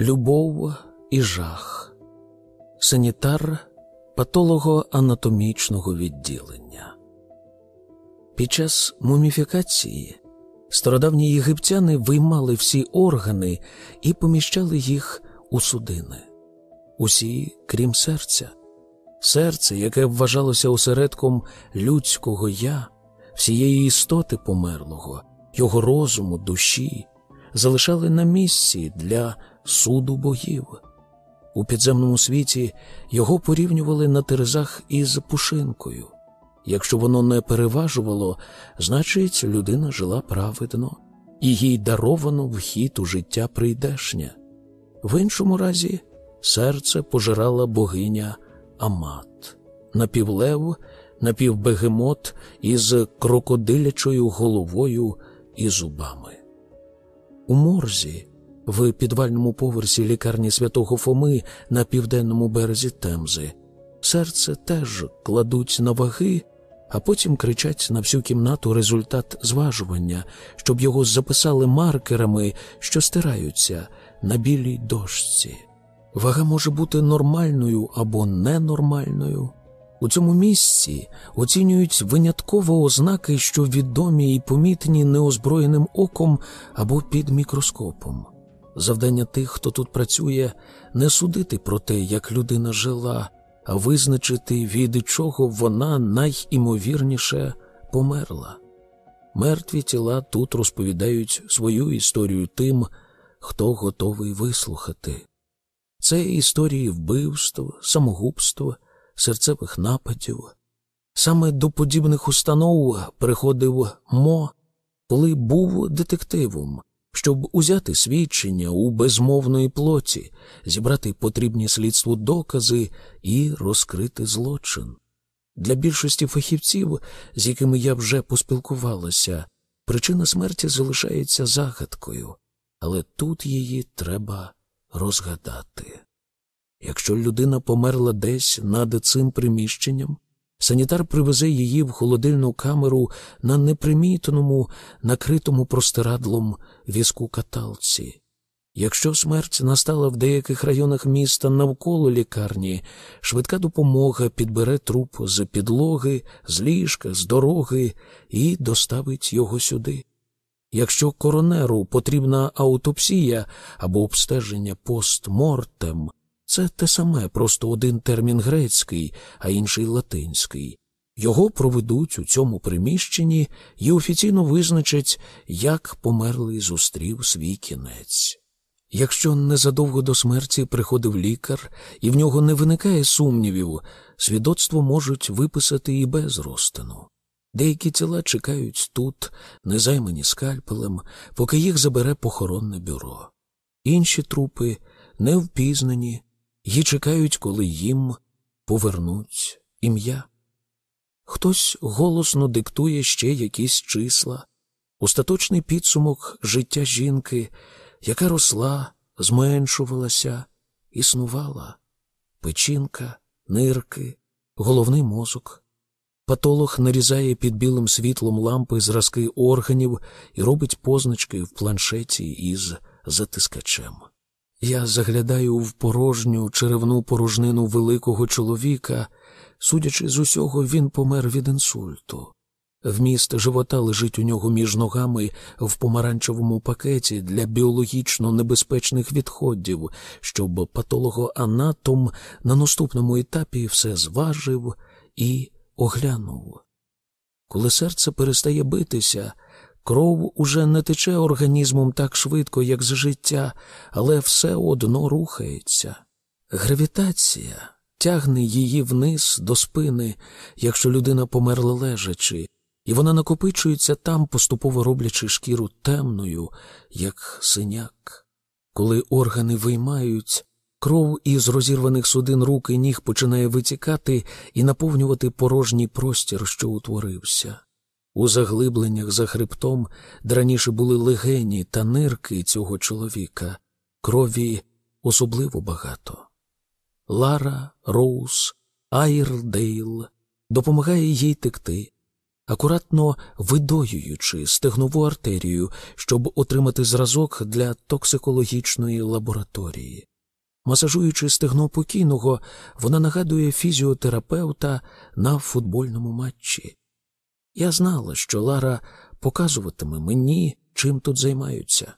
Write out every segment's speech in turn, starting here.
Любов і жах, санітар патолого-анатомічного відділення. Під час муміфікації стародавні єгиптяни виймали всі органи і поміщали їх у судини, усі, крім серця. Серце, яке вважалося осередком людського я, всієї істоти померлого, його розуму, душі, залишали на місці для суду богів. У підземному світі його порівнювали на терезах із пушинкою. Якщо воно не переважувало, значить, людина жила праведно, і їй даровано вхід у життя прийдешнє. В іншому разі серце пожирала богиня Амат, напівлев, напівбегемот із крокодилячою головою і зубами. У морзі, в підвальному поверсі лікарні святого Фоми на південному березі Темзи, серце теж кладуть на ваги, а потім кричать на всю кімнату результат зважування, щоб його записали маркерами, що стираються на білій дошці. Вага може бути нормальною або ненормальною. У цьому місці оцінюють винятково ознаки, що відомі і помітні неозброєним оком або під мікроскопом. Завдання тих, хто тут працює, не судити про те, як людина жила, а визначити, від чого вона найімовірніше померла. Мертві тіла тут розповідають свою історію тим, хто готовий вислухати. Це історії вбивств, самогубств, серцевих нападів. Саме до подібних установ приходив Мо, коли був детективом, щоб узяти свідчення у безмовної плоті, зібрати потрібні слідству докази і розкрити злочин. Для більшості фахівців, з якими я вже поспілкувалася, причина смерті залишається загадкою, але тут її треба розгадати. Якщо людина померла десь над цим приміщенням, санітар привезе її в холодильну камеру на непримітному, накритому простирадлом візку каталці. Якщо смерть настала в деяких районах міста навколо лікарні, швидка допомога підбере труп з підлоги, з ліжка, з дороги і доставить його сюди. Якщо коронеру потрібна аутопсія або обстеження постмортем, це те саме, просто один термін грецький, а інший латинський. Його проведуть у цьому приміщенні і офіційно визначать, як померлий зустрів свій кінець. Якщо незадовго до смерті приходив лікар, і в нього не виникає сумнівів, свідоцтво можуть виписати і без розтину. Деякі тіла чекають тут, незаймані скальпелем, поки їх забере похоронне бюро. Інші трупи не впізнані і чекають, коли їм повернуть ім'я. Хтось голосно диктує ще якісь числа, остаточний підсумок життя жінки, яка росла, зменшувалася, існувала, печінка, нирки, головний мозок. Патолог нарізає під білим світлом лампи зразки органів і робить позначки в планшеті із затискачем. Я заглядаю в порожню черевну порожнину великого чоловіка. Судячи з усього, він помер від інсульту. Вміст живота лежить у нього між ногами в помаранчевому пакеті для біологічно небезпечних відходів, щоб патологоанатом на наступному етапі все зважив і оглянув. Коли серце перестає битися, кров уже не тече організмом так швидко, як з життя, але все одно рухається. Гравітація тягне її вниз до спини, якщо людина померла лежачи, і вона накопичується там, поступово роблячи шкіру темною, як синяк. Коли органи виймають, кров із розірваних судин рук і ніг починає витікати і наповнювати порожній простір, що утворився. У заглибленнях за хребтом, раніше були легені та нирки цього чоловіка, крові особливо багато. Лара, Роуз, Айрдейл допомагає їй текти, акуратно видоюючи стегнову артерію, щоб отримати зразок для токсикологічної лабораторії. Масажуючи стегно покійного, вона нагадує фізіотерапевта на футбольному матчі. Я знала, що Лара показуватиме мені, чим тут займаються.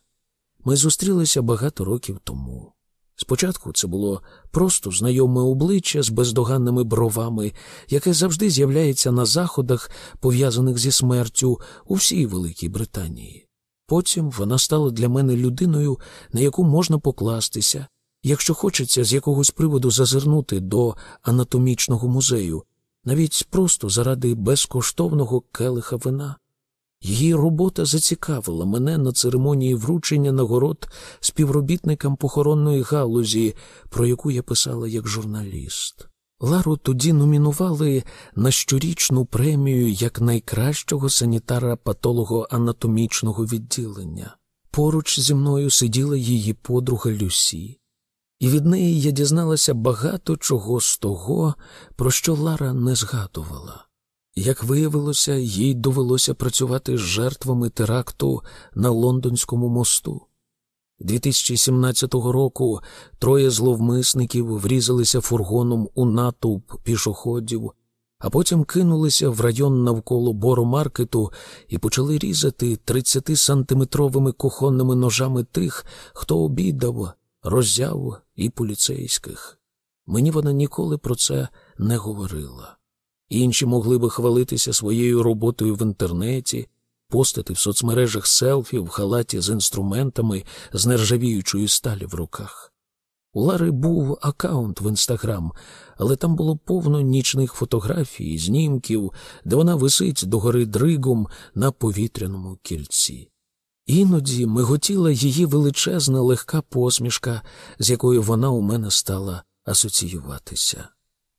Ми зустрілися багато років тому. Спочатку це було просто знайоме обличчя з бездоганними бровами, яке завжди з'являється на заходах, пов'язаних зі смертю у всій Великій Британії. Потім вона стала для мене людиною, на яку можна покластися, якщо хочеться з якогось приводу зазирнути до анатомічного музею, навіть просто заради безкоштовного келиха вина. Її робота зацікавила мене на церемонії вручення нагород співробітникам похоронної галузі, про яку я писала як журналіст. Лару тоді номінували на щорічну премію як найкращого санітара патолого-анатомічного відділення. Поруч зі мною сиділа її подруга Люсі, і від неї я дізналася багато чого з того, про що Лара не згадувала. Як виявилося, їй довелося працювати з жертвами теракту на Лондонському мосту. 2017 року троє зловмисників врізалися фургоном у натовп пішоходів, а потім кинулися в район навколо боромаркету і почали різати 30-сантиметровими кухонними ножами тих, хто обідав, роззяв і поліцейських. Мені вона ніколи про це не говорила. Інші могли би хвалитися своєю роботою в інтернеті, постати в соцмережах селфі в халаті з інструментами з нержавіючої сталі в руках. У Лари був аккаунт в інстаграм, але там було повно нічних фотографій, знімків, де вона висить догори дригом на повітряному кільці. Іноді миготіла її величезна легка посмішка, з якою вона у мене стала асоціюватися.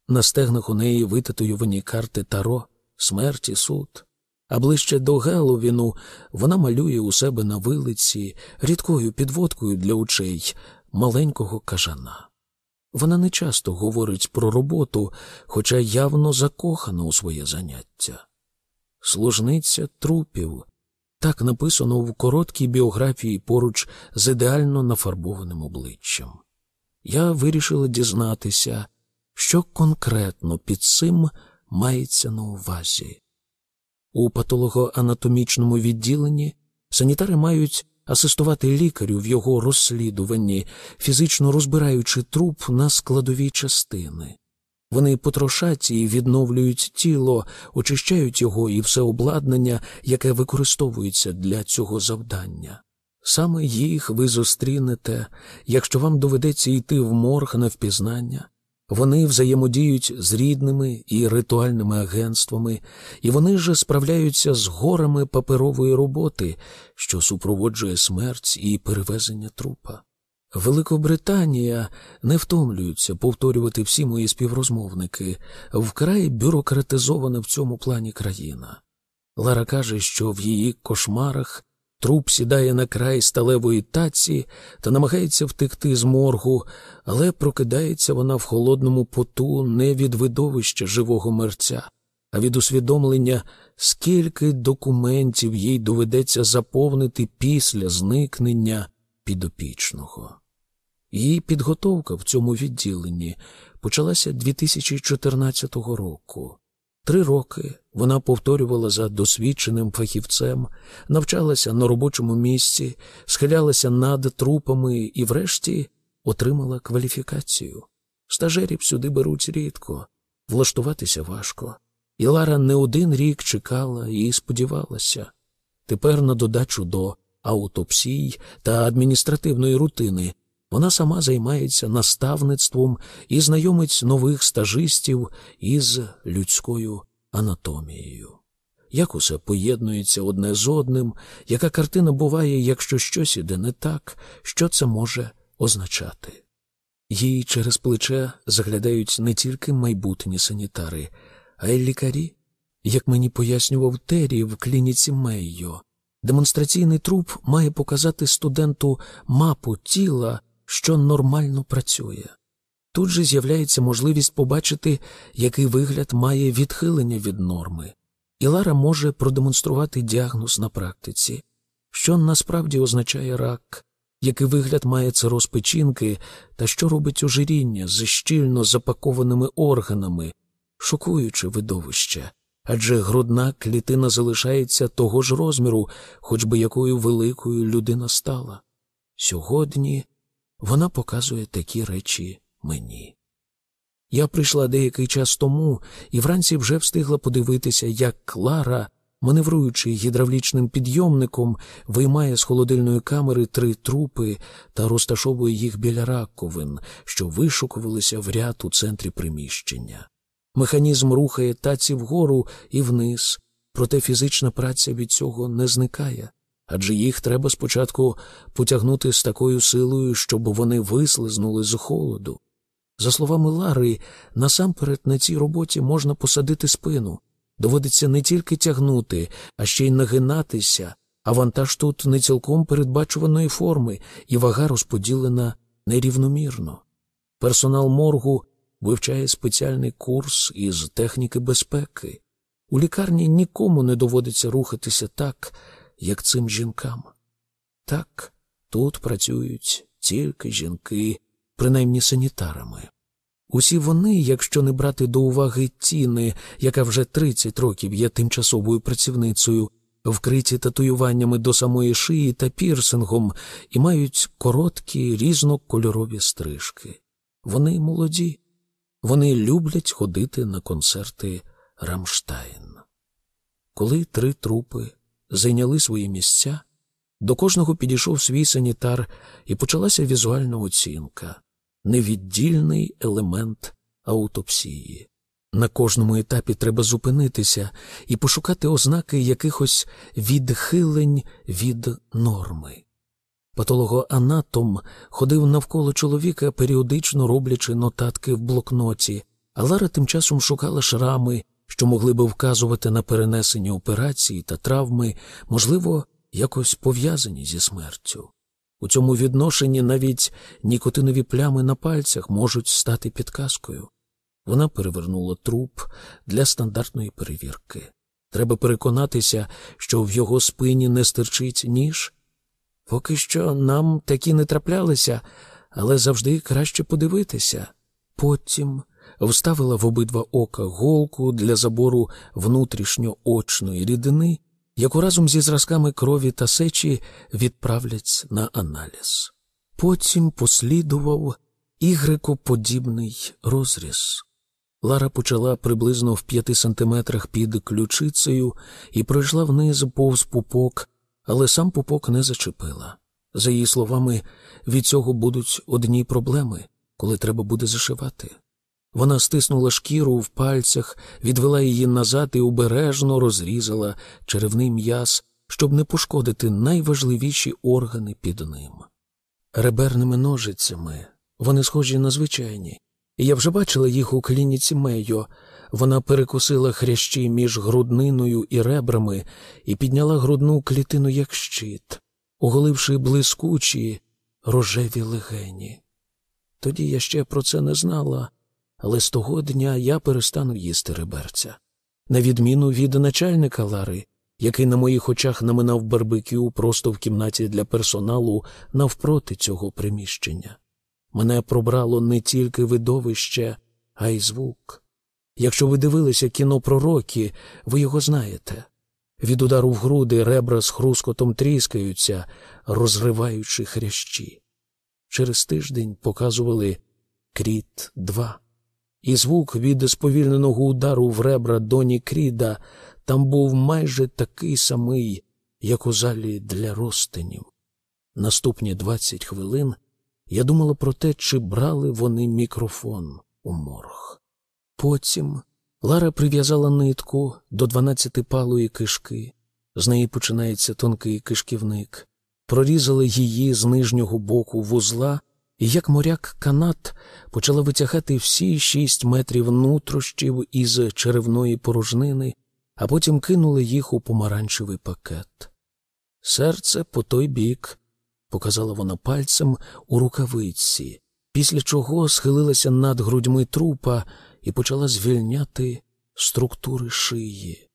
На стегнах у неї витатуювані карти таро, смерті, суд. А ближче до Геловіну вона малює у себе на вилиці рідкою підводкою для очей маленького кажана. Вона не часто говорить про роботу, хоча явно закохана у своє заняття. Служниця трупів так написано в короткій біографії поруч з ідеально нафарбованим обличчям. Я вирішила дізнатися, що конкретно під цим мається на увазі. У патологоанатомічному відділенні санітари мають асистувати лікарю в його розслідуванні, фізично розбираючи труп на складові частини. Вони потрошать і відновлюють тіло, очищають його і все обладнання, яке використовується для цього завдання. Саме їх ви зустрінете, якщо вам доведеться йти в морг на впізнання, вони взаємодіють з рідними і ритуальними агентствами, і вони ж справляються з горами паперової роботи, що супроводжує смерть і перевезення трупа. Великобританія не втомлюється повторювати всі мої співрозмовники, вкрай бюрократизована в цьому плані країна. Лара каже, що в її кошмарах Труп сідає на край сталевої таці та намагається втекти з моргу, але прокидається вона в холодному поту не від видовища живого мерця, а від усвідомлення, скільки документів їй доведеться заповнити після зникнення підопічного. Її підготовка в цьому відділенні почалася 2014 року. Три роки вона повторювала за досвідченим фахівцем, навчалася на робочому місці, схилялася над трупами і, врешті, отримала кваліфікацію. Стажерів сюди беруть рідко, влаштуватися важко. І Лара не один рік чекала і сподівалася. Тепер, на додачу до аутопсій та адміністративної рутини, вона сама займається наставництвом і знайомить нових стажистів із людською анатомією. Як усе поєднується одне з одним, яка картина буває, якщо щось іде не так, що це може означати? Їй через плече заглядають не тільки майбутні санітари, а й лікарі. Як мені пояснював Террі в клініці Меййо, демонстраційний труп має показати студенту мапу тіла що нормально працює. Тут же з'являється можливість побачити, який вигляд має відхилення від норми, і Лара може продемонструвати діагноз на практиці, що насправді означає рак, який вигляд має цироз печінки та що робить ожиріння з щільно запакованими органами, шокуюче видовище, адже грудна клітина залишається того ж розміру, хоч би якою великою людина стала. Сьогодні вона показує такі речі мені. Я прийшла деякий час тому і вранці вже встигла подивитися, як Клара, маневруючи гідравлічним підйомником, виймає з холодильної камери три трупи та розташовує їх біля раковин, що вишукувалися в ряд у центрі приміщення. Механізм рухає таці вгору і вниз, проте фізична праця від цього не зникає, адже їх треба спочатку потягнути з такою силою, щоб вони вислизнули з холоду. За словами Лари, насамперед на цій роботі можна посадити спину. Доводиться не тільки тягнути, а ще й нагинатися, а вантаж тут не цілком передбачуваної форми, і вага розподілена нерівномірно. Персонал моргу вивчає спеціальний курс із техніки безпеки. У лікарні нікому не доводиться рухатися так, як цим жінкам. Так, тут працюють тільки жінки, принаймні санітарами. Усі вони, якщо не брати до уваги Тіни, яка вже 30 років є тимчасовою працівницею, вкриті татуюваннями до самої шиї та пірсингом, і мають короткі різнокольорові стрижки. Вони молоді, вони люблять ходити на концерти Рамштайн. Коли три трупи зайняли свої місця, до кожного підійшов свій санітар, і почалася візуальна оцінка невіддільний елемент аутопсії. На кожному етапі треба зупинитися і пошукати ознаки якихось відхилень від норми. Патологоанатом ходив навколо чоловіка, періодично роблячи нотатки в блокноті, а Лара тим часом шукала шрами, що могли би вказувати на перенесені операції та травми, можливо, якось пов'язані зі смертю. У цьому відношенні навіть нікотинові плями на пальцях можуть стати підказкою. Вона перевернула труп для стандартної перевірки. Треба переконатися, що в його спині не стирчить ніж. Поки що нам такі не траплялися, але завжди краще подивитися. Потім вставила в обидва ока голку для забору внутрішньоочної рідини яку разом зі зразками крові та сечі відправлять на аналіз. Потім послідував ігрекоподібний розріз. Лара почала приблизно в п'яти сантиметрах під ключицею і пройшла вниз повз пупок, але сам пупок не зачепила. За її словами, від цього будуть одні проблеми, коли треба буде зашивати. Вона стиснула шкіру в пальцях, відвела її назад і обережно розрізала черевний м'яз, щоб не пошкодити найважливіші органи під ним. Реберними ножицями вони схожі на звичайні, я вже бачила їх у клініці Мейо. Вона перекусила хрящі між грудниною і ребрами і підняла грудну клітину як щит, оголивши блискучі рожеві легені. Тоді я ще про це не знала але з того дня я перестану їсти риберця. На відміну від начальника Лари, який на моїх очах наминав барбекю просто в кімнаті для персоналу навпроти цього приміщення. Мене пробрало не тільки видовище, а й звук. Якщо ви дивилися кіно про роки, ви його знаєте. Від удару в груди ребра з хрускотом тріскаються, розриваючи хрящі. Через тиждень показували Кріт 2 і звук від сповільненого удару в ребра Доні Кріда там був майже такий самий, як у залі для розтинів. Наступні двадцять хвилин я думала про те, чи брали вони мікрофон у морг. Потім Лара прив'язала нитку до дванадцятипалої кишки, з неї починається тонкий кишківник, прорізала її з нижнього боку вузла і як моряк канат почала витягати всі шість метрів нутрощів із черевної порожнини, а потім кинули їх у помаранчевий пакет. Серце по той бік, показала вона пальцем у рукавиці, після чого схилилася над грудьми трупа і почала звільняти структури шиї.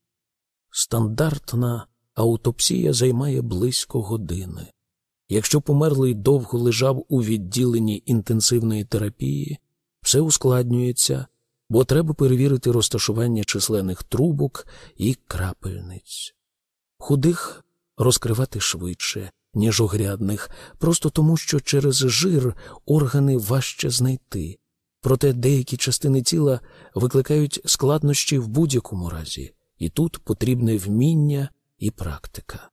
Стандартна аутопсія займає близько години. Якщо померлий довго лежав у відділенні інтенсивної терапії, все ускладнюється, бо треба перевірити розташування численних трубок і крапельниць. Худих розкривати швидше, ніж огрядних, просто тому, що через жир органи важче знайти. Проте деякі частини тіла викликають складнощі в будь-якому разі, і тут потрібне вміння і практика.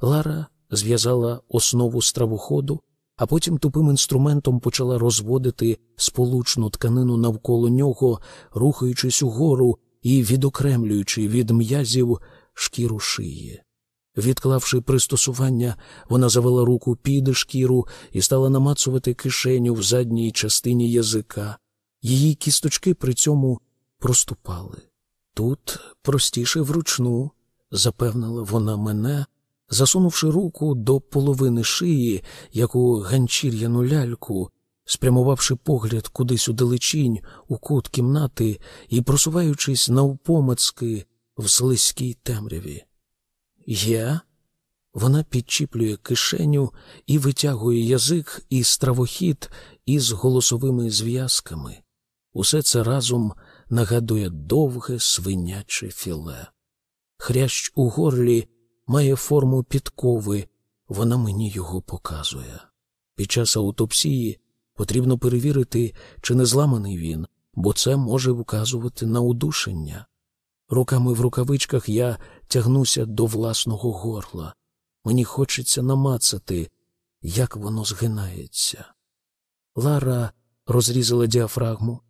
Лара зв'язала основу стравоходу, а потім тупим інструментом почала розводити сполучну тканину навколо нього, рухаючись угору і відокремлюючи від м'язів шкіру шиї. Відклавши пристосування, вона завела руку під шкіру і стала намацувати кишеню в задній частині язика. Її кісточки при цьому проступали. Тут простіше вручну, запевнила вона мене, засунувши руку до половини шиї, як у ганчір'яну ляльку, спрямувавши погляд кудись у далечінь, у кут кімнати і просуваючись навпомацки в слизькій темряві. Я? Вона підчіплює кишеню і витягує язик і стравохід із голосовими зв'язками. Усе це разом нагадує довге свиняче філе. Хрящ у горлі має форму підкови, вона мені його показує. Під час аутопсії потрібно перевірити, чи не зламаний він, бо це може вказувати на удушення. Руками в рукавичках я тягнуся до власного горла. Мені хочеться намацати, як воно згинається. Лара розрізала діафрагму,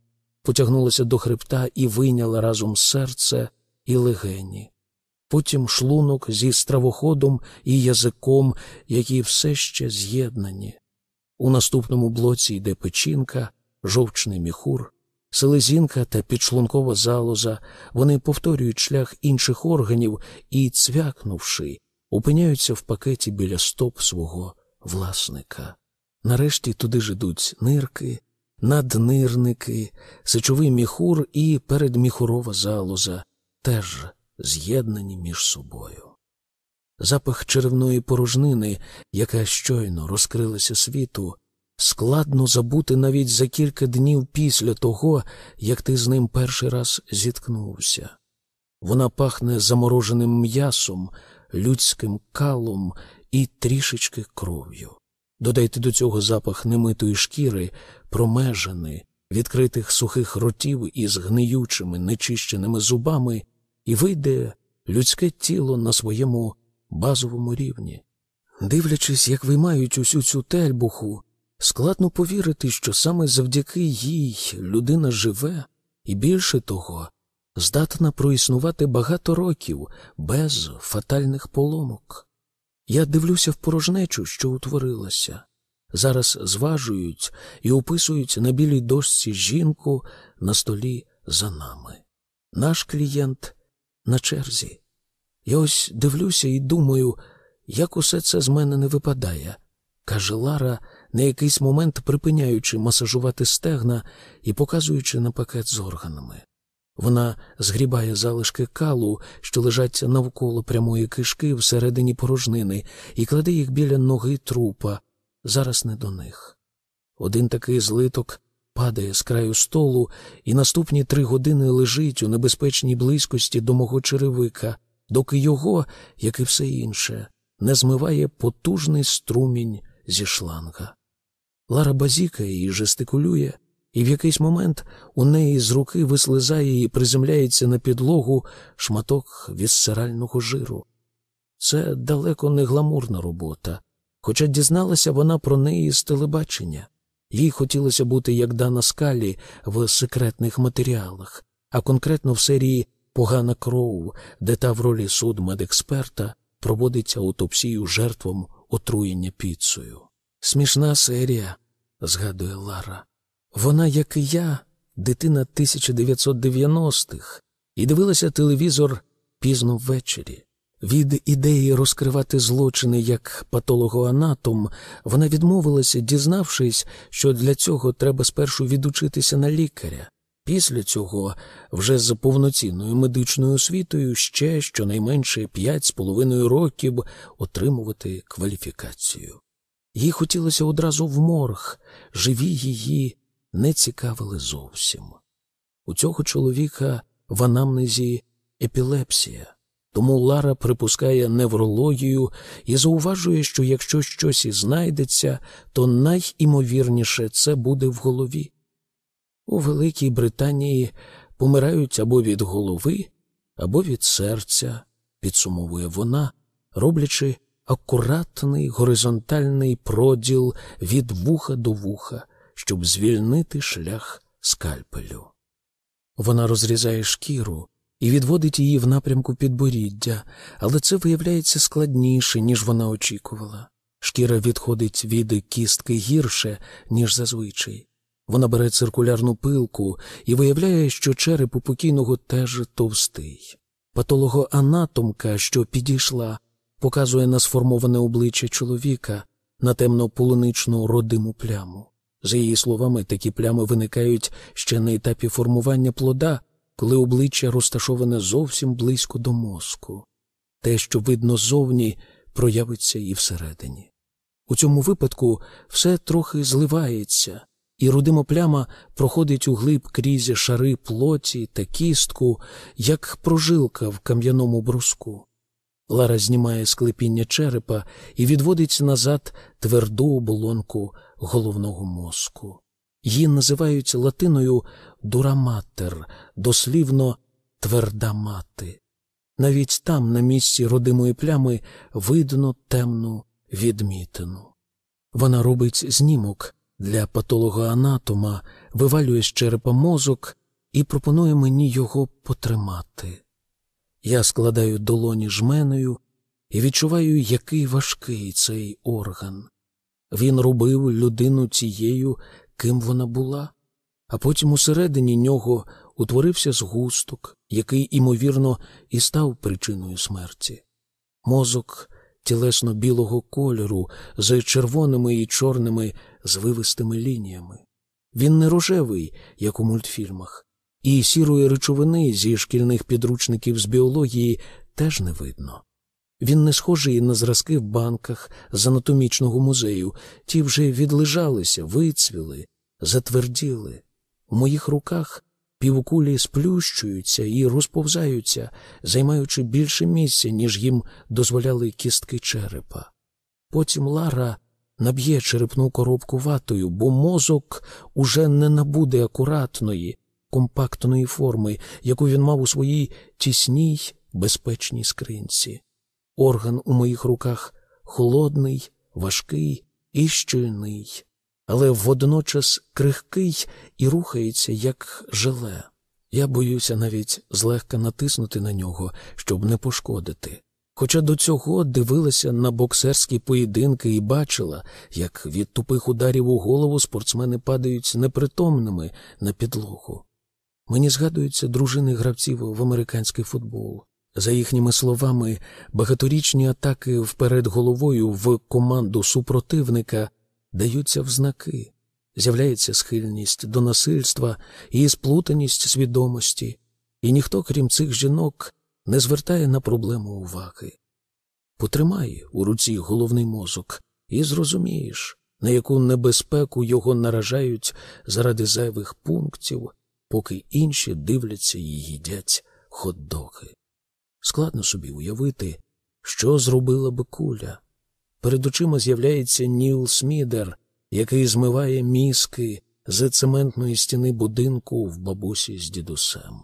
потягнулася до хребта і вийняла разом серце і легені. Потім шлунок зі стравоходом і язиком, які все ще з'єднані. У наступному блоці йде печінка, жовчний міхур, селезінка та підшлункова залоза. Вони повторюють шлях інших органів і, цвякнувши, опиняються в пакеті біля стоп свого власника. Нарешті туди ж ідуть нирки, наднирники, сечовий міхур і передміхурова залоза, теж з'єднані між собою. Запах черевної порожнини, яка щойно розкрилася світу, складно забути навіть за кілька днів після того, як ти з ним перший раз зіткнувся. Вона пахне замороженим м'ясом, людським калом і трішечки кров'ю. Додайте до цього запах немитої шкіри, промежини, відкритих сухих ротів із гниючими, нечищеними зубами, і вийде людське тіло на своєму базовому рівні. Дивлячись, як виймають усю цю тельбуху, складно повірити, що саме завдяки їй людина живе, і більше того, здатна проіснувати багато років без фатальних поломок. Я дивлюся в порожнечу, що утворилася. Зараз зважують і описують на білій дошці жінку на столі за нами. Наш клієнт на черзі. Я ось дивлюся і думаю, як усе це з мене не випадає, каже Лара, на якийсь момент припиняючи масажувати стегна і показуючи на пакет з органами. Вона згрібає залишки калу, що лежать навколо прямої кишки всередині порожнини, і кладе їх біля ноги трупа, зараз не до них. Один такий злиток падає з краю столу і наступні три години лежить у небезпечній близькості до мого черевика, доки його, як і все інше, не змиває потужний струмінь зі шланга. Лара базікає і жестикулює, і в якийсь момент у неї з руки вислизає і приземляється на підлогу шматок вісцерального жиру. Це далеко не гламурна робота, хоча дізналася вона про неї з телебачення. Їй хотілося бути як Дана Скалі в секретних матеріалах, а конкретно в серії Погана кров, де та в ролі судмедексперта проводиться аутопсію жертвам отруєння піцею. Смішна серія, згадує Лара. Вона, як і я, дитина 1990-х, і дивилася телевізор пізно ввечері. Від ідеї розкривати злочини як патологоанатом вона відмовилася, дізнавшись, що для цього треба спершу відучитися на лікаря. Після цього, вже з повноцінною медичною освітою, ще щонайменше п'ять з половиною років отримувати кваліфікацію. Їй хотілося одразу в морг, живі її не цікавили зовсім. У цього чоловіка в анамнезі епілепсія, тому Лара припускає неврологію і зауважує, що якщо щось і знайдеться, то найімовірніше це буде в голові. У Великій Британії помирають або від голови, або від серця, підсумовує вона, роблячи акуратний горизонтальний проділ від вуха до вуха, щоб звільнити шлях скальпелю. Вона розрізає шкіру і відводить її в напрямку підборіддя, але це виявляється складніше, ніж вона очікувала. Шкіра відходить від кістки гірше, ніж зазвичай. Вона бере циркулярну пилку і виявляє, що череп у покійного теж товстий. Патологоанатомка, що підійшла, показує на сформоване обличчя чоловіка на темно полуничну родиму пляму. За її словами, такі плями виникають ще на етапі формування плода, коли обличчя розташоване зовсім близько до мозку. Те, що видно зовні, проявиться і всередині. У цьому випадку все трохи зливається, і рудима пляма проходить у глиб крізь шари плоті та кістку, як прожилка в кам'яному бруску. Лара знімає склепіння черепа і відводить назад тверду оболонку головного мозку. Її називають латиною дураматер, дослівно тверда мати. Навіть там, на місці родимої плями, видно темну відмітину. Вона робить знімок для патологоанатома, вивалює з черепа мозок і пропонує мені його потримати. Я складаю долоні жменою і відчуваю, який важкий цей орган. Він робив людину тією, ким вона була, а потім усередині нього утворився згусток, який, імовірно, і став причиною смерті. Мозок тілесно білого кольору з червоними і чорними звивистими лініями. Він не рожевий, як у мультфільмах, і сірої речовини зі шкільних підручників з біології теж не видно. Він не схожий на зразки в банках з анатомічного музею, ті вже відлежалися, вицвіли, затверділи. У моїх руках півкулі сплющуються і розповзаються, займаючи більше місця, ніж їм дозволяли кістки черепа. Потім Лара наб'є черепну коробку ватою, бо мозок уже не набуде акуратної, компактної форми, яку він мав у своїй тісній, безпечній скринці. Орган у моїх руках холодний, важкий і щільний, але водночас крихкий і рухається, як желе. Я боюся навіть злегка натиснути на нього, щоб не пошкодити. Хоча до цього дивилася на боксерські поєдинки і бачила, як від тупих ударів у голову спортсмени падають непритомними на підлогу. Мені згадуються дружини гравців в американський футбол. За їхніми словами, багаторічні атаки вперед головою в команду супротивника даються в знаки, з'являється схильність до насильства і сплутаність свідомості, і ніхто, крім цих жінок, не звертає на проблему уваги. Потримай у руці головний мозок і зрозумієш, на яку небезпеку його наражають заради зайвих пунктів, поки інші дивляться і їдять хот-доги. Складно собі уявити, що зробила би куля. Перед очима з'являється Ніл Смідер, який змиває мізки з цементної стіни будинку в бабусі з дідусем.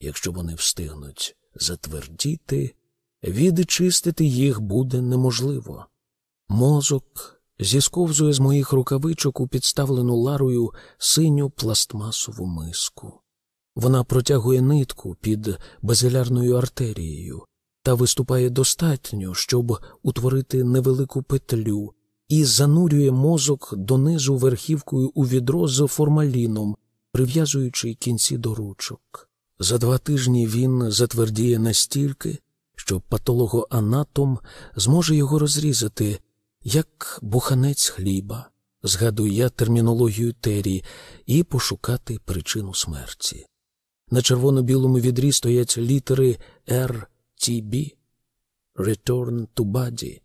Якщо вони встигнуть затвердіти, відчистити їх буде неможливо. Мозок зісковзує з моїх рукавичок у підставлену ларою синю пластмасову миску. Вона протягує нитку під базилярною артерією та виступає достатньо, щоб утворити невелику петлю, і занурює мозок донизу верхівкою у відро з формаліном, прив'язуючи кінці до ручок. За два тижні він затвердіє настільки, що патологоанатом зможе його розрізати, як буханець хліба, згадую я термінологію Террі, і пошукати причину смерті. На червоно-білому відрі стоять літери RTB Return to Body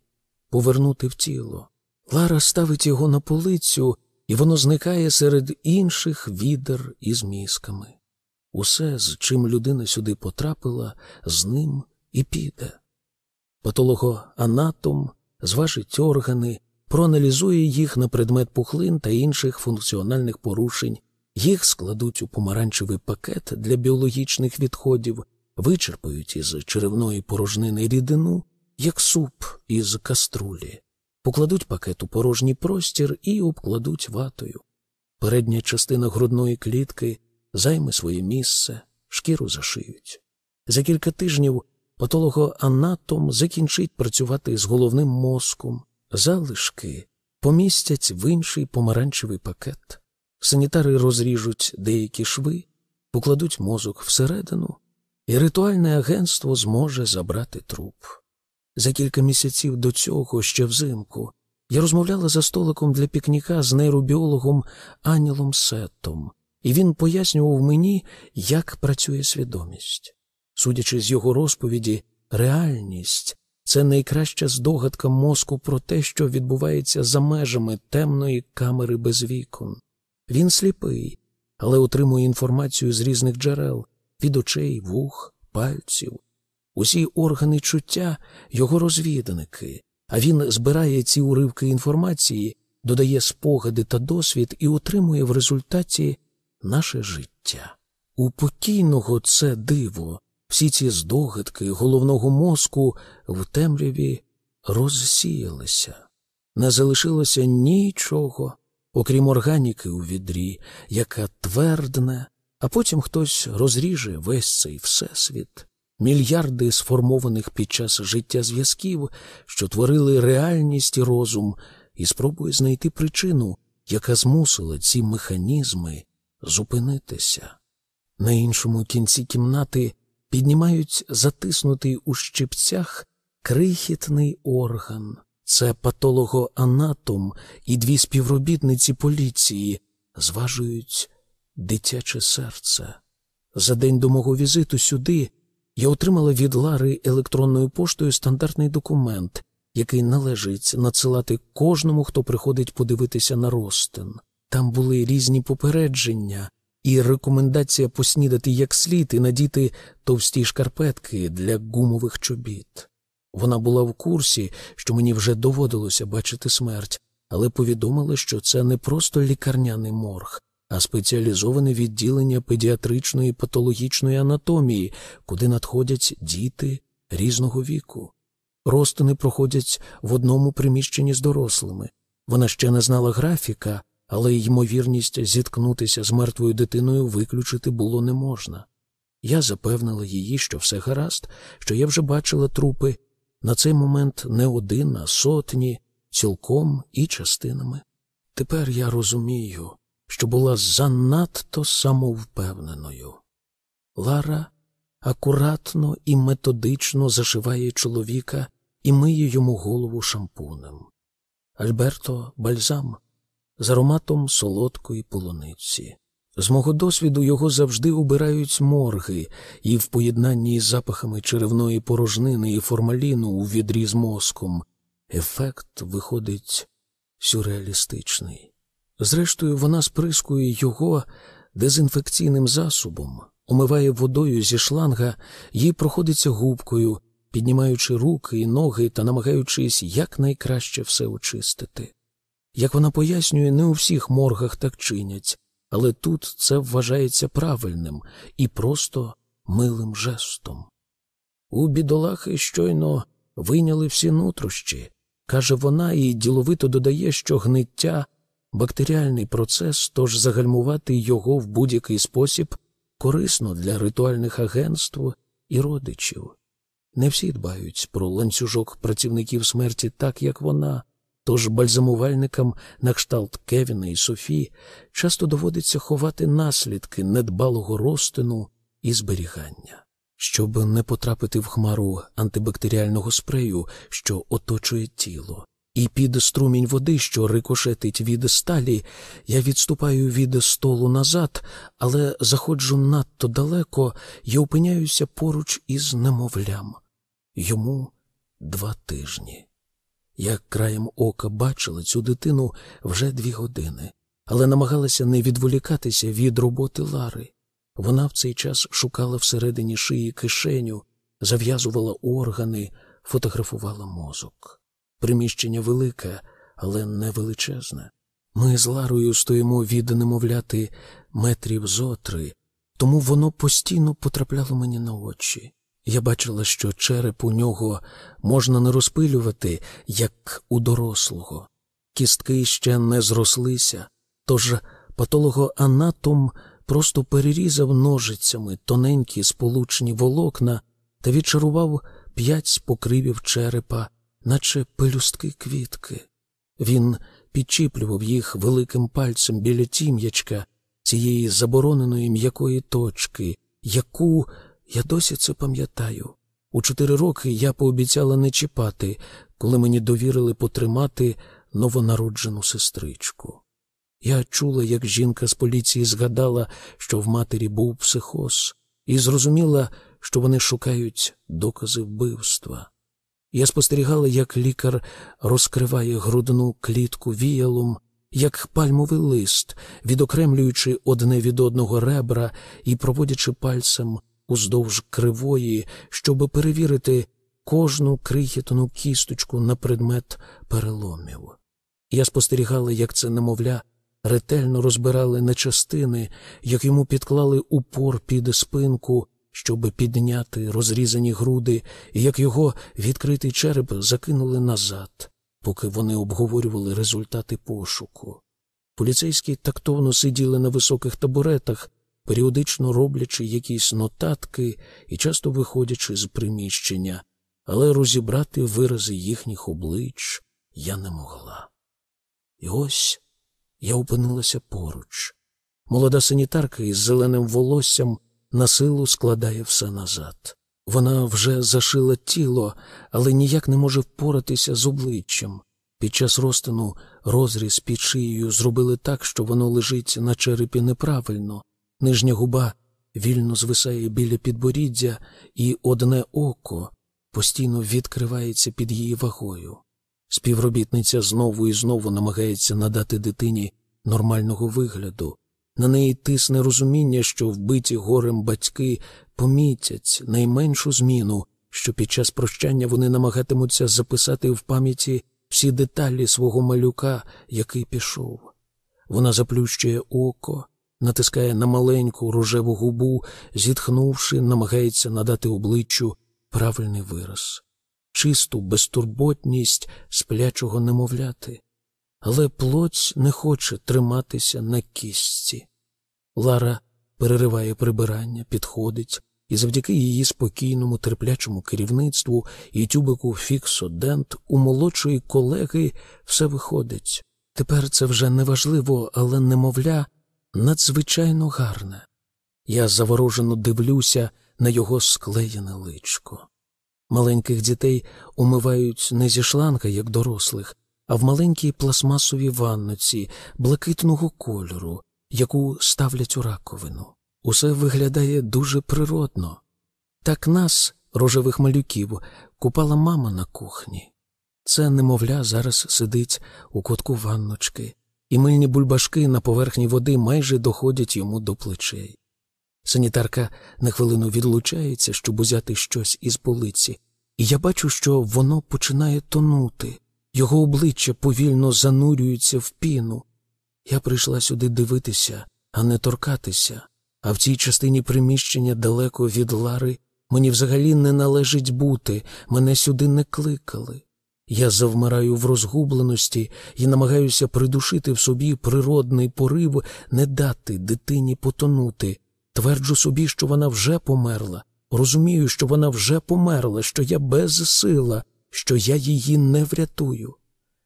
повернути в тіло. Лара ставить його на полицю, і воно зникає серед інших відер із мізками. Усе, з чим людина сюди потрапила, з ним і піде. Патологоанатом зважить органи, проаналізує їх на предмет пухлин та інших функціональних порушень, їх складуть у помаранчевий пакет для біологічних відходів, вичерпають із черевної порожнини рідину, як суп із каструлі, покладуть пакет у порожній простір і обкладуть ватою. Передня частина грудної клітки займе своє місце, шкіру зашиють. За кілька тижнів патологоанатом закінчить працювати з головним мозком, залишки помістять в інший помаранчевий пакет. Санітари розріжуть деякі шви, покладуть мозок всередину, і ритуальне агентство зможе забрати труп. За кілька місяців до цього, ще взимку, я розмовляла за столиком для пікніка з нейробіологом Анілом Сеттом, і він пояснював мені, як працює свідомість. Судячи з його розповіді, реальність це найкраща здогадка мозку про те, що відбувається за межами темної камери без вікон. Він сліпий, але отримує інформацію з різних джерел від очей, вух, пальців. Усі органи чуття його розвідники, а він збирає ці уривки інформації, додає спогади та досвід і отримує в результаті наше життя. У покійного це диво, всі ці здогадки головного мозку в темряві розсіялися. Не залишилося нічого, окрім органіки у відрі, яка твердне, а потім хтось розріже весь цей всесвіт мільярди сформованих під час життя зв'язків, що творили реальність і розум, і спробує знайти причину, яка змусила ці механізми зупинитися. На іншому кінці кімнати піднімають затиснутий у щипцях крихітний орган. Це патологоанатом і дві співробітниці поліції зважують дитяче серце. За день до мого візиту сюди я отримала від Лари електронною поштою стандартний документ, який належить надсилати кожному, хто приходить подивитися на ростин. Там були різні попередження і рекомендація поснідати як слід і надіти товсті шкарпетки для гумових чобіт. Вона була в курсі, що мені вже доводилося бачити смерть, але повідомила, що це не просто лікарняний морг, а спеціалізоване відділення педіатричної патологічної анатомії, куди надходять діти різного віку. Ростини проходять в одному приміщенні з дорослими. Вона ще не знала графіка, але ймовірність зіткнутися з мертвою дитиною виключити було не можна. Я запевнила її, що все гаразд, що я вже бачила трупи. На цей момент не один, а сотні, цілком і частинами. Тепер я розумію, що була занадто самовпевненою. Лара акуратно і методично зашиває чоловіка і миє йому голову шампунем. Альберто бальзам з ароматом солодкої полуниці. З мого досвіду його завжди убирають морги, і в поєднанні із запахами черевної порожнини і формаліну у відрі з мозком ефект виходить сюрреалістичний. Зрештою, вона сприскує його дезінфекційним засобом, умиває водою зі шланга, їй проходиться губкою, піднімаючи руки і ноги та намагаючись якнайкраще все очистити. Як вона пояснює, не у всіх моргах так чинять, але тут це вважається правильним і просто милим жестом. У бідолахи щойно вийняли всі нутрощі, каже вона, і діловито додає, що гниття бактеріальний процес, тож загальмувати його в будь-який спосіб корисно для ритуальних агентств і родичів. Не всі дбають про ланцюжок працівників смерті так, як вона, тож бальзамувальникам на кшталт Кевіна і Софі часто доводиться ховати наслідки недбалого розтину і зберігання. Щоб не потрапити в хмару антибактеріального спрею, що оточує тіло, і під струмінь води, що рикошетить від сталі, я відступаю від столу назад, але заходжу надто далеко і опиняюся поруч із немовлям. Йому два тижні. Я краєм ока бачила цю дитину вже дві години, але намагалася не відволікатися від роботи Лари. Вона в цей час шукала всередині шиї кишеню, зав'язувала органи, фотографувала мозок. Приміщення велике, але не величезне. Ми з Ларою стоїмо від немовляти метрів зо три, тому воно постійно потрапляло мені на очі. Я бачила, що череп у нього можна не розпилювати, як у дорослого. Кістки ще не зрослися, тож патологоанатом просто перерізав ножицями тоненькі сполучні волокна та відчарував п'ять покривів черепа, наче пелюстки квітки. Він підчіплював їх великим пальцем біля тім'ячка цієї забороненої м'якої точки, яку я досі це пам'ятаю. У чотири роки я пообіцяла не чіпати, коли мені довірили потримати новонароджену сестричку. Я чула, як жінка з поліції згадала, що в матері був психоз, і зрозуміла, що вони шукають докази вбивства. Я спостерігала, як лікар розкриває грудну клітку віялом, як пальмовий лист, відокремлюючи одне від одного ребра і проводячи пальцем уздовж кривої, щоб перевірити кожну крихітну кісточку на предмет переломів. Я спостерігала, як це немовля ретельно розбирали на частини, як йому підклали упор під спинку, щоб підняти розрізані груди, і як його відкритий череп закинули назад, поки вони обговорювали результати пошуку. Поліцейські тактовно сиділи на високих табуретах, періодично роблячи якісь нотатки і часто виходячи з приміщення, але розібрати вирази їхніх облич я не могла. І ось я опинилася поруч. Молода санітарка із зеленим волоссям на силу складає все назад. Вона вже зашила тіло, але ніяк не може впоратися з обличчям. Під час розтину розріз під шиєю зробили так, що воно лежить на черепі неправильно. Нижня губа вільно звисає біля підборіддя, і одне око постійно відкривається під її вагою. Співробітниця знову і знову намагається надати дитині нормального вигляду. На неї тисне розуміння, що вбиті горем батьки помітять найменшу зміну, що під час прощання вони намагатимуться записати в пам'яті всі деталі свого малюка, який пішов. Вона заплющує око, натискає на маленьку рожеву губу, зітхнувши, намагається надати обличчю правильний вираз, чисту безтурботність сплячого немовляти. Але плоть не хоче триматися на кістці. Лара перериває прибирання, підходить, і завдяки її спокійному, терплячому керівництву і тюбику фіксодент у молодшої колеги все виходить. Тепер це вже не важливо, але немовля надзвичайно гарне. Я заворожено дивлюся на його склеєне личко. Маленьких дітей умивають не зі шланга, як дорослих, а в маленькій пластмасовій ванноці блакитного кольору, яку ставлять у раковину. Усе виглядає дуже природно. Так нас, рожевих малюків, купала мама на кухні. Це немовля зараз сидить у кутку ванночки, і мильні бульбашки на поверхні води майже доходять йому до плечей. Санітарка на хвилину відлучається, щоб узяти щось із полиці, і я бачу, що воно починає тонути, його обличчя повільно занурюється в піну. Я прийшла сюди дивитися, а не торкатися, а в цій частині приміщення далеко від Лари мені взагалі не належить бути, мене сюди не кликали. Я завмираю в розгубленості і намагаюся придушити в собі природний порив, не дати дитині потонути. Тверджу собі, що вона вже померла. Розумію, що вона вже померла, що я безсила, що я її не врятую.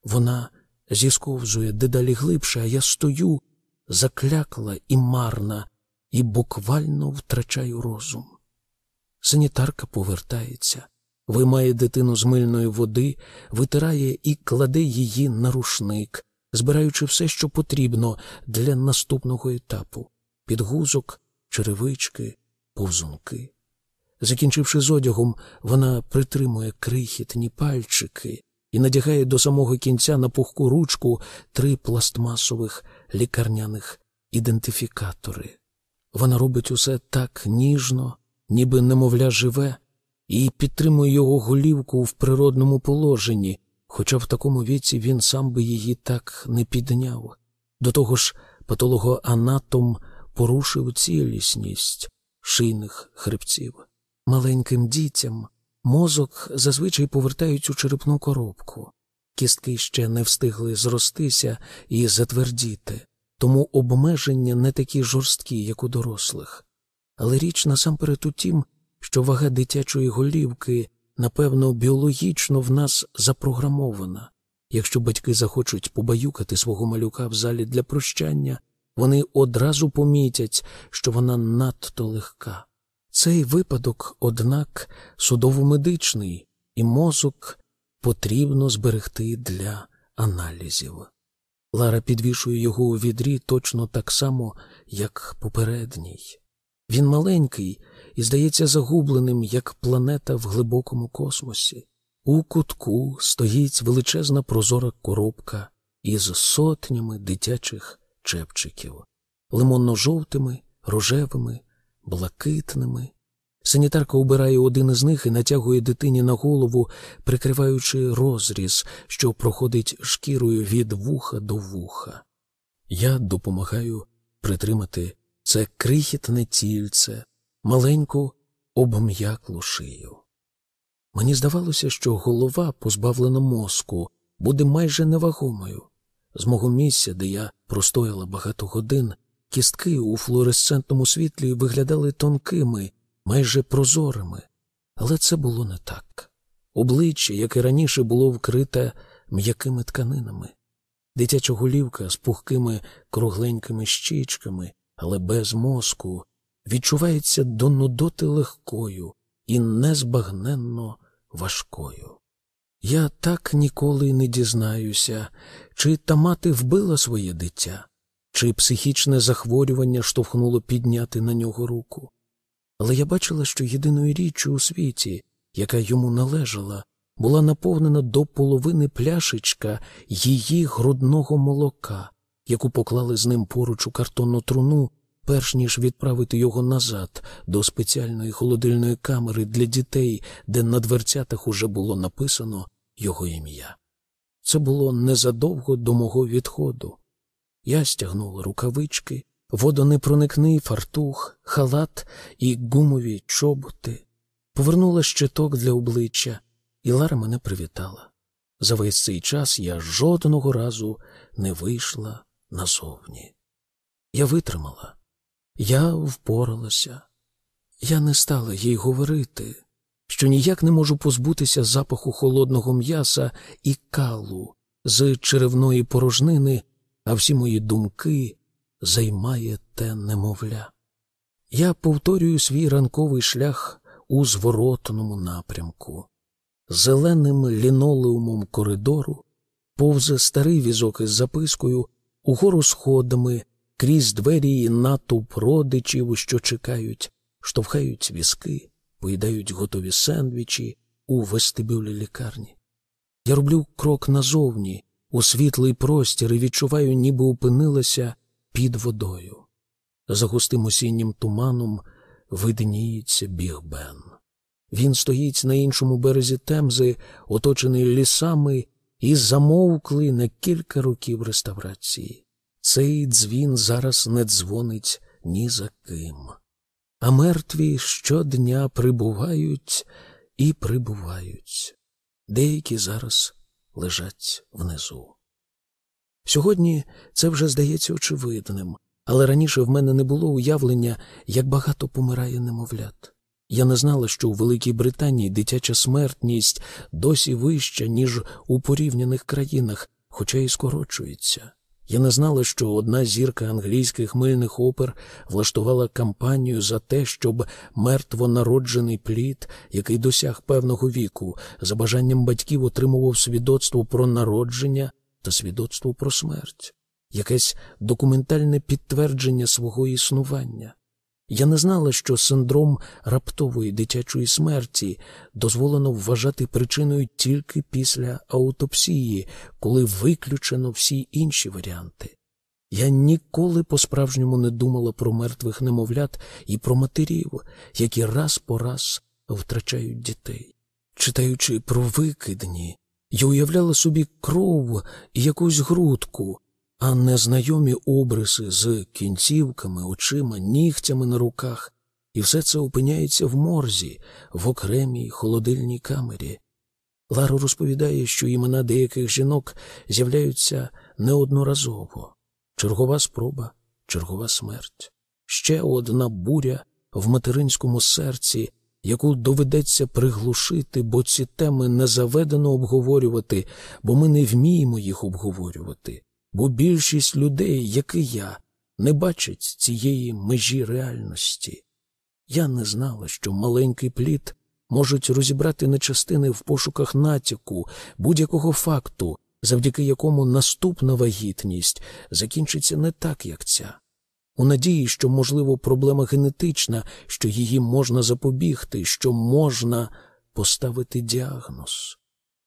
Вона зісковзує дедалі глибше, а я стою, заклякла і марна, і буквально втрачаю розум. Санітарка повертається. виймає дитину з мильної води, витирає і кладе її на рушник, збираючи все, що потрібно для наступного етапу підгузок, черевички, повзунки. Закінчивши з одягом, вона притримує крихітні пальчики і надягає до самого кінця на пухку ручку три пластмасових лікарняних ідентифікатори. Вона робить усе так ніжно, ніби немовля живе, і підтримує його голівку в природному положенні, хоча в такому віці він сам би її так не підняв. До того ж, патологоанатом порушив цілісність шийних хребців. Маленьким дітям мозок зазвичай повертають у черепну коробку. Кістки ще не встигли зростися і затвердіти, тому обмеження не такі жорсткі, як у дорослих. Але річ насамперед у тім, що вага дитячої голівки, напевно, біологічно в нас запрограмована. Якщо батьки захочуть побаюкати свого малюка в залі для прощання, вони одразу помітять, що вона надто легка. Цей випадок, однак, судово-медичний, і мозок потрібно зберегти для аналізів. Лара підвішує його у відрі точно так само, як попередній. Він маленький і здається загубленим, як планета в глибокому космосі. У кутку стоїть величезна прозора коробка із сотнями дитячих чепчиків, лимонно-жовтими, рожевими, блакитними. Санітарка убирає один із них і натягує дитині на голову, прикриваючи розріз, що проходить шкірою від вуха до вуха. Я допомагаю притримати це крихітне тільце, маленьку обм'яклу шию. Мені здавалося, що голова, позбавлена мозку, буде майже невагомою. З мого місця, де я простояла багато годин, кістки у флуоресцентному світлі виглядали тонкими, майже прозорими, але це було не так. Обличчя, як і раніше, було вкрите м'якими тканинами. Дитяча голівка з пухкими кругленькими щічками, але без мозку, відчувається до нудоти легкою і незбагненно важкою. Я так ніколи не дізнаюся, чи та мати вбила своє дитя, чи психічне захворювання штовхнуло підняти на нього руку. Але я бачила, що єдиною річчю у світі, яка йому належала, була наповнена до половини пляшечка її грудного молока, яку поклали з ним поруч у картонну труну, перш ніж відправити його назад до спеціальної холодильної камери для дітей, де на дверцятах уже було написано його ім'я. Це було незадовго до мого відходу. Я стягнула рукавички, водонепроникний фартух, халат і гумові чоботи, повернула щиток для обличчя, і Лара мене привітала. За весь цей час я жодного разу не вийшла назовні. Я витримала, я впоралася. Я не стала їй говорити, що ніяк не можу позбутися запаху холодного м'яса і калу з черевної порожнини, а всі мої думки займає те немовля. Я повторюю свій ранковий шлях у зворотному напрямку, зеленим лінолеумом коридору, повзе старий візок із запискою, угору сходами, крізь двері і натовп родичів, що чекають, штовхають візки, поїдають готові сендвічі у вестибюлі лікарні. Я роблю крок назовні, у світлий простір і відчуваю, ніби опинилася під водою. За густим осіннім туманом видніється Біг Бен. Він стоїть на іншому березі Темзи, оточений лісами, і замовкли на кілька років реставрації. Цей дзвін зараз не дзвонить ні за ким. А мертві щодня прибувають і прибувають. Деякі зараз лежать внизу. Сьогодні це вже здається очевидним, але раніше в мене не було уявлення, як багато помирає немовлят. Я не знала, що у Великій Британії дитяча смертність досі вища, ніж у порівняних країнах, хоча і скорочується. Я не знала, що одна зірка англійських мильних опер влаштувала кампанію за те, щоб мертвонароджений плід, який досяг певного віку, за бажанням батьків отримував свідоцтво про народження та свідоцтво про смерть, якесь документальне підтвердження свого існування. Я не знала, що синдром раптової дитячої смерті дозволено вважати причиною тільки після аутопсії, коли виключено всі інші варіанти. Я ніколи по-справжньому не думала про мертвих немовлят і про матерів, які раз по раз втрачають дітей. Читаючи про викидні, я уявляла собі кров і якусь грудку, а незнайомі обриси з кінцівками, очима, нігтями на руках, і все це опиняється в морзі, в окремій холодильній камері. Ларо розповідає, що імена деяких жінок з'являються неодноразово. Чергова спроба, чергова смерть, ще одна буря в материнському серці, яку доведеться приглушити, бо ці теми не заведено обговорювати, бо ми не вміємо їх обговорювати бо більшість людей, як і я, не бачать цієї межі реальності. Я не знала, що маленький плід можуть розібрати на частини в пошуках натяку будь-якого факту, завдяки якому наступна вагітність закінчиться не так, як ця. У надії, що, можливо, проблема генетична, що її можна запобігти, що можна поставити діагноз.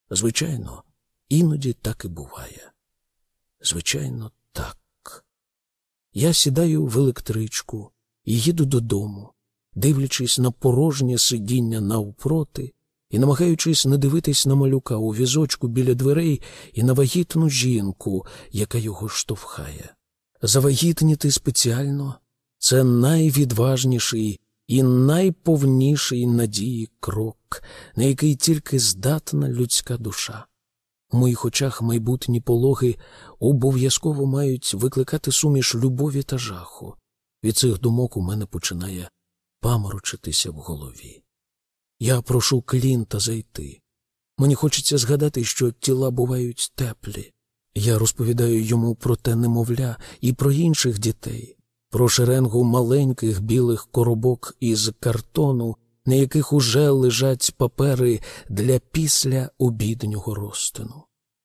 Звичайно, іноді так і буває. Звичайно, так. Я сідаю в електричку і їду додому, дивлячись на порожнє сидіння навпроти і намагаючись не дивитись на малюка у візочку біля дверей і на вагітну жінку, яка його штовхає. Завагітніти спеціально це найвідважніший і найповніший надії крок, на який тільки здатна людська душа. У моїх очах майбутні пологи обов'язково мають викликати суміш любові та жаху. Від цих думок у мене починає паморочитися в голові. Я прошу Клінта зайти. Мені хочеться згадати, що тіла бувають теплі. Я розповідаю йому про те немовля і про інших дітей, про шеренгу маленьких білих коробок із картону, на яких уже лежать папери для після обіднього розтину.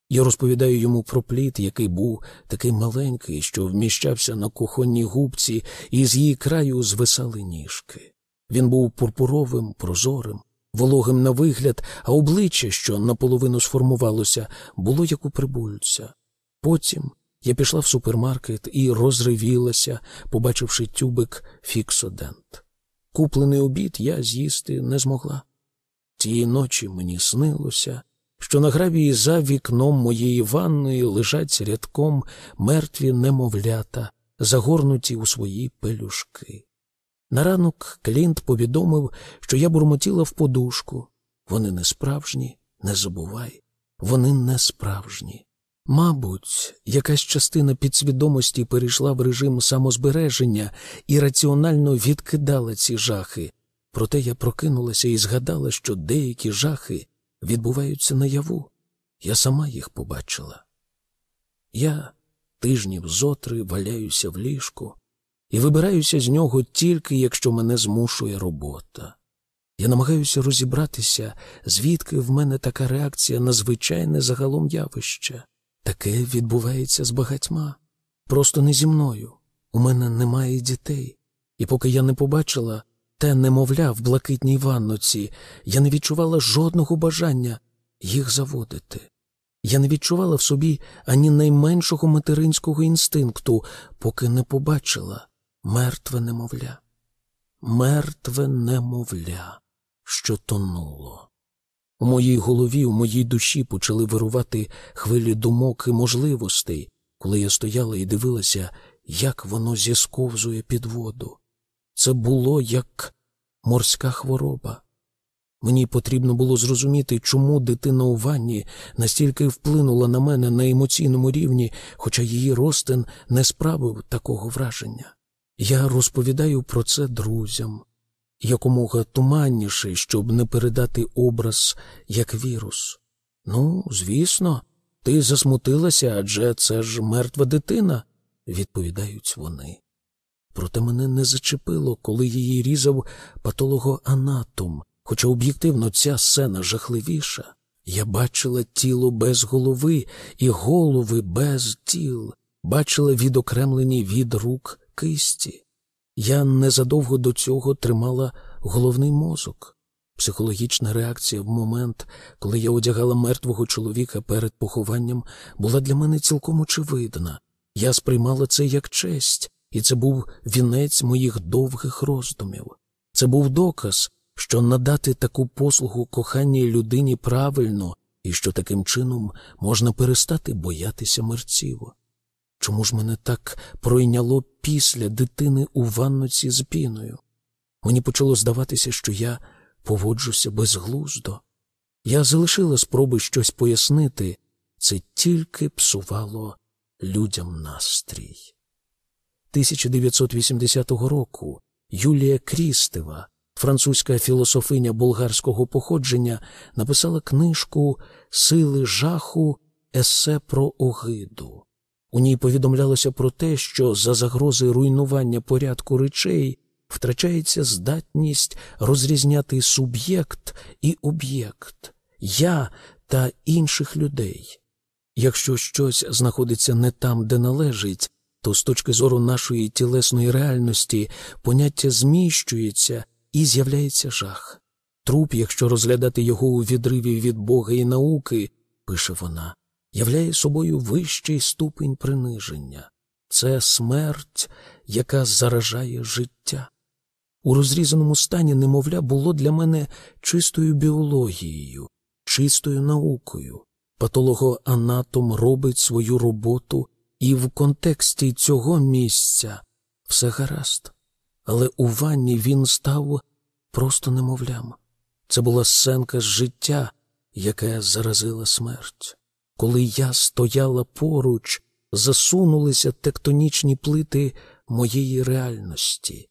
Я розповідаю йому про плід, який був такий маленький, що вміщався на кухонній губці, і з її краю звисали ніжки. Він був пурпуровим, прозорим, вологим на вигляд, а обличчя, що наполовину сформувалося, було як у прибульця. Потім я пішла в супермаркет і розривілася, побачивши тюбик фіксодент. Куплений обід я з'їсти не змогла. Тієї ночі мені снилося, що на гравії за вікном моєї ванної лежать рядком мертві немовлята, загорнуті у свої пелюшки. На ранок Клінт повідомив, що я бурмотіла в подушку. Вони не справжні, не забувай, вони не справжні. Мабуть, якась частина підсвідомості перейшла в режим самозбереження і раціонально відкидала ці жахи. Проте я прокинулася і згадала, що деякі жахи відбуваються наяву. Я сама їх побачила. Я тижнів зотри валяюся в ліжку і вибираюся з нього тільки якщо мене змушує робота. Я намагаюся розібратися, звідки в мене така реакція на звичайне загалом явище. Таке відбувається з багатьма. Просто не зі мною. У мене немає дітей. І поки я не побачила те немовля в блакитній ванноці, я не відчувала жодного бажання їх заводити. Я не відчувала в собі ані найменшого материнського інстинкту, поки не побачила мертве немовля, мертве немовля, що тонуло. У моїй голові, у моїй душі почали вирувати хвилі думок і можливостей, коли я стояла і дивилася, як воно зісковзує під воду. Це було як морська хвороба. Мені потрібно було зрозуміти, чому дитина у ванні настільки вплинула на мене на емоційному рівні, хоча її ростин не справив такого враження. Я розповідаю про це друзям якомога туманніше, щоб не передати образ як вірус. Ну, звісно, Ти засмутилася, адже це ж мертва дитина, відповідають вони. Проте мене не зачепило, коли її різав патологоанатом, хоча об'єктивно ця сцена жахливіша. Я бачила тіло без голови і голови без тіл, бачила відокремлені від рук кисті. Я незадовго до цього тримала головний мозок. Психологічна реакція в момент, коли я одягала мертвого чоловіка перед похованням, була для мене цілком очевидна. Я сприймала це як честь, і це був вінець моїх довгих роздумів. Це був доказ, що надати таку послугу коханій людині правильно і що таким чином можна перестати боятися мерців. Чому ж мене так пройняло після дитини у ванноці з піною? Мені почало здаватися, що я поводжуся безглуздо. Я залишила спроби щось пояснити, це тільки псувало людям настрій. 1980 року Юлія Крістева, французька філософиня болгарського походження, написала книжку Сили жаху, есе про огиду. У ній повідомлялося про те, що за загрози руйнування порядку речей втрачається здатність розрізняти суб'єкт і об'єкт, я та інших людей. Якщо щось знаходиться не там, де належить, то з точки зору нашої тілесної реальності поняття зміщується і з'являється жах. Труп, якщо розглядати його у відриві від Бога і науки, пише вона, являє собою вищий ступень приниження. Це смерть, яка заражає життя. У розрізаному стані немовля було для мене чистою біологією, чистою наукою. Патологоанатом робить свою роботу, і в контексті цього місця все гаразд. Але у ванні він став просто немовлям. Це була сценка з життя, яке заразила смерть. Коли я стояла поруч, засунулися тектонічні плити моєї реальності.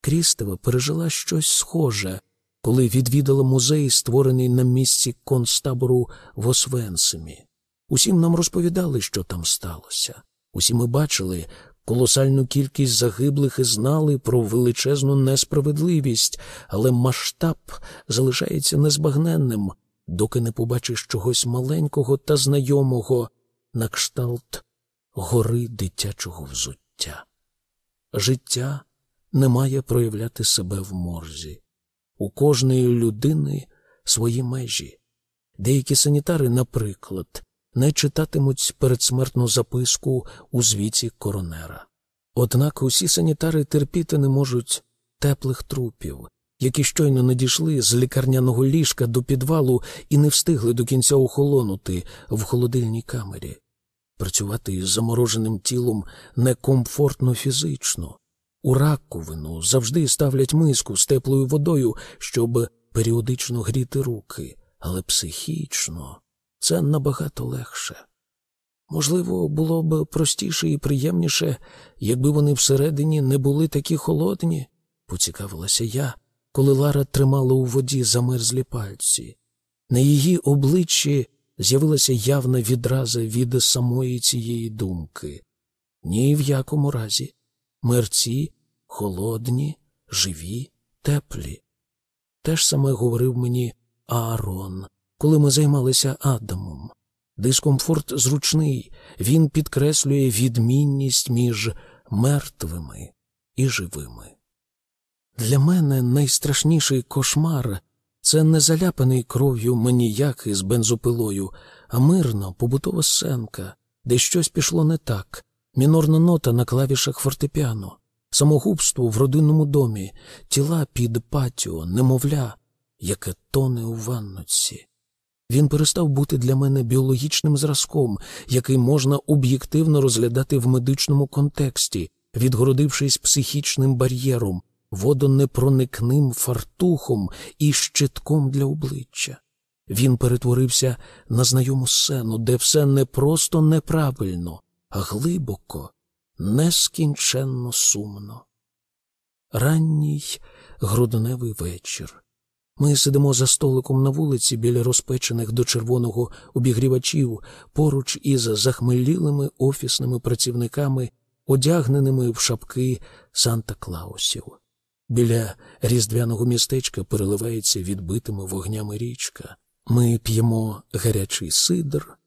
Крістева пережила щось схоже, коли відвідала музей, створений на місці концтабору в Освенсимі. Усім нам розповідали, що там сталося. Усі ми бачили колосальну кількість загиблих і знали про величезну несправедливість, але масштаб залишається незбагненним, доки не побачиш чогось маленького та знайомого на кшталт гори дитячого взуття. Життя не має проявляти себе в морзі. У кожної людини свої межі. Деякі санітари, наприклад, не читатимуть передсмертну записку у звіті коронера. Однак усі санітари терпіти не можуть теплих трупів, які щойно надійшли з лікарняного ліжка до підвалу і не встигли до кінця охолонути в холодильній камері. Працювати із замороженим тілом некомфортно фізично. У раковину завжди ставлять миску з теплою водою, щоб періодично гріти руки, але психічно це набагато легше. Можливо, було б простіше і приємніше, якби вони всередині не були такі холодні, поцікавилася я, коли Лара тримала у воді замерзлі пальці. На її обличчі з'явилася явна відраза від самої цієї думки. Ні в якому разі. Мерці холодні, живі, теплі. Те ж саме говорив мені Аарон, коли ми займалися Адамом. Дискомфорт зручний, він підкреслює відмінність між мертвими і живими. Для мене найстрашніший кошмар це не заляпаний кров'ю маніяк із бензопилою, а мирна побутова сценка, де щось пішло не так, мінорна нота на клавішах фортепіано, самогубство в родинному домі, тіла під патіо, немовля, яке тоне у ванноці. Він перестав бути для мене біологічним зразком, який можна об'єктивно розглядати в медичному контексті, відгородившись психічним бар'єром, водонепроникним фартухом і щитком для обличчя. Він перетворився на знайому сцену, де все не просто неправильно, а глибоко, нескінченно сумно. Ранній грудневий вечір. Ми сидимо за столиком на вулиці біля розпечених до червоного обігрівачів поруч із захмелілими офісними працівниками, одягненими в шапки Санта Клаусів. Біля різдвяного містечка переливається відбитими вогнями річка. Ми п'ємо гарячий сидр.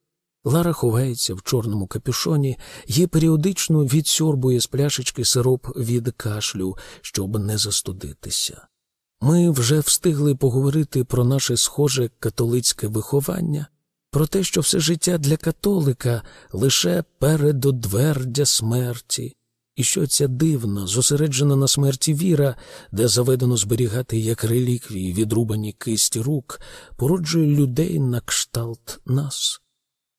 Лара ховається в чорному капюшоні і періодично відсьорбує з пляшечки сироп від кашлю, щоб не застудитися. Ми вже встигли поговорити про наше схоже католицьке виховання, про те, що все життя для католика лише передодвердя смерті, і що ця дивна, зосереджена на смерті віра, де заведено зберігати як реліквії відрубані кисті рук, породжує людей на кшталт нас.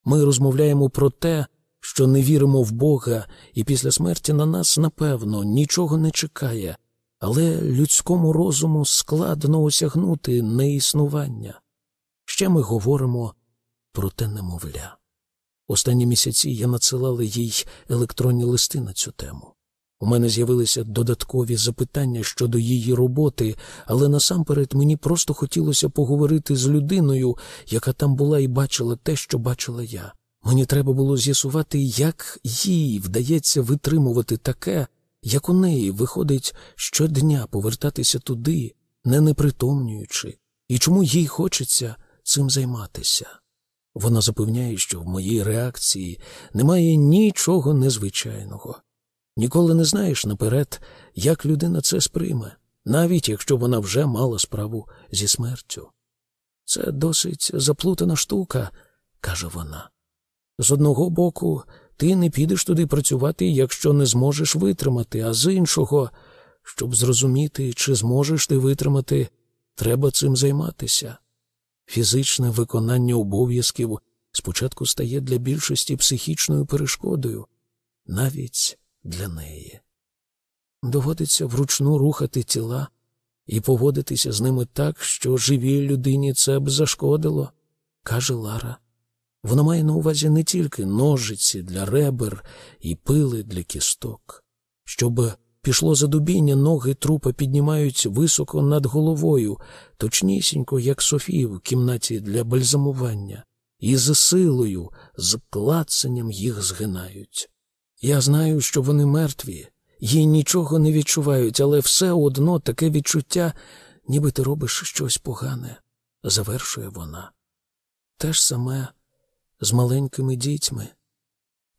Ми розмовляємо про те, що не віримо в Бога, і після смерті на нас, напевно, нічого не чекає, але людському розуму складно осягнути неіснування. Ще ми говоримо про те немовля. Останні місяці я надсилала їй електронні листи на цю тему. У мене з'явилися додаткові запитання щодо її роботи, але насамперед мені просто хотілося поговорити з людиною, яка там була і бачила те, що бачила я. Мені треба було з'ясувати, як їй вдається витримувати таке, як у неї виходить щодня повертатися туди, не непритомнюючи, і чому їй хочеться цим займатися. Вона запевняє, що в моїй реакції немає нічого незвичайного. Ніколи не знаєш наперед, як людина це сприйме, навіть якщо вона вже мала справу зі смертю. Це досить заплутана штука, каже вона. З одного боку, ти не підеш туди працювати, якщо не зможеш витримати, а з іншого, щоб зрозуміти, чи зможеш ти витримати, треба цим займатися. Фізичне виконання обов'язків спочатку стає для більшості психічною перешкодою, навіть для неї. Доводиться вручну рухати тіла і поводитися з ними так, що живій людині це б зашкодило, каже Лара. Вона має на увазі не тільки ножиці для ребер і пили для кісток. Щоб пішло задубіння, ноги трупа піднімають високо над головою, точнісінько, як Софії в кімнаті для бальзамування, і з силою, з клацанням їх згинають. Я знаю, що вони мертві, їй нічого не відчувають, але все одно таке відчуття, ніби ти робиш щось погане, завершує вона. Те ж саме з маленькими дітьми.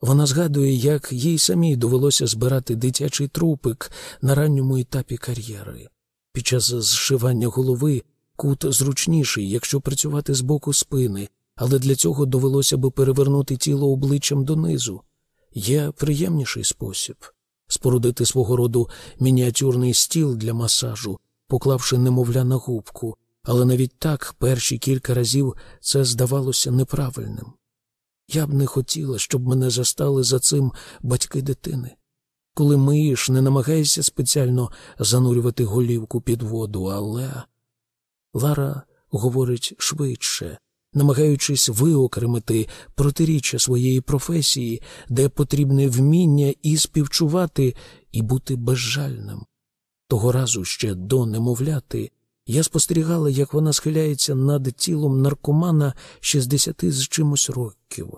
Вона згадує, як їй самій довелося збирати дитячий трупик на ранньому етапі кар'єри. Під час зшивання голови кут зручніший, якщо працювати з боку спини, але для цього довелося би перевернути тіло обличчям донизу. Є приємніший спосіб спорудити свого роду мініатюрний стіл для масажу, поклавши немовля на губку, але навіть так перші кілька разів це здавалося неправильним. Я б не хотіла, щоб мене застали за цим батьки дитини. Коли миєш, не намагайся спеціально занурювати голівку під воду, але. Лара говорить швидше, намагаючись виокремити протиріччя своєї професії, де потрібне вміння і співчувати, і бути безжальним. Того разу ще до немовляти я спостерігала, як вона схиляється над тілом наркомана 60 з чимось років.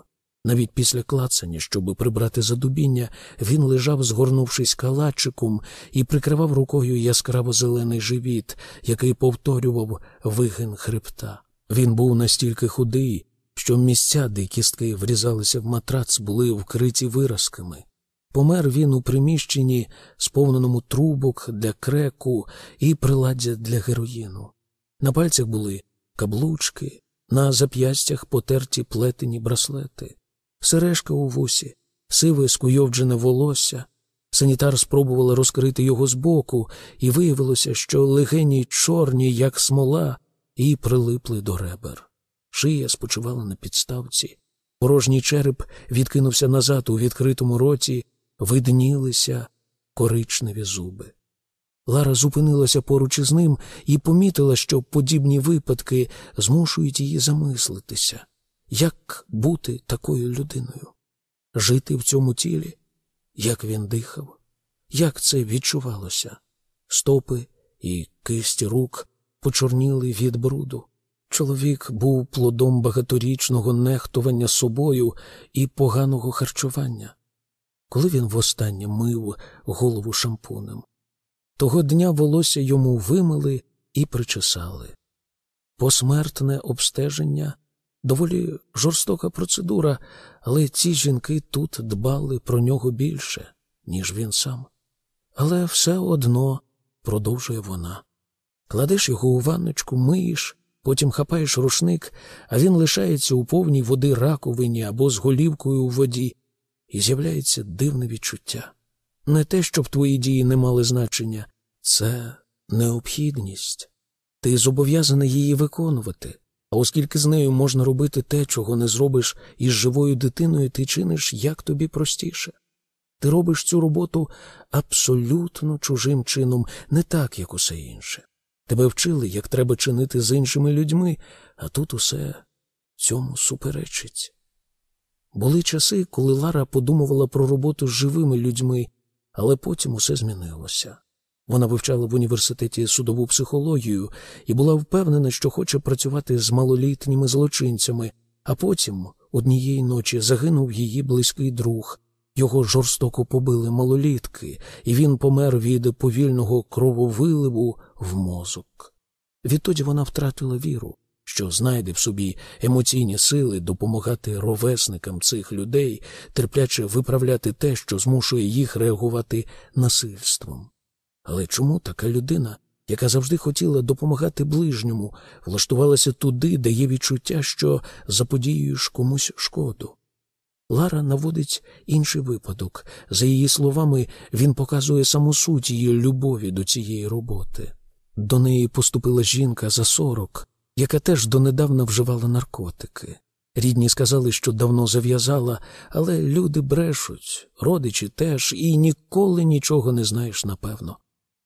Навіть після клацання, щоби прибрати задубіння, він лежав, згорнувшись калачиком, і прикривав рукою яскраво зелений живіт, який повторював вигин хребта. Він був настільки худий, що місця, де кістки врізалися в матрац, були вкриті виразками. Помер він у приміщенні, сповненому трубок для креку і приладдя для героїну. На пальцях були каблучки, на зап'ястях потерті плетені браслети, сережка у вусі, сиве скуйовджене волосся. Санітар спробувала розкрити його збоку, і виявилося, що легені чорні, як смола, і прилипли до ребер. Шия спочивала на підставці. Порожній череп відкинувся назад у відкритому роті, виднілися коричневі зуби. Лара зупинилася поруч із ним і помітила, що подібні випадки змушують її замислитися, як бути такою людиною, жити в цьому тілі, як він дихав, як це відчувалося, стопи і кисті рук почорніли від бруду. Чоловік був плодом багаторічного нехтування собою і поганого харчування. Коли він востаннє мив голову шампунем, того дня волосся йому вимили і причесали. Посмертне обстеження доволі жорстока процедура, але ці жінки тут дбали про нього більше, ніж він сам. Але все одно, продовжує вона, кладеш його у ванночку, миєш, потім хапаєш рушник, а він лишається у повній води раковині або з голівкою у воді, і з'являється дивне відчуття. Не те, щоб твої дії не мали значення, це необхідність. Ти зобов'язаний її виконувати. А оскільки з нею можна робити те, чого не зробиш із живою дитиною, ти чиниш як тобі простіше. Ти робиш цю роботу абсолютно чужим чином, не так, як усе інше. Тебе вчили, як треба чинити з іншими людьми, а тут усе цьому суперечить. Були часи, коли Лара подумувала про роботу з живими людьми, але потім усе змінилося. Вона вивчала в університеті судову психологію і була впевнена, що хоче працювати з малолітніми злочинцями, а потім однієї ночі загинув її близький друг. Його жорстоко побили малолітки, і він помер від повільного крововиливу в мозок. Відтоді вона втратила віру, що знайде в собі емоційні сили допомагати ровесникам цих людей, терпляче виправляти те, що змушує їх реагувати насильством. Але чому така людина, яка завжди хотіла допомагати ближньому, влаштувалася туди, де є відчуття, що заподіюєш комусь шкоду? Лара наводить інший випадок. За її словами, він показує саму суть її любові до цієї роботи. До неї поступила жінка за сорок, яка теж донедавна вживала наркотики. Рідні сказали, що давно зав'язала, але люди брешуть, родичі теж, і ніколи нічого не знаєш напевно.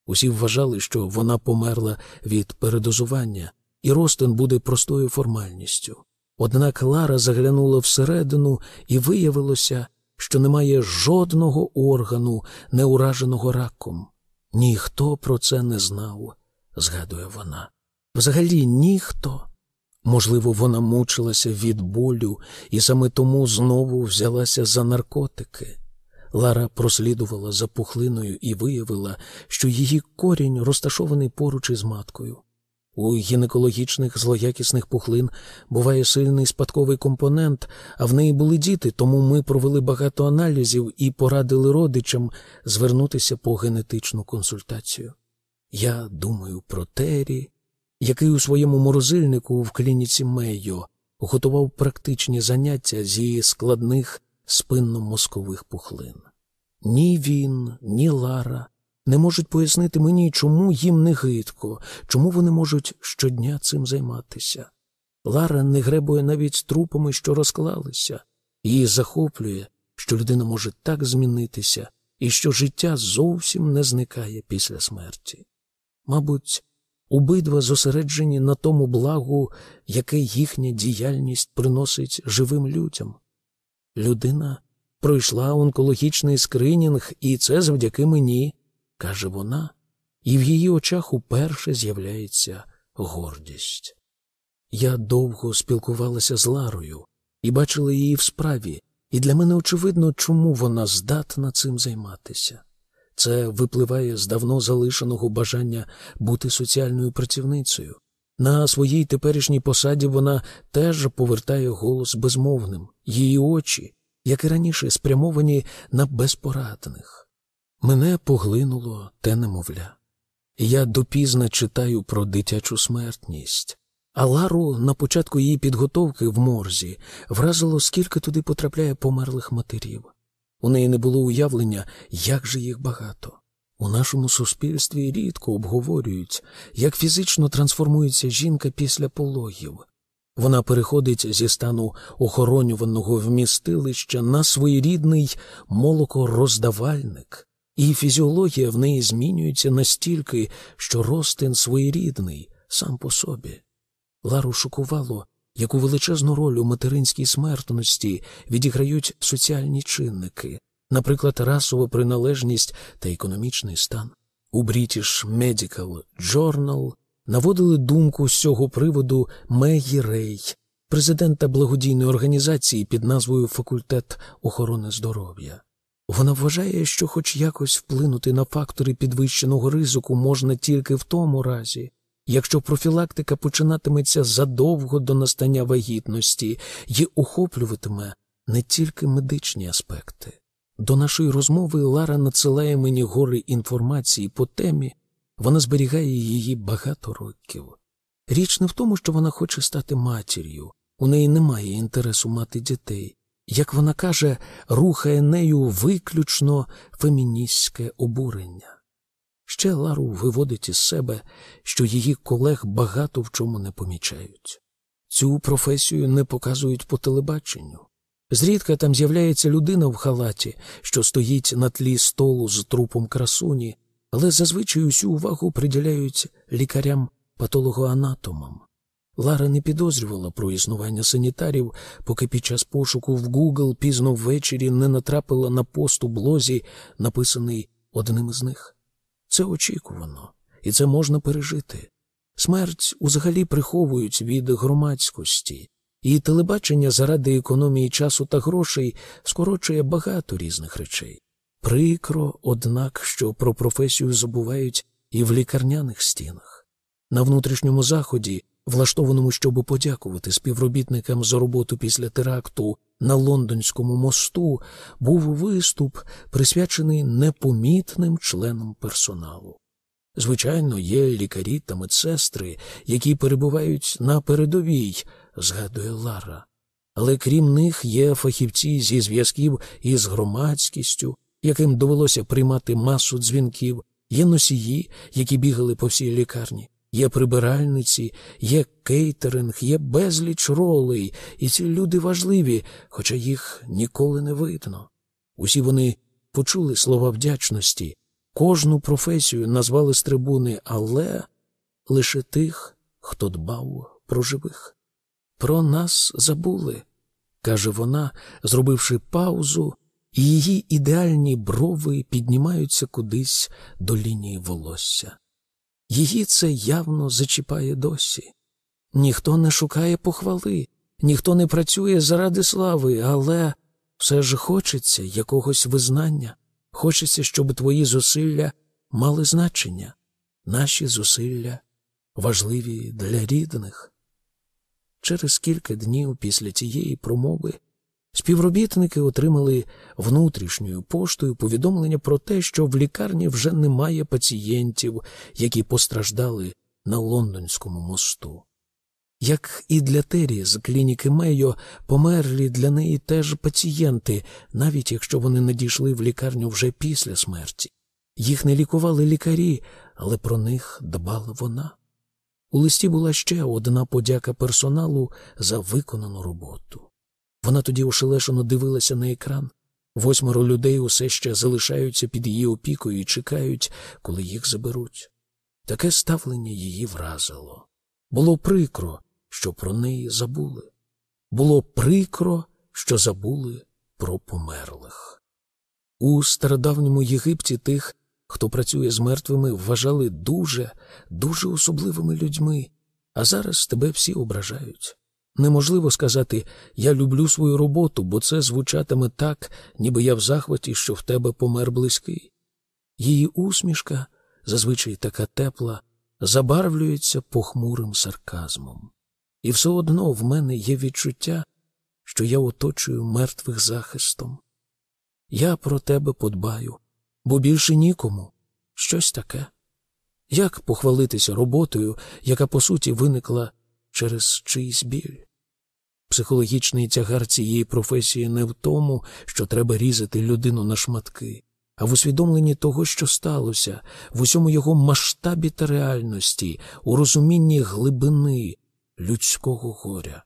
Усі вважали, що вона померла від передозування, і розтин буде простою формальністю. Однак Лара заглянула всередину і виявилося, що немає жодного органу, не ураженого раком. Ніхто про це не знав, згадує вона. Взагалі ніхто. Можливо, вона мучилася від болю і саме тому знову взялася за наркотики. Лара прослідувала за пухлиною і виявила, що її корінь розташований поруч із маткою. У гінекологічних злоякісних пухлин буває сильний спадковий компонент, а в неї були діти, тому ми провели багато аналізів і порадили родичам звернутися по генетичну консультацію. Я думаю про Террі, який у своєму морозильнику в клініці Мейо готував практичні заняття зі складних спинно-мозкових пухлин. Ні він, ні Лара не можуть пояснити мені, чому їм не гидко, чому вони можуть щодня цим займатися. Лара не гребує навіть трупами, що розклалися, її захоплює, що людина може так змінитися і що життя зовсім не зникає після смерті. Мабуть, обидва зосереджені на тому благу, яке їхня діяльність приносить живим людям. Людина пройшла онкологічний скринінг, і це завдяки мені, каже вона, і в її очах уперше з'являється гордість. Я довго спілкувалася з Ларою і бачила її в справі, і для мене очевидно, чому вона здатна цим займатися. Це випливає з давно залишеного бажання бути соціальною працівницею. На своїй теперішній посаді вона теж повертає голос безмовним, її очі, як і раніше, спрямовані на безпорадних. Мене поглинуло те немовля. Я допізна читаю про дитячу смертність, а Лару на початку її підготовки в морзі вразило, скільки туди потрапляє померлих матерів. У неї не було уявлення, як же їх багато. У нашому суспільстві рідко обговорюють, як фізично трансформується жінка після пологів. Вона переходить зі стану охоронюваного вмістилища на своєрідний молокороздавальник, і фізіологія в неї змінюється настільки, що ростин своєрідний сам по собі. Лару шокувало, яку величезну роль у материнській смертності відіграють соціальні чинники, наприклад, расова приналежність та економічний стан. У British Medical Journal наводили думку з цього приводу Мегі Рей, президента благодійної організації під назвою Факультет охорони здоров'я. Вона вважає, що хоч якось вплинути на фактори підвищеного ризику можна тільки в тому разі, якщо профілактика починатиметься задовго до настання вагітності і охоплюватиме не тільки медичні аспекти. До нашої розмови Лара надсилає мені гори інформації по темі, вона зберігає її багато років. Річ не в тому, що вона хоче стати матір'ю, у неї немає інтересу мати дітей. Як вона каже, рухає нею виключно феміністське обурення. Ще Лару виводить із себе, що її колег багато в чому не помічають. Цю професію не показують по телебаченню. Зрідка там з'являється людина в халаті, що стоїть на тлі столу з трупом красуні, але зазвичай усю увагу приділяють лікарям-патологоанатомам. Лара не підозрювала про існування санітарів, поки під час пошуку в Google пізно ввечері не натрапила на пост у блозі, написаний одним із них. Це очікувано, і це можна пережити. Смерть узагалі приховують від громадськості, і телебачення заради економії часу та грошей скорочує багато різних речей. Прикро, однак, що про професію забувають і в лікарняних стінах. На внутрішньому заході, влаштованому, щоб подякувати співробітникам за роботу після теракту на лондонському мосту, був виступ, присвячений непомітним членам персоналу. Звичайно, є лікарі та медсестри, які перебувають на передовій, згадує Лара. Але крім них є фахівці зі зв'язків із громадськістю, яким довелося приймати масу дзвінків, є носії, які бігали по всій лікарні, є прибиральниці, є кейтеринг, є безліч ролей, і ці люди важливі, хоча їх ніколи не видно. Усі вони почули слова вдячності, кожну професію назвали з трибуни, але лише тих, хто дбав про живих. Про нас забули, каже вона, зробивши паузу, і її ідеальні брови піднімаються кудись до лінії волосся. Її це явно зачіпає досі. Ніхто не шукає похвали, ніхто не працює заради слави, але все ж хочеться якогось визнання, хочеться, щоб твої зусилля мали значення, наші зусилля важливі для рідних. Через кілька днів після тієї промови співробітники отримали внутрішньою поштою повідомлення про те, що в лікарні вже немає пацієнтів, які постраждали на лондонському мосту. Як і для Тері з клініки Мейо померлі для неї теж пацієнти, навіть якщо вони надійшли в лікарню вже після смерті. Їх не лікували лікарі, але про них дбала вона. У листі була ще одна подяка персоналу за виконану роботу. Вона тоді ошелешено дивилася на екран. Восьмеро людей усе ще залишаються під її опікою і чекають, коли їх заберуть. Таке ставлення її вразило. Було прикро, що про неї забули. Було прикро, що забули про померлих. У стародавньому Єгипті тих, хто працює з мертвими, вважали дуже, дуже особливими людьми, а зараз тебе всі ображають. Неможливо сказати я люблю свою роботу, бо це звучатиме так, ніби я в захваті, що в тебе помер близький. Її усмішка, зазвичай така тепла, забарвлюється похмурим сарказмом. І все одно в мене є відчуття, що я оточую мертвих захистом. Я про тебе подбаю, бо більше нікому щось таке. Як похвалитися роботою, яка по суті виникла через чийсь біль? Психологічний тягар цієї професії не в тому, що треба різати людину на шматки, а в усвідомленні того, що сталося, в усьому його масштабі та реальності, у розумінні глибини людського горя.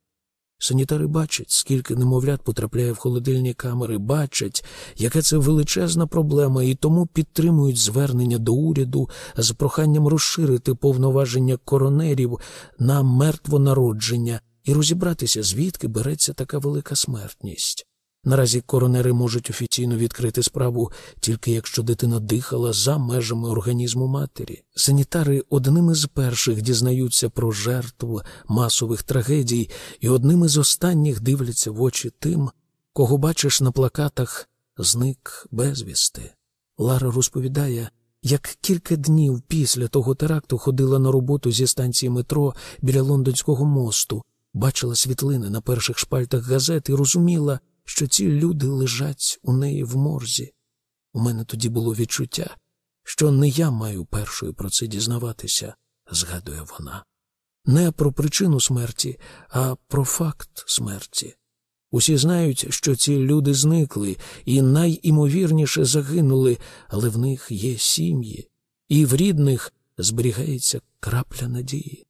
Санітари бачать, скільки немовлят потрапляє в холодильні камери, бачать, яка це величезна проблема, і тому підтримують звернення до уряду з проханням розширити повноваження коронерів на мертвонародження і розібратися, звідки береться така велика смертність. Наразі коронери можуть офіційно відкрити справу тільки якщо дитина дихала за межами організму матері. Санітари одним із перших дізнаються про жертву масових трагедій, і одним із останніх дивляться в очі тим, кого бачиш на плакатах, зник безвісти. Лара розповідає, як кілька днів після того теракту ходила на роботу зі станції метро біля лондонського мосту, бачила світлини на перших шпальтах газет і розуміла, що ці люди лежать у неї в морзі. У мене тоді було відчуття, що не я маю першою про це дізнаватися, згадує вона. Не про причину смерті, а про факт смерті. Усі знають, що ці люди зникли і найімовірніше загинули, але в них є сім'ї, і в рідних зберігається крапля надії.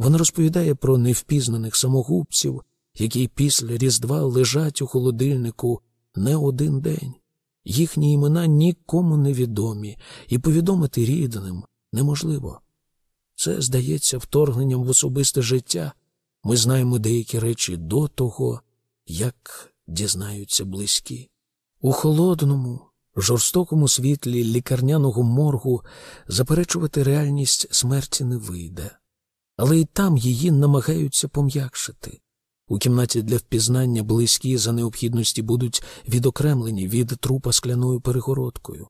Вона розповідає про невпізнаних самогубців, які після Різдва лежать у холодильнику не один день. Їхні імена нікому не відомі, і повідомити рідним неможливо. Це здається вторгненням в особисте життя. Ми знаємо деякі речі до того, як дізнаються близькі. У холодному, жорстокому світлі лікарняного моргу заперечувати реальність смерті не вийде, але й там її намагаються пом'якшити. У кімнаті для впізнання близькі за необхідності будуть відокремлені від трупа скляною перегородкою.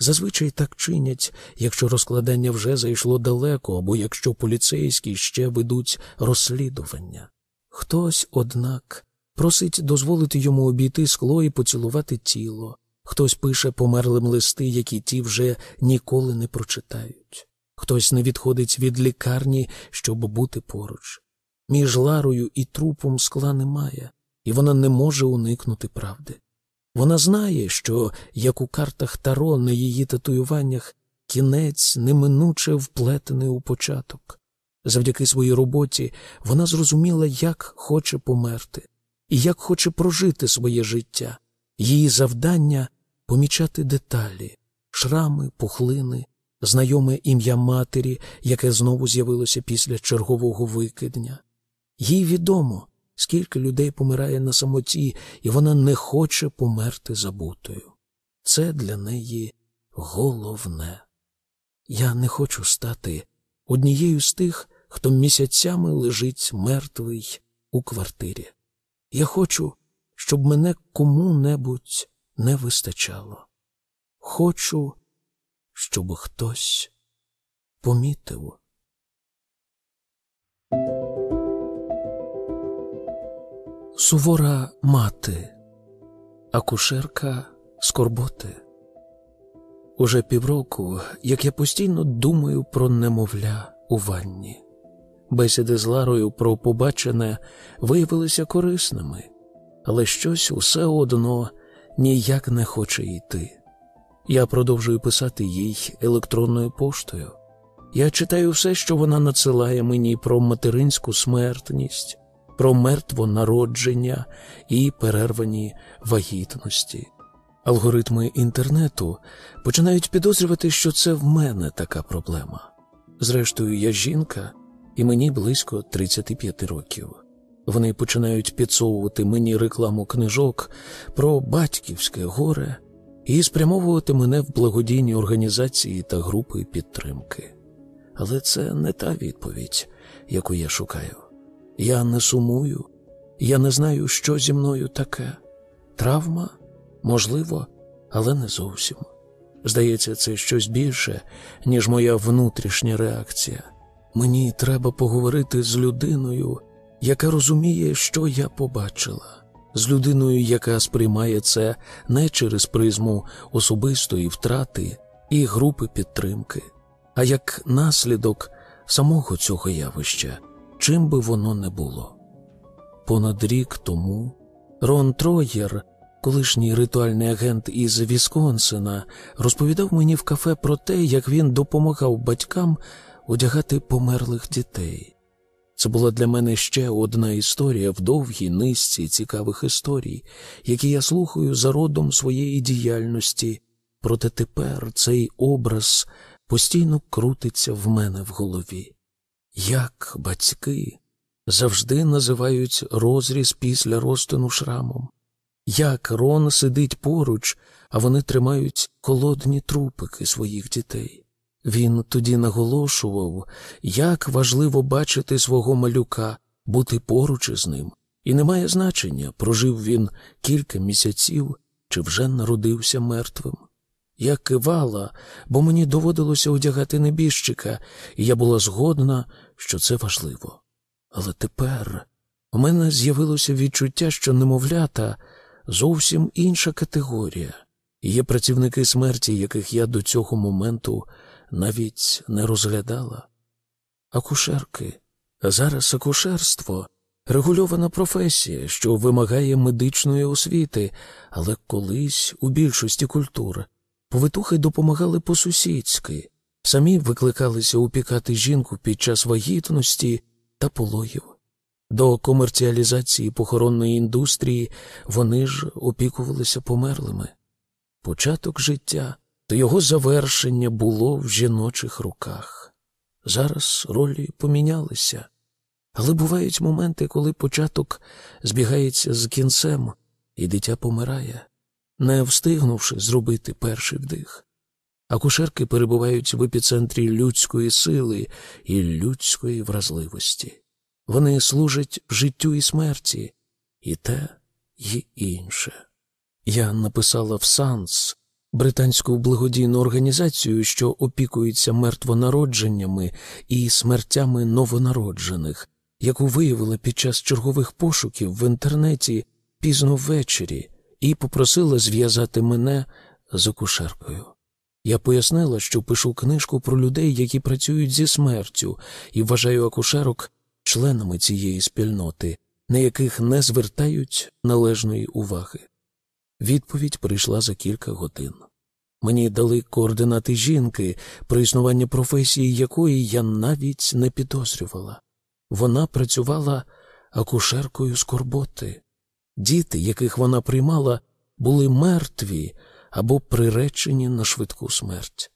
Зазвичай так чинять, якщо розкладання вже зайшло далеко, або якщо поліцейські ще ведуть розслідування. Хтось, однак, просить дозволити йому обійти скло і поцілувати тіло, хтось пише померлим листи, які ті вже ніколи не прочитають, хтось не відходить від лікарні, щоб бути поруч. Між Ларою і трупом скла немає, і вона не може уникнути правди. Вона знає, що, як у картах Таро на її татуюваннях, кінець неминуче вплетений у початок. Завдяки своїй роботі вона зрозуміла, як хоче померти і як хоче прожити своє життя. Її завдання помічати деталі, шрами, пухлини, знайоме ім'я матері, яке знову з'явилося після чергового викидня. Їй відомо, скільки людей помирає на самоті, і вона не хоче померти забутою. Це для неї головне. Я не хочу стати однією з тих, хто місяцями лежить мертвий у квартирі. Я хочу, щоб мене кому-небудь не вистачало. Хочу, щоб хтось помітив. Сувора мати, акушерка скорботи. Уже півроку, як я постійно думаю про немовля у ванні. Бесіди з Ларою про побачене виявилися корисними, але щось усе одно ніяк не хоче йти. Я продовжую писати їй електронною поштою. Я читаю все, що вона надсилає мені про материнську смертність, про мертво народження і перервані вагітності. Алгоритми інтернету починають підозрювати, що це в мене така проблема. Зрештою, я жінка, і мені близько 35 років. Вони починають підсовувати мені рекламу книжок про батьківське горе і спрямовувати мене в благодійні організації та групи підтримки. Але це не та відповідь, яку я шукаю. Я не сумую, я не знаю, що зі мною таке. Травма? Можливо, але не зовсім. Здається, це щось більше, ніж моя внутрішня реакція. Мені треба поговорити з людиною, яка розуміє, що я побачила, з людиною, яка сприймає це не через призму особистої втрати і групи підтримки, а як наслідок самого цього явища, чим би воно не було. Понад рік тому Рон Троєр, колишній ритуальний агент із Вісконсина, розповідав мені в кафе про те, як він допомагав батькам одягати померлих дітей. Це була для мене ще одна історія в довгій низці цікавих історій, які я слухаю за родом своєї діяльності, проте тепер цей образ постійно крутиться в мене в голові. Як батьки завжди називають розріз після розтину шрамом, як Рон сидить поруч, а вони тримають колодні трупики своїх дітей. Він тоді наголошував, як важливо бачити свого малюка, бути поруч із ним, і не має значення, прожив він кілька місяців чи вже народився мертвим. Я кивала, бо мені доводилося одягати небіжчика, і я була згодна, що це важливо. Але тепер у мене з'явилося відчуття, що немовлята зовсім інша категорія, є працівники смерті, яких я до цього моменту навіть не розглядала. Акушерки. Зараз акушерство регульована професія, що вимагає медичної освіти, але колись у більшості культур повитухи допомагали по-сусідськи, самі викликалися упікати жінку під час вагітності та пологів. До комерціалізації похоронної індустрії вони ж опікувалися померлими. Початок життя то його завершення було в жіночих руках. Зараз ролі помінялися, але бувають моменти, коли початок збігається з кінцем, і дитя помирає, не встигнувши зробити перший вдих. Акушерки перебувають в епіцентрі людської сили і людської вразливості. Вони служать життю і смерті, і те, і інше. Я написала в Санс, британську благодійну організацію, що опікується мертвонародженнями і смертями новонароджених, яку виявила під час чергових пошуків в інтернеті пізно ввечері, і попросила зв'язати мене з акушеркою. Я пояснила, що пишу книжку про людей, які працюють зі смертю, і вважаю акушерок членами цієї спільноти, на яких не звертають належної уваги. Відповідь прийшла за кілька годин. Мені дали координати жінки, про існування професії якої я навіть не підозрювала. Вона працювала акушеркою скорботи. Діти, яких вона приймала, були мертві або приречені на швидку смерть.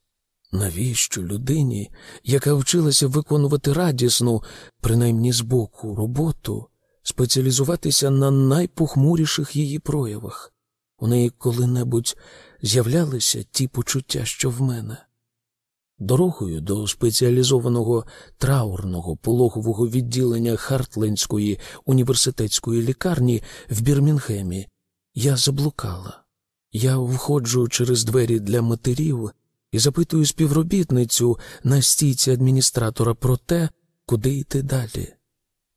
Навіщо людині, яка вчилася виконувати радісну, принаймні збоку, роботу, спеціалізуватися на найпохмуріших її проявах? У неї коли-небудь з'являлися ті почуття, що в мене. Дорогою до спеціалізованого траурного пологового відділення Хартлендської університетської лікарні в Бірмінгемі я заблукала. Я входжу через двері для матерів і запитую співробітницю на стійці адміністратора про те, куди йти далі.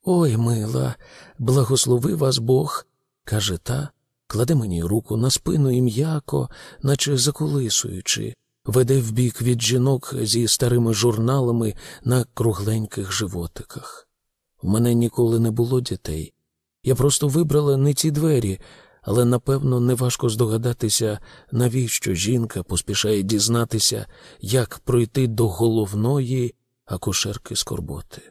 Ой, мила, благослови вас Бог, каже та, кладе мені руку на спину і м'яко, наче заколисуючи, веде вбік від жінок зі старими журналами на кругленьких животиках. У мене ніколи не було дітей. Я просто вибрала не ті двері, але напевно неважко здогадатися, навіщо жінка поспішає дізнатися, як пройти до головної акушерки скорботи.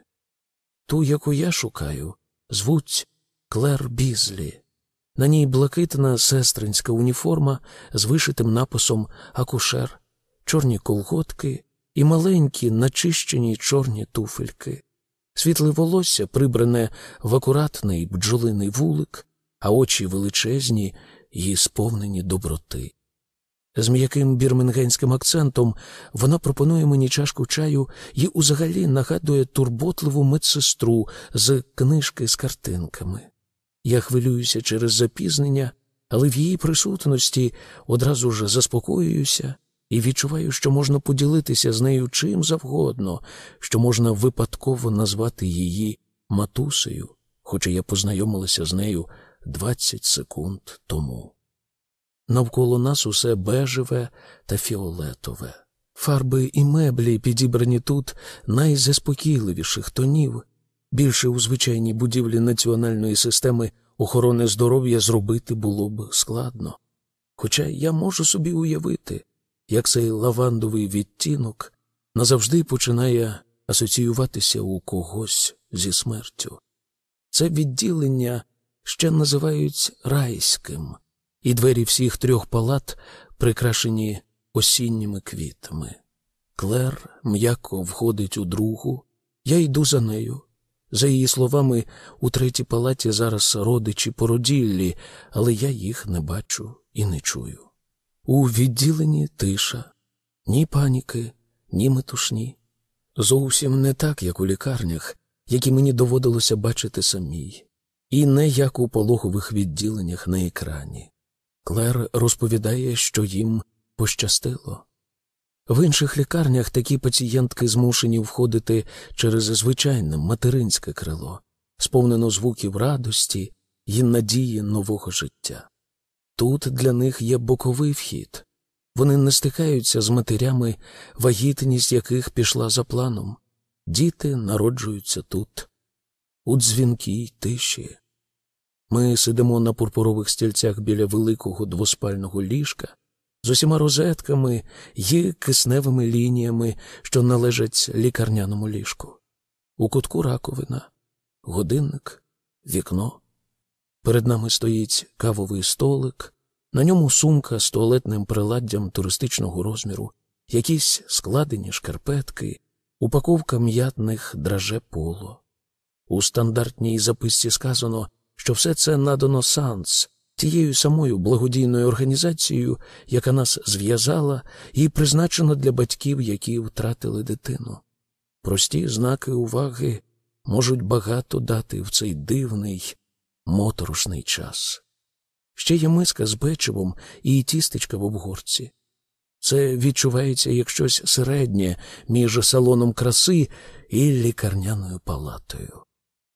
Ту, яку я шукаю, звуть Клер Бізлі. На ній блакитна сестринська уніформа з вишитим написом Акушер, чорні колготки і маленькі начищені чорні туфельки. Світле волосся прибране в акуратний бджолиний вулик, а очі величезні і сповнені доброти. З м'яким бірмінгенським акцентом вона пропонує мені чашку чаю і узагалі нагадує турботливу медсестру з книжки з картинками. Я хвилююся через запізнення, але в її присутності одразу ж заспокоююся і відчуваю, що можна поділитися з нею чим завгодно, що можна випадково назвати її матусею, хоча я познайомилася з нею 20 секунд тому. Навколо нас усе бежеве та фіолетове. Фарби і меблі підібрані тут найзаспокійливіших тонів. Більше у звичайній будівлі національної системи охорони здоров'я зробити було б складно. Хоча я можу собі уявити, як цей лавандовий відтінок назавжди починає асоціюватися у когось зі смертю. Це відділення ще називають райським, і двері всіх трьох палат прикрашені осінніми квітами. Клер м'яко входить у другу, я йду за нею. За її словами, у третій палаті зараз родичі породіллі, але я їх не бачу і не чую. У відділенні тиша, ні паніки, ні метушні. Зовсім не так, як у лікарнях, які мені доводилося бачити самій, і не як у пологових відділеннях на екрані. Клер розповідає, що їм пощастило. В інших лікарнях такі пацієнтки змушені входити через звичайне материнське крило, сповнено звуків радості і надії нового життя. Тут для них є боковий вхід. Вони не стикаються з матерями, вагітність яких пішла за планом. Діти народжуються тут, у дзвінкій тиші. Ми сидимо на пурпурових стільцях біля великого двоспального ліжка з усіма розетками і кисневими лініями, що належать лікарняному ліжку. У кутку раковина, годинник, вікно. Перед нами стоїть кавовий столик, на ньому сумка з туалетним приладдям туристичного розміру, якісь складені шкарпетки, упаковка м'ятних драже поло. У стандартній записці сказано, що все це надано Санс, тією самою благодійною організацією, яка нас зв'язала і призначена для батьків, які втратили дитину. Прості знаки уваги можуть багато дати в цей дивний, моторошний час. Ще є миска з печивом і тістечка в обгорці. Це відчувається як щось середнє між салоном краси і лікарняною палатою,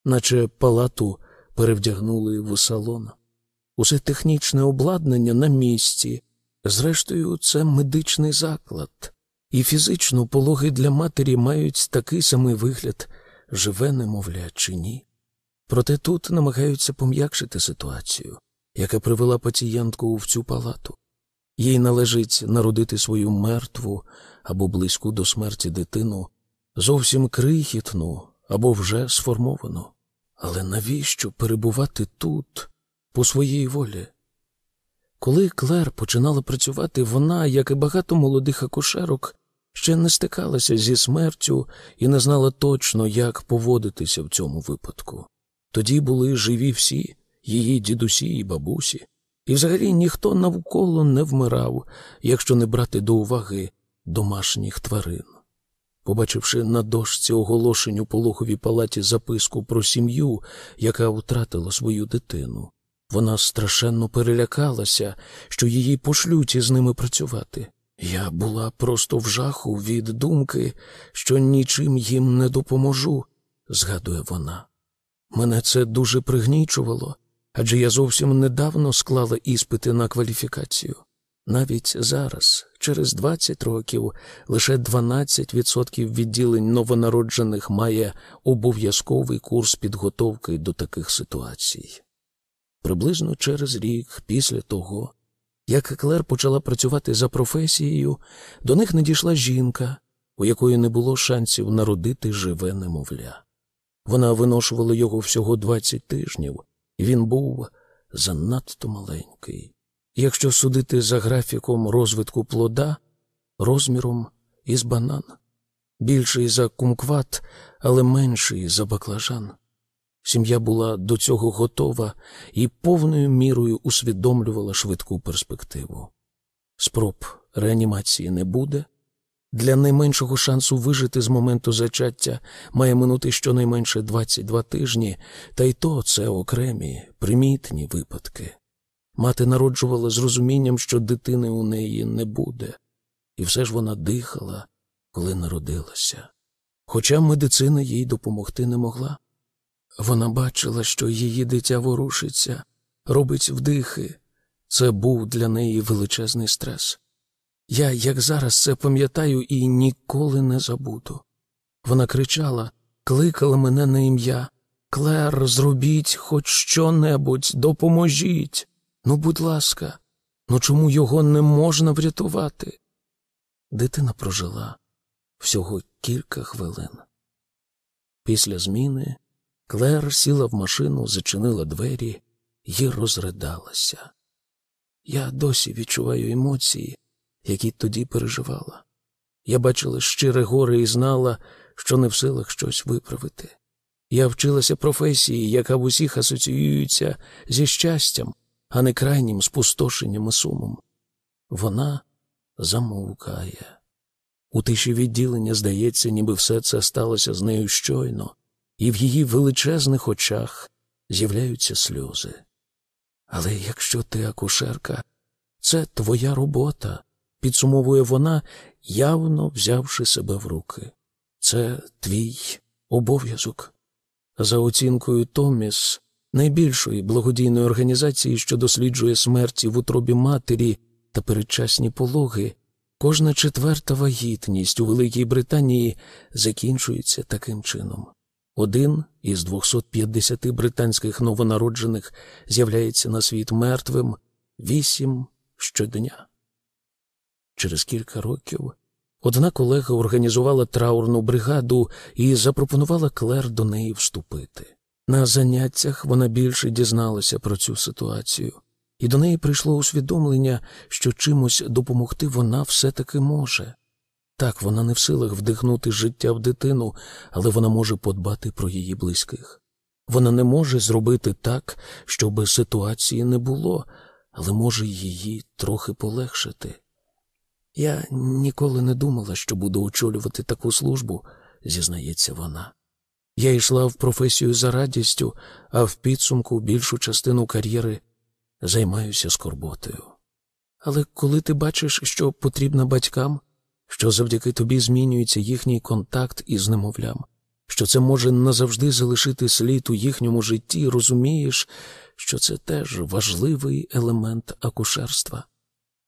наче палату перевдягнули в салон. Усе технічне обладнання на місці. Зрештою, це медичний заклад, і фізично пологи для матері мають такий самий вигляд, живе немовля чи ні. Проте тут намагаються пом'якшити ситуацію, яка привела пацієнтку в цю палату. Їй належить народити свою мертву або близьку до смерті дитину, зовсім крихітну або вже сформовану. Але навіщо перебувати тут по своїй волі? Коли Клер починала працювати, вона, як і багато молодих акушерок, ще не стикалася зі смертю і не знала точно, як поводитися в цьому випадку. Тоді були живі всі її дідусі і бабусі, і взагалі ніхто навколо не вмирав, якщо не брати до уваги домашніх тварин. Побачивши на дошці оголошень у пологовій палаті записку про сім'ю, яка втратила свою дитину, вона страшенно перелякалася, що її пошлють із ними працювати. Я була просто в жаху від думки, що нічим їм не допоможу, згадує вона. Мене це дуже пригнічувало, адже я зовсім недавно склала іспити на кваліфікацію. Навіть зараз, через 20 років, лише 12% відділень новонароджених має обов'язковий курс підготовки до таких ситуацій. Приблизно через рік після того, як Клер почала працювати за професією, до них надійшла жінка, у якої не було шансів народити живе немовля. Вона виношувала його всього 20 тижнів, і він був занадто маленький. Якщо судити за графіком розвитку плода, розміром із банан, більший за кумкват, але менший за баклажан. Сім'я була до цього готова і повною мірою усвідомлювала швидку перспективу. Спроб реанімації не буде. Для найменшого шансу вижити з моменту зачаття має минути щонайменше 22 тижні, та й то це окремі, примітні випадки. Мати народжувала з розумінням, що дитини у неї не буде, і все ж вона дихала, коли народилася. Хоча медицина їй допомогти не могла. Вона бачила, що її дитя ворушиться, робить вдихи. Це був для неї величезний стрес. Я, як зараз, це пам'ятаю і ніколи не забуду. Вона кричала, кликала мене на ім'я. Клер, зробіть хоч що-небудь, допоможіть. Ну, будь ласка, ну чому його не можна врятувати? Дитина прожила всього кілька хвилин. Після зміни Клер сіла в машину, зачинила двері і розридалася. Я досі відчуваю емоції, які тоді переживала. Я бачила щире горе і знала, що не в силах щось виправити. Я вчилася професії, яка в усіх асоціюється зі щастям, а не крайнім спустошенням і сумом. Вона замовкає. У тиші відділення здається, ніби все це сталося з нею щойно, і в її величезних очах з'являються сльози. Але якщо ти акушерка, це твоя робота, підсумовує вона, явно взявши себе в руки. Це твій обов'язок. За оцінкою Томіс, найбільшої благодійної організації, що досліджує смерті в утробі матері та передчасні пологи, кожна четверта вагітність у Великій Британії закінчується таким чином. Один із 250 британських новонароджених з'являється на світ мертвим, вісім щодня. Через кілька років одна колега організувала траурну бригаду і запропонувала Клер до неї вступити. На заняттях вона більше дізналася про цю ситуацію, і до неї прийшло усвідомлення, що чимось допомогти вона все-таки може. Так, вона не в силах вдихнути життя в дитину, але вона може подбати про її близьких. Вона не може зробити так, щоб ситуації не було, але може її трохи полегшити. Я ніколи не думала, що буду очолювати таку службу, зізнається вона. Я йшла в професію за радістю, а в підсумку більшу частину кар'єри займаюся скорботою. Але коли ти бачиш, що потрібно батькам, що завдяки тобі змінюється їхній контакт із немовлям, що це може назавжди залишити слід у їхньому житті, розумієш, що це теж важливий елемент акушерства.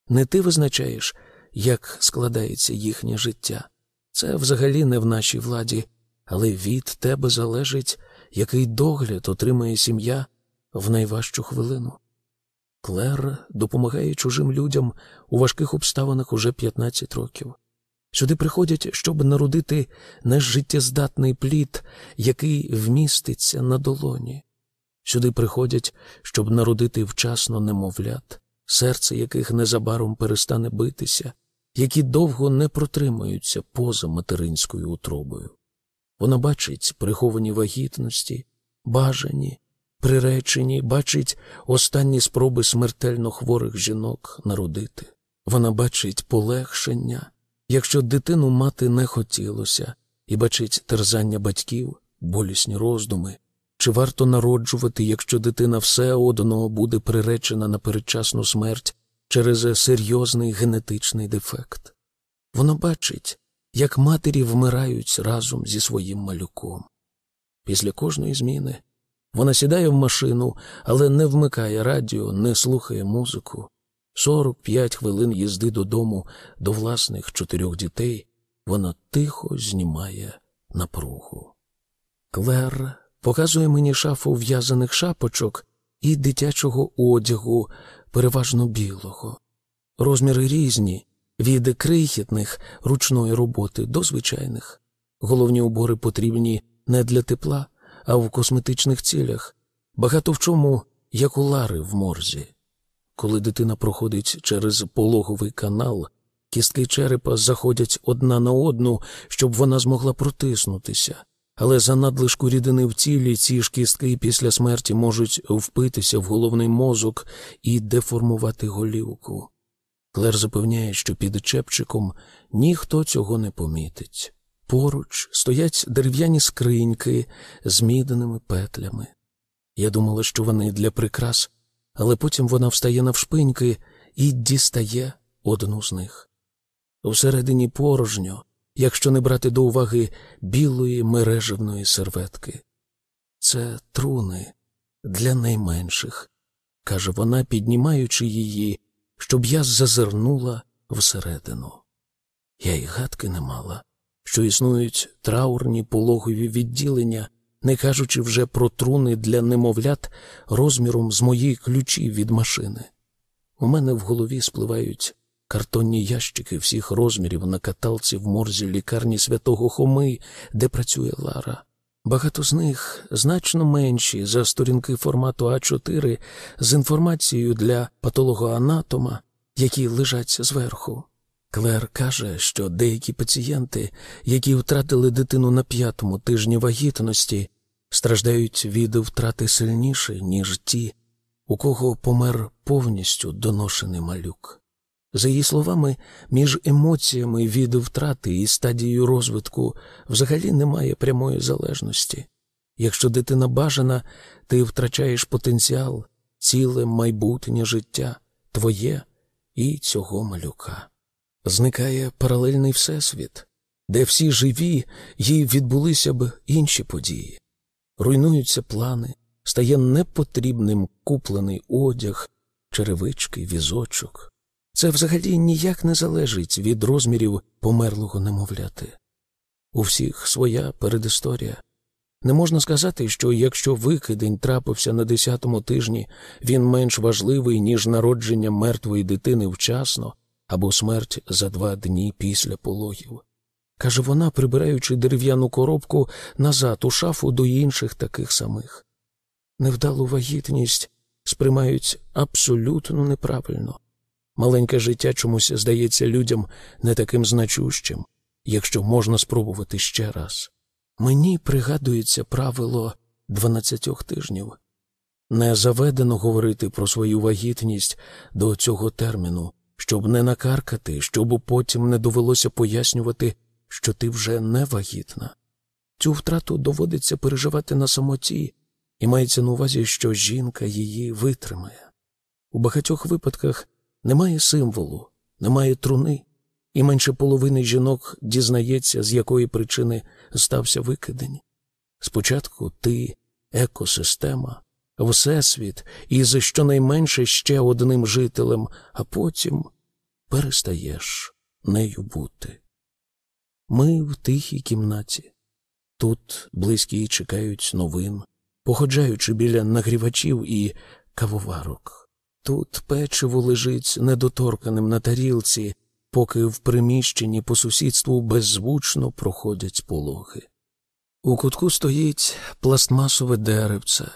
Не ти визначаєш, як складається їхнє життя. Це взагалі не в нашій владі, але від тебе залежить, який догляд отримає сім'я в найважчу хвилину. Клер допомагає чужим людям у важких обставинах уже 15 років. Сюди приходять, щоб народити нежиттєздатний плід, який вміститься на долоні. Сюди приходять, щоб народити вчасно немовлят, серце яких незабаром перестане битися, які довго не протримаються поза материнською утробою. Вона бачить приховані вагітності, бажані, приречені, бачить останні спроби смертельно хворих жінок народити. Вона бачить полегшення, якщо дитину мати не хотілося, і бачить терзання батьків, болісні роздуми, чи варто народжувати, якщо дитина все одно буде приречена на передчасну смерть через серйозний генетичний дефект. Вона бачить, як матері вмирають разом зі своїм малюком. Після кожної зміни вона сідає в машину, але не вмикає радіо, не слухає музику. 45 хвилин їзди додому до власних чотирьох дітей вона тихо знімає напругу. Клер показує мені шафу в'язаних шапочок і дитячого одягу, переважно білого. Розміри різні, від крихітних ручної роботи до звичайних. Головні убори потрібні не для тепла, а в косметичних цілях, багато в чому, як у лари в морзі. Коли дитина проходить через пологовий канал, кістки черепа заходять одна на одну, щоб вона змогла протиснутися, але за надлишку рідини в тілі ці ж кістки після смерті можуть впитися в головний мозок і деформувати голівку. Клер запевняє, що під чепчиком ніхто цього не помітить. Поруч стоять дерев'яні скриньки з мідними петлями. Я думала, що вони для прикрас, але потім вона встає навшпиньки і дістає одну з них. Всередині порожньо, якщо не брати до уваги білої мережевної серветки. Це труни для найменших, каже вона, піднімаючи її, щоб я зазирнула всередину. Я й гадки не мала, що існують траурні пологові відділення, не кажучи вже про труни для немовлят розміром з мої ключі від машини. У мене в голові спливають картонні ящики всіх розмірів на каталці в морзі лікарні святого Хоми, де працює Лара. Багато з них значно менші за сторінки формату А4 з інформацією для патологоанатома, які лежать зверху. Клер каже, що деякі пацієнти, які втратили дитину на п'ятому тижні вагітності, страждають від втрати сильніше, ніж ті, у кого помер повністю доношений малюк. За її словами, між емоціями від втрати і стадією розвитку взагалі немає прямої залежності. Якщо дитина бажана, ти втрачаєш потенціал, ціле майбутнє життя, твоє і цього малюка. Зникає паралельний всесвіт, де всі живі їй відбулися б інші події. Руйнуються плани, стає непотрібним куплений одяг, черевички, візочок. Це взагалі ніяк не залежить від розмірів померлого немовляти. У всіх своя передісторія. Не можна сказати, що якщо викидень трапився на десятому тижні, він менш важливий, ніж народження мертвої дитини вчасно або смерть за два дні після пологів. Каже вона, прибираючи дерев'яну коробку назад у шафу до інших таких самих. Невдалу вагітність сприймають абсолютно неправильно. Маленьке життя чомусь здається людям не таким значущим, якщо можна спробувати ще раз. Мені пригадується правило дванадцятьох тижнів. Не заведено говорити про свою вагітність до цього терміну, щоб не накаркати, щоб потім не довелося пояснювати, що ти вже не вагітна. Цю втрату доводиться переживати на самоті, і мається на увазі, що жінка її витримає. У багатьох випадках немає символу, немає труни, і менше половини жінок дізнається, з якої причини стався викидень. Спочатку ти екосистема, всесвіт із щонайменше ще одним жителем, а потім перестаєш нею бути. Ми в тихій кімнаті. Тут близькі чекають новин, походжаючи біля нагрівачів і кавоварок. Тут печиво лежить недоторканим на тарілці, поки в приміщенні по сусідству беззвучно проходять пологи. У кутку стоїть пластмасове деревце,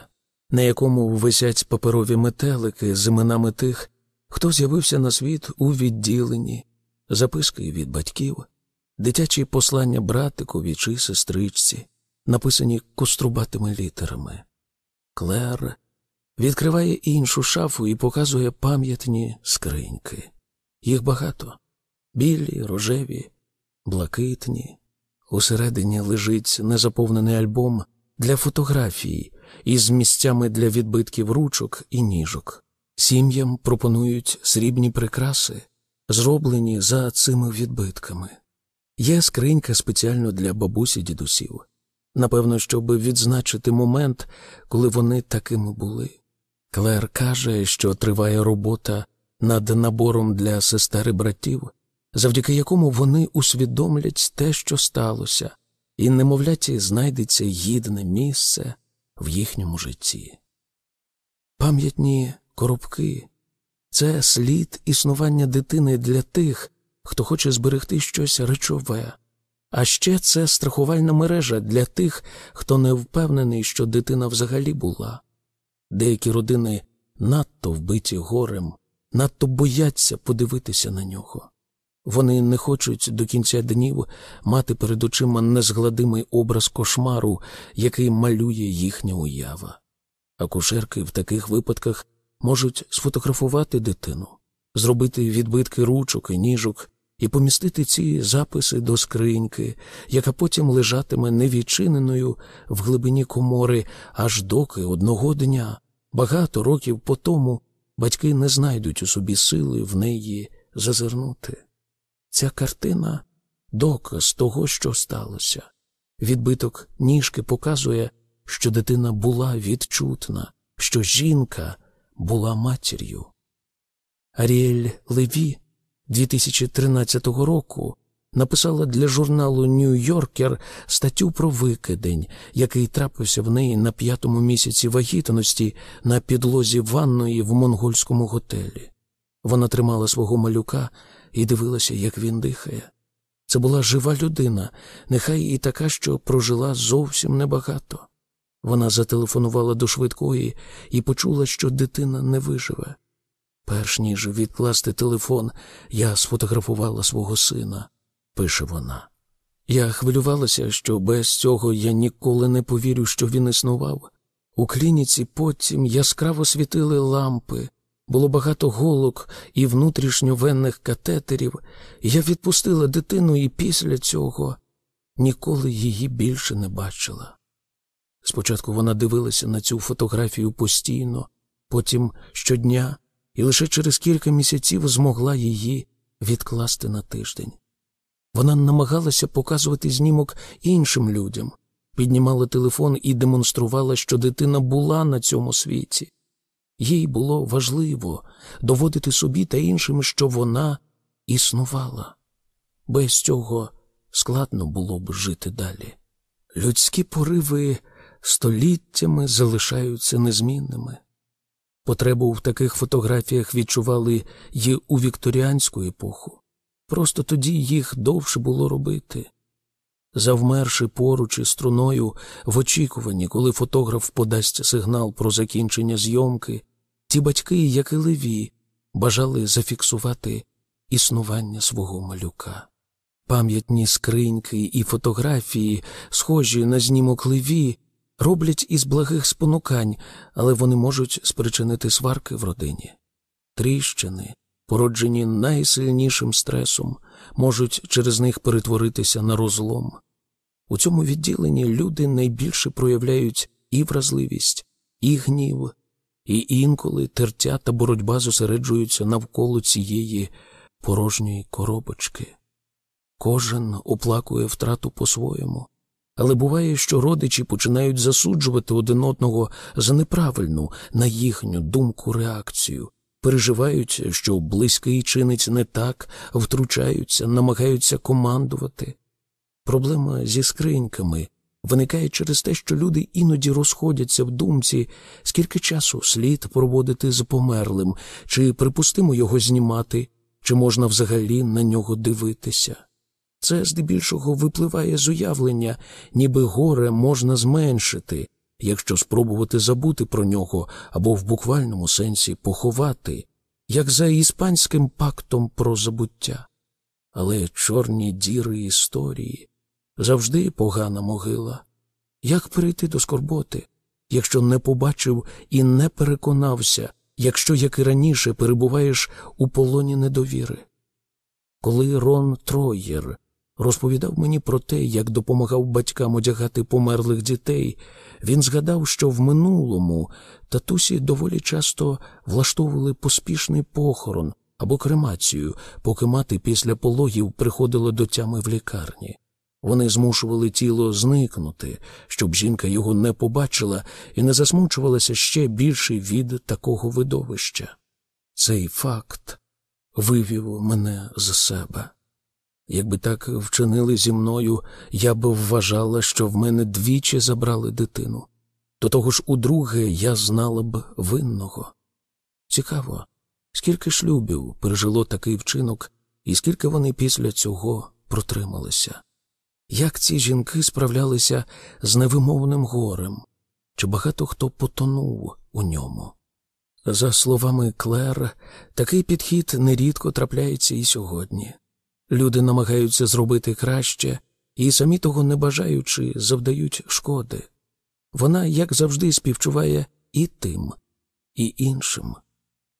на якому висять паперові метелики з іменами тих, хто з'явився на світ у відділенні, записки від батьків, дитячі послання братикові чи сестричці, написані кострубатими літерами. Клер відкриває іншу шафу і показує пам'ятні скриньки. Їх багато білі, рожеві, блакитні. Усередині лежить незаповнений альбом для фотографій із місцями для відбитків ручок і ніжок. Сім'ям пропонують срібні прикраси, зроблені за цими відбитками. Є скринька спеціально для бабусі дідусів. Напевно, щоб відзначити момент, коли вони такими були. Клер каже, що триває робота над набором для сестер і братів, завдяки якому вони усвідомлять те, що сталося, і немовляті знайдеться гідне місце в їхньому житті. Пам'ятні коробки це слід існування дитини для тих, хто хоче зберегти щось речове, а ще це страхувальна мережа для тих, хто не впевнений, що дитина взагалі була. Деякі родини надто вбиті горем, надто бояться подивитися на нього. Вони не хочуть до кінця днів мати перед очима незгладимий образ кошмару, який малює їхня уява. Акушерки в таких випадках можуть сфотографувати дитину, зробити відбитки ручок і ніжок і помістити ці записи до скриньки, яка потім лежатиме невідчиненою в глибині комори, аж доки одного дня, багато років по тому, батьки не знайдуть у собі сили в неї зазирнути. Ця картина доказ того, що сталося. Відбиток ніжки показує, що дитина була відчутна, що жінка була матір'ю. Аріель Леві 2013 року написала для журналу Нью-Йоркер статтю про викидень, який трапився в неї на п'ятому місяці вагітності на підлозі ванної в монгольському готелі. Вона тримала свого малюка і дивилася, як він дихає. Це була жива людина, нехай і така, що прожила зовсім небагато. Вона зателефонувала до швидкої і почула, що дитина не виживе. Перш ніж відкласти телефон, я сфотографувала свого сина, пише вона. Я хвилювалася, що без цього я ніколи не повірю, що він існував. У клініці потім яскраво світили лампи, було багато голок і внутрішньовенних катетерів. Я відпустила дитину і після цього ніколи її більше не бачила. Спочатку вона дивилася на цю фотографію постійно, потім щодня, і лише через кілька місяців змогла її відкласти на тиждень. Вона намагалася показувати знімок іншим людям, піднімала телефон і демонструвала, що дитина була на цьому світі. Їй було важливо доводити собі та іншим, що вона існувала. Без цього складно було б жити далі. Людські пориви століттями залишаються незмінними. Потребу в таких фотографіях відчували й у вікторіанську епоху. Просто тоді їх довше було робити. Завмерши поруч із струною в очікуванні, коли фотограф подасть сигнал про закінчення зйомки, ті батьки, як і леві, бажали зафіксувати існування свого малюка. Пам'ятні скриньки і фотографії, схожі на знімок леві, роблять із благих спонукань, але вони можуть спричинити сварки в родині. Тріщини, породжені найсильнішим стресом, можуть через них перетворитися на розлом. У цьому відділенні люди найбільше проявляють і вразливість, і гнів, і інколи тертя та боротьба зосереджуються навколо цієї порожньої коробочки. Кожен оплакує втрату по-своєму, але буває, що родичі починають засуджувати один одного за неправильну, на їхню думку, реакцію, переживають, що близький чинить не так, втручаються, намагаються командувати. Проблема зі скриньками виникає через те, що люди іноді розходяться в думці, скільки часу слід проводити з померлим, чи припустимо його знімати, чи можна взагалі на нього дивитися. Це здебільшого випливає з уявлення, ніби горе можна зменшити, якщо спробувати забути про нього або в буквальному сенсі поховати, як за іспанським пактом про забуття. Але чорні діри історії завжди погана могила. Як перейти до скорботи, якщо не побачив і не переконався, якщо, як і раніше, перебуваєш у полоні недовіри? Коли Рон Троєр розповідав мені про те, як допомагав батькам одягати померлих дітей, він згадав, що в минулому татусі доволі часто влаштовували поспішний похорон або кремацію, поки мати після пологів приходила до тями в лікарні. Вони змушували тіло зникнути, щоб жінка його не побачила і не засмучувалася ще більше від такого видовища. Цей факт вивів мене з себе. Якби так вчинили зі мною, я б вважала, що в мене двічі забрали дитину. До того ж, удруге, я знала б винного. Цікаво, скільки шлюбів пережило такий вчинок, і скільки вони після цього протрималися. Як ці жінки справлялися з невимовним горем, чи багато хто потонув у ньому? За словами Клер, такий підхід нерідко трапляється і сьогодні. Люди намагаються зробити краще і, самі того не бажаючи, завдають шкоди. Вона, як завжди, співчуває і тим, і іншим.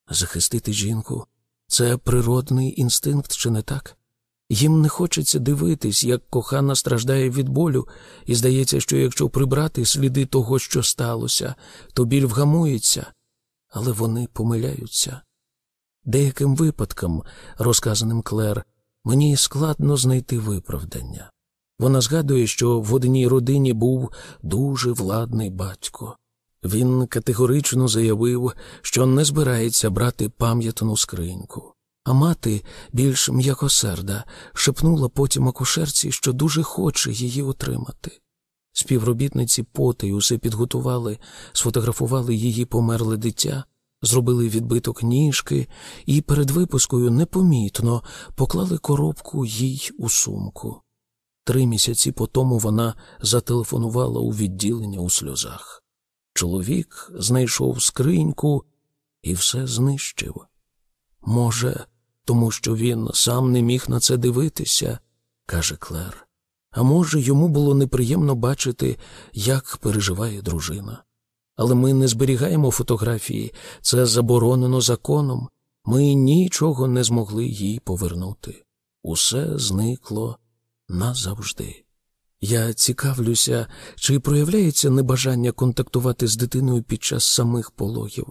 Захистити жінку це природний інстинкт, чи не так? Їм не хочеться дивитись, як кохана страждає від болю, і здається, що якщо прибрати сліди того, що сталося, то біль вгамується, але вони помиляються. Деяким випадкам, розказаним Клер, мені складно знайти виправдання. Вона згадує, що в одній родині був дуже владний батько. Він категорично заявив, що не збирається брати пам'ятну скриньку. А мати, більш м'якосерда, шепнула потім акушерці, що дуже хоче її отримати. Співробітниці поти усе підготували, сфотографували її померле дитя, зробили відбиток ніжки і перед випускою непомітно поклали коробку їй у сумку. Три місяці по тому вона зателефонувала у відділення у сльозах. Чоловік знайшов скриньку і все знищив. Може, тому що він сам не міг на це дивитися, каже Клер. А може, йому було неприємно бачити, як переживає дружина. Але ми не зберігаємо фотографії, це заборонено законом. Ми нічого не змогли їй повернути. Усе зникло назавжди. Я цікавлюся, чи проявляється небажання контактувати з дитиною під час самих пологів,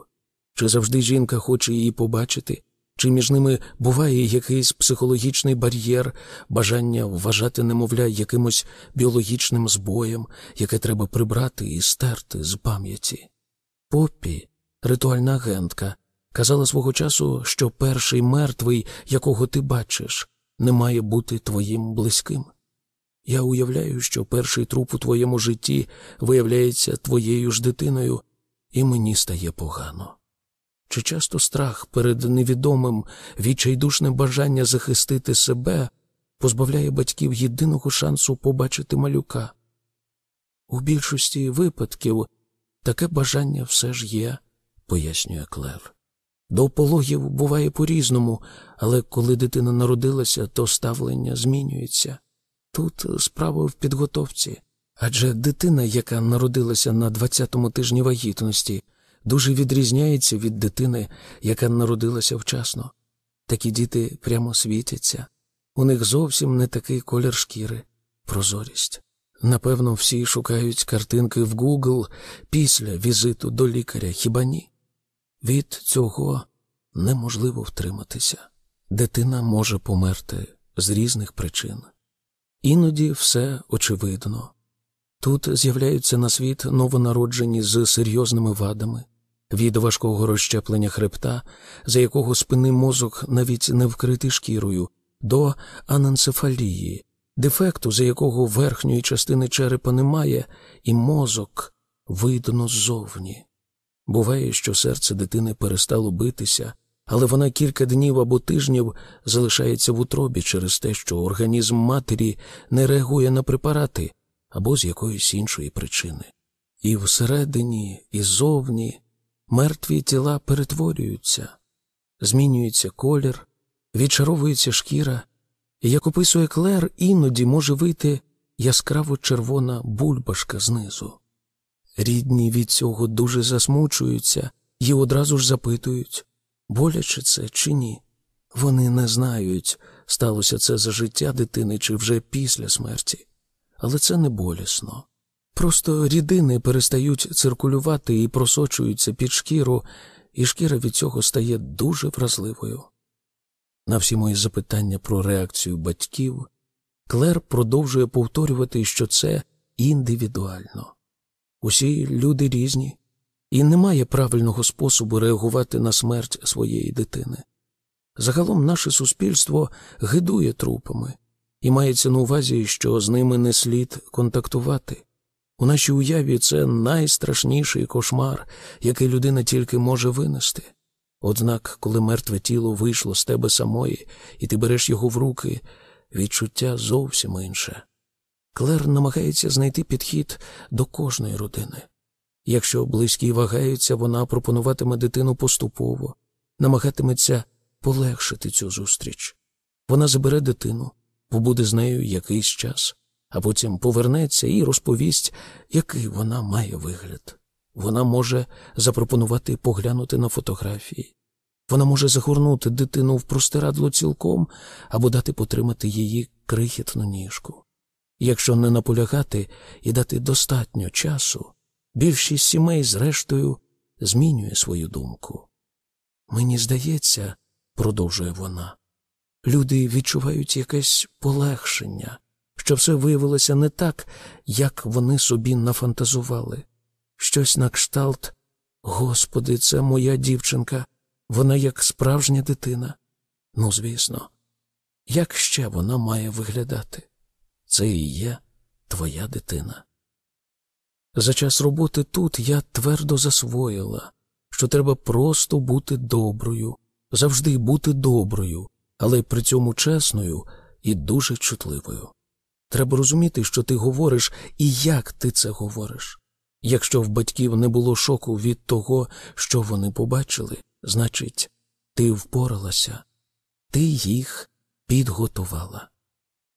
чи завжди жінка хоче її побачити, чи між ними буває якийсь психологічний бар'єр, бажання вважати немовля якимось біологічним збоєм, яке треба прибрати і стерти з пам'яті. Поппі, ритуальна агентка, казала свого часу, що перший мертвий, якого ти бачиш, не має бути твоїм близьким. Я уявляю, що перший труп у твоєму житті виявляється твоєю ж дитиною, і мені стає погано. Чи часто страх перед невідомим, відчайдушне бажання захистити себе позбавляє батьків єдиного шансу побачити малюка? У більшості випадків таке бажання все ж є, пояснює Клер. До пологів буває по-різному, але коли дитина народилася, то ставлення змінюється. Тут справа в підготовці, адже дитина, яка народилася на 20-му тижні вагітності, дуже відрізняється від дитини, яка народилася вчасно. Такі діти прямо світяться, у них зовсім не такий колір шкіри, прозорість. Напевно, всі шукають картинки в Google після візиту до лікаря, хіба ні? Від цього неможливо втриматися. Дитина може померти з різних причин. Іноді все очевидно. Тут з'являються на світ новонароджені з серйозними вадами, від важкого розщеплення хребта, за якого спинний мозок навіть не вкритий шкірою, до аненцефалії, дефекту, за якого верхньої частини черепа немає, і мозок видно ззовні. Буває, що серце дитини перестало битися, але вона кілька днів або тижнів залишається в утробі через те, що організм матері не реагує на препарати або з якоїсь іншої причини. І всередині, і зовні мертві тіла перетворюються, змінюється колір, відчаровується шкіра, і, як описує Клер, іноді може вийти яскраво червона бульбашка знизу. Рідні від цього дуже засмучуються і одразу ж запитують, боляче це чи ні. Вони не знають, сталося це за життя дитини чи вже після смерті, але це не болісно. Просто рідини перестають циркулювати і просочуються під шкіру, і шкіра від цього стає дуже вразливою. На всі мої запитання про реакцію батьків, Клер продовжує повторювати, що це індивідуально. Усі люди різні, і немає правильного способу реагувати на смерть своєї дитини. Загалом наше суспільство гидує трупами, і мається на увазі, що з ними не слід контактувати. У нашій уяві це найстрашніший кошмар, який людина тільки може винести. Однак, коли мертве тіло вийшло з тебе самої, і ти береш його в руки, відчуття зовсім інше. Клер намагається знайти підхід до кожної родини. Якщо близькі вагаються, вона пропонуватиме дитину поступово, намагатиметься полегшити цю зустріч. Вона забере дитину, побуде з нею якийсь час, а потім повернеться і розповість, який вона має вигляд. Вона може запропонувати поглянути на фотографії. Вона може загорнути дитину в простирадло цілком або дати потримати її крихітну ніжку. Якщо не наполягати і дати достатньо часу, більшість сімей, зрештою, змінює свою думку. Мені здається, продовжує вона, люди відчувають якесь полегшення, що все виявилося не так, як вони собі нафантазували. Щось на кшталт, Господи, це моя дівчинка, вона як справжня дитина. Ну, звісно, як ще вона має виглядати? Це і є твоя дитина. За час роботи тут я твердо засвоїла, що треба просто бути доброю, завжди бути доброю, але при цьому чесною і дуже чутливою. Треба розуміти, що ти говориш і як ти це говориш. Якщо в батьків не було шоку від того, що вони побачили, значить, ти впоралася, ти їх підготувала.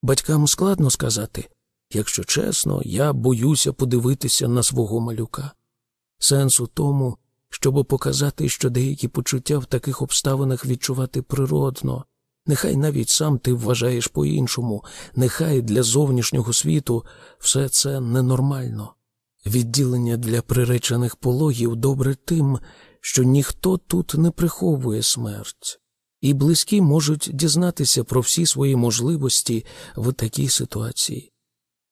Батькам складно сказати Якщо чесно, я боюся подивитися на свого малюка. Сенс у тому, щоб показати, що деякі почуття в таких обставинах відчувати природно. Нехай навіть сам ти вважаєш по-іншому, нехай для зовнішнього світу все це ненормально. Відділення для приречених пологів добре тим, що ніхто тут не приховує смерть, і близькі можуть дізнатися про всі свої можливості в такій ситуації,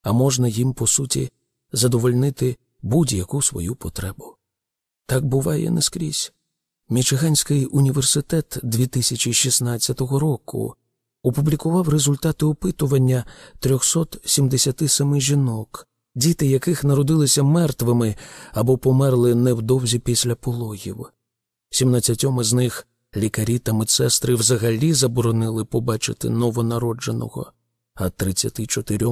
а можна їм, по суті, задовольнити будь-яку свою потребу. Так буває не скрізь. Мічиганський університет 2016 року опублікував результати опитування 377 жінок, діти яких народилися мертвими або померли невдовзі після пологів. 17 з них лікарі та медсестри взагалі заборонили побачити новонародженого, а 34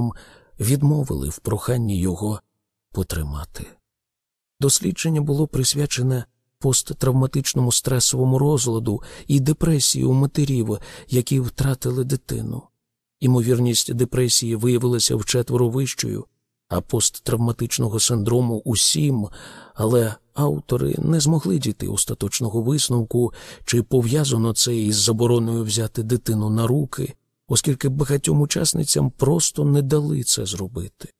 відмовили в проханні його потримати. Дослідження було присвячене посттравматичному стресовому розладу і депресії у матерів, які втратили дитину. Імовірність депресії виявилася вчетверо вищою, а посттравматичного синдрому усім, але автори не змогли дійти остаточного висновку, чи пов'язано це із забороною взяти дитину на руки, оскільки багатьом учасницям просто не дали це зробити.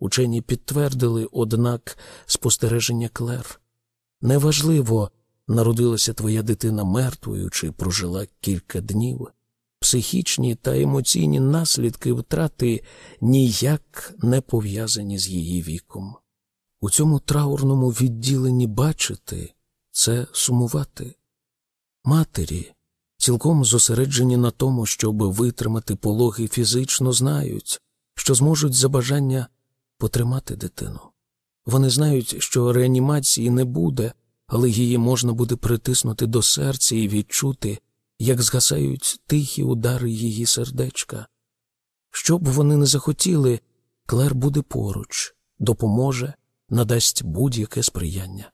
Учені підтвердили, однак, спостереження Клер. Неважливо, народилася твоя дитина мертвою чи прожила кілька днів. Психічні та емоційні наслідки втрати ніяк не пов'язані з її віком. У цьому траурному відділенні бачити це сумувати. Матері, цілком зосереджені на тому, щоб витримати пологи фізично, знають, що зможуть за бажання потримати дитину. Вони знають, що реанімації не буде, але її можна буде притиснути до серця і відчути, як згасають тихі удари її сердечка. Що б вони не захотіли, Клер буде поруч, допоможе, надасть будь-яке сприяння.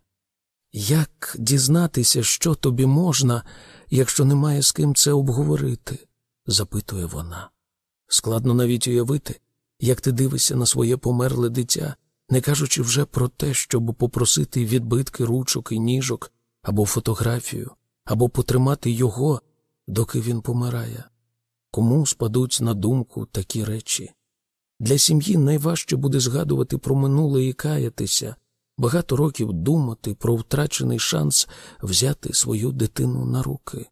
Як дізнатися, що тобі можна, якщо немає з ким це обговорити? запитує вона. Складно навіть уявити, як ти дивишся на своє померле дитя, не кажучи вже про те, щоб попросити відбитки ручок і ніжок, або фотографію, або потримати його, доки він помирає. Кому спадуть на думку такі речі? Для сім'ї найважче буде згадувати про минуле і каятися, багато років думати про втрачений шанс взяти свою дитину на руки.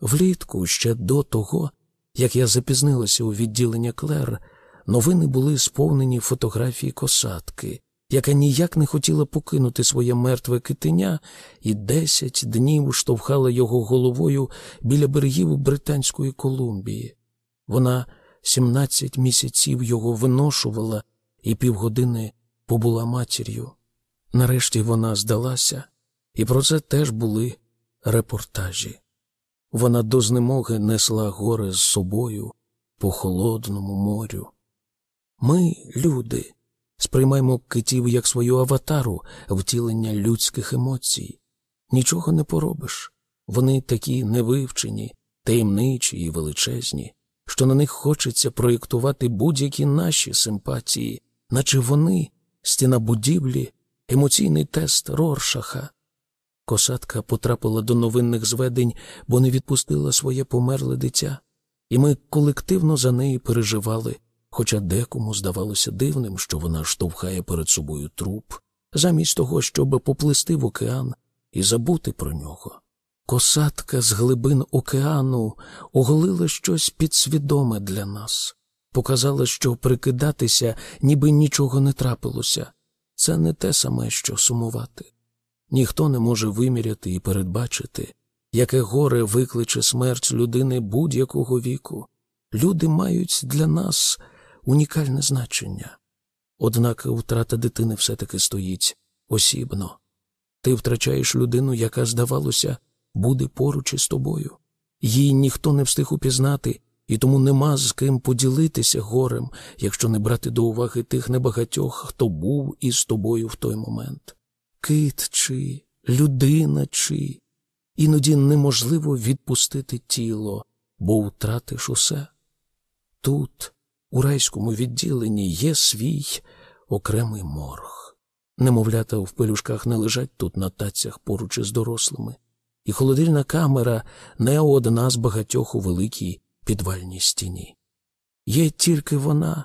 Влітку, ще до того, як я запізнилася у відділення Клер, новини були сповнені фотографії косатки, яка ніяк не хотіла покинути своє мертве китеня і десять днів штовхала його головою біля берегів Британської Колумбії. Вона сімнадцять місяців його виношувала і півгодини побула матір'ю. Нарешті вона здалася, і про це теж були репортажі. Вона до знемоги несла гори з собою по холодному морю. Ми, люди, сприймаємо китів як свою аватару, втілення людських емоцій. Нічого не поробиш. Вони такі невивчені, таємничі і величезні, що на них хочеться проєктувати будь-які наші симпатії, наче вони, стіна будівлі, емоційний тест Роршаха. Косатка потрапила до новинних зведень, бо не відпустила своє померле дитя, і ми колективно за неї переживали хоча декому здавалося дивним, що вона штовхає перед собою труп, замість того, щоб поплисти в океан і забути про нього. Косатка з глибин океану оголила щось підсвідоме для нас, показала, що прикидатися, ніби нічого не трапилося. Це не те саме, що сумувати. Ніхто не може виміряти і передбачити, яке горе викличе смерть людини будь-якого віку. Люди мають для нас унікальне значення. Однак втрата дитини все-таки стоїть осібно. Ти втрачаєш людину, яка, здавалося, буде поруч із тобою. Її ніхто не встиг упізнати, і тому нема з ким поділитися горем, якщо не брати до уваги тих небагатьох, хто був із тобою в той момент. Кит чи людина чи іноді неможливо відпустити тіло, бо втратиш усе. Тут У райському відділенні є свій окремий морг. Немовлята в пелюшках не лежать тут на тацях поруч із дорослими, і холодильна камера не одна з багатьох у великій підвальній стіні. Є тільки вона,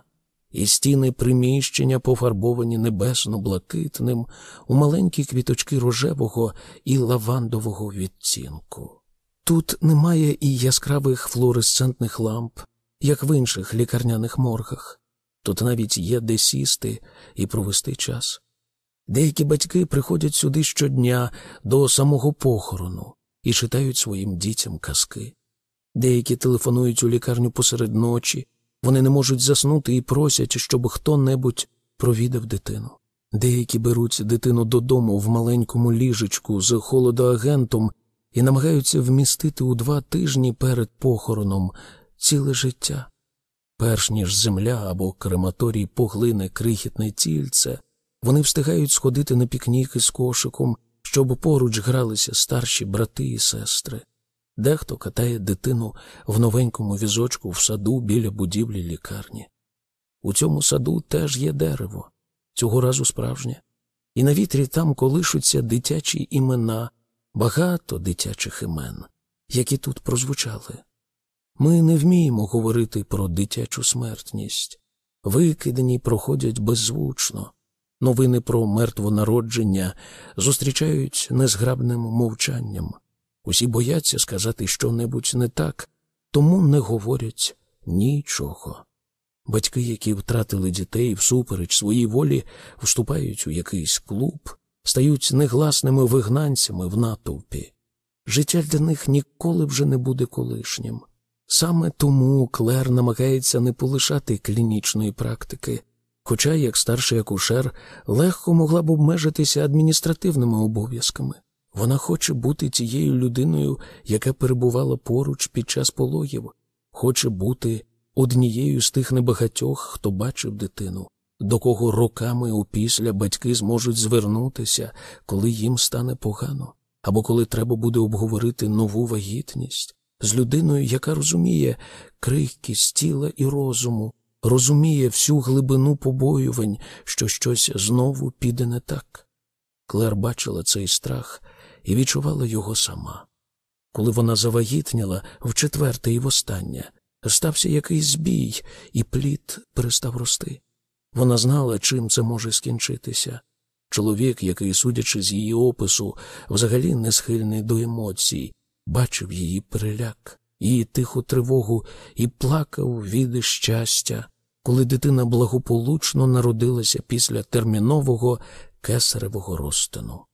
і стіни приміщення пофарбовані небесно-блакитним у маленькі квіточки рожевого і лавандового відцінку. Тут немає і яскравих флуоресцентних ламп, як в інших лікарняних моргах. Тут навіть є де сісти і провести час. Деякі батьки приходять сюди щодня до самого похорону і читають своїм дітям казки. Деякі телефонують у лікарню посеред ночі, вони не можуть заснути і просять, щоб хто-небудь провідав дитину. Деякі беруть дитину додому в маленькому ліжечку з холодоагентом і намагаються вмістити у два тижні перед похороном ціле життя. Перш ніж земля або крематорій поглине крихітне тільце, вони встигають сходити на пікніки з кошиком, щоб поруч гралися старші брати і сестри. Дехто катає дитину в новенькому візочку в саду біля будівлі лікарні. У цьому саду теж є дерево, цього разу справжнє, і на вітрі там колишуться дитячі імена, багато дитячих імен, які тут прозвучали. Ми не вміємо говорити про дитячу смертність. Викидані проходять беззвучно. Новини про мертвонародження зустрічають незграбним мовчанням. Усі бояться сказати щонебудь не так, тому не говорять нічого. Батьки, які втратили дітей всупереч своїй волі, вступають у якийсь клуб, стають негласними вигнанцями в натовпі. Життя для них ніколи вже не буде колишнім. Саме тому Клер намагається не полишати клінічної практики, хоча, як старший акушер, легко могла б обмежитися адміністративними обов'язками. Вона хоче бути тією людиною, яка перебувала поруч під час пологів, хоче бути однією з тих небагатьох, хто бачив дитину, до кого роками опісля батьки зможуть звернутися, коли їм стане погано, або коли треба буде обговорити нову вагітність з людиною, яка розуміє крихкість тіла і розуму, розуміє всю глибину побоювань, що щось знову піде не так. Клер бачила цей страх і відчувала його сама. Коли вона завагітніла в четверте і востаннє, стався якийсь збій, і плід перестав рости. Вона знала, чим це може скінчитися. Чоловік, який, судячи з її опису, взагалі не схильний до емоцій, бачив її переляк, її тиху тривогу і плакав від щастя, коли дитина благополучно народилася після термінового кесаревого розтину.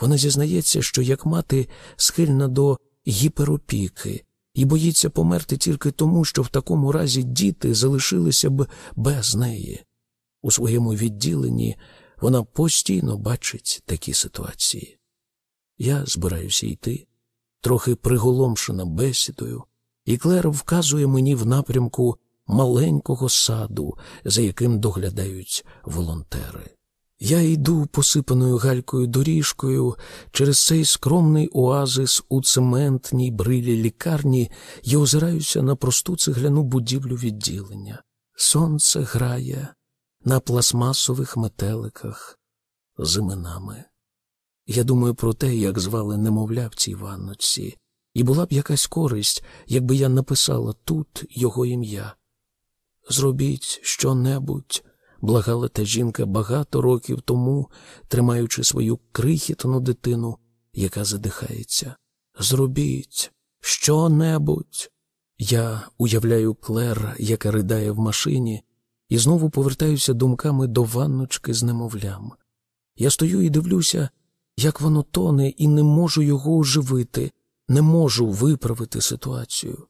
Вона зізнається, що як мати схильна до гіперопіки і боїться померти тільки тому, що в такому разі діти залишилися б без неї. У своєму відділенні вона постійно бачить такі ситуації. Я збираюся йти, трохи приголомшена бесідою, і Клер вказує мені в напрямку маленького саду, за яким доглядають волонтери. Я йду посипаною галькою доріжкою через цей скромний оазис у цементній брилі лікарні і озираюся на просту цегляну будівлю відділення. Сонце грає на пластмасових метеликах з іменами. Я думаю про те, як звали немовля в цій ванноці, і була б якась користь, якби я написала тут його ім'я. Зробіть що-небудь благала та жінка багато років тому, тримаючи свою крихітну дитину, яка задихається. Зробіть що-небудь. Я уявляю Клер, яка ридає в машині, і знову повертаюся думками до ванночки з немовлям. Я стою і дивлюся, як воно тоне, і не можу його оживити, не можу виправити ситуацію.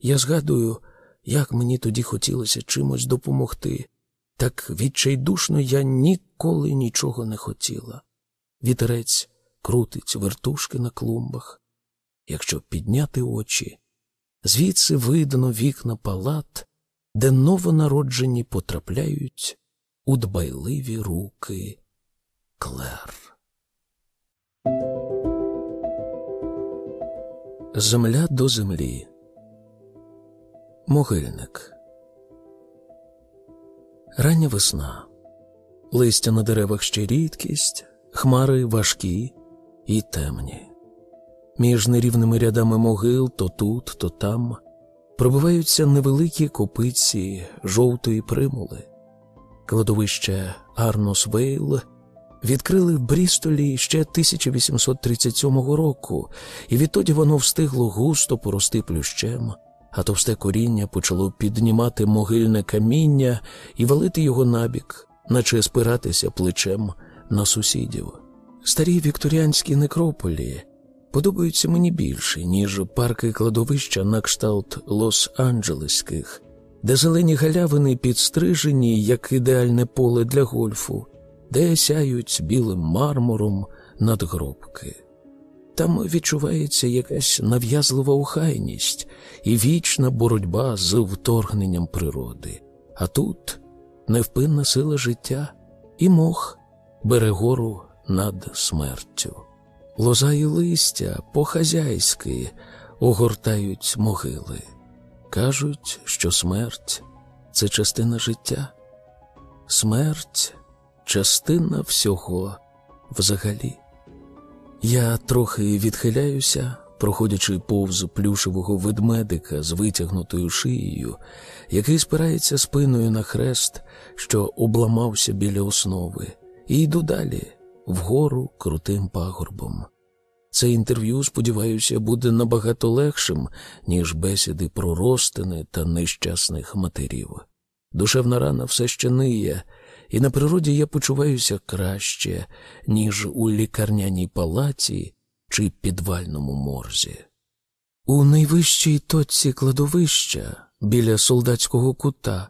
Я згадую, як мені тоді хотілося чимось допомогти, так відчайдушно я ніколи нічого не хотіла. Вітерець крутить вертушки на клумбах. Якщо підняти очі, звідси видно вікна палат, де новонароджені потрапляють у дбайливі руки Клер. Земля до землі. Могильник. Рання весна. Листя на деревах ще рідкість, хмари важкі і темні. Між нерівними рядами могил то тут, то там пробиваються невеликі копиці жовтої примули. Кладовище Арнос Вейл відкрили в Брістолі ще 1837 року, і відтоді воно встигло густо порости плющем, а товсте коріння почало піднімати могильне каміння і валити його набік, наче спиратися плечем на сусідів. Старі вікторіанські некрополі подобаються мені більше, ніж парки кладовища на кшталт Лос-Анджелеських, де зелені галявини підстрижені, як ідеальне поле для гольфу, де сяють білим мармуром надгробки. Там відчувається якась нав'язлива охайність і вічна боротьба з вторгненням природи. А тут невпинна сила життя і мох бере гору над смертю. Лоза і листя по-хазяйськи огортають могили. Кажуть, що смерть це частина життя, смерть частина всього взагалі. Я трохи відхиляюся, проходячи повз плюшевого ведмедика з витягнутою шиєю, який спирається спиною на хрест, що обламався біля основи, і йду далі, вгору крутим пагорбом. Це інтерв'ю, сподіваюся, буде набагато легшим, ніж бесіди про ростини та нещасних матерів. Душевна рана все ще ниє, і на природі я почуваюся краще, ніж у лікарняній палаці чи підвальному морзі. У найвищій точці кладовища біля солдатського кута,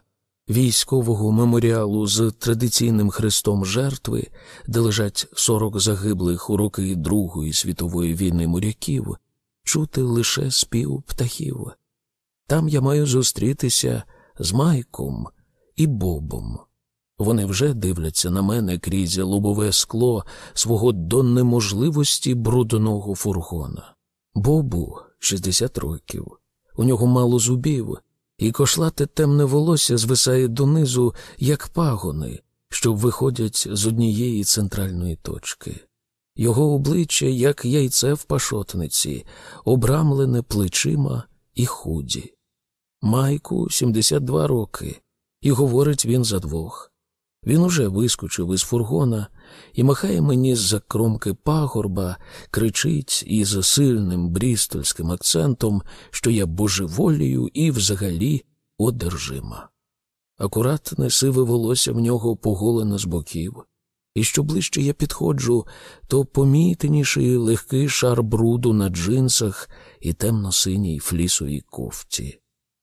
військового меморіалу з традиційним хрестом жертви, де лежать сорок загиблих у роки Другої світової війни моряків, чути лише спів птахів. Там я маю зустрітися з Майком і Бобом. Вони вже дивляться на мене крізь лобове скло свого до неможливості брудного фургона. Бобу 60 років. У нього мало зубів, і кошлате темне волосся звисає донизу, як пагони, що виходять з однієї центральної точки. Його обличчя, як яйце в пашотниці, обрамлене плечима і худі. Майку 72 роки, і говорить він за двох. Він уже вискочив із фургона і махає мені з-за кромки пагорба, кричить із сильним брістольським акцентом, що я божеволію і взагалі одержима. Акуратне сиве волосся в нього поголено з боків, і що ближче я підходжу, то помітніший легкий шар бруду на джинсах і темно-синій флісовій кофті.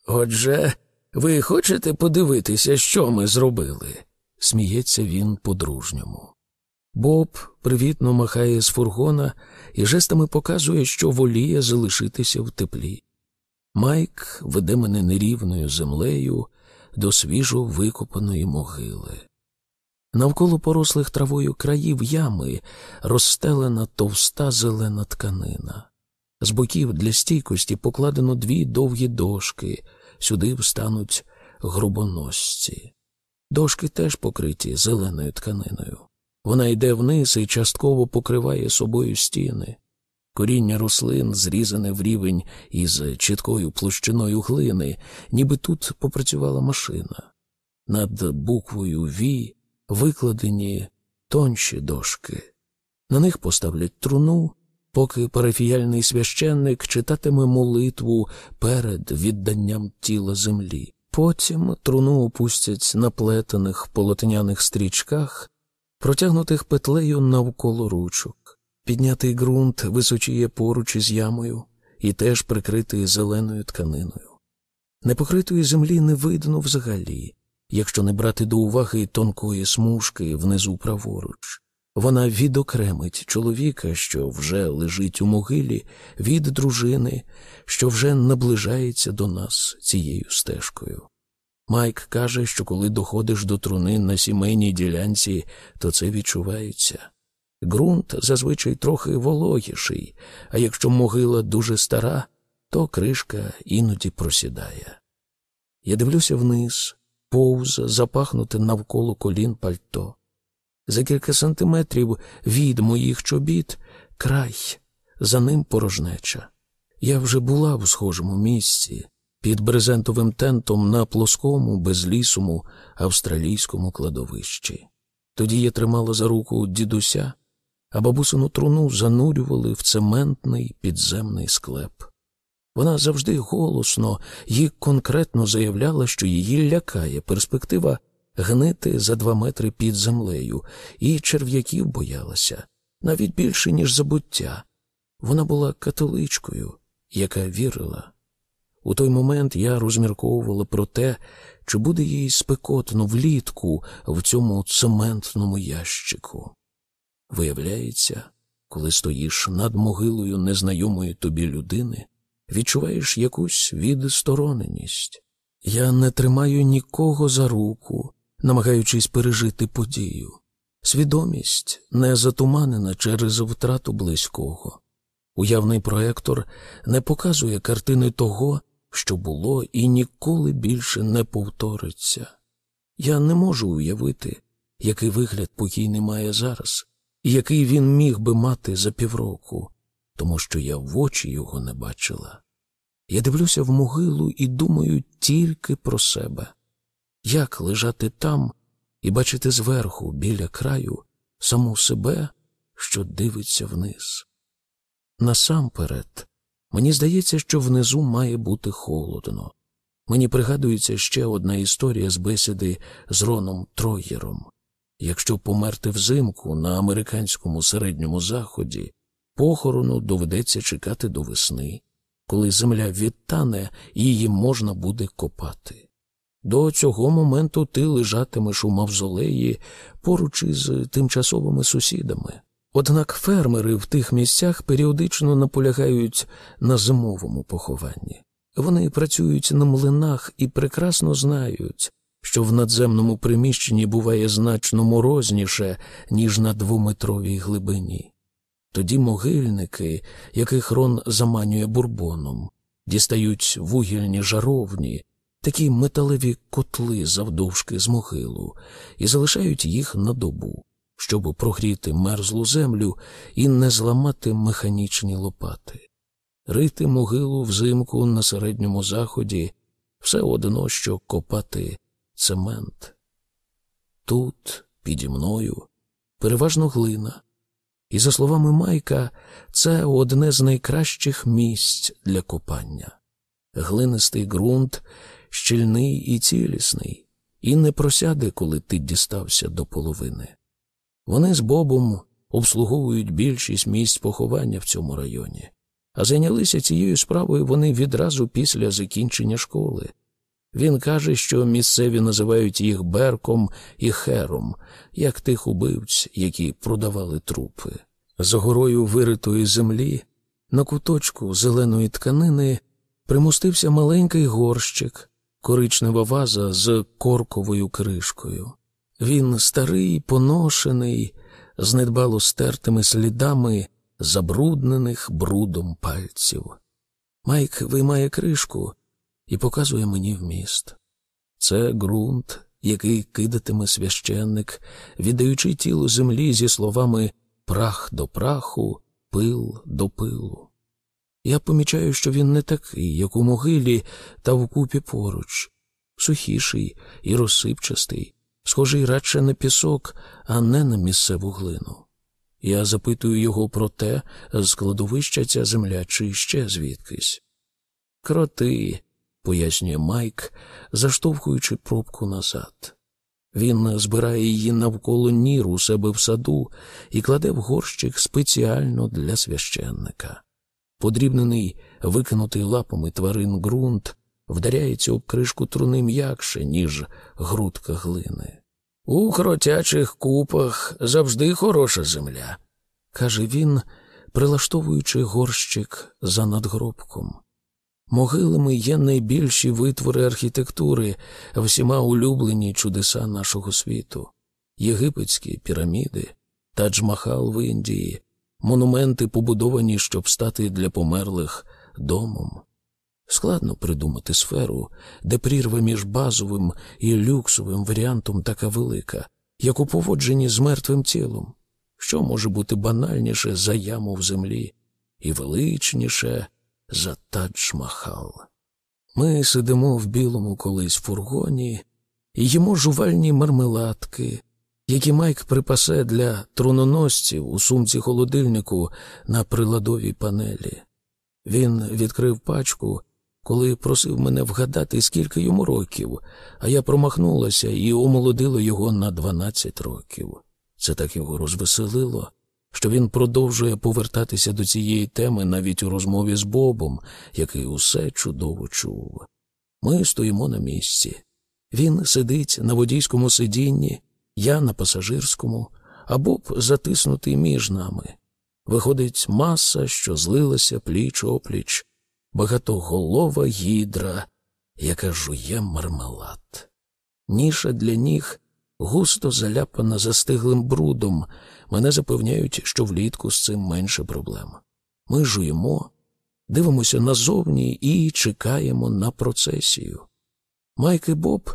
Отже, ви хочете подивитися, що ми зробили? Сміється він по-дружньому. Боб привітно махає з фургона і жестами показує, що воліє залишитися в теплі. Майк веде мене нерівною землею до свіжо викопаної могили. Навколо порослих травою країв ями розстелена товста зелена тканина. З боків для стійкості покладено дві довгі дошки, сюди встануть грубоносці. Дошки теж покриті зеленою тканиною. Вона йде вниз і частково покриває собою стіни. Коріння рослин зрізане в рівень із чіткою площиною глини, ніби тут попрацювала машина. Над буквою Ві викладені тонші дошки. На них поставлять труну, поки парафіяльний священник читатиме молитву перед відданням тіла землі. Потім труну опустять на плетених полотняних стрічках, протягнутих петлею навколо ручок. Піднятий ґрунт височіє поруч із ямою і теж прикритий зеленою тканиною. Непокритої землі не видно взагалі, якщо не брати до уваги тонкої смужки внизу праворуч. Вона відокремить чоловіка, що вже лежить у могилі, від дружини, що вже наближається до нас цією стежкою. Майк каже, що коли доходиш до труни на сімейній ділянці, то це відчувається. Ґрунт зазвичай трохи вологіший, а якщо могила дуже стара, то кришка іноді просідає. Я дивлюся вниз, повз запахнуте навколо колін пальто. За кілька сантиметрів від моїх чобіт край, за ним порожнеча. Я вже була в схожому місці під брезентовим тентом на плоскому, безлісому австралійському кладовищі. Тоді я тримала за руку дідуся, а бабусину труну занурювали в цементний підземний склеп. Вона завжди голосно і конкретно заявляла, що її лякає перспектива гнити за два метри під землею, і черв'яків боялася навіть більше, ніж забуття. Вона була католичкою, яка вірила. У той момент я розмірковувала про те, чи буде їй спекотно влітку в цьому цементному ящику. Виявляється, коли стоїш над могилою незнайомої тобі людини, відчуваєш якусь відстороненість. Я не тримаю нікого за руку, намагаючись пережити подію. Свідомість не затуманена через втрату близького. Уявний проектор не показує картини того, що було і ніколи більше не повториться. Я не можу уявити, який вигляд покійний має зараз, і який він міг би мати за півроку, тому що я в очі його не бачила. Я дивлюся в могилу і думаю тільки про себе, як лежати там і бачити зверху, біля краю, саму себе, що дивиться вниз. Насамперед, мені здається, що внизу має бути холодно. Мені пригадується ще одна історія з бесіди з Роном Троєром. Якщо померти взимку на американському середньому заході, похорону доведеться чекати до весни, коли земля відтане і її можна буде копати. До цього моменту ти лежатимеш у мавзолеї поруч із тимчасовими сусідами. Однак фермери в тих місцях періодично наполягають на зимовому похованні. Вони працюють на млинах і прекрасно знають, що в надземному приміщенні буває значно морозніше, ніж на двометровій глибині. Тоді могильники, яких рон заманює бурбоном, дістають вугільні жаровні, такі металеві котли завдовжки з могилу, і залишають їх на добу, щоб прогріти мерзлу землю і не зламати механічні лопати. Рити могилу взимку на середньому заході все одно, що копати цемент. Тут, піді мною, переважно глина. І, за словами Майка, це одне з найкращих місць для копання. Глинистий ґрунт щільний і цілісний, і не просяде, коли ти дістався до половини. Вони з Бобом обслуговують більшість місць поховання в цьому районі, а зайнялися цією справою вони відразу після закінчення школи. Він каже, що місцеві називають їх Берком і Хером, як тих убивць, які продавали трупи. За горою виритої землі на куточку зеленої тканини примустився маленький горщик, коричнева ваза з корковою кришкою. Він старий, поношений, з недбало стертими слідами забруднених брудом пальців. Майк виймає кришку і показує мені вміст. Це ґрунт, який кидатиме священник, віддаючи тіло землі зі словами прах до праху, пил до пилу. Я помічаю, що він не такий, як у могилі та в купі поруч, сухіший і розсипчастий, схожий радше на пісок, а не на місцеву глину. Я запитую його про те, з кладовища ця земля чи ще звідкись. Кроти, пояснює Майк, заштовхуючи пробку назад. Він збирає її навколо нір у себе в саду і кладе в горщик спеціально для священника. Подрібнений, викинутий лапами тварин ґрунт, вдаряється об кришку труни м'якше, ніж грудка глини. У кротячих купах завжди хороша земля, каже він, прилаштовуючи горщик за надгробком. Могилами є найбільші витвори архітектури, всіма улюблені чудеса нашого світу, єгипетські піраміди, Тадж-Махал в Індії, монументи, побудовані, щоб стати для померлих домом. Складно придумати сферу, де прірва між базовим і люксовим варіантом така велика, як у поводженні з мертвим тілом. Що може бути банальніше за яму в землі і величніше за Тадж-Махал? Ми сидимо в білому колись фургоні і їмо жувальні мармеладки, які Майк припасе для труноносців у сумці холодильнику на приладовій панелі. Він відкрив пачку, коли просив мене вгадати, скільки йому років, а я промахнулася і омолодила його на 12 років. Це так його розвеселило, що він продовжує повертатися до цієї теми навіть у розмові з Бобом, який усе чудово чув. Ми стоїмо на місці. Він сидить на водійському сидінні, я на пасажирському, а Боб затиснутий між нами. Виходить маса, що злилася пліч опліч, багатоголова гідра, яка жує мармелад. Ніша для ніг густо заляпана застиглим брудом. Мене запевняють, що влітку з цим менше проблем. Ми жуємо, дивимося назовні і чекаємо на процесію. Майк і Боб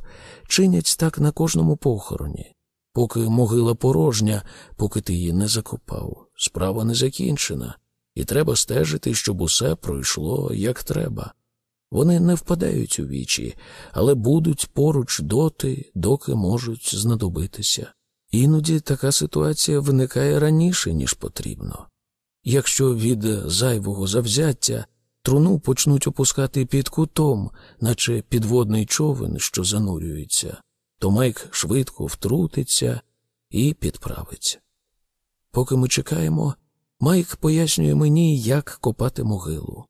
чинять так на кожному похороні. Поки могила порожня, поки ти її не закопав, справа не закінчена, і треба стежити, щоб усе пройшло як треба. Вони не впадають у вічі, але будуть поруч доти, доки можуть знадобитися. Іноді така ситуація виникає раніше, ніж потрібно. Якщо від зайвого завзяття труну почнуть опускати під кутом, наче підводний човен, що занурюється, то Майк швидко втрутиться і підправиться. Поки ми чекаємо, Майк пояснює мені, як копати могилу.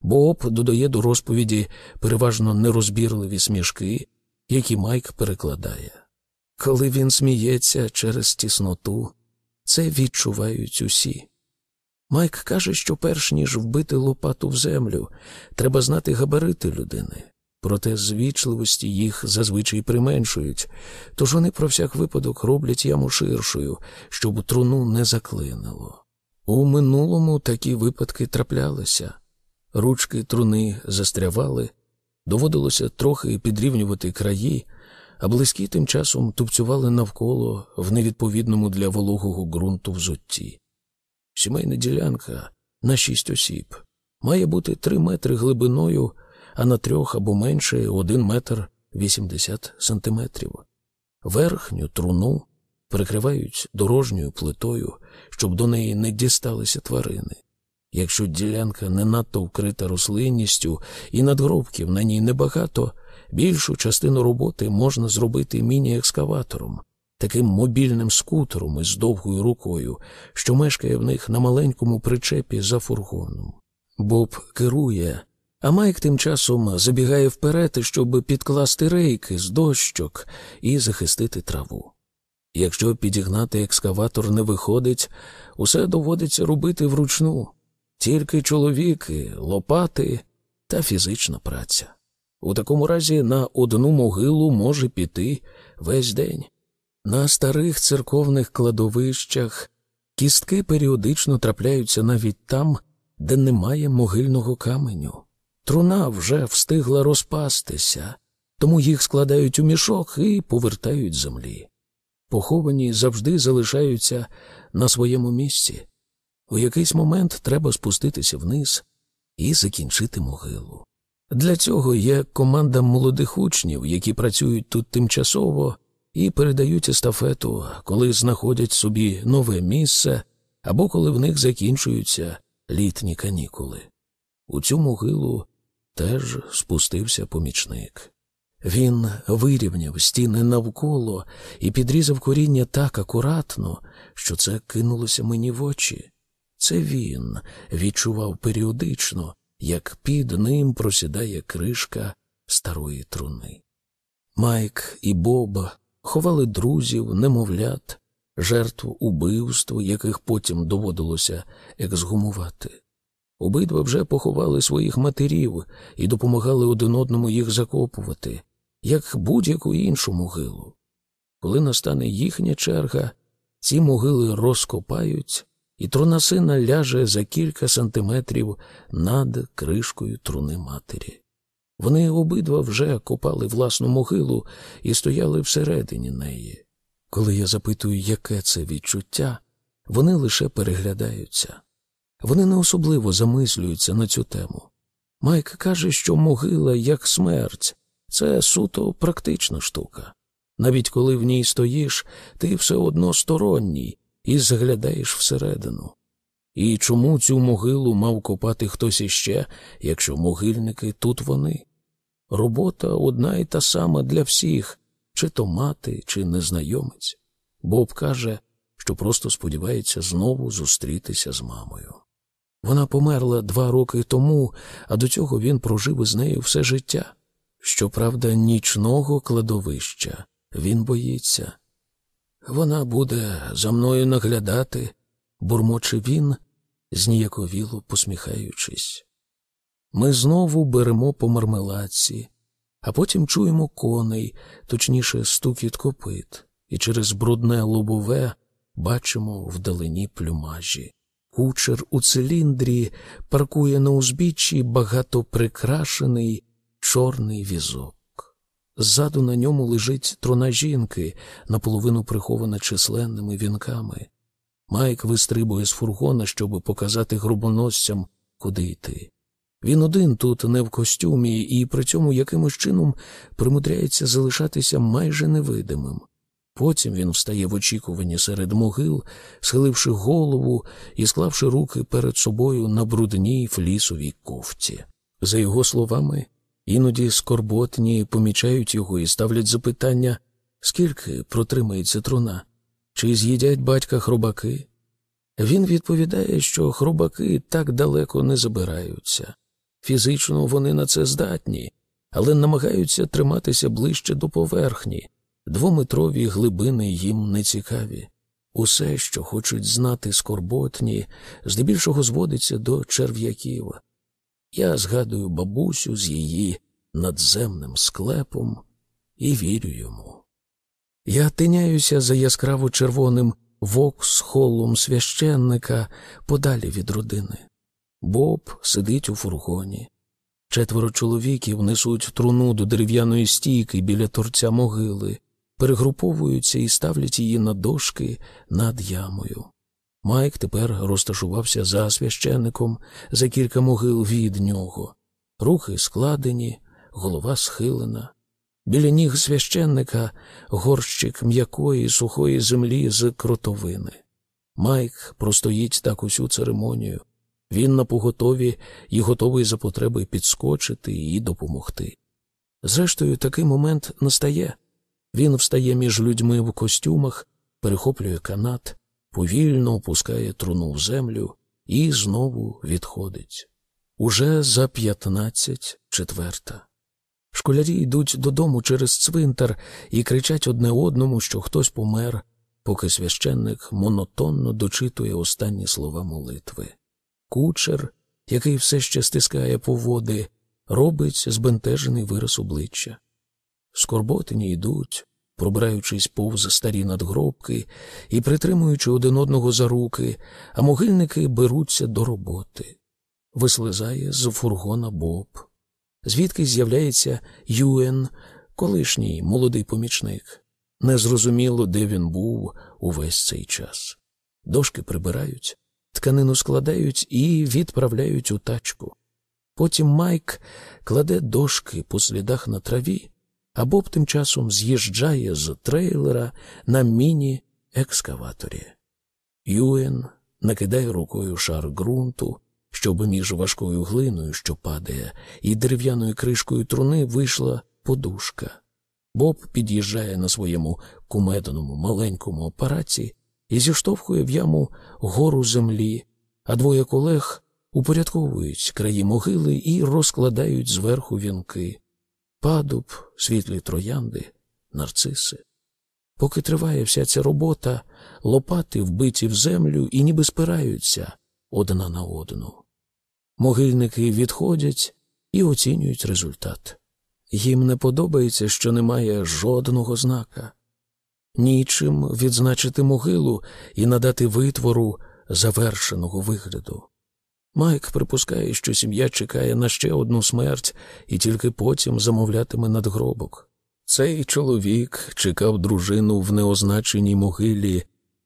Боб додає до розповіді переважно нерозбірливі смішки, які Майк перекладає. Коли він сміється через тісноту, це відчувають усі. Майк каже, що перш ніж вбити лопату в землю, треба знати габарити людини, проте звічливості їх зазвичай применшують, тож вони про всяк випадок роблять яму ширшою, щоб труну не заклинило. У минулому такі випадки траплялися. Ручки труни застрявали, доводилося трохи підрівнювати краї, а близькі тим часом тупцювали навколо в невідповідному для вологого ґрунту взутті. Сімейна ділянка на шість осіб має бути три метри глибиною, а на трьох або менше один метр вісімдесят сантиметрів. Верхню труну перекривають дорожньою плитою, щоб до неї не дісталися тварини. Якщо ділянка не надто вкрита рослинністю і надгробків на ній небагато, більшу частину роботи можна зробити міні-екскаватором, таким мобільним скутером із довгою рукою, що мешкає в них на маленькому причепі за фургоном. Боб керує, а Майк тим часом забігає вперед, щоб підкласти рейки з дощок і захистити траву. Якщо підігнати екскаватор не виходить, усе доводиться робити вручну. Тільки чоловіки, лопати та фізична праця. У такому разі на одну могилу може піти весь день. На старих церковних кладовищах кістки періодично трапляються навіть там, де немає могильного каменю. Труна вже встигла розпастися, тому їх складають у мішок і повертають землі. Поховані завжди залишаються на своєму місці. У якийсь момент треба спуститися вниз і закінчити могилу. Для цього є команда молодих учнів, які працюють тут тимчасово і передають естафету, коли знаходять собі нове місце або коли в них закінчуються літні канікули. У цю могилу теж спустився помічник. Він вирівняв стіни навколо і підрізав коріння так акуратно, що це кинулося мені в очі. Це він відчував періодично, як під ним просідає кришка старої труни. Майк і Боб ховали друзів, немовлят, жертв убивств, яких потім доводилося ексгумувати. Обидва вже поховали своїх матерів і допомагали один одному їх закопувати, як будь-яку іншу могилу. Коли настане їхня черга, ці могили розкопають і труна сина ляже за кілька сантиметрів над кришкою труни матері. Вони обидва вже копали власну могилу і стояли всередині неї. Коли я запитую, яке це відчуття, вони лише переглядаються. Вони не особливо замислюються на цю тему. Майк каже, що могила, як смерть, це суто практична штука. Навіть коли в ній стоїш, ти все одно сторонній і заглядаєш всередину. І чому цю могилу мав копати хтось іще, якщо могильники тут вони? Робота одна і та сама для всіх, чи то мати, чи незнайомець. Боб каже, що просто сподівається знову зустрітися з мамою. Вона померла два роки тому, а до цього він прожив із нею все життя. Щоправда, нічного кладовища він боїться. Вона буде за мною наглядати, бурмоче він, зніяковіло посміхаючись. Ми знову беремо по мармеладці, а потім чуємо коней, точніше, стукіт копит, і через брудне лобове бачимо вдалині плюмажі. Кучер у циліндрі паркує на узбіччі багато прикрашений чорний візок. Ззаду на ньому лежить труна жінки, наполовину прихована численними вінками. Майк вистрибує з фургона, щоб показати грубоносцям, куди йти. Він один тут не в костюмі і при цьому якимось чином примудряється залишатися майже невидимим. Потім він встає в очікуванні серед могил, схиливши голову і склавши руки перед собою на брудній флісовій ковці. За його словами, іноді скорботні помічають його і ставлять запитання, скільки протримається труна, чи з'їдять батька хробаки. Він відповідає, що хробаки так далеко не забираються. Фізично вони на це здатні, але намагаються триматися ближче до поверхні. Двометрові глибини їм не цікаві. Усе, що хочуть знати скорботні, здебільшого зводиться до черв'яків. Я згадую бабусю з її надземним склепом і вірю йому. Я тиняюся за яскраво червоним вокс-холлом священника подалі від родини. Боб сидить у фургоні. Четверо чоловіків несуть труну до дерев'яної стійки біля торця могили, перегруповуються і ставлять її на дошки над ямою. Майк тепер розташувався за священником за кілька могил від нього. Рухи складені, голова схилена. Біля ніг священника горщик м'якої сухої землі з кротовини. Майк простоїть так усю церемонію. Він на поготові і готовий за потреби підскочити і допомогти. Зрештою, такий момент настає. Він встає між людьми в костюмах, перехоплює канат, повільно опускає труну в землю і знову відходить. Уже за п'ятнадцять четверта. Школярі йдуть додому через цвинтар і кричать одне одному, що хтось помер, поки священник монотонно дочитує останні слова молитви. Кучер, який все ще стискає поводи, робить збентежений вираз обличчя. Скорботині йдуть, пробираючись повз старі надгробки і притримуючи один одного за руки, а могильники беруться до роботи. Вислизає з фургона Боб. Звідки з'являється Юен, колишній молодий помічник. Незрозуміло, де він був увесь цей час. Дошки прибирають, тканину складають і відправляють у тачку. Потім Майк кладе дошки по слідах на траві, а Боб тим часом з'їжджає з трейлера на міні-екскаваторі. Юен накидає рукою шар ґрунту, щоб між важкою глиною, що падає, і дерев'яною кришкою труни вийшла подушка. Боб під'їжджає на своєму кумедному маленькому апараті і зіштовхує в яму гору землі, а двоє колег упорядковують краї могили і розкладають зверху вінки, падуб, світлі троянди, нарциси. Поки триває вся ця робота, лопати вбиті в землю і ніби спираються одна на одну. Могильники відходять і оцінюють результат. Їм не подобається, що немає жодного знака, нічим відзначити могилу і надати витвору завершеного вигляду. Майк припускає, що сім'я чекає на ще одну смерть і тільки потім замовлятиме надгробок. Цей чоловік чекав дружину в неозначеній могилі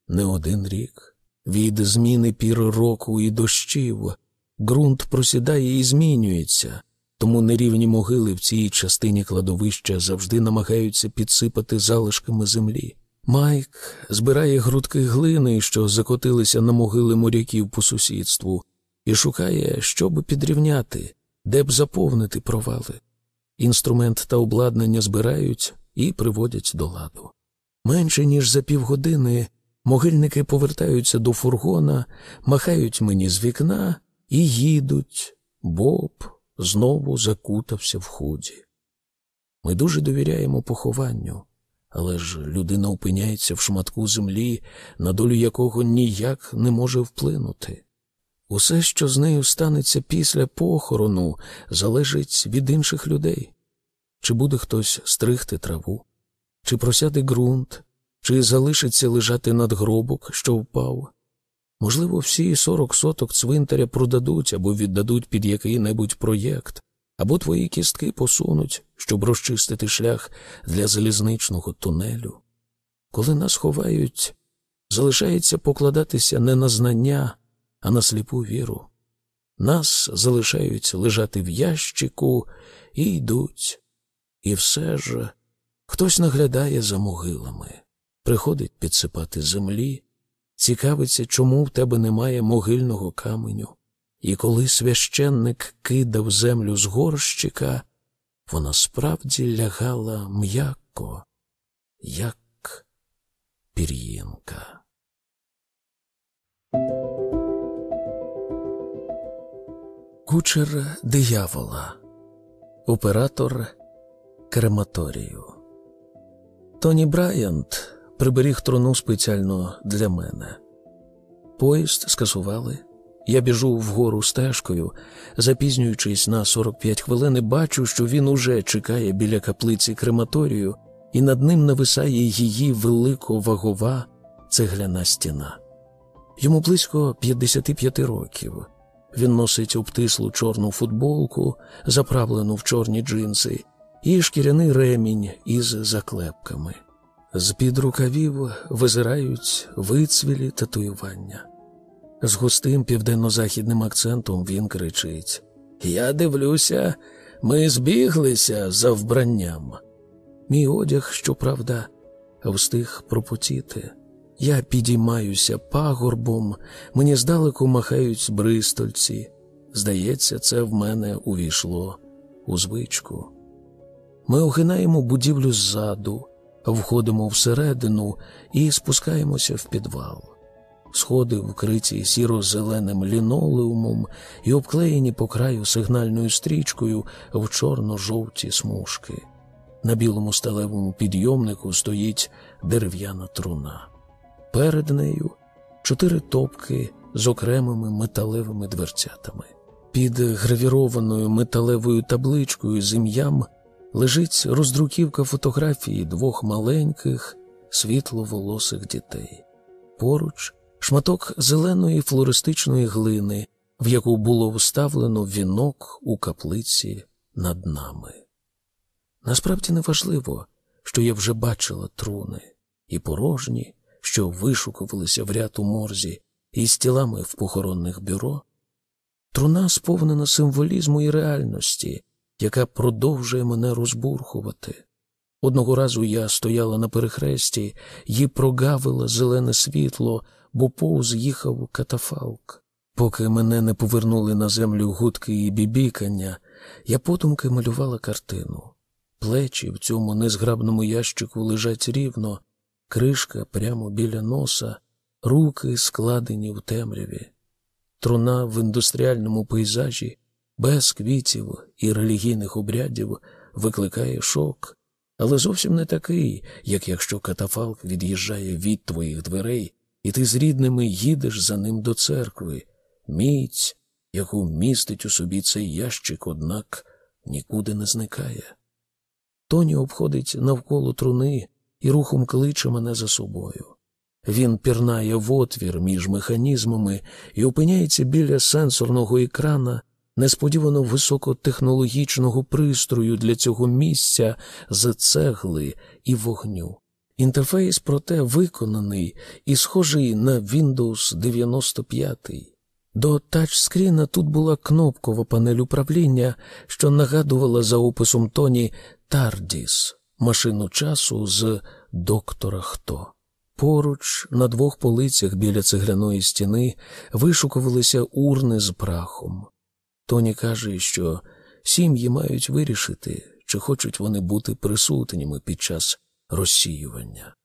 не один рік. Від зміни пір року і дощів ґрунт просідає і змінюється, тому нерівні могили в цій частині кладовища завжди намагаються підсипати залишками землі. Майк збирає грудки глини, що закотилися на могили моряків по сусідству, і шукає, що би підрівняти, де б заповнити провали. Інструмент та обладнання збирають і приводять до ладу. Менше ніж за півгодини могильники повертаються до фургона, махають мені з вікна і їдуть. Боб знову закутався в худі. Ми дуже довіряємо похованню, але ж людина опиняється в шматку землі, на долю якого ніяк не може вплинути. Усе, що з нею станеться після похорону, залежить від інших людей. Чи буде хтось стригти траву, чи просяде ґрунт, чи залишиться лежати надгробок, що впав. Можливо, всі сорок соток цвинтаря продадуть або віддадуть під який-небудь проєкт, або твої кістки посунуть, щоб розчистити шлях для залізничного тунелю. Коли нас ховають, залишається покладатися не на знання, а на сліпу віру. Нас залишають лежати в ящику і йдуть. І все ж хтось наглядає за могилами, приходить підсипати землі, цікавиться, чому в тебе немає могильного каменю. І коли священник кидав землю з горщика, вона справді лягала м'яко, як пір'їнка. Кучер диявола, оператор крематорію. Тоні Брайант приберіг труну спеціально для мене. Поїзд скасували. Я біжу вгору стежкою, запізнюючись на 45 хвилин, і бачу, що він уже чекає біля каплиці крематорію, і над ним нависає її великовагова цегляна стіна. Йому близько 55 років. Він носить обтислу чорну футболку, заправлену в чорні джинси, і шкіряний ремінь із заклепками. З під рукавів визирають вицвілі татуювання. З густим південно-західним акцентом він кричить: Я дивлюся, ми збіглися за вбранням. Мій одяг, щоправда, встиг пропотіти. Я підіймаюся пагорбом, мені здалеку махають бристольці. Здається, це в мене увійшло у звичку. Ми огинаємо будівлю ззаду, входимо всередину і спускаємося в підвал. Сходи вкриті сіро-зеленим лінолеумом і обклеєні по краю сигнальною стрічкою в чорно-жовті смужки. На білому сталевому підйомнику стоїть дерев'яна труна. Перед нею чотири топки з окремими металевими дверцятами. Під гравірованою металевою табличкою з ім'ям лежить роздруківка фотографії двох маленьких світловолосих дітей. Поруч шматок зеленої флористичної глини, в яку було вставлено вінок у каплиці над нами. Насправді не важливо, що я вже бачила труни і порожні, що вишукувалися в ряд у морзі, і з тілами в похоронних бюро. Труна сповнена символізму і реальності, яка продовжує мене розбурхувати. Одного разу я стояла на перехресті і прогавила зелене світло, бо повз їхав катафалк. Поки мене не повернули на землю гудки і бібікання, я потомки малювала картину. Плечі в цьому незграбному ящику лежать рівно, кришка прямо біля носа, руки складені в темряві. Труна в індустріальному пейзажі без квітів і релігійних обрядів викликає шок, але зовсім не такий, як якщо катафалк від'їжджає від твоїх дверей, і ти з рідними їдеш за ним до церкви, міць, яку містить у собі цей ящик, однак нікуди не зникає. Тоні обходить навколо труни і рухом кличе мене за собою. Він пірнає в отвір між механізмами і опиняється біля сенсорного екрана несподівано високотехнологічного пристрою для цього місця з цегли і вогню. Інтерфейс, проте, виконаний і схожий на Windows 95. До тачскріна тут була кнопкова панель управління, що нагадувала за описом Тоні Тардіс, машину часу з доктора Хто. Поруч, на двох полицях біля цегляної стіни, вишукувалися урни з прахом. Тоні каже, що сім'ї мають вирішити, чи хочуть вони бути присутніми під час розсіювання.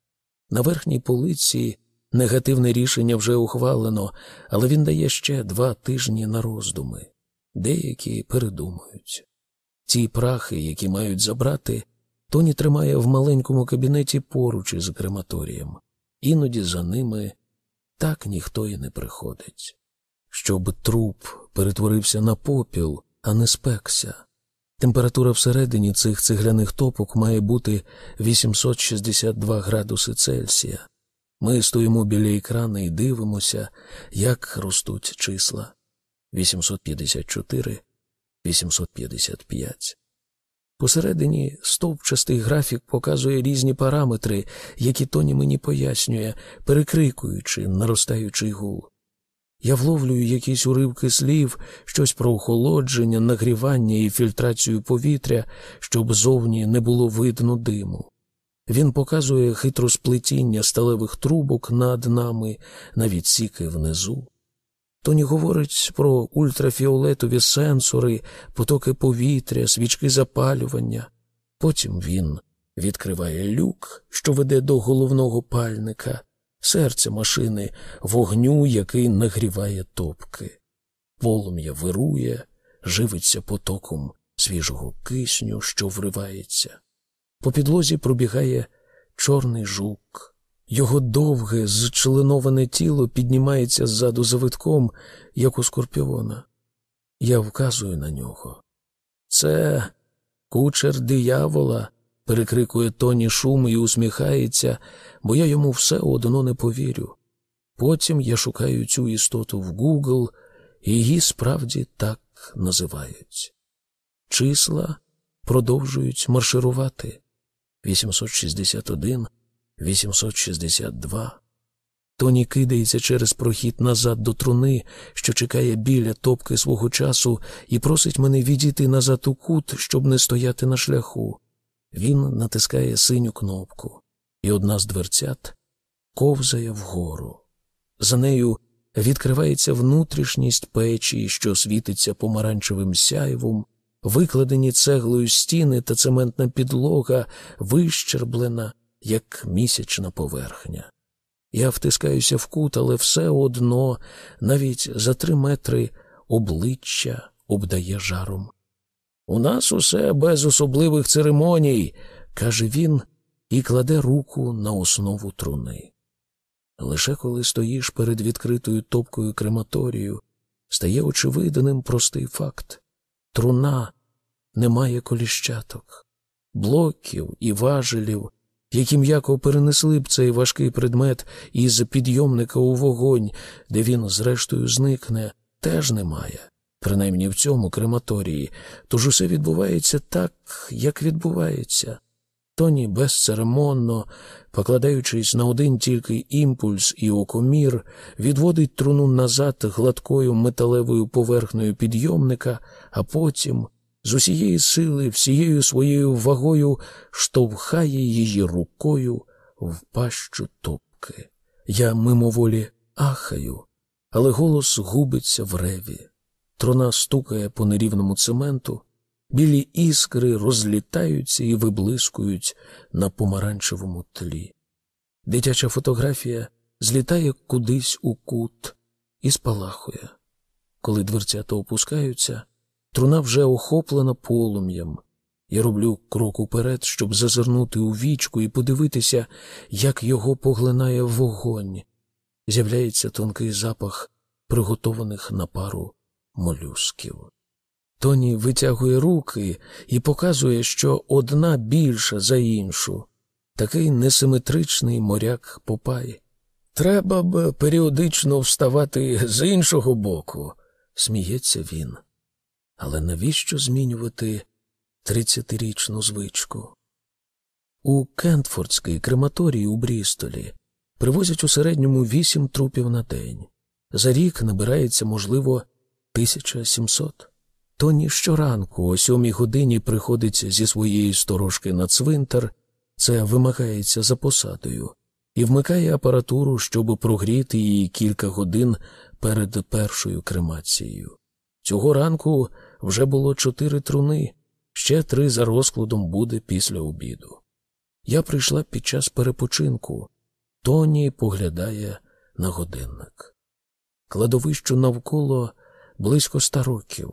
На верхній полиці негативне рішення вже ухвалено, але він дає ще два тижні на роздуми. Деякі передумують. Ці прахи, які мають забрати, Тоні тримає в маленькому кабінеті поруч із крематорієм. Іноді за ними так ніхто і не приходить. Щоб труп перетворився на попіл, а не спекся. Температура всередині цих цегляних топок має бути 862 градуси Цельсія. Ми стоїмо біля екрана і дивимося, як ростуть числа 854, 855. Посередині стовпчастий графік показує різні параметри, які Тоні мені пояснює, перекрикуючи наростаючий гул. Я вловлюю якісь уривки слів, щось про охолодження, нагрівання і фільтрацію повітря, щоб зовні не було видно диму. Він показує хитросплетіння сталевих трубок над нами на відсіки внизу. Тоні говорить про ультрафіолетові сенсори, потоки повітря, свічки запалювання. Потім він відкриває люк, що веде до головного пальника, серце машини, вогню, який нагріває топки. Полум'я вирує, живиться потоком свіжого кисню, що вривається. По підлозі пробігає чорний жук. Його довге, зчленоване тіло піднімається ззаду завитком, як у скорпіона. Я вказую на нього. Це кучер диявола, перекрикує тоні шум і усміхається, бо я йому все одно не повірю. Потім я шукаю цю істоту в Google, і її справді так називають. Числа продовжують марширувати. 861, 862. Тоні кидається через прохід назад до труни, що чекає біля топки свого часу, і просить мене відійти назад у кут, щоб не стояти на шляху. Він натискає синю кнопку, і одна з дверцят ковзає вгору. За нею відкривається внутрішність печі, що світиться помаранчевим сяйвом, викладені цеглою стіни та цементна підлога вищерблена, як місячна поверхня. Я втискаюся в кут, але все одно, навіть за три метри, обличчя обдає жаром. У нас усе без особливих церемоній, каже він і кладе руку на основу труни. Лише коли стоїш перед відкритою топкою крематорію, стає очевидним простий факт труна не має коліщаток, блоків і важелів, які м'яко перенесли б цей важкий предмет із підйомника у вогонь, де він, зрештою, зникне, теж немає. Принаймні в цьому крематорії, тож усе відбувається так, як відбувається. Тоні безцеремонно, покладаючись на один тільки імпульс і окомір, відводить труну назад гладкою металевою поверхнею підйомника, а потім з усієї сили, всією своєю вагою штовхає її рукою в пащу топки. Я мимоволі ахаю, але голос губиться в реві. Трона стукає по нерівному цементу, білі іскри розлітаються і виблискують на помаранчевому тлі. Дитяча фотографія злітає кудись у кут і спалахує. Коли дверцята опускаються, труна вже охоплена полум'ям. Я роблю крок уперед, щоб зазирнути у вічку і подивитися, як його поглинає вогонь. З'являється тонкий запах приготованих на пару молюсків. Тоні витягує руки і показує, що одна більша за іншу. Такий несиметричний моряк Попай. Треба б періодично вставати з іншого боку, сміється він. Але навіщо змінювати тридцятирічну звичку? У Кентфордський крематорій у Брістолі привозять у середньому вісім трупів на день. За рік набирається, можливо, 1700. Тоні щоранку о сьомій годині приходить зі своєї сторожки на цвинтар, це вимагається за посадою, і вмикає апаратуру, щоб прогріти її кілька годин перед першою кремацією. Цього ранку вже було чотири труни, ще три за розкладом буде після обіду. Я прийшла під час перепочинку. Тоні поглядає на годинник. Кладовищу навколо близько ста років.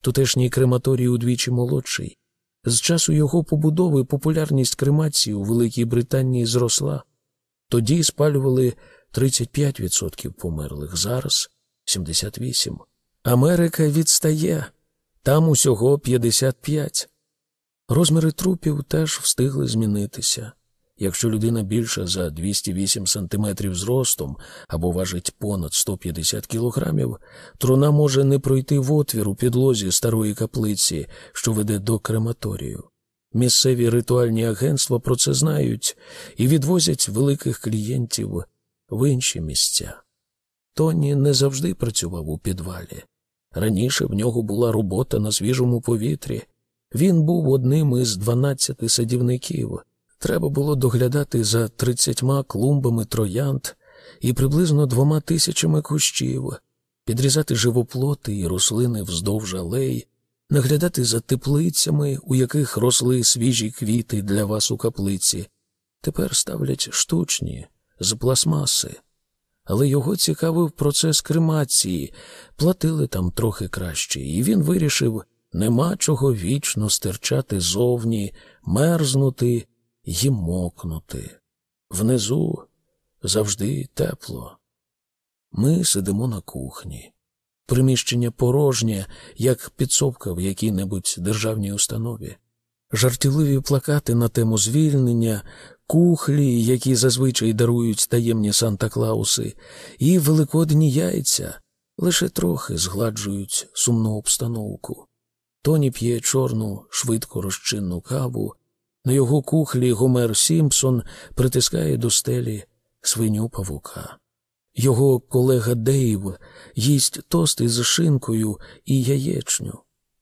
Тутешній крематорій удвічі молодший. З часу його побудови популярність кремації у Великій Британії зросла. Тоді спалювали 35% померлих, зараз 78%. Америка відстає, там усього 55%. Розміри трупів теж встигли змінитися. Якщо людина більша за 208 сантиметрів зростом або важить понад 150 кілограмів, труна може не пройти в отвір у підлозі старої каплиці, що веде до крематорію. Місцеві ритуальні агентства про це знають і відвозять великих клієнтів в інші місця. Тоні не завжди працював у підвалі. Раніше в нього була робота на свіжому повітрі. Він був одним із дванадцяти садівників. Треба було доглядати за тридцятьма клумбами троянд і приблизно двома тисячами кущів, підрізати живоплоти і рослини вздовж алей, наглядати за теплицями, у яких росли свіжі квіти для вас у каплиці. Тепер ставлять штучні з пластмаси. Але його цікавив процес кремації, платили там трохи краще, і він вирішив нема чого вічно стирчати зовні, мерзнути й мокнути. Внизу завжди тепло. Ми сидимо на кухні. Приміщення порожнє, як підсобка в якій-небудь державній установі. Жартівливі плакати на тему звільнення, кухлі, які зазвичай дарують таємні Санта Клауси, і великодні яйця лише трохи згладжують сумну обстановку. Тоні п'є чорну, швидко розчинну каву, на його кухлі Гомер Сімпсон притискає до стелі свиню павука. Його колега Дейв їсть тости з шинкою і яєчню.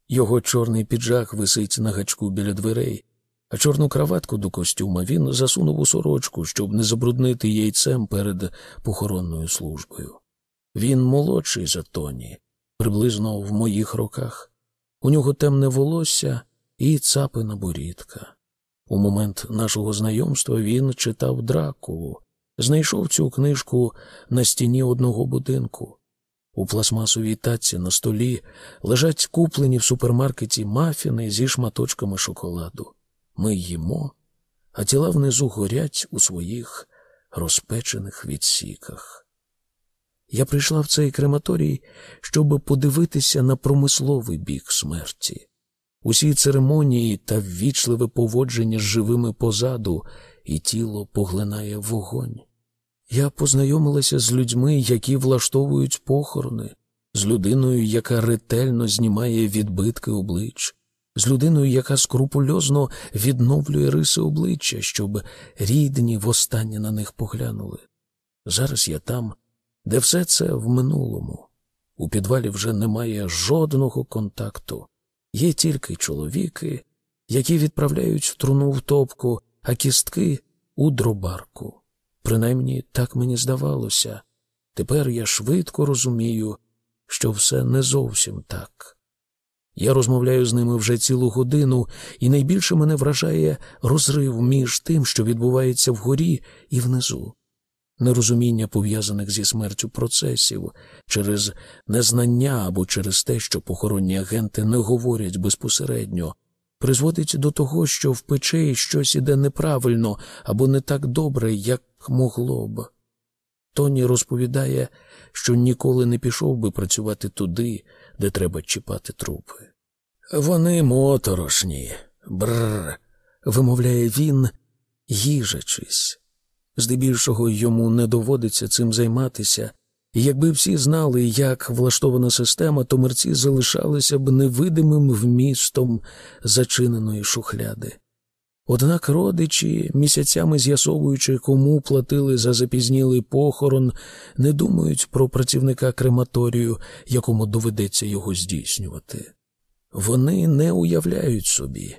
Його чорний піджак висить на гачку біля дверей, а чорну краватку до костюма він засунув у сорочку, щоб не забруднити яйцем перед похоронною службою. Він молодший за Тоні, приблизно в моїх роках. У нього темне волосся і цапина борідка. У момент нашого знайомства він читав Дракулу, знайшов цю книжку на стіні одного будинку. У пластмасовій таці на столі лежать куплені в супермаркеті мафіни зі шматочками шоколаду. Ми їмо, а тіла внизу горять у своїх розпечених відсіках. Я прийшла в цей крематорій, щоб подивитися на промисловий бік смерті. Усі церемонії та ввічливе поводження з живими позаду, і тіло поглинає вогонь. Я познайомилася з людьми, які влаштовують похорони, з людиною, яка ретельно знімає відбитки облич, з людиною, яка скрупульозно відновлює риси обличчя, щоб рідні востаннє на них поглянули. Зараз я там, де все це в минулому. У підвалі вже немає жодного контакту. Є тільки чоловіки, які відправляють труну в топку, а кістки у дробарку. Принаймні так мені здавалося. Тепер я швидко розумію, що все не зовсім так. Я розмовляю з ними вже цілу годину, і найбільше мене вражає розрив між тим, що відбувається вгорі і внизу нерозуміння пов'язаних зі смертю процесів, через незнання або через те, що похоронні агенти не говорять безпосередньо, призводить до того, що в печей щось іде неправильно або не так добре, як могло б. Тоні розповідає, що ніколи не пішов би працювати туди, де треба чіпати трупи. Вони моторошні, бррр, вимовляє він, їжачись. Здебільшого йому не доводиться цим займатися, і якби всі знали, як влаштована система, то мерці залишалися б невидимим вмістом зачиненої шухляди. Однак родичі, місяцями з'ясовуючи, кому платили за запізнілий похорон, не думають про працівника крематорію, якому доведеться його здійснювати. Вони не уявляють собі,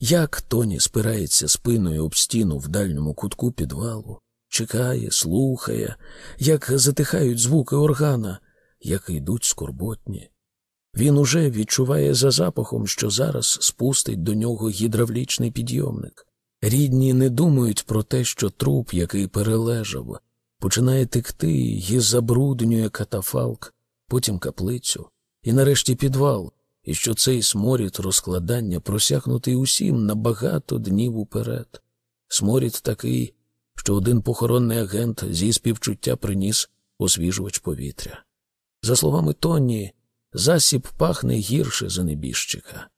як Тоні спирається спиною об стіну в дальньому кутку підвалу, чекає, слухає, як затихають звуки органа, як йдуть скорботні. Він уже відчуває за запахом, що зараз спустить до нього гідравлічний підйомник. Рідні не думають про те, що труп, який перележав, починає текти і забруднює катафалк, потім каплицю, і нарешті підвал, і що цей сморід розкладання просякнутий усім на багато днів уперед. Сморід такий, що один похоронний агент зі співчуття приніс освіжувач повітря. За словами Тоні, засіб пахне гірше за небіжчика.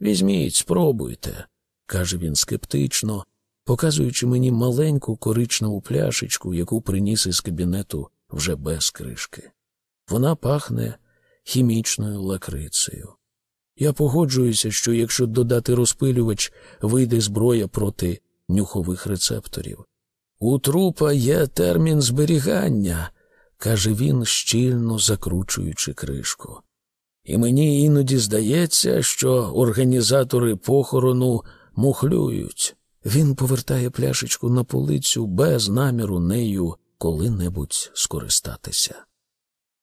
Візьміть, спробуйте, каже він скептично, показуючи мені маленьку коричневу пляшечку, яку приніс із кабінету вже без кришки. Вона пахне хімічною лакрицею. Я погоджуюся, що якщо додати розпилювач, вийде зброя проти нюхових рецепторів. У трупа є термін зберігання, каже він, щільно закручуючи кришку. І мені іноді здається, що організатори похорону мухлюють. Він повертає пляшечку на полицю без наміру нею коли-небудь скористатися.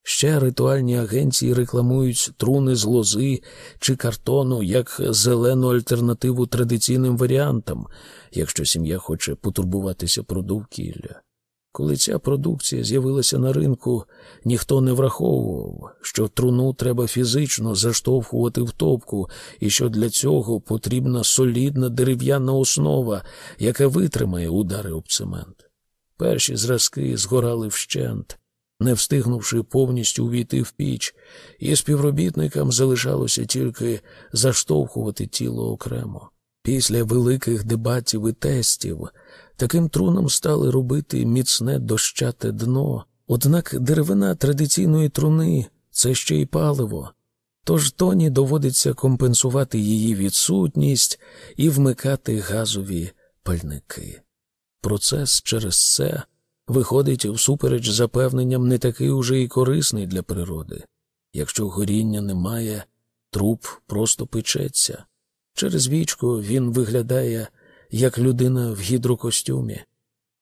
Ще ритуальні агенції рекламують труни з лози чи картону як зелену альтернативу традиційним варіантам, якщо сім'я хоче потурбуватися про довкілля. Коли ця продукція з'явилася на ринку, ніхто не враховував, що труну треба фізично заштовхувати в топку, і що для цього потрібна солідна дерев'яна основа, яка витримає удари об цемент. Перші зразки згорали вщент, не встигнувши повністю увійти в піч, і співробітникам залишалося тільки заштовхувати тіло окремо. Після великих дебатів і тестів таким трунам стали робити міцне дощате дно, однак деревина традиційної труни це ще й паливо. Тож тоні доводиться компенсувати її відсутність і вмикати газові пальники. Процес через це виходить всупереч запевненням не такий уже і корисний для природи. Якщо горіння немає, труп просто печеться. Через вічку він виглядає як людина в гідрокостюмі.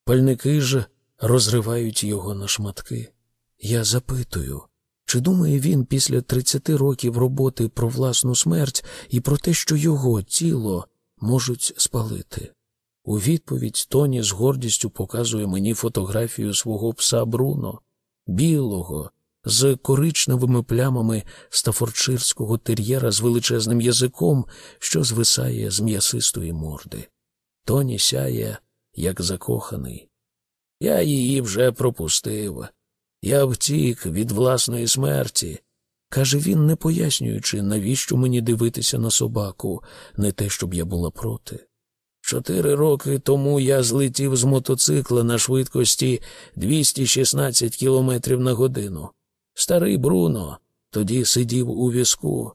Пальники ж розривають його на шматки. Я запитую, чи думає він після 30 років роботи про власну смерть і про те, що його тіло можуть спалити? У відповідь Тоні з гордістю показує мені фотографію свого пса Бруно, білого, з коричневими плямами стафордширського тер'єра з величезним язиком, що звисає з м'ясистої морди. Тоні сяє, як закоханий. Я її вже пропустив. Я втік від власної смерті. Каже він, не пояснюючи, навіщо мені дивитися на собаку, не те, щоб я була проти. Чотири роки тому я злетів з мотоцикла на швидкості 216 кілометрів на годину. Старий Бруно тоді сидів у візку.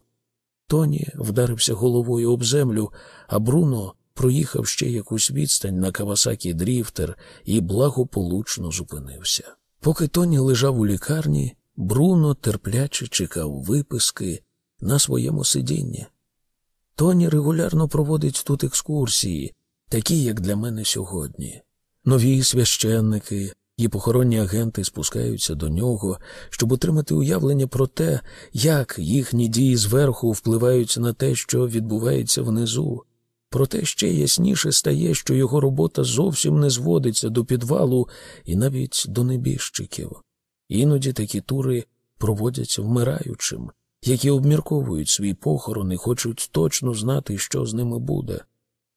Тоні вдарився головою об землю, а Бруно проїхав ще якусь відстань на Кавасакі Дріфтер і благополучно зупинився. Поки Тоні лежав у лікарні, Бруно терпляче чекав виписки на своєму сидінні. Тоні регулярно проводить тут екскурсії, такі, як для мене сьогодні. Нові священники і похоронні агенти спускаються до нього, щоб отримати уявлення про те, як їхні дії зверху впливають на те, що відбувається внизу. Проте ще ясніше стає, що його робота зовсім не зводиться до підвалу і навіть до небіжчиків. Іноді такі тури проводяться вмираючим, які обмірковують свій похорон і хочуть точно знати, що з ними буде.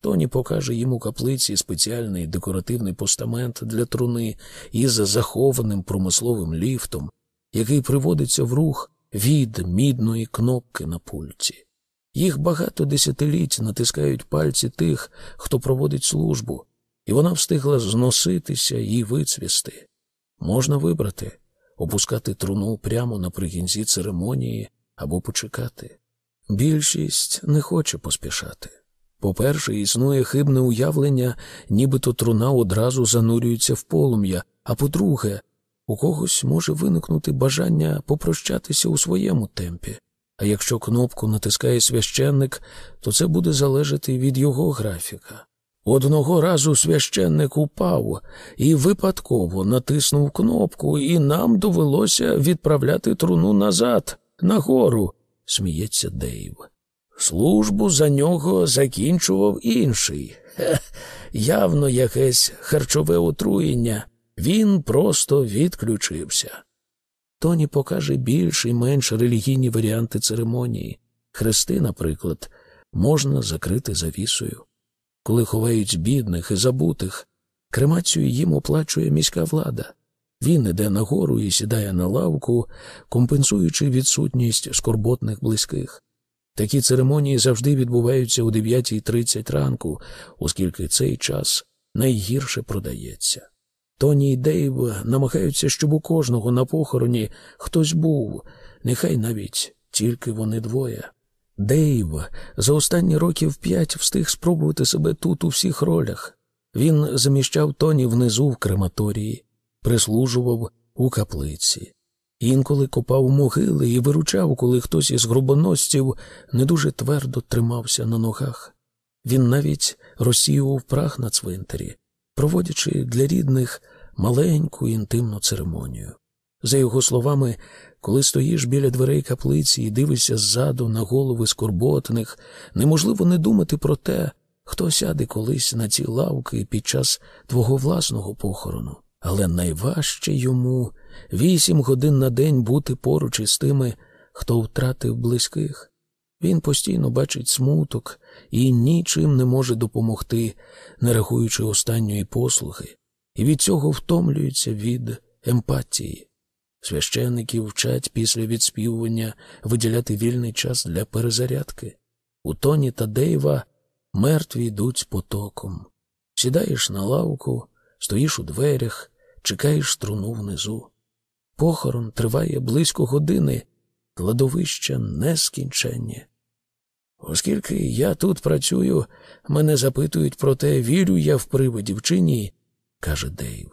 Тоні покаже йому каплиці спеціальний декоративний постамент для труни із захованим промисловим ліфтом, який приводиться в рух від мідної кнопки на пульті. Їх багато десятиліть натискають пальці тих, хто проводить службу, і вона встигла зноситися і вицвісти. Можна вибрати опускати труну прямо наприкінці церемонії або почекати. Більшість не хоче поспішати. По-перше, існує хибне уявлення, нібито труна одразу занурюється в полум'я, а по-друге, у когось може виникнути бажання попрощатися у своєму темпі. А якщо кнопку натискає священник, то це буде залежати від його графіка. Одного разу священник упав і випадково натиснув кнопку, і нам довелося відправляти труну назад, нагору, сміється Дейв. Службу за нього закінчував інший. Хе, явно якесь харчове отруєння. Він просто відключився. Тоні покаже більш і менш релігійні варіанти церемонії. Хрести, наприклад, можна закрити завісою. Коли ховають бідних і забутих, кремацію їм оплачує міська влада. Він іде нагору і сідає на лавку, компенсуючи відсутність скорботних близьких. Такі церемонії завжди відбуваються о 9.30 ранку, оскільки цей час найгірше продається. Тоні і Дейв намагаються, щоб у кожного на похороні хтось був, нехай навіть тільки вони двоє. Дейв за останні років п'ять встиг спробувати себе тут у всіх ролях. Він заміщав Тоні внизу в крематорії, прислужував у каплиці. Інколи копав могили і виручав, коли хтось із грубоносців не дуже твердо тримався на ногах. Він навіть розсіював прах на цвинтарі, проводячи для рідних маленьку інтимну церемонію. За його словами, коли стоїш біля дверей каплиці і дивишся ззаду на голови скорботних, неможливо не думати про те, хто сяде колись на ці лавки під час твого власного похорону. Але найважче йому вісім годин на день бути поруч із тими, хто втратив близьких. Він постійно бачить смуток і нічим не може допомогти, не рахуючи останньої послуги, і від цього втомлюється від емпатії. Священники вчать після відспівування виділяти вільний час для перезарядки. У Тоні та Дейва мертві йдуть потоком. Сідаєш на лавку, стоїш у дверях, чекаєш струну внизу. Похорон триває близько години, кладовища нескінченні. Оскільки я тут працюю, мене запитують про те, вірю я в привидів чи ні, каже Дейв.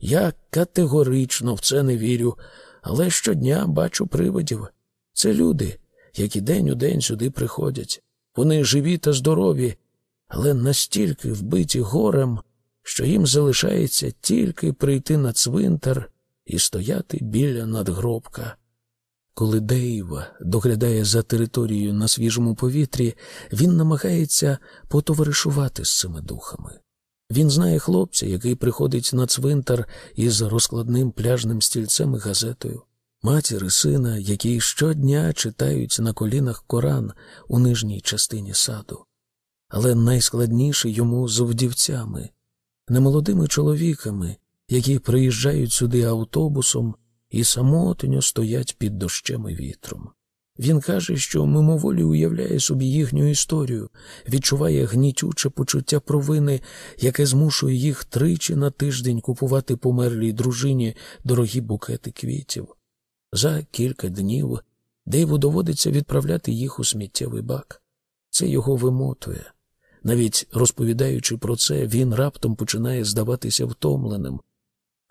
Я категорично в це не вірю, але щодня бачу привидів. Це люди, які день у день сюди приходять. Вони живі та здорові, але настільки вбиті горем, що їм залишається тільки прийти на цвинтар і стояти біля надгробка. Коли Дейв доглядає за територією на свіжому повітрі, він намагається потоваришувати з цими духами. Він знає хлопця, який приходить на цвинтар із розкладним пляжним стільцем і газетою, матір і сина, які щодня читають на колінах Коран у нижній частині саду. Але найскладніше йому з вдівцями, немолодими чоловіками, які приїжджають сюди автобусом і самотньо стоять під дощем і вітром. Він каже, що мимоволі уявляє собі їхню історію, відчуває гнітюче почуття провини, яке змушує їх тричі на тиждень купувати померлій дружині дорогі букети квітів. За кілька днів Дейву доводиться відправляти їх у сміттєвий бак. Це його вимотує. Навіть розповідаючи про це, він раптом починає здаватися втомленим.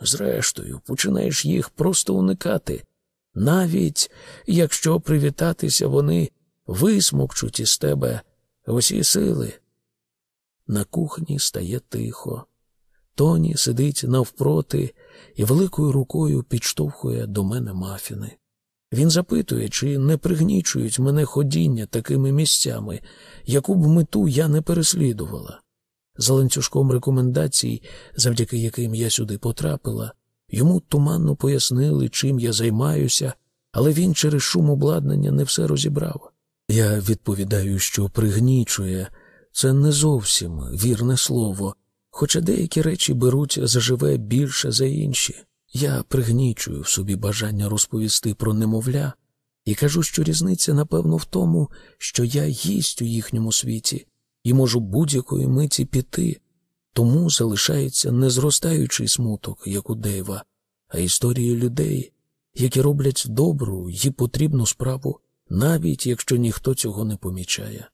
Зрештою, починаєш їх просто уникати навіть якщо привітатися вони висмокчуть із тебе усі сили. На кухні стає тихо. Тоні сидить навпроти і великою рукою підштовхує до мене мафіни. Він запитує, чи не пригнічують мене ходіння такими місцями, яку б мету я не переслідувала. За ланцюжком рекомендацій, завдяки яким я сюди потрапила, Йому туманно пояснили, чим я займаюся, але він через шум обладнання не все розібрав. Я відповідаю, що пригнічує, це не зовсім вірне слово, хоча деякі речі беруть заживе більше за інші. Я пригнічую в собі бажання розповісти про немовля і кажу, що різниця, напевно, в тому, що я гість у їхньому світі і можу будь-якої миті піти, Тому залишається не зростаючий смуток, як у Дейва, а історії людей, які роблять добру і потрібну справу, навіть якщо ніхто цього не помічає.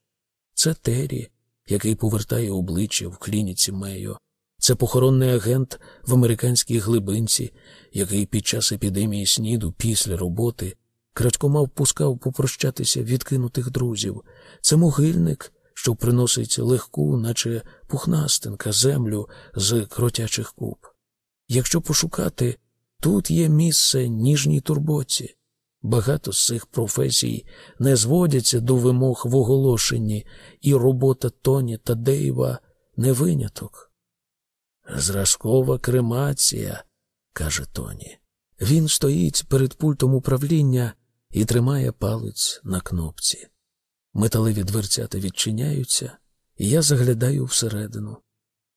Це Террі, який повертає обличчя в клініці Мейо. Це похоронний агент в американській глибинці, який під час епідемії сніду після роботи крадькома впускав попрощатися відкинутих друзів. Це могильник, що приносить легку, наче пухнастинка, землю з кротячих куб. Якщо пошукати, тут є місце ніжній турботі. Багато з цих професій не зводяться до вимог в оголошенні, і робота Тоні та Дейва не виняток. Зразкова кремація, каже Тоні. Він стоїть перед пультом управління і тримає палець на кнопці. Металеві дверцята відчиняються, і я заглядаю всередину.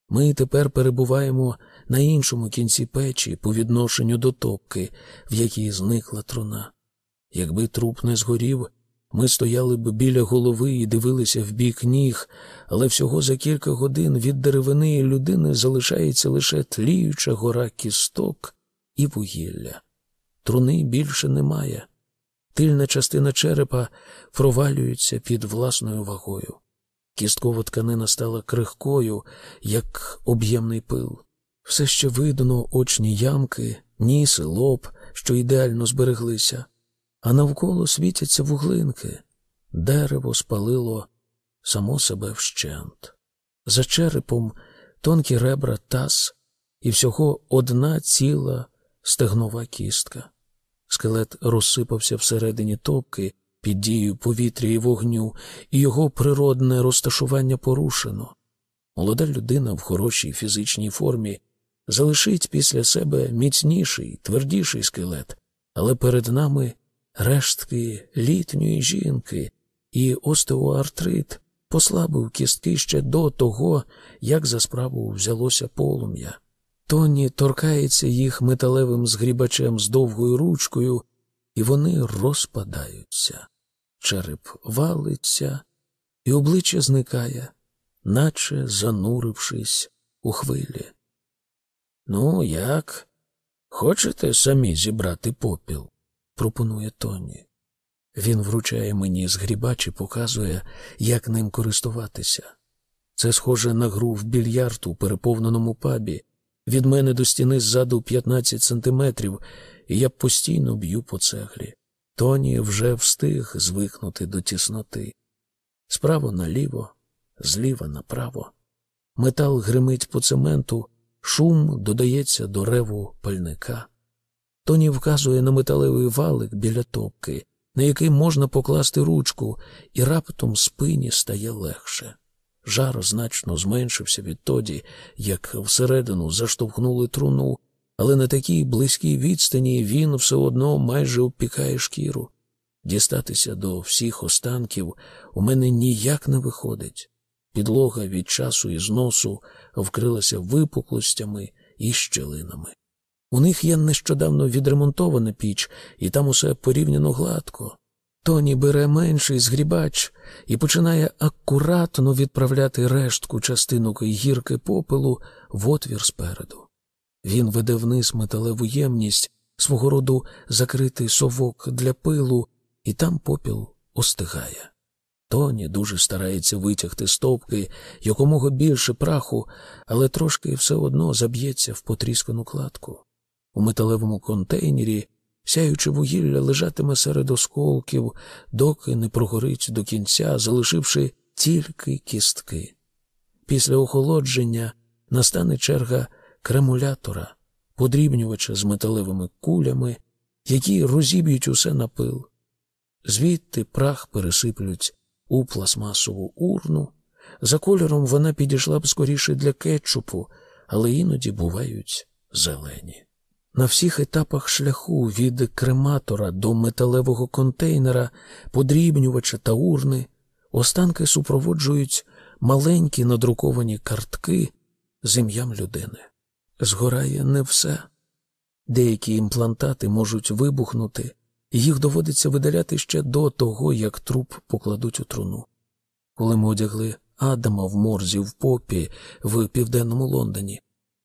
Ми тепер перебуваємо на іншому кінці печі по відношенню до топки, в якій зникла труна. Якби труп не згорів, ми стояли б біля голови і дивилися в бік ніг, але всього за кілька годин від деревини людини залишається лише тліюча гора кісток і вугілля. Труни більше немає. Тильна частина черепа провалюється під власною вагою. Кісткова тканина стала крихкою, як об'ємний пил. Все ще видно очні ямки, ніс і лоб, що ідеально збереглися, а навколо світяться вуглинки. Дерево спалило само себе вщент. За черепом тонкі ребра таз і всього одна ціла стегнова кістка. Скелет розсипався всередині топки під дією повітря і вогню, і його природне розташування порушено. Молода людина в хорошій фізичній формі залишить після себе міцніший, твердіший скелет, але перед нами рештки літньої жінки, і остеоартрит послабив кістки ще до того, як за справу взялося полум'я. Тоні торкається їх металевим згрібачем з довгою ручкою, і вони розпадаються. Череп валиться, і обличчя зникає, наче занурившись у хвилі. Ну, як? Хочете самі зібрати попіл? пропонує Тоні. Він вручає мені згрібач і показує, як ним користуватися. Це схоже на гру в більярд у переповненому пабі. Від мене до стіни ззаду 15 сантиметрів, і я постійно б'ю по цеглі. Тоні вже встиг звикнути до тісноти. Справа наліво, зліва направо. Метал гримить по цементу, шум додається до реву пальника. Тоні вказує на металевий валик біля топки, на який можна покласти ручку, і раптом спині стає легше. Жар значно зменшився відтоді, як всередину заштовхнули труну, але на такій близькій відстані він все одно майже обпікає шкіру. Дістатися до всіх останків у мене ніяк не виходить. Підлога від часу і зносу вкрилася випуклостями і щелинами. У них є нещодавно відремонтована піч, і там усе порівняно гладко. Тоні бере менший згрібач і починає акуратно відправляти рештку частинок гірки попелу в отвір спереду. Він веде вниз металеву ємність, свого роду закритий совок для пилу, і там попіл остигає. Тоні дуже старається витягти стовпки якомога більше праху, але трошки все одно заб'ється в потріскану кладку. У металевому контейнері Сяюче вугілля лежатиме серед осколків, доки не прогорить до кінця, залишивши тільки кістки. Після охолодження настане черга кремулятора, подрібнювача з металевими кулями, які розіб'ють усе на пил. Звідти прах пересиплють у пластмасову урну. За кольором вона підійшла б скоріше для кетчупу, але іноді бувають зелені. На всіх етапах шляху від крематора до металевого контейнера, подрібнювача та урни, останки супроводжують маленькі надруковані картки з ім'ям людини. Згорає не все. Деякі імплантати можуть вибухнути, і їх доводиться видаляти ще до того, як труп покладуть у труну. Коли ми одягли Адама в морзі в попі в південному Лондоні.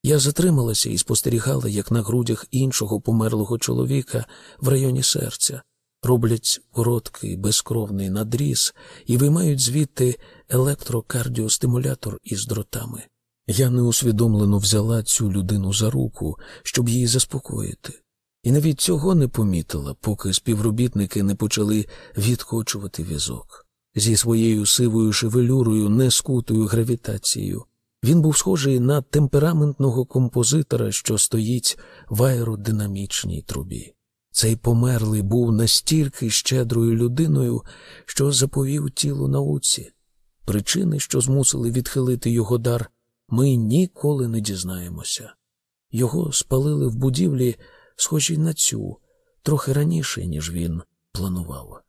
Я затрималася і спостерігала, як на грудях іншого померлого чоловіка в районі серця роблять короткий безкровний надріз і виймають звідти електрокардіостимулятор із дротами. Я неусвідомлено взяла цю людину за руку, щоб її заспокоїти, і навіть цього не помітила, поки співробітники не почали відкочувати візок. Зі своєю сивою шевелюрою, нескутою гравітацією. Він був схожий на темпераментного композитора, що стоїть в аеродинамічній трубі. Цей померлий був настільки щедрою людиною, що заповів тілу науці. Причини, що змусили відхилити його дар, ми ніколи не дізнаємося. Його спалили в будівлі, схожій на цю, трохи раніше, ніж він планував.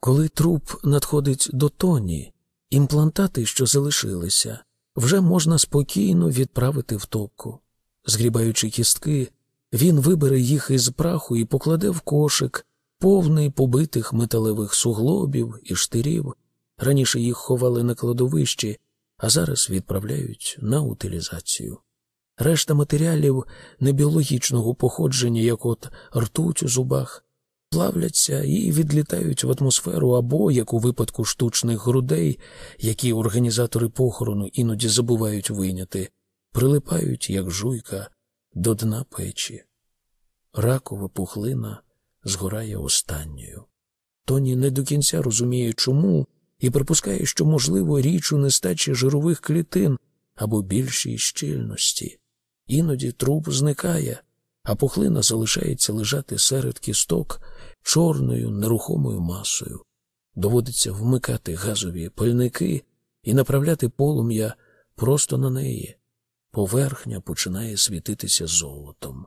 Коли труп надходить до тоні, імплантати, що залишилися, вже можна спокійно відправити в топку. Згрібаючи кістки, він вибере їх із праху і покладе в кошик, повний побитих металевих суглобів і штирів. Раніше їх ховали на кладовищі, а зараз відправляють на утилізацію. Решта матеріалів небіологічного походження, як от ртуть у зубах, плавляться і відлітають в атмосферу або, як у випадку штучних грудей, які організатори похорону іноді забувають вийняти, прилипають, як жуйка, до дна печі. Ракова пухлина згорає останньою. Тоні не до кінця розуміє, чому, і припускає, що, можливо, річ у нестачі жирових клітин або більшій щільності. Іноді труп зникає, а пухлина залишається лежати серед кісток чорною нерухомою масою. Доводиться вмикати газові пальники і направляти полум'я просто на неї. Поверхня починає світитися золотом.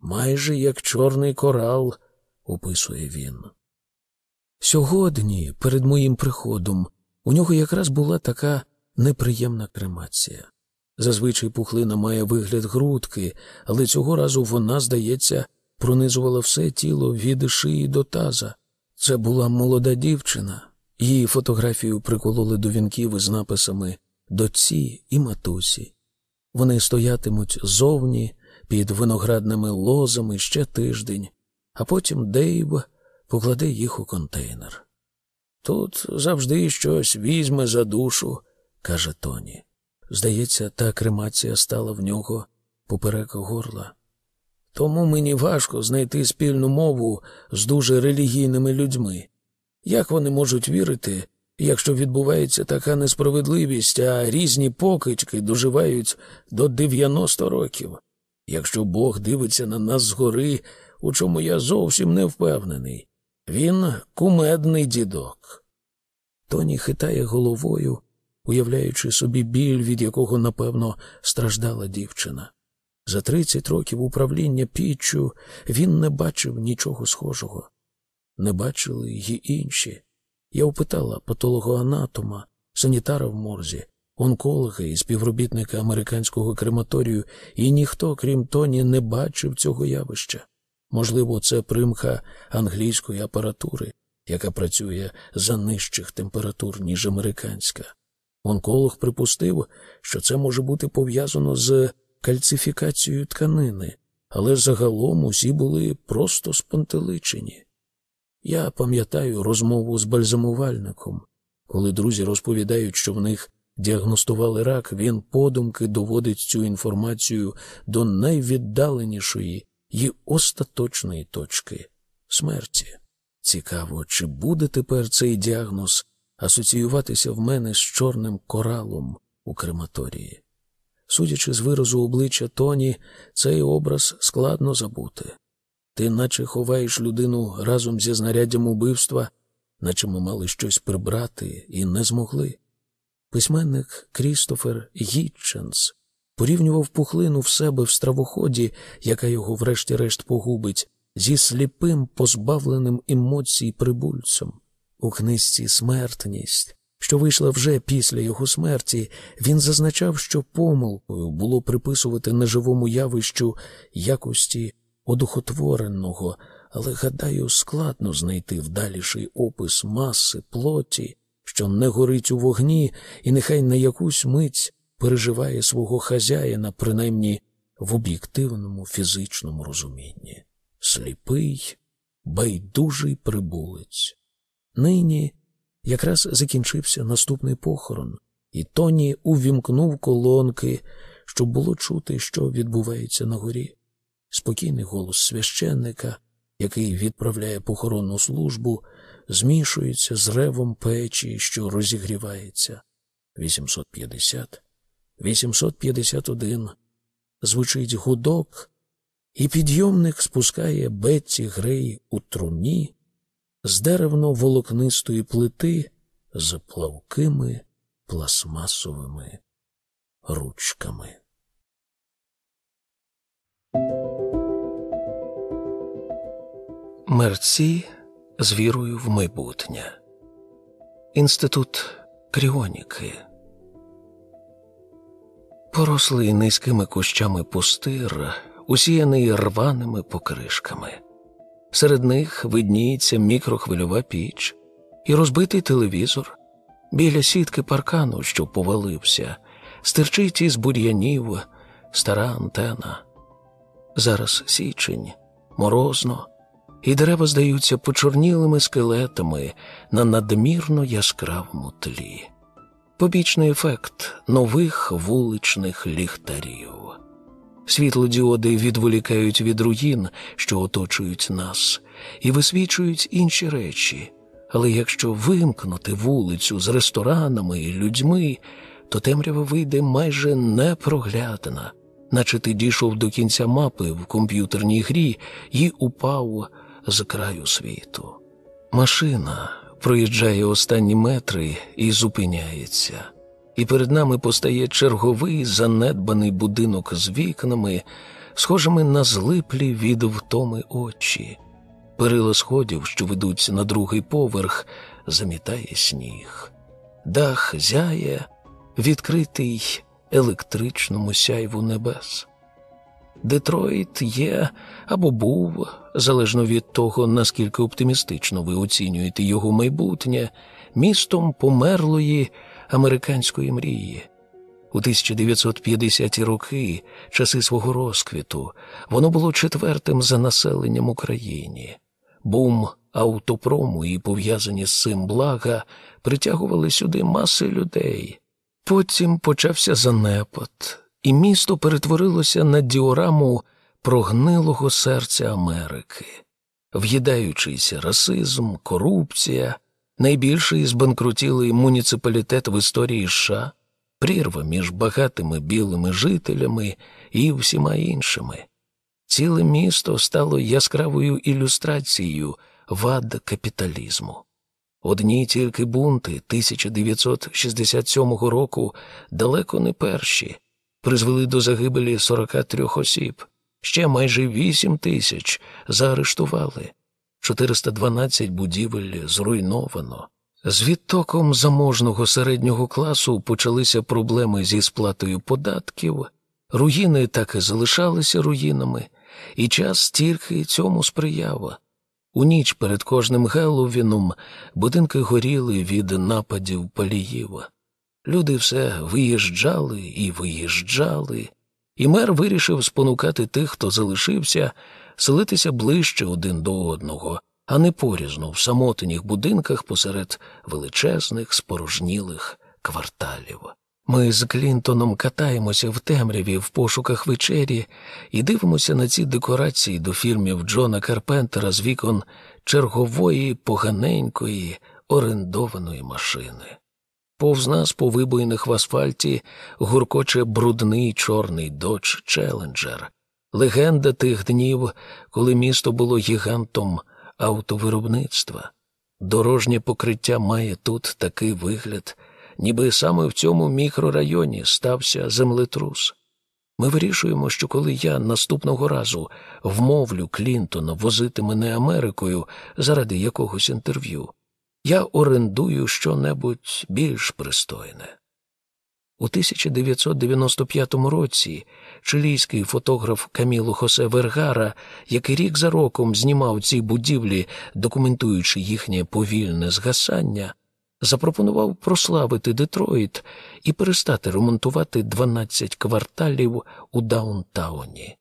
Майже як чорний корал, описує він. Сьогодні, перед моїм приходом, у нього якраз була така неприємна кремація. Зазвичай пухлина має вигляд грудки, але цього разу вона, здається, пронизувала все тіло від шиї до таза. Це була молода дівчина. Її фотографію прикололи до вінків із написами Доці і матусі. Вони стоятимуть зовні під виноградними лозами ще тиждень, а потім Дейв покладе їх у контейнер. Тут завжди щось візьме за душу, каже Тоні. Здається, та кремація стала в нього поперек горла. Тому мені важко знайти спільну мову з дуже релігійними людьми. Як вони можуть вірити, якщо відбувається така несправедливість, а різні покички доживають до 90 років? Якщо Бог дивиться на нас згори, у чому я зовсім не впевнений, він кумедний дідок. Тоні хитає головою, уявляючи собі біль, від якого, напевно, страждала дівчина. За тридцять років управління піччю він не бачив нічого схожого. Не бачили й інші. Я опитала патологоанатома, санітара в морзі, онколога і співробітника американського крематорію, і ніхто, крім Тоні, не бачив цього явища. Можливо, це примха англійської апаратури, яка працює за нижчих температур, ніж американська. Онколог припустив, що це може бути пов'язано з кальцифікацією тканини, але загалом усі були просто спантеличені. Я пам'ятаю розмову з бальзамувальником. Коли друзі розповідають, що в них діагностували рак, він подумки доводить цю інформацію до найвіддаленішої і остаточної точки смерті. Цікаво, чи буде тепер цей діагноз асоціюватися в мене з чорним коралом у крематорії. Судячи з виразу обличчя Тоні, цей образ складно забути. Ти наче ховаєш людину разом зі знаряддям убивства, наче ми мали щось прибрати і не змогли. Письменник Крістофер Гітченс порівнював пухлину в себе в стравоході, яка його врешті-решт погубить, зі сліпим, позбавленим емоцій прибульцем. У книжці Смертність, що вийшла вже після його смерті, він зазначав, що помилкою було приписувати неживому явищу якості одухотвореного, але, гадаю, складно знайти вдаліший опис маси, плоті, що не горить у вогні, і нехай на якусь мить переживає свого хазяїна, принаймні в об'єктивному фізичному розумінні. Сліпий, байдужий прибулець. Нині якраз закінчився наступний похорон, і Тоні увімкнув колонки, щоб було чути, що відбувається на горі. Спокійний голос священника, який відправляє похоронну службу, змішується з ревом печі, що розігрівається. 850, 851. Звучить гудок, і підйомник спускає Бетті Грей у труні з деревно-волокнистої плити з плавкими пластмасовими ручками. Мерці з вірою в майбутнє. Інститут кріоніки. Порослий низькими кущами пустир, усіяний рваними покришками. Серед них видніється мікрохвильова піч і розбитий телевізор. Біля сітки паркану, що повалився, стирчить із бур'янів стара антена. Зараз січень, морозно, і дерева здаються почорнілими скелетами на надмірно яскравому тлі. Побічний ефект нових вуличних ліхтарів. Світлодіоди відволікають від руїн, що оточують нас, і висвічують інші речі. Але якщо вимкнути вулицю з ресторанами і людьми, то темрява вийде майже непроглядна, наче ти дійшов до кінця мапи в комп'ютерній грі і упав з краю світу. Машина проїжджає останні метри і зупиняється і перед нами постає черговий занедбаний будинок з вікнами, схожими на злиплі від втоми очі. Перила сходів, що ведуть на другий поверх, замітає сніг. Дах зяє, відкритий електричному сяйву небес. Детройт є або був, залежно від того, наскільки оптимістично ви оцінюєте його майбутнє, містом померлої американської мрії. У 1950-ті роки, часи свого розквіту, воно було четвертим за населенням Україні. Бум автопрому і пов'язані з цим блага притягували сюди маси людей. Потім почався занепад, і місто перетворилося на діораму прогнилого серця Америки, в'їдаючийся расизм, корупція, найбільший збанкрутілий муніципалітет в історії США, прірва між багатими білими жителями і всіма іншими. Ціле місто стало яскравою ілюстрацією вад капіталізму. Одні тільки бунти 1967 року далеко не перші, призвели до загибелі 43 осіб, ще майже 8 тисяч заарештували. 412 будівель зруйновано. З відтоком заможного середнього класу почалися проблеми зі сплатою податків, руїни так і залишалися руїнами, і час тільки цьому сприяв. У ніч перед кожним Геловіном будинки горіли від нападів паліїв. Люди все виїжджали і виїжджали, і мер вирішив спонукати тих, хто залишився, селитися ближче один до одного, а не порізно в самотніх будинках посеред величезних спорожнілих кварталів. Ми з Клінтоном катаємося в темряві в пошуках вечері і дивимося на ці декорації до фільмів Джона Карпентера з вікон чергової поганенької орендованої машини. Повз нас по вибоїних в асфальті гуркоче брудний чорний додж Челенджер, легенда тих днів, коли місто було гігантом автовиробництва. Дорожнє покриття має тут такий вигляд, ніби саме в цьому мікрорайоні стався землетрус. Ми вирішуємо, що коли я наступного разу вмовлю Клінтона возити мене Америкою заради якогось інтерв'ю, я орендую щонебудь більш пристойне. У 1995 році чилійський фотограф Каміло Хосе Вергара, який рік за роком знімав ці будівлі, документуючи їхнє повільне згасання, запропонував прославити Детройт і перестати ремонтувати 12 кварталів у Даунтауні.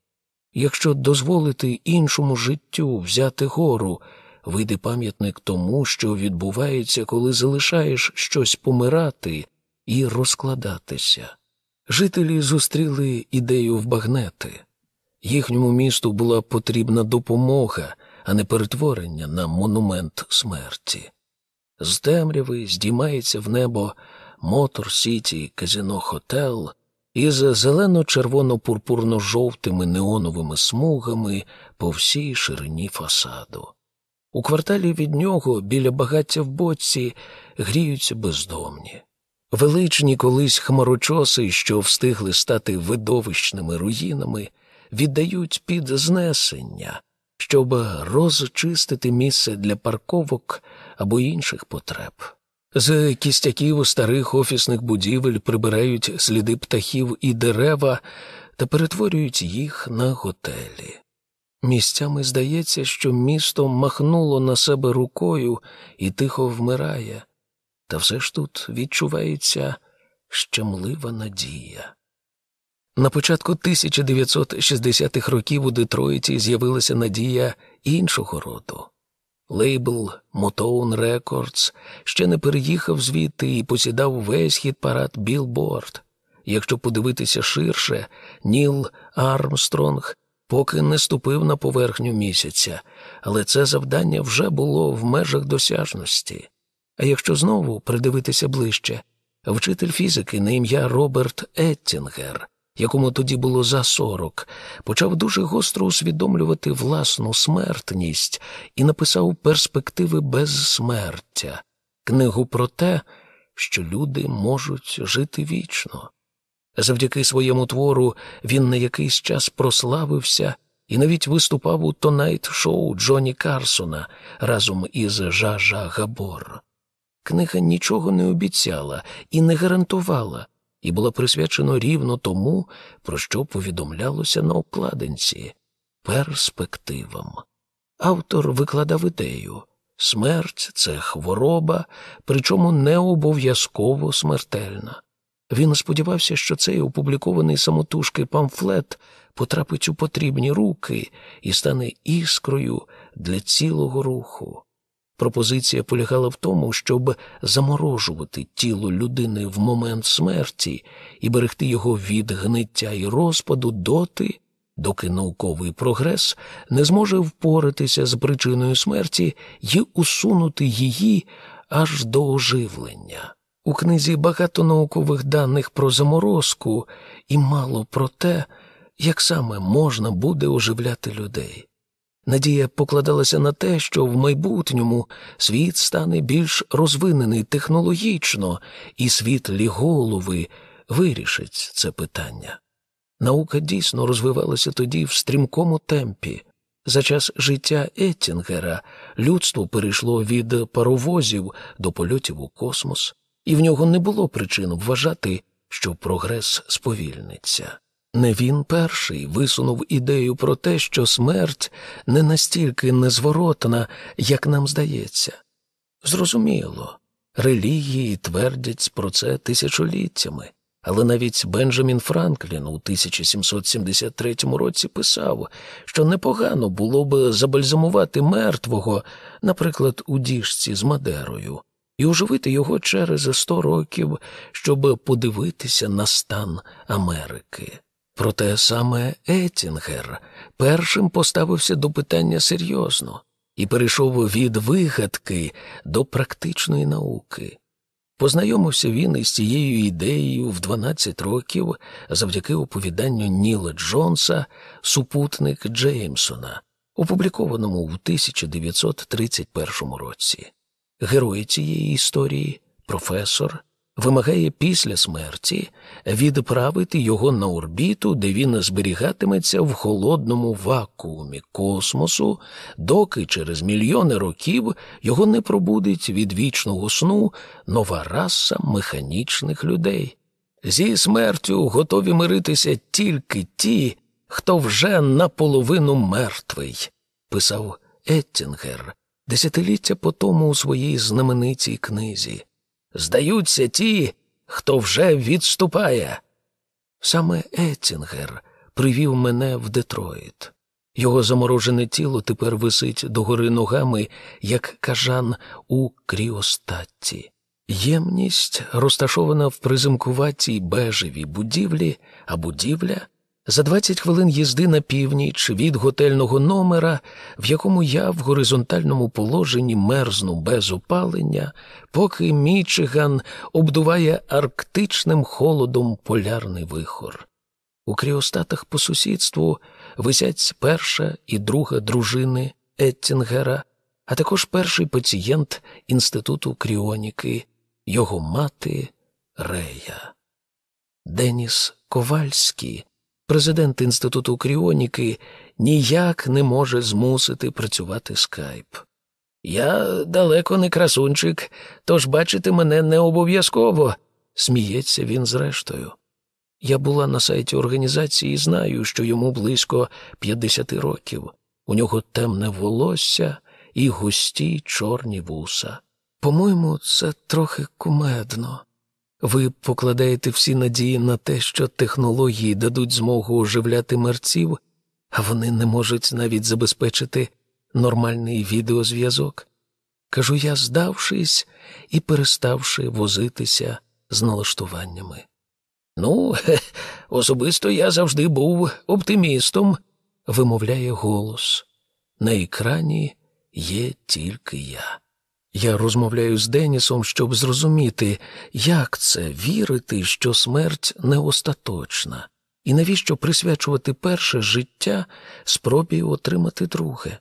Якщо дозволити іншому життю взяти гору, вийде пам'ятник тому, що відбувається, коли залишаєш щось помирати і розкладатися. Жителі зустріли ідею вбагнети. Їхньому місту була потрібна допомога, а не перетворення на монумент смерті. З темряви здіймається в небо Мотор Сіті Казино Хотел із зелено-червоно-пурпурно-жовтими неоновими смугами по всій ширині фасаду. У кварталі від нього біля багаття в боці гріються бездомні. Величні колись хмарочоси, що встигли стати видовищними руїнами, віддають під знесення, щоб розчистити місце для парковок або інших потреб. З кістяків старих офісних будівель прибирають сліди птахів і дерева та перетворюють їх на готелі. Місцями здається, що місто махнуло на себе рукою і тихо вмирає, та все ж тут відчувається щемлива надія. На початку 1960-х років у Детройті з'явилася надія іншого роду. Лейбл Motown Records ще не переїхав звідти і посідав весь хіт-парад Billboard. Якщо подивитися ширше, Ніл Армстронг поки не ступив на поверхню місяця, але це завдання вже було в межах досяжності. А якщо знову придивитися ближче, вчитель фізики на ім'я Роберт Еттінгер якому тоді було за сорок, почав дуже гостро усвідомлювати власну смертність і написав перспективи безсмертя, книгу про те, що люди можуть жити вічно. Завдяки своєму твору він на якийсь час прославився і навіть виступав у тонайт шоу Джоні Карсона разом із Жажа Габор. Книга нічого не обіцяла і не гарантувала, і була присвячена рівно тому, про що повідомлялося на обкладинці перспективам. Автор викладав ідею смерть це хвороба, причому не обов'язково смертельна. Він сподівався, що цей опублікований самотужки памфлет потрапить у потрібні руки і стане іскрою для цілого руху. Пропозиція полягала в тому, щоб заморожувати тіло людини в момент смерті і берегти його від гниття і розпаду доти, доки науковий прогрес не зможе впоратися з причиною смерті і усунути її аж до оживлення. У книзі багато наукових даних про заморозку і мало про те, як саме можна буде оживляти людей. Надія покладалася на те, що в майбутньому світ стане більш розвинений технологічно, і світлі голови вирішить це питання. Наука дійсно розвивалася тоді в стрімкому темпі. За час життя Еттінгера людство перейшло від паровозів до польотів у космос, і в нього не було причин вважати, що прогрес сповільниться. Не він перший висунув ідею про те, що смерть не настільки незворотна, як нам здається. Зрозуміло, релігії твердять про це тисячоліттями, але навіть Бенджамін Франклін у 1773 році писав, що непогано було б забальзамувати мертвого, наприклад, у діжці з Мадерою, і оживити його через сто років, щоб подивитися на стан Америки. Проте саме Етінгер першим поставився до питання серйозно і перейшов від вигадки до практичної науки. Познайомився він із цією ідеєю в 12 років завдяки оповіданню Ніла Джонса Супутник Джеймсона, опублікованому в 1931 році. Герой цієї історії, професор вимагає після смерті відправити його на орбіту, де він зберігатиметься в холодному вакуумі космосу, доки через мільйони років його не пробудить від вічного сну нова раса механічних людей. Зі смертю готові миритися тільки ті, хто вже наполовину мертвий, писав Еттінгер десятиліття по тому у своїй знаменитій книзі. Здаються ті, хто вже відступає. Саме Еттінгер привів мене в Детройт. Його заморожене тіло тепер висить догори ногами, як кажан у кріостаті. Ємність розташована в приземкуватій бежевій будівлі, а будівля за 20 хвилин їзди на північ від готельного номера, в якому я в горизонтальному положенні мерзну без опалення, поки Мічиган обдуває арктичним холодом полярний вихор. У кріостатах по сусідству висять перша і друга дружини Еттінгера, а також перший пацієнт Інституту кріоніки, його мати Рея. Деніс Ковальський, президент Інституту кріоніки, ніяк не може змусити працювати скайп. Я далеко не красунчик, тож бачити мене не обов'язково, сміється він зрештою. Я була на сайті організації і знаю, що йому близько 50 років. У нього темне волосся і густі чорні вуса. По-моєму, це трохи кумедно. Ви покладаєте всі надії на те, що технології дадуть змогу оживляти мерців, а вони не можуть навіть забезпечити нормальний відеозв'язок. Кажу я, здавшись і переставши возитися з налаштуваннями. Ну, особисто я завжди був оптимістом, вимовляє голос. На екрані є тільки я. Я розмовляю з Денісом, щоб зрозуміти, як це вірити, що смерть не остаточна, і навіщо присвячувати перше життя спробі отримати друге.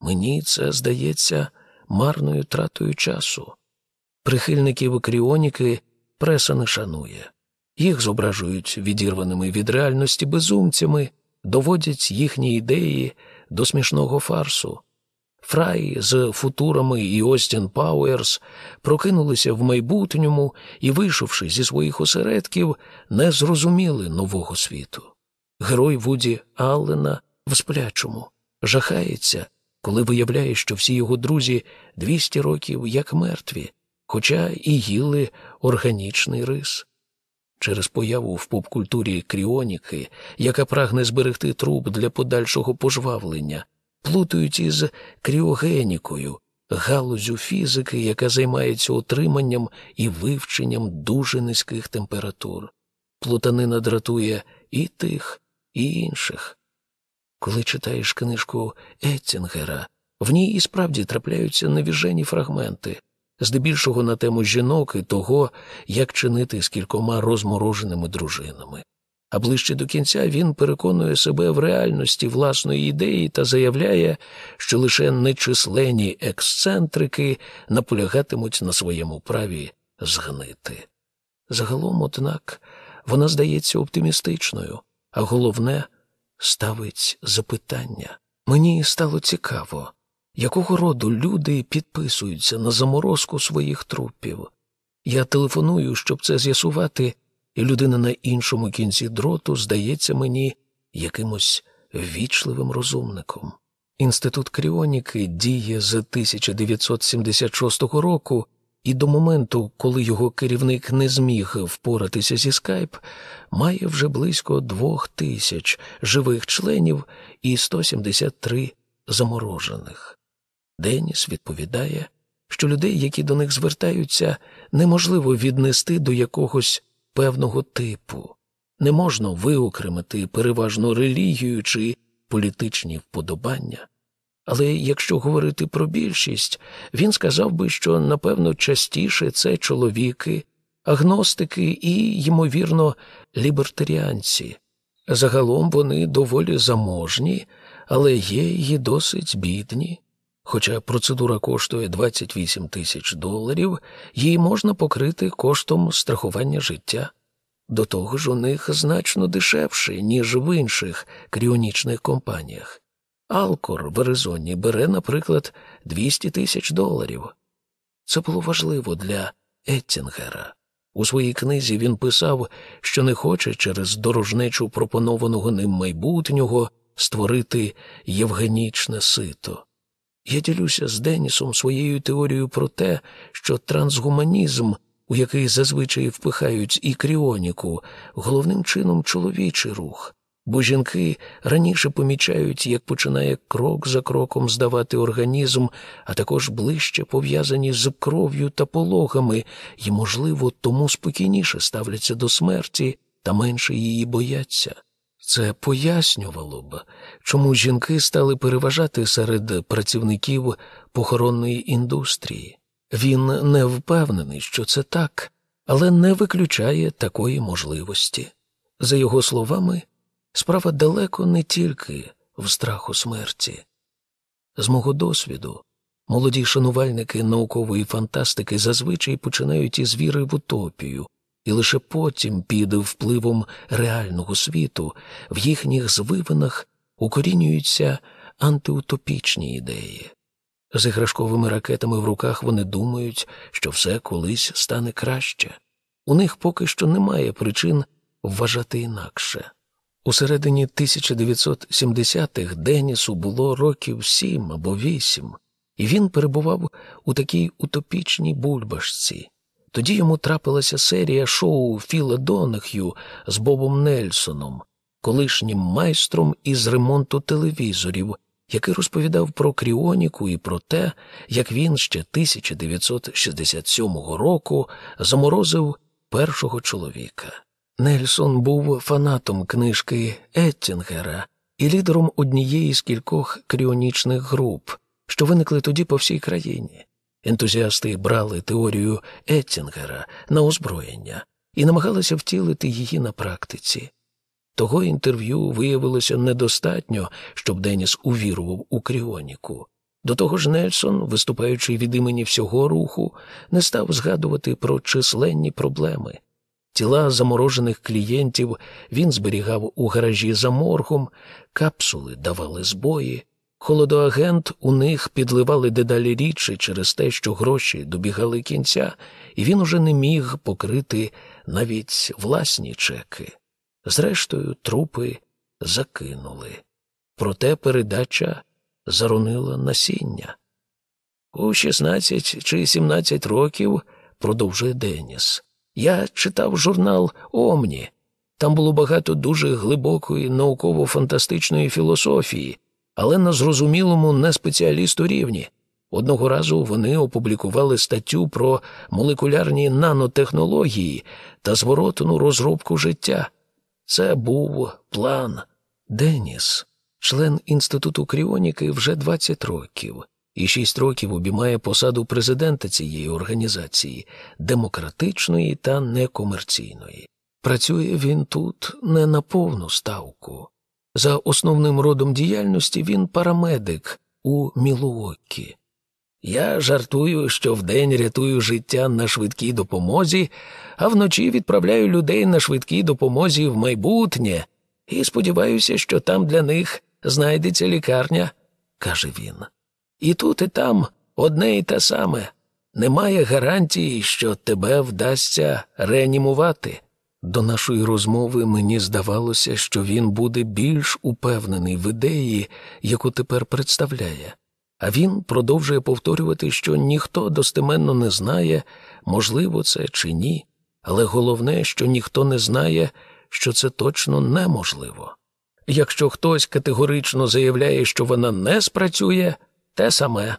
Мені це здається марною тратою часу. Прихильників кріоніки преса не шанує. Їх зображують відірваними від реальності безумцями, доводять їхні ідеї до смішного фарсу. Фрай з футурами і Остін Пауерс прокинулися в майбутньому і, вийшовши зі своїх осередків, не зрозуміли нового світу. Герой Вуді Аллена в сплячому жахається, коли виявляє, що всі його друзі 200 років як мертві, хоча і їли органічний рис. Через появу в попкультурі кріоніки, яка прагне зберегти труп для подальшого пожвавлення, плутають із кріогенікою, галузю фізики, яка займається отриманням і вивченням дуже низьких температур. Плутанина дратує і тих, і інших. Коли читаєш книжку Еттінгера, в ній і справді трапляються невіжені фрагменти, здебільшого на тему жінок і того, як чинити з кількома розмороженими дружинами а ближче до кінця він переконує себе в реальності власної ідеї та заявляє, що лише нечисленні ексцентрики наполягатимуть на своєму праві згнити. Загалом, однак, вона здається оптимістичною, а головне ставить запитання. Мені стало цікаво, якого роду люди підписуються на заморозку своїх трупів. Я телефоную, щоб це з'ясувати, і людина на іншому кінці дроту здається мені якимось ввічливим розумником. Інститут кріоніки діє з 1976 року, і до моменту, коли його керівник не зміг впоратися зі скайп, має вже близько двох тисяч живих членів і 173 заморожених. Деніс відповідає, що людей, які до них звертаються, неможливо віднести до якогось певного типу. Не можна виокремити переважно релігію чи політичні вподобання. Але якщо говорити про більшість, він сказав би, що, напевно, частіше це чоловіки, агностики і, ймовірно, лібертаріанці. Загалом вони доволі заможні, але є й досить бідні. Хоча процедура коштує 28 тисяч доларів, її можна покрити коштом страхування життя. До того ж, у них значно дешевше, ніж в інших кріонічних компаніях. Алкор в Аризоні бере, наприклад, 200 тисяч доларів. Це було важливо для Еттінгера. У своїй книзі він писав, що не хоче через дорожнечу пропонованого ним майбутнього створити євгенічне сито. Я ділюся з Денісом своєю теорією про те, що трансгуманізм у який зазвичай впихають і кріоніку, головним чином чоловічий рух, бо жінки раніше помічають, як починає крок за кроком здавати організм, а також ближче пов'язані з кров'ю та пологами, і, можливо, тому спокійніше ставляться до смерті та менше її бояться. Це пояснювало б, чому жінки стали переважати серед працівників похоронної індустрії. Він не впевнений, що це так, але не виключає такої можливості. За його словами, справа далеко не тільки в страху смерті. З мого досвіду, молоді шанувальники наукової фантастики зазвичай починають із віри в утопію, і лише потім, під впливом реального світу, в їхніх звивинах укорінюються антиутопічні ідеї. З іграшковими ракетами в руках вони думають, що все колись стане краще. У них поки що немає причин вважати інакше. У середині 1970-х Денісу було років сім або вісім, і він перебував у такій утопічній бульбашці. Тоді йому трапилася серія шоу Філа Донах'ю з Бобом Нельсоном, колишнім майстром із ремонту телевізорів, який розповідав про кріоніку і про те, як він ще 1967 року заморозив першого чоловіка. Нельсон був фанатом книжки Еттінгера і лідером однієї з кількох кріонічних груп, що виникли тоді по всій країні. Ентузіасти брали теорію Еттінгера на озброєння і намагалися втілити її на практиці. Того інтерв'ю виявилося недостатньо, щоб Деніс увірував у кріоніку. До того ж, Нельсон, виступаючи від імені всього руху, не став згадувати про численні проблеми. Тіла заморожених клієнтів він зберігав у гаражі за моргом, капсули давали збої, холодоагент у них підливали дедалі рідше через те, що гроші добігали кінця, і він уже не міг покрити навіть власні чеки. Зрештою, трупи закинули. Проте передача заронила насіння. У 16 чи 17 років, продовжує Деніс, я читав журнал Омні. Там було багато дуже глибокої науково-фантастичної філософії, але на зрозумілому не спеціалісту рівні. Одного разу вони опублікували статтю про молекулярні нанотехнології та зворотну розробку життя. Це був план. Деніс, член інституту кріоніки, вже 20 років, і 6 років обіймає посаду президента цієї організації демократичної та некомерційної. Працює він тут не на повну ставку. За основним родом діяльності він парамедик у Мілуокі. Я жартую, що вдень рятую життя на швидкій допомозі, а вночі відправляю людей на швидкій допомозі в майбутнє і сподіваюся, що там для них знайдеться лікарня, каже він. І тут, і там одне і те саме. Немає гарантії, що тебе вдасться реанімувати. До нашої розмови мені здавалося, що він буде більш упевнений в ідеї, яку тепер представляє. А він продовжує повторювати, що ніхто достеменно не знає, можливо це чи ні, але головне, що ніхто не знає, що це точно неможливо. Якщо хтось категорично заявляє, що вона не спрацює, те саме.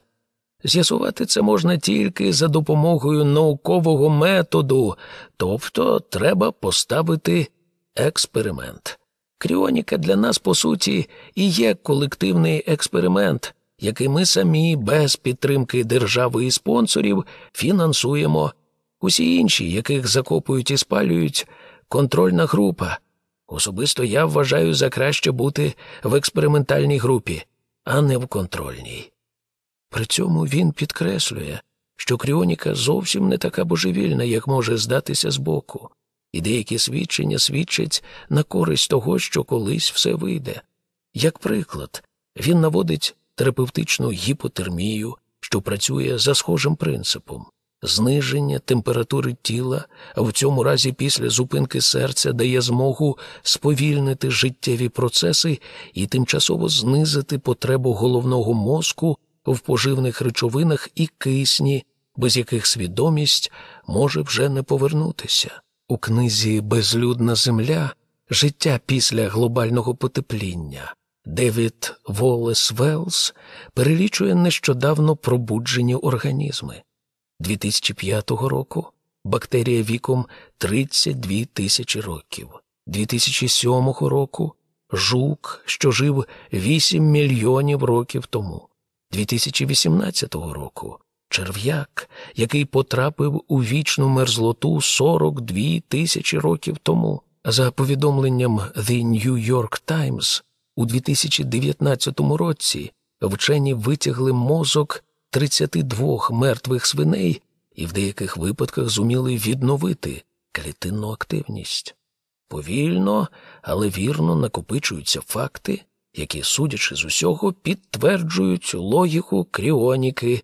З'ясувати це можна тільки за допомогою наукового методу, тобто треба поставити експеримент. Кріоніка для нас, по суті, і є колективний експеримент, який ми самі без підтримки держави і спонсорів фінансуємо. Усі інші, яких закопують і спалюють, контрольна група. Особисто я вважаю за краще бути в експериментальній групі, а не в контрольній. При цьому він підкреслює, що кріоніка зовсім не така божевільна, як може здатися збоку, і деякі свідчення свідчать на користь того, що колись все вийде. Як приклад, він наводить терапевтичну гіпотермію, що працює за схожим принципом. Зниження температури тіла, а в цьому разі після зупинки серця дає змогу сповільнити життєві процеси і тимчасово знизити потребу головного мозку в поживних речовинах і кисні, без яких свідомість може вже не повернутися. У книзі Безлюдна земля життя після глобального потепління Девід Волес Велс перелічує нещодавно пробуджені організми. 2005 року бактерія віком 32 тисячі років, 2007 року жук, що жив 8 мільйонів років тому, 2018 року черв'як, який потрапив у вічну мерзлоту 42 тисячі років тому. За повідомленням The New York Times, у 2019 році вчені витягли мозок 32 мертвих свиней і в деяких випадках зуміли відновити клітинну активність. Повільно, але вірно накопичуються факти, які, судячи з усього, підтверджують логіку кріоніки,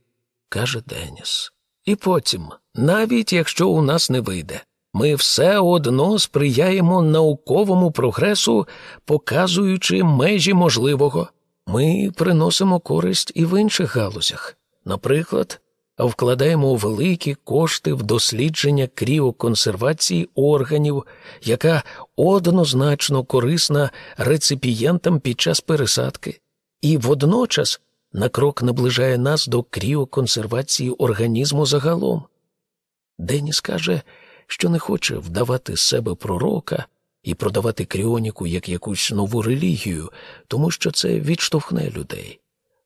каже Деніс. І потім, навіть якщо у нас не вийде, ми все одно сприяємо науковому прогресу, показуючи межі можливого. Ми приносимо користь і в інших галузях. Наприклад, вкладаємо великі кошти в дослідження кріоконсервації органів, яка однозначно корисна реципієнтам під час пересадки, і водночас на крок наближає нас до кріоконсервації організму загалом. Деніс каже, що не хоче вдавати з себе пророка і продавати кріоніку як якусь нову релігію, тому що це відштовхне людей.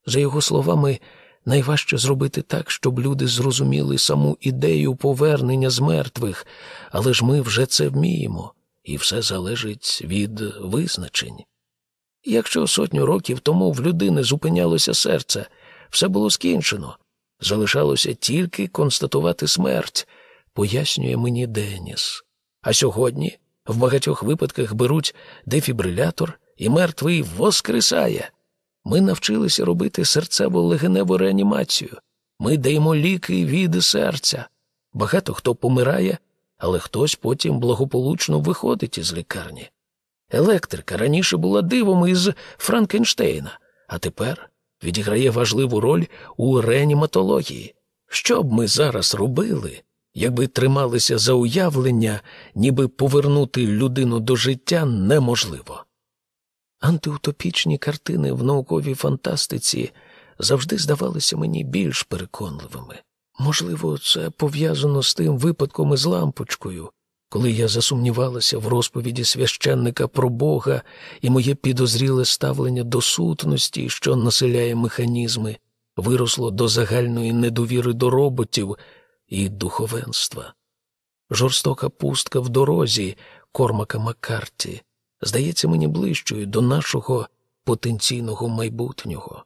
За його словами, найважче зробити так, щоб люди зрозуміли саму ідею повернення з мертвих, але ж ми вже це вміємо, і все залежить від визначень. Якщо сотню років тому в людини зупинялося серце, все було скінчено, залишалося тільки констатувати смерть, пояснює мені Деніс. А сьогодні в багатьох випадках беруть дефібрилятор, і мертвий воскресає. Ми навчилися робити серцево-легеневу реанімацію. Ми даємо ліки від серця. Багато хто помирає, але хтось потім благополучно виходить із лікарні. Електрика раніше була дивом із Франкенштейна, а тепер відіграє важливу роль у реаніматології. Що б ми зараз робили, якби трималися за уявлення, ніби повернути людину до життя неможливо? Антиутопічні картини в науковій фантастиці завжди здавалися мені більш переконливими. Можливо, це пов'язано з тим випадком із лампочкою, коли я засумнівалася в розповіді священника про Бога і моє підозріле ставлення до сутності, що населяє механізми, виросло до загальної недовіри до роботів і духовенства. Жорстока пустка в дорозі Кормака Маккарті здається мені ближчою до нашого потенційного майбутнього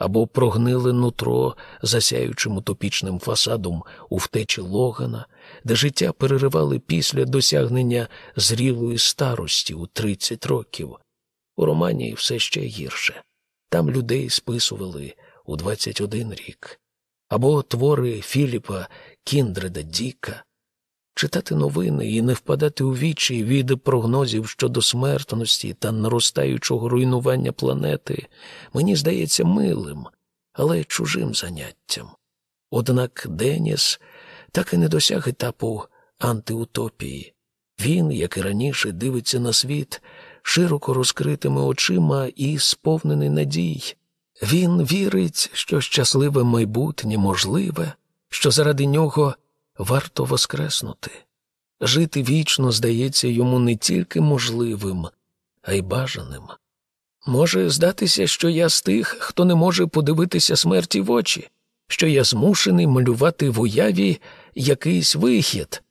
або прогниле нутро засяючим утопічним фасадом у втечі Логана, де життя переривали після досягнення зрілої старості у 30 років. У Романії все ще гірше. Там людей списували у 21 рік. Або твори Філіпа Кіндреда Діка, читати новини і не впадати у вічі від прогнозів щодо смертності та наростаючого руйнування планети мені здається милим, але чужим заняттям. Однак Деніс так і не досяг етапу антиутопії. Він, як і раніше, дивиться на світ широко розкритими очима і сповнений надій. Він вірить, що щасливе майбутнє можливе, що заради нього варто воскреснути. Жити вічно здається йому не тільки можливим, а й бажаним. Може здатися, що я з тих, хто не може подивитися смерті в очі, що я змушений малювати в уяві якийсь вихід,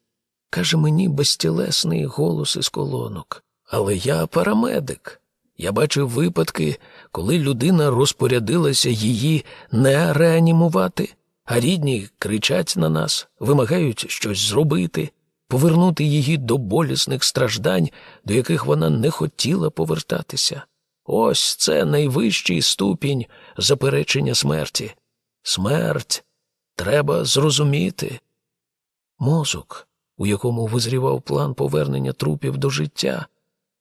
каже мені безтілесний голос із колонок. Але я парамедик. Я бачив випадки, коли людина розпорядилася її не реанімувати, а рідні кричать на нас, вимагають щось зробити, повернути її до болісних страждань, до яких вона не хотіла повертатися. Ось це найвищий ступінь заперечення смерті. Смерть треба зрозуміти. Мозок, у якому визрівав план повернення трупів до життя,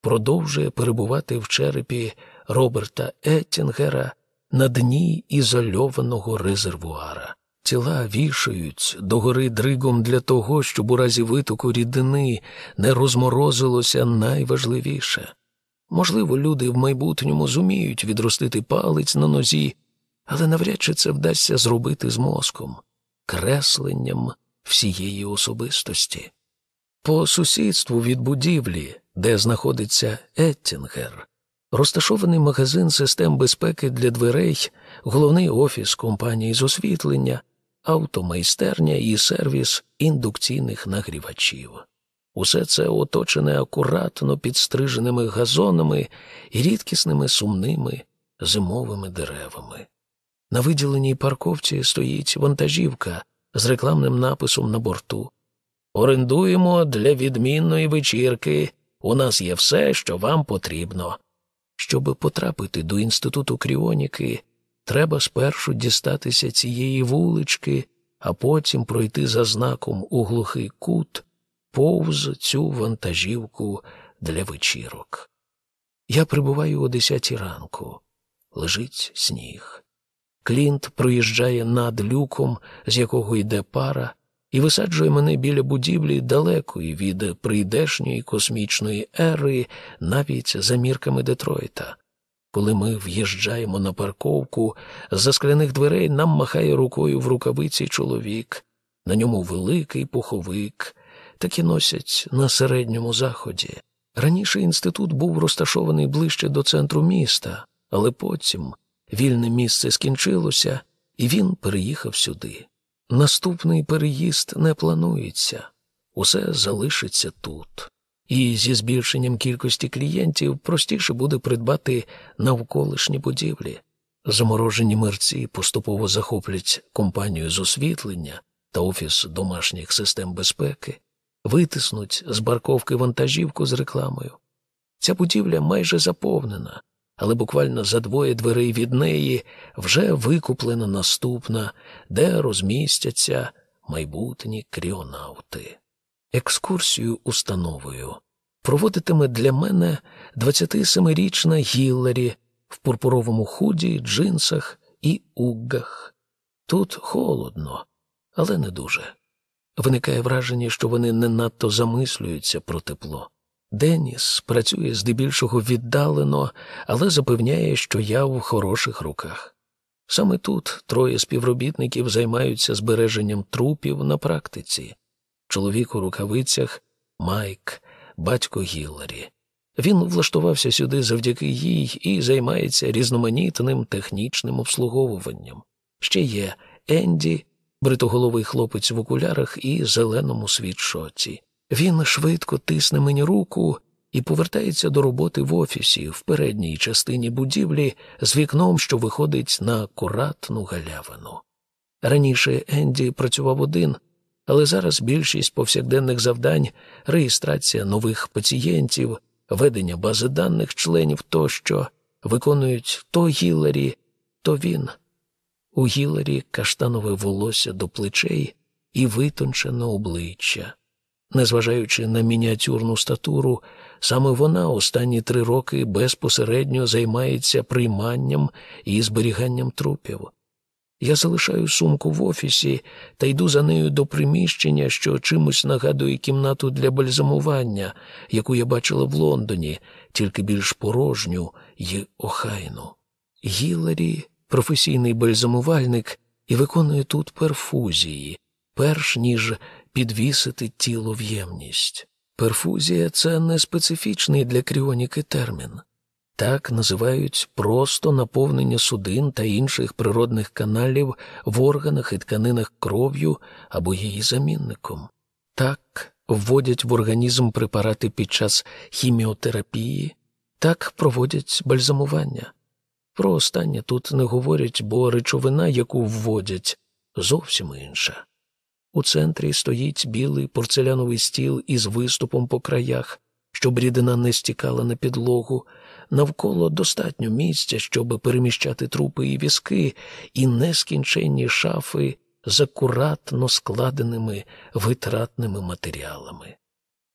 продовжує перебувати в черепі Роберта Еттінгера на дні ізольованого резервуара. Тіла вішають догори дригом для того, щоб у разі витоку рідини не розморозилося найважливіше. Можливо, люди в майбутньому зуміють відростити палець на нозі, але навряд чи це вдасться зробити з мозком, кресленням всієї особистості. По сусідству від будівлі, де знаходиться Еттінгер, розташований магазин систем безпеки для дверей, головний офіс компанії з освітлення, автомайстерня і сервіс індукційних нагрівачів. Усе це оточене акуратно підстриженими газонами і рідкісними сумними зимовими деревами. На виділеній парковці стоїть вантажівка з рекламним написом на борту. Орендуємо для відмінної вечірки. У нас є все, що вам потрібно. Щоб потрапити до інституту кріоніки, треба спершу дістатися цієї вулички, а потім пройти за знаком у глухий кут повз цю вантажівку для вечірок. Я прибуваю о десятій ранку. Лежить сніг. Клінт проїжджає над люком, з якого йде пара, і висаджує мене біля будівлі далекої від прийдешньої космічної ери, навіть за мірками Детройта. Коли ми в'їжджаємо на парковку, за скляних дверей нам махає рукою в рукавиці чоловік. На ньому великий пуховик, такі носять на середньому заході. Раніше інститут був розташований ближче до центру міста, але потім вільне місце скінчилося, і він переїхав сюди. Наступний переїзд не планується, усе залишиться тут. І зі збільшенням кількості клієнтів простіше буде придбати навколишні будівлі. Заморожені мерці поступово захоплять компанію з освітлення та офіс домашніх систем безпеки, витиснуть з барковки вантажівку з рекламою. Ця будівля майже заповнена, але буквально за двоє дверей від неї вже викуплена наступна, де розмістяться майбутні кріонавти. Екскурсію установою проводитиме для мене 27-річна Гіллері в пурпуровому худі, джинсах і уггах. Тут холодно, але не дуже. Виникає враження, що вони не надто замислюються про тепло. Деніс працює здебільшого віддалено, але запевняє, що я в хороших руках. Саме тут троє співробітників займаються збереженням трупів на практиці. Чоловік у рукавицях Майк, батько Гіллері. Він влаштувався сюди завдяки їй і займається різноманітним технічним обслуговуванням. Ще є Енді, бритоголовий хлопець в окулярах і зеленому світшоті. Він швидко тисне мені руку і повертається до роботи в офісі в передній частині будівлі з вікном, що виходить на акуратну галявину. Раніше Енді працював один, але зараз більшість повсякденних завдань, реєстрація нових пацієнтів, ведення бази даних членів тощо виконують то Гіларі, то він. У Гіларі каштанове волосся до плечей і витончене обличчя. Незважаючи на мініатюрну статуру, саме вона останні три роки безпосередньо займається прийманням і зберіганням трупів. Я залишаю сумку в офісі та йду за нею до приміщення, що чимось нагадує кімнату для бальзамування, яку я бачила в Лондоні, тільки більш порожню й охайну. Гіларі професійний бальзамувальник і виконує тут перфузії, перш ніж підвісити тіло в ємність. Перфузія це не специфічний для кріоніки термін. Так називають просто наповнення судин та інших природних каналів в органах і тканинах кров'ю або її замінником. Так вводять в організм препарати під час хіміотерапії, так проводять бальзамування. Про останнє тут не говорять, бо речовина, яку вводять, зовсім інша. У центрі стоїть білий порцеляновий стіл із виступом по краях, щоб рідина не стікала на підлогу. Навколо достатньо місця, щоб переміщати трупи і візки, і нескінченні шафи з акуратно складеними витратними матеріалами.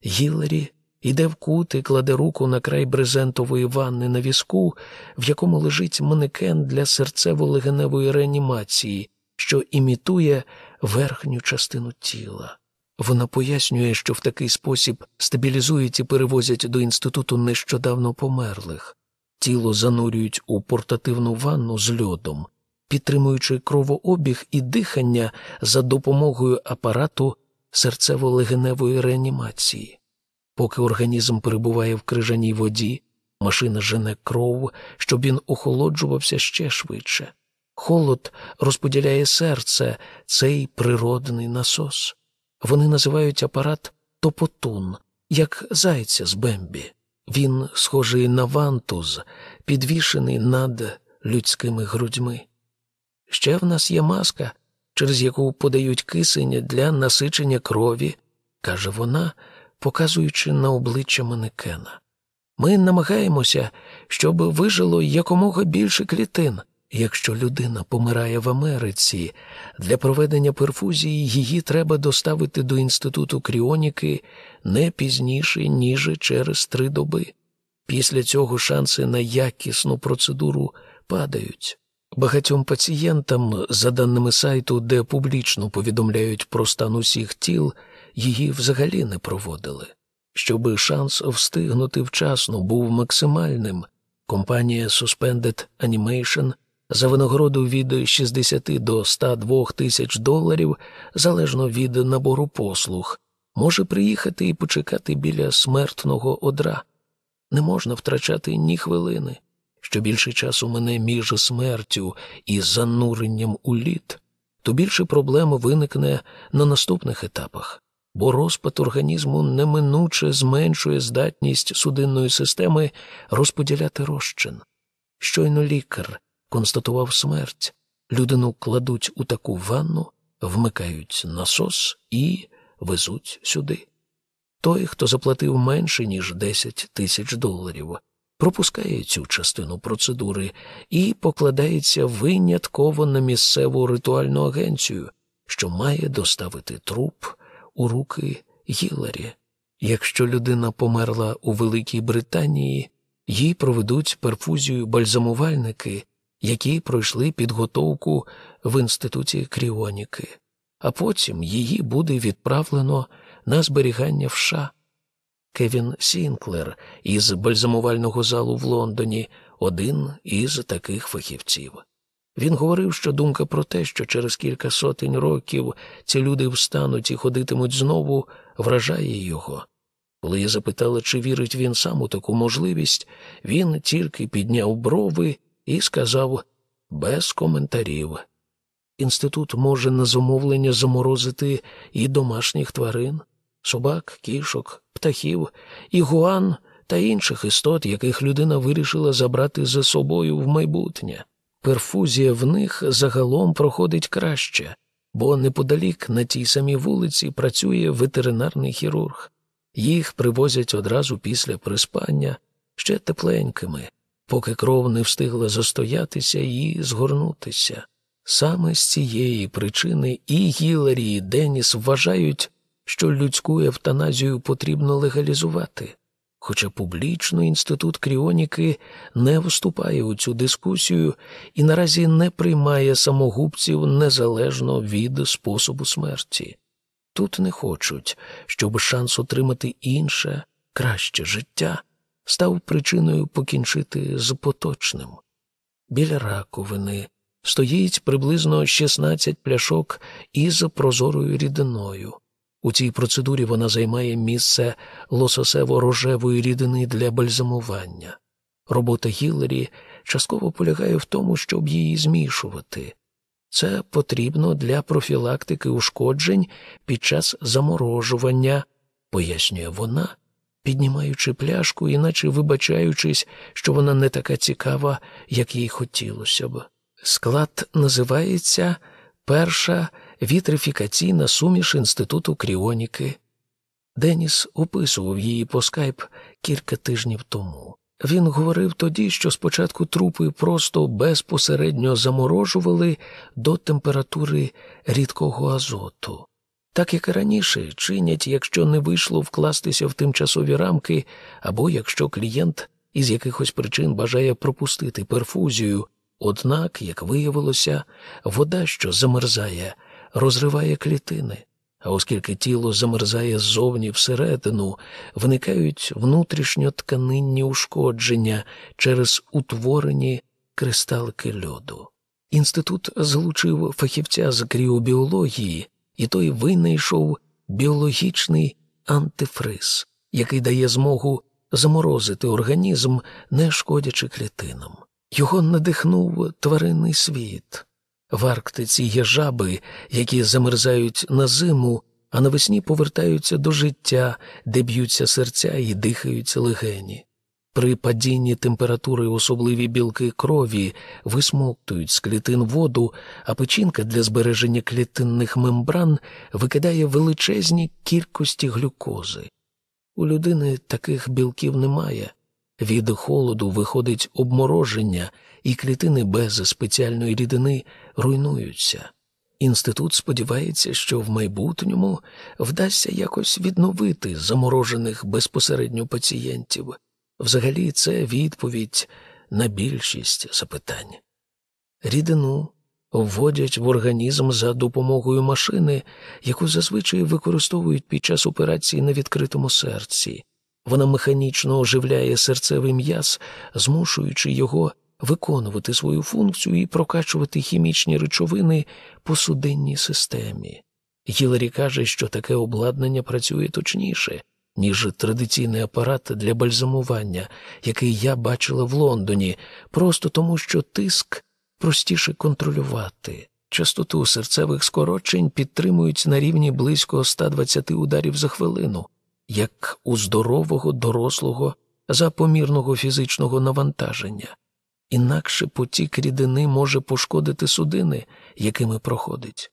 Гіларі йде в кут і кладе руку на край брезентової ванни на візку, в якому лежить манекен для серцево-легеневої реанімації, що імітує верхню частину тіла. Вона пояснює, що в такий спосіб стабілізують і перевозять до інституту нещодавно померлих. Тіло занурюють у портативну ванну з льодом, підтримуючи кровообіг і дихання за допомогою апарату серцево-легеневої реанімації. Поки організм перебуває в крижаній воді, машина жене кров, щоб він охолоджувався ще швидше. Холод розподіляє серце, цей природний насос. Вони називають апарат топотун, як зайця з Бембі. Він схожий на вантуз, підвішений над людськими грудьми. Ще в нас є маска, через яку подають кисень для насичення крові, каже вона, показуючи на обличчя манекена. Ми намагаємося, щоб вижило якомога більше клітин. Якщо людина помирає в Америці, для проведення перфузії її треба доставити до інституту кріоніки не пізніше, ніж через три доби. Після цього шанси на якісну процедуру падають. Багатьом пацієнтам, за даними сайту, де публічно повідомляють про стан усіх тіл, її взагалі не проводили. Щоби шанс встигнути вчасно був максимальним, компанія Suspended Animation за винагороду від 60 до 102 тисяч доларів, залежно від набору послуг, може приїхати і почекати біля смертного одра. Не можна втрачати ні хвилини. Що більше часу мене між смертю і зануренням у лід, то більше проблем виникне на наступних етапах, бо розпад організму неминуче зменшує здатність судинної системи розподіляти розчин. Щойно лікар констатував смерть, людину кладуть у таку ванну, вмикають насос і везуть сюди. Той, хто заплатив менше, ніж 10 тисяч доларів, пропускає цю частину процедури і покладається винятково на місцеву ритуальну агенцію, що має доставити труп у руки Гіларі. Якщо людина померла у Великій Британії, їй проведуть перфузію бальзамувальники, які пройшли підготовку в інституті кріоніки, а потім її буде відправлено на зберігання в США. Кевін Сінклер із бальзамувального залу в Лондоні один із таких фахівців. Він говорив, що думка про те, що через кілька сотень років ці люди встануть і ходитимуть знову, вражає його. Коли я запитала, чи вірить він сам у таку можливість, він тільки підняв брови і сказав без коментарів. Інститут може на замовлення заморозити і домашніх тварин, собак, кішок, птахів, ігуан та інших істот, яких людина вирішила забрати за собою в майбутнє. Перфузія в них загалом проходить краще, бо неподалік на тій самій вулиці працює ветеринарний хірург. Їх привозять одразу після приспання ще тепленькими, поки кров не встигла застоятися і згорнутися. Саме з цієї причини і Гіларі, і Деніс вважають, що людську евтаназію потрібно легалізувати, хоча публічно інститут кріоніки не вступає у цю дискусію і наразі не приймає самогубців незалежно від способу смерті. Тут не хочуть, щоб шанс отримати інше, краще життя став причиною покінчити з поточним. Біля раковини стоїть приблизно 16 пляшок із прозорою рідиною. У цій процедурі вона займає місце лососево-рожевої рідини для бальзамування. Робота Гіллері частково полягає в тому, щоб її змішувати. Це потрібно для профілактики ушкоджень під час заморожування, пояснює вона, піднімаючи пляшку, іначе вибачаючись, що вона не така цікава, як їй хотілося б. Склад називається Перша вітрифікаційна суміш Інституту кріоніки. Деніс описував її по скайп кілька тижнів тому. Він говорив тоді, що спочатку трупи просто безпосередньо заморожували до температури рідкого азоту. Так як і раніше чинять, якщо не вийшло вкластися в тимчасові рамки, або якщо клієнт із якихось причин бажає пропустити перфузію, Однак, як виявилося, вода, що замерзає, розриває клітини, а оскільки тіло замерзає ззовні всередину, виникають внутрішньотканинні ушкодження через утворені кристалики льоду. Інститут залучив фахівця з кріобіології, і той винайшов біологічний антифриз, який дає змогу заморозити організм, не шкодячи клітинам. Його надихнув тваринний світ. В Арктиці є жаби, які замерзають на зиму, а навесні повертаються до життя, де б'ються серця і дихаються легені. При падінні температури особливі білки крові висмоктують з клітин воду, а печінка для збереження клітинних мембран викидає величезні кількості глюкози. У людини таких білків немає. Від холоду виходить обмороження, і клітини без спеціальної рідини руйнуються. Інститут сподівається, що в майбутньому вдасться якось відновити заморожених безпосередньо пацієнтів. Взагалі, це відповідь на більшість запитань. Рідину вводять в організм за допомогою машини, яку зазвичай використовують під час операції на відкритому серці. Вона механічно оживляє серцевий м'яз, змушуючи його виконувати свою функцію і прокачувати хімічні речовини по судинній системі. Гіларі каже, що таке обладнання працює точніше, ніж традиційний апарат для бальзамування, який я бачила в Лондоні, просто тому, що тиск простіше контролювати. Частоту серцевих скорочень підтримують на рівні близько 120 ударів за хвилину, як у здорового, дорослого, запомірного фізичного навантаження. Інакше потік рідини може пошкодити судини, якими проходить.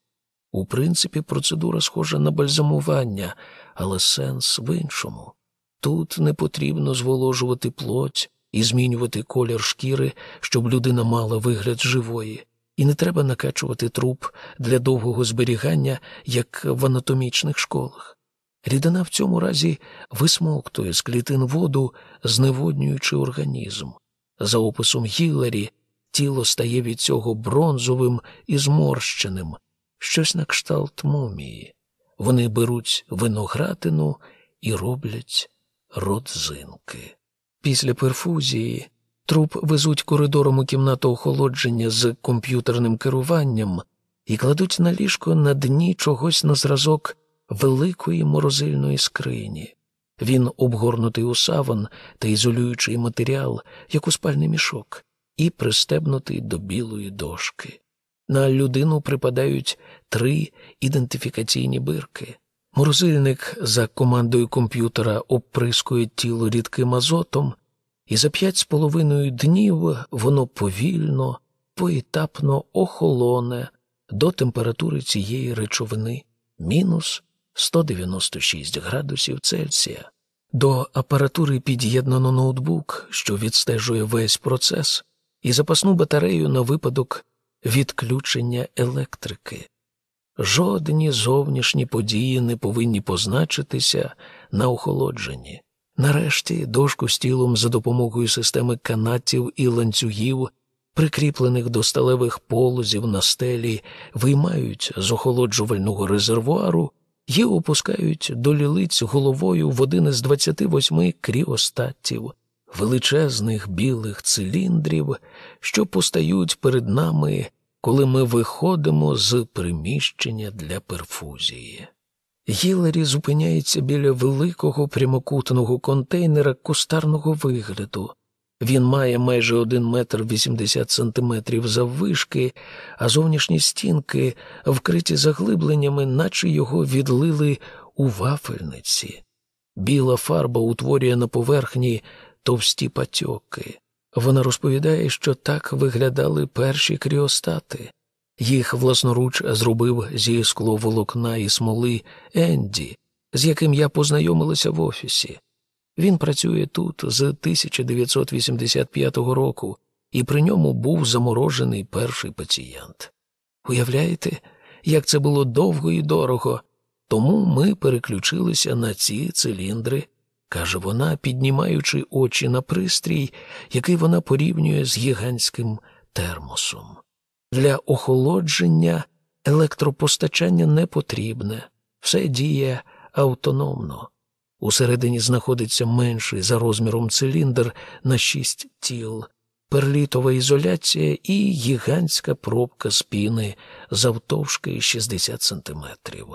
У принципі, процедура схожа на бальзамування, але сенс в іншому. Тут не потрібно зволожувати плоть і змінювати колір шкіри, щоб людина мала вигляд живої, і не треба накачувати труп для довгого зберігання, як в анатомічних школах. Рідина в цьому разі висмоктує з клітин воду, зневоднюючи організм. За описом Гіллері, тіло стає від цього бронзовим і зморщеним, щось на кшталт мумії. Вони беруть виноградину і роблять родзинки. Після перфузії труп везуть коридором у кімнату охолодження з комп'ютерним керуванням і кладуть на ліжко на дні чогось на зразок великої морозильної скрині. Він обгорнутий у саван та ізолюючий матеріал, як у спальний мішок, і пристебнутий до білої дошки. На людину припадають три ідентифікаційні бирки. Морозильник за командою комп'ютера обприскує тіло рідким азотом, і за п'ять з половиною днів воно повільно, поетапно охолоне до температури цієї речовини мінус 196 градусів Цельсія. До апаратури під'єднано ноутбук, що відстежує весь процес, і запасну батарею на випадок відключення електрики. Жодні зовнішні події не повинні позначитися на охолодженні. Нарешті дошку з тілом за допомогою системи канатів і ланцюгів, прикріплених до сталевих полозів на стелі, виймають з охолоджувального резервуару і опускають до лілиць головою в один із 28 кріостатів, величезних білих циліндрів, що постають перед нами, коли ми виходимо з приміщення для перфузії. Гіларі зупиняється біля великого прямокутного контейнера кустарного вигляду. Він має майже один метр вісімдесят сантиметрів заввишки, а зовнішні стінки вкриті заглибленнями, наче його відлили у вафельниці. Біла фарба утворює на поверхні товсті патьоки. Вона розповідає, що так виглядали перші кріостати. Їх власноруч зробив зі скловолокна і смоли Енді, з яким я познайомилася в офісі. Він працює тут з 1985 року, і при ньому був заморожений перший пацієнт. Уявляєте, як це було довго і дорого, тому ми переключилися на ці циліндри, каже вона, піднімаючи очі на пристрій, який вона порівнює з гігантським термосом. Для охолодження електропостачання не потрібне, все діє автономно. Усередині знаходиться менший за розміром циліндр на шість тіл, перлітова ізоляція і гігантська пробка з піни завтовшки 60 сантиметрів.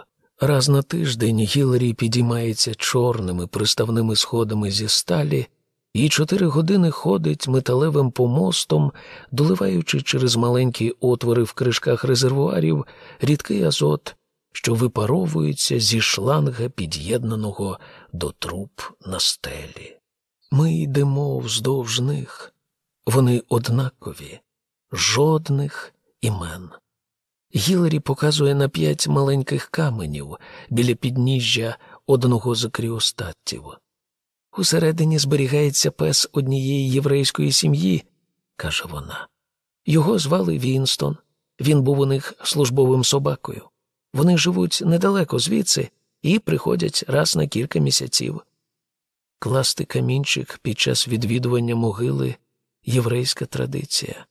Раз на тиждень Гіларі підіймається чорними приставними сходами зі сталі і чотири години ходить металевим помостом, доливаючи через маленькі отвори в кришках резервуарів рідкий азот, що випаровується зі шланга, під'єднаного до труб на стелі. Ми йдемо вздовж них. Вони однакові, жодних імен. Гіларі показує на п'ять маленьких каменів біля підніжжя одного з кріостаттів. Усередині зберігається пес однієї єврейської сім'ї, каже вона. Його звали Вінстон. Він був у них службовим собакою. Вони живуть недалеко звідси і приходять раз на кілька місяців. Класти камінчик під час відвідування могили єврейська традиція.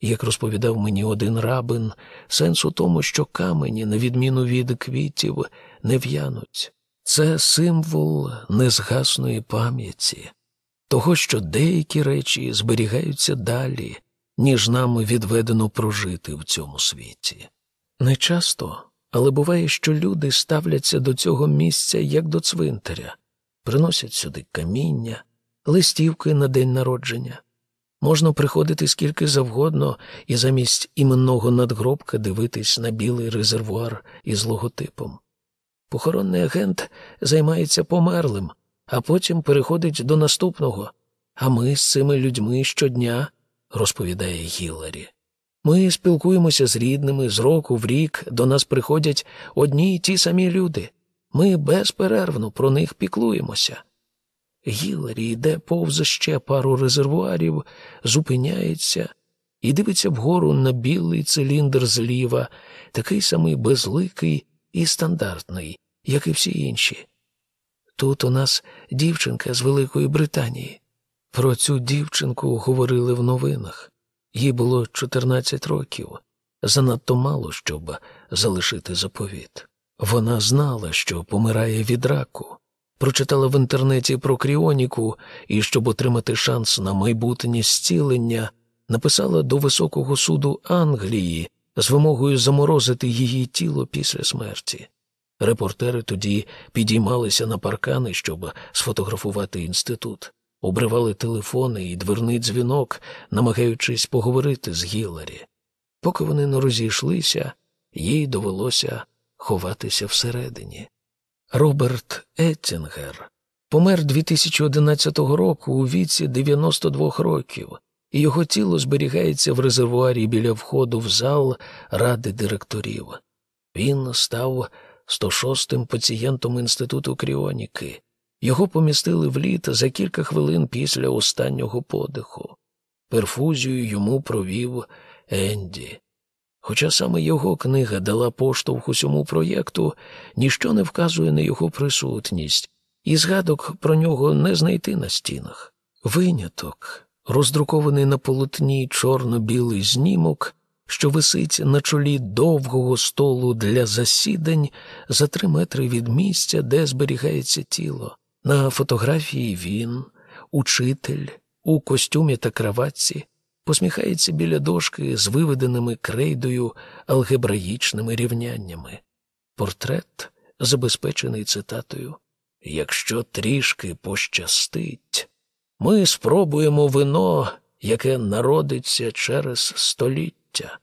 Як розповідав мені один рабин, сенс у тому, що камені, на відміну від квітів, не в'януть. Це символ незгасної пам'яті, того, що деякі речі зберігаються далі, ніж нам відведено прожити в цьому світі. Не часто, але буває, що люди ставляться до цього місця як до цвинтаря, приносять сюди каміння, листівки на день народження. Можна приходити скільки завгодно і замість іменного надгробка дивитись на білий резервуар із логотипом. Похоронний агент займається померлим, а потім переходить до наступного. А ми з цими людьми щодня, розповідає Гіларі. Ми спілкуємося з рідними, з року в рік до нас приходять одні й ті самі люди. Ми безперервно про них піклуємося. Гіларі йде повз ще пару резервуарів, зупиняється і дивиться вгору на білий циліндр зліва, такий самий безликий і стандартний, як і всі інші. Тут у нас дівчинка з Великої Британії. Про цю дівчинку говорили в новинах. Їй було 14 років, занадто мало, щоб залишити заповіт. Вона знала, що помирає від раку, прочитала в інтернеті про кріоніку і, щоб отримати шанс на майбутнє зцілення, написала до Високого суду Англії з вимогою заморозити її тіло після смерті. Репортери тоді підіймалися на паркани, щоб сфотографувати інститут, обривали телефони і дверний дзвінок, намагаючись поговорити з Гіларі. Поки вони не розійшлися, їй довелося ховатися всередині. Роберт Еттінгер помер 2011 року у віці 92 років, і його тіло зберігається в резервуарі біля входу в зал ради директорів. Він став 106-м пацієнтом інституту кріоніки. Його помістили в літ за кілька хвилин після останнього подиху. Перфузію йому провів Енді. Хоча саме його книга дала поштовх усьому проєкту, ніщо не вказує на його присутність, і згадок про нього не знайти на стінах. Виняток, роздрукований на полотні чорно-білий знімок, що висить на чолі довгого столу для засідань за три метри від місця, де зберігається тіло. На фотографії він, учитель, у костюмі та краватці, посміхається біля дошки з виведеними крейдою алгебраїчними рівняннями. Портрет забезпечений цитатою Якщо трішки пощастить, ми спробуємо вино, яке народиться через століття.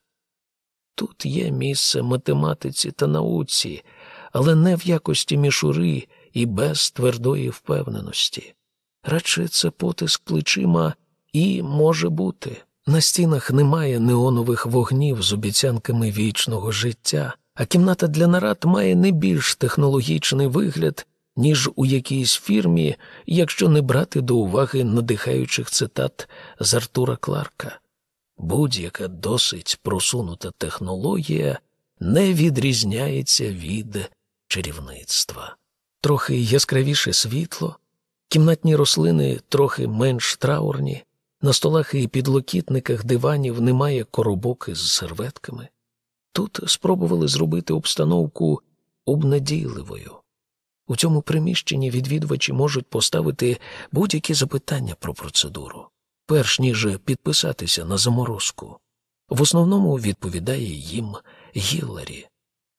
Тут є місце математиці та науці, але не в якості мішури і без твердої впевненості. Радше це потиск плечима і може бути. На стінах немає неонових вогнів з обіцянками вічного життя, а кімната для нарад має не більш технологічний вигляд, ніж у якійсь фірмі, якщо не брати до уваги надихаючих цитат з Артура Кларка. Будь-яка досить просунута технологія не відрізняється від чарівництва. Трохи яскравіше світло, кімнатні рослини трохи менш траурні, На столах і підлокітниках диванів немає коробок із серветками. Тут спробували зробити обстановку обнадійливою. У цьому приміщенні відвідувачі можуть поставити будь-які запитання про процедуру, перш ніж підписатися на заморозку. В основному відповідає їм Гілларі.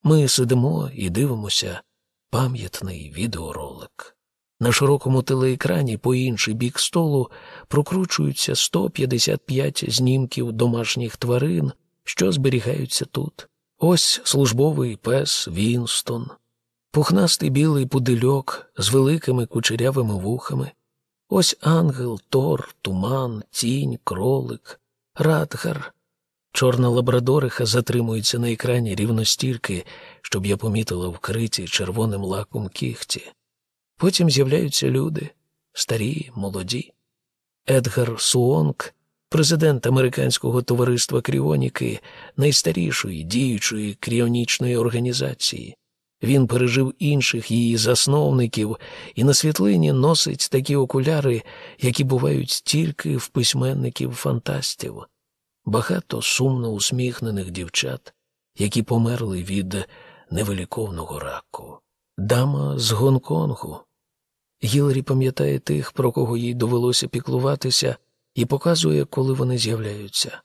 Ми сидимо і дивимося пам'ятний відеоролик. На широкому телеекрані по інший бік столу прокручуються 155 знімків домашніх тварин, що зберігаються тут. Ось службовий пес Вінстон, пухнастий білий пудильок з великими кучерявими вухами. Ось ангел, тор, туман, тінь, кролик, радгар. Чорна лабрадориха затримується на екрані рівно стільки, щоб я помітила вкриті червоним лаком кіхті. Потім з'являються люди старі, молоді. Едгар Суонг, президент Американського товариства кріоніки, найстарішої діючої кріонічної організації. Він пережив інших її засновників і на світлині носить такі окуляри, які бувають тільки в письменників фантастів, багато сумно усміхнених дівчат, які померли від невеликовного раку. Дама з Гонконгу. Гіларі пам'ятає тих, про кого їй довелося піклуватися, і показує, коли вони з'являються.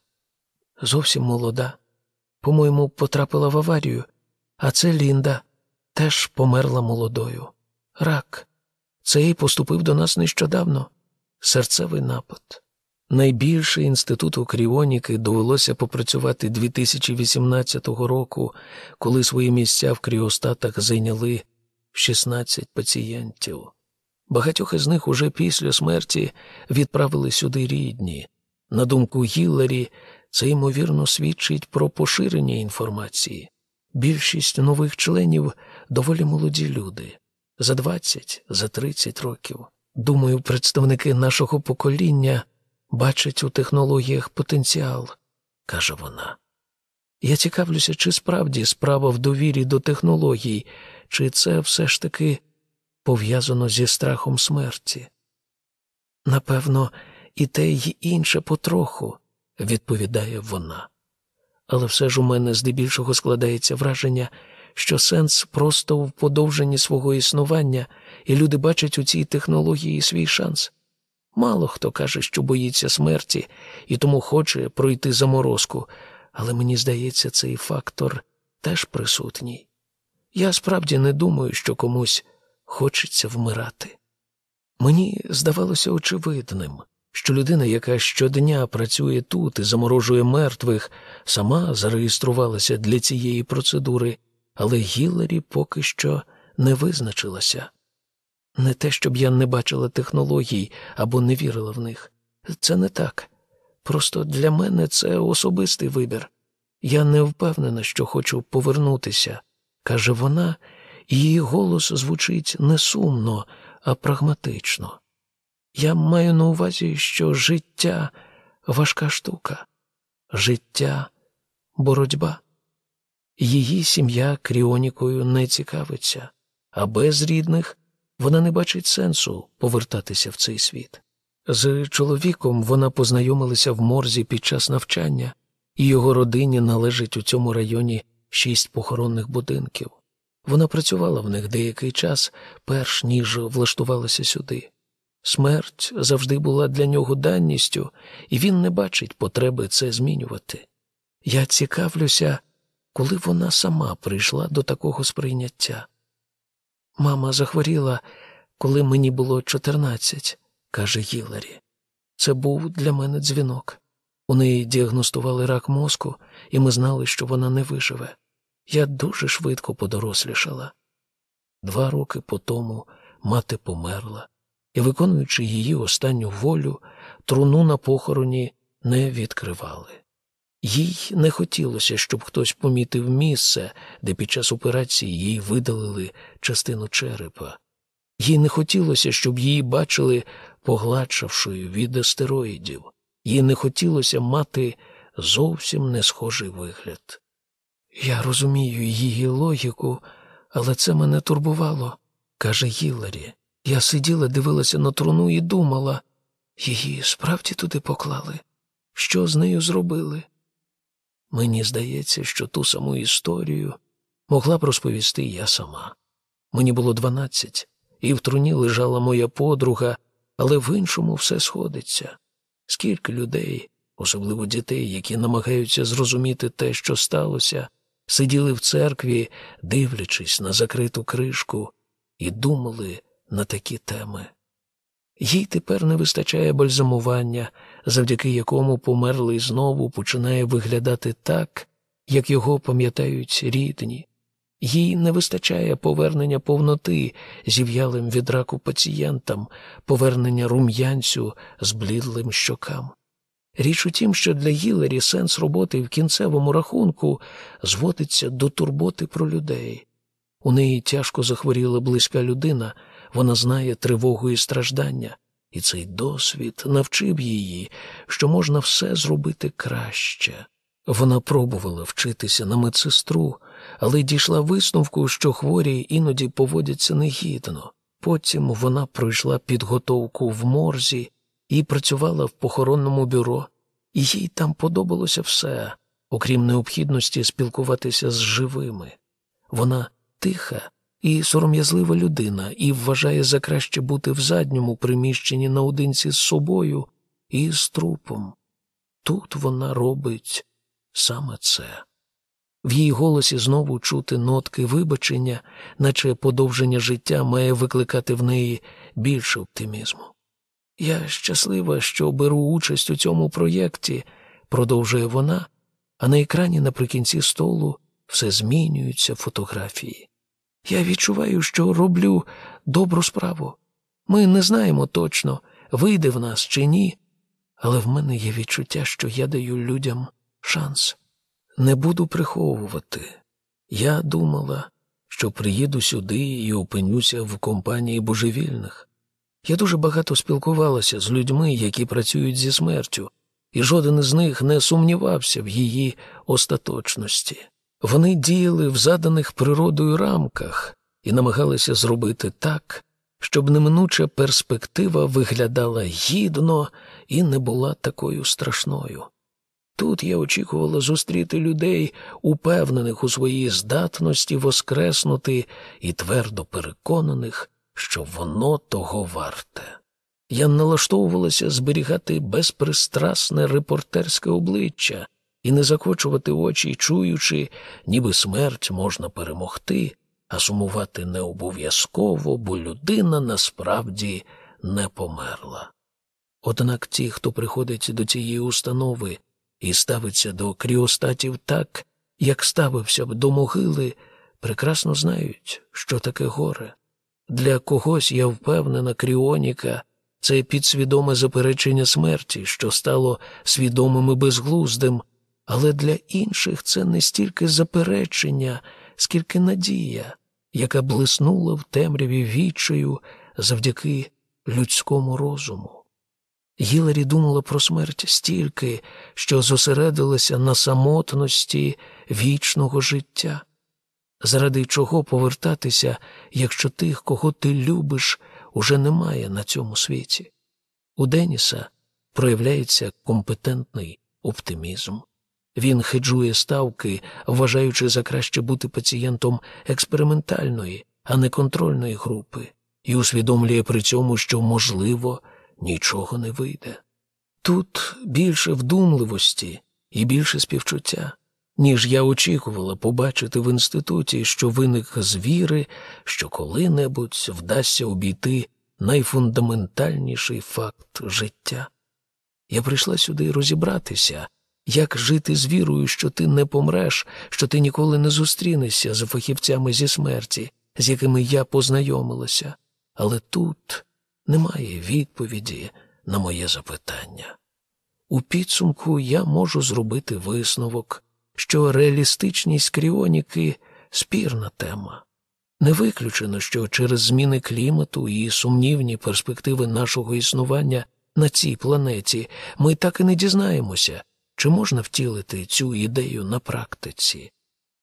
Зовсім молода. По-моєму, потрапила в аварію, а це Лінда теж померла молодою. Рак. Цей поступив до нас нещодавно. Серцевий напад. Найбільше інституту кріоніки довелося попрацювати 2018 року, коли свої місця в кріостатах зайняли 16 пацієнтів. Багатьох із них уже після смерті відправили сюди рідні. На думку Гіллері, це ймовірно свідчить про поширення інформації. Більшість нових членів доволі молоді люди за 20, за 30 років. Думаю, представники нашого покоління бачать у технологіях потенціал, каже вона. Я цікавлюся, чи справді справа в довірі до технологій, чи це все ж таки пов'язано зі страхом смерті. Напевно, і те, й інше потроху, відповідає вона. Але все ж у мене здебільшого складається враження, що сенс просто в подовженні свого існування, і люди бачать у цій технології свій шанс. Мало хто каже, що боїться смерті і тому хоче пройти заморозку, але мені здається, цей фактор теж присутній. Я справді не думаю, що комусь хочеться вмирати. Мені здавалося очевидним, що людина, яка щодня працює тут і заморожує мертвих, сама зареєструвалася для цієї процедури, але Гіллері поки що не визначилася. Не те, щоб я не бачила технологій або не вірила в них. Це не так. Просто для мене це особистий вибір. Я не впевнена, що хочу повернутися, каже вона, її голос звучить не сумно, а прагматично. Я маю на увазі, що життя важка штука, життя боротьба. Її сім'я кріонікою не цікавиться, а без рідних вона не бачить сенсу повертатися в цей світ. З чоловіком вона познайомилася в морзі під час навчання, і його родині належить у цьому районі шість похоронних будинків. Вона працювала в них деякий час, перш ніж влаштувалася сюди. Смерть завжди була для нього данністю, і він не бачить потреби це змінювати. Я цікавлюся, коли вона сама прийшла до такого сприйняття. Мама захворіла, коли мені було чотирнадцять, каже Гіларі. Це був для мене дзвінок. У неї діагностували рак мозку, і ми знали, що вона не виживе. Я дуже швидко подорослішала. Два роки по тому мати померла, і, виконуючи її останню волю, труну на похороні не відкривали. Їй не хотілося, щоб хтось помітив місце, де під час операції їй видалили частину черепа. Їй не хотілося, щоб її бачили погладшавшою від астероїдів. Їй не хотілося мати зовсім не схожий вигляд. Я розумію її логіку, але це мене турбувало, каже Гіларі. Я сиділа, дивилася на труну і думала, Її справді туди поклали? Що з нею зробили? Мені здається, що ту саму історію могла б розповісти я сама. Мені було дванадцять, і в труні лежала моя подруга, але в іншому все сходиться. Скільки людей, особливо дітей, які намагаються зрозуміти те, що сталося, сиділи в церкві, дивлячись на закриту кришку, і думали на такі теми. Їй тепер не вистачає бальзамування, завдяки якому померлий знову починає виглядати так, як його пам'ятають рідні. Їй не вистачає повернення повноти зів'ялим від раку пацієнтам, повернення рум'янцю з блідлим щокам. Річ у тім, що для Гілері сенс роботи в кінцевому рахунку зводиться до турботи про людей. У неї тяжко захворіла близька людина, вона знає тривогу і страждання, і цей досвід навчив її, що можна все зробити краще. Вона пробувала вчитися на медсестру, але дійшла висновку, що хворі іноді поводяться негідно. Потім вона пройшла підготовку в морзі і працювала в похоронному бюро, і їй там подобалося все, окрім необхідності спілкуватися з живими. Вона тиха і сором'язлива людина, і вважає за краще бути в задньому приміщенні наодинці з собою і з трупом. Тут вона робить саме це. В її голосі знову чути нотки вибачення, наче подовження життя має викликати в неї більше оптимізму. Я щаслива, що беру участь у цьому проєкті, продовжує вона, а на екрані наприкінці столу все змінюються фотографії. Я відчуваю, що роблю добру справу. Ми не знаємо точно, вийде в нас чи ні, але в мене є відчуття, що я даю людям шанс. Не буду приховувати. Я думала, що приїду сюди і опинюся в компанії божевільних. Я дуже багато спілкувалася з людьми, які працюють зі смертю, і жоден із них не сумнівався в її остаточності. Вони діяли в заданих природою рамках і намагалися зробити так, щоб неминуча перспектива виглядала гідно і не була такою страшною. Тут я очікувала зустріти людей, упевнених у своїй здатності воскреснути і твердо переконаних, що воно того варте. Я налаштовувалася зберігати безпристрасне репортерське обличчя і не закочувати очі, чуючи, ніби смерть можна перемогти, а сумувати не обов'язково, бо людина насправді не померла. Однак ті, хто приходить до цієї установи і ставиться до кріостатів так, як ставився б до могили, прекрасно знають, що таке горе. Для когось я впевнена, кріоніка це підсвідоме заперечення смерті, що стало свідомим і безглуздим, але для інших це не стільки заперечення, скільки надія, яка блиснула в темряві вічею завдяки людському розуму. Гіларі думала про смерть стільки, що зосередилася на самотності вічного життя. Заради чого повертатися, якщо тих, кого ти любиш, уже немає на цьому світі? У Деніса проявляється компетентний оптимізм. Він хеджує ставки, вважаючи за краще бути пацієнтом експериментальної, а не контрольної групи, і усвідомлює при цьому, що, можливо, нічого не вийде. Тут більше вдумливості і більше співчуття, ніж я очікувала побачити в інституті, що виник з віри, що коли-небудь вдасться обійти найфундаментальніший факт життя. Я прийшла сюди розібратися, як жити з вірою, що ти не помреш, що ти ніколи не зустрінешся з фахівцями зі смерті, з якими я познайомилася. Але тут немає відповіді на моє запитання. У підсумку я можу зробити висновок, що реалістичність кріоніки спірна тема. Не виключено, що через зміни клімату і сумнівні перспективи нашого існування на цій планеті ми так і не дізнаємося, чи можна втілити цю ідею на практиці.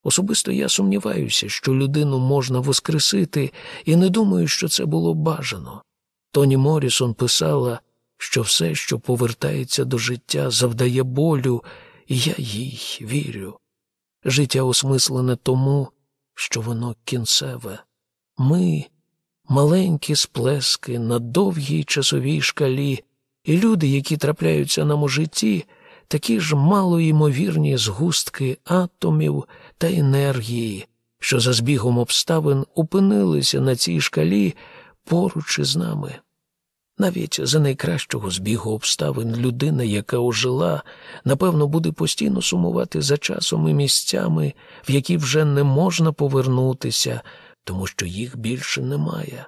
Особисто я сумніваюся, що людину можна воскресити, і не думаю, що це було бажано. Тоні Морісон писала що все, що повертається до життя, завдає болю, і я їй вірю. Життя осмислене тому, що воно кінцеве. Ми маленькі сплески на довгій часовій шкалі, і люди, які трапляються нам у житті, такі ж малоймовірні згустки атомів та енергії, що за збігом обставин опинилися на цій шкалі поруч із нами. Навіть за найкращого збігу обставин людина, яка ожила, напевно, буде постійно сумувати за часом і місцями, в які вже не можна повернутися, тому що їх більше немає.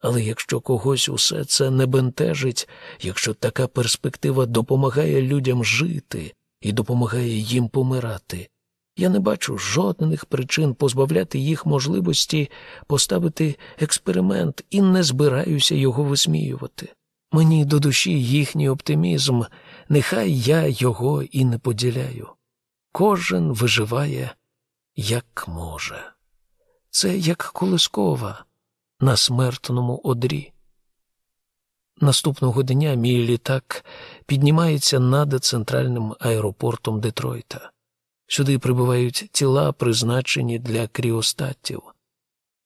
Але якщо когось усе це не бентежить, якщо така перспектива допомагає людям жити і допомагає їм помирати, я не бачу жодних причин позбавляти їх можливості поставити експеримент і не збираюся його висміювати. Мені до душі їхній оптимізм, нехай я його і не поділяю. Кожен виживає, як може. Це як колискова на смертному одрі. Наступного дня мій літак піднімається над центральним аеропортом Детройта. Сюди прибувають тіла, призначені для кріостатів.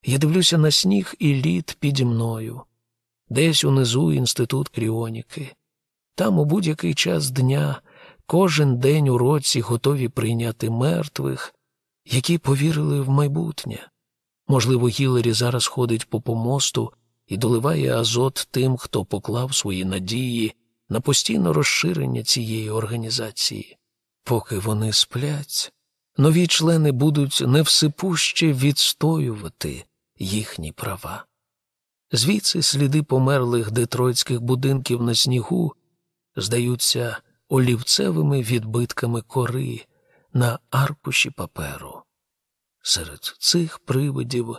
Я дивлюся на сніг і лід піді мною, десь унизу інститут кріоніки. Там у будь-який час дня, кожен день у році готові прийняти мертвих, які повірили в майбутнє. Можливо, Гілері зараз ходить по помосту і доливає азот тим, хто поклав свої надії на постійне розширення цієї організації. Поки вони сплять, нові члени будуть невсипуще відстоювати їхні права. Звідси сліди померлих детройтських будинків на снігу здаються олівцевими відбитками кори на аркуші паперу. Серед цих привидів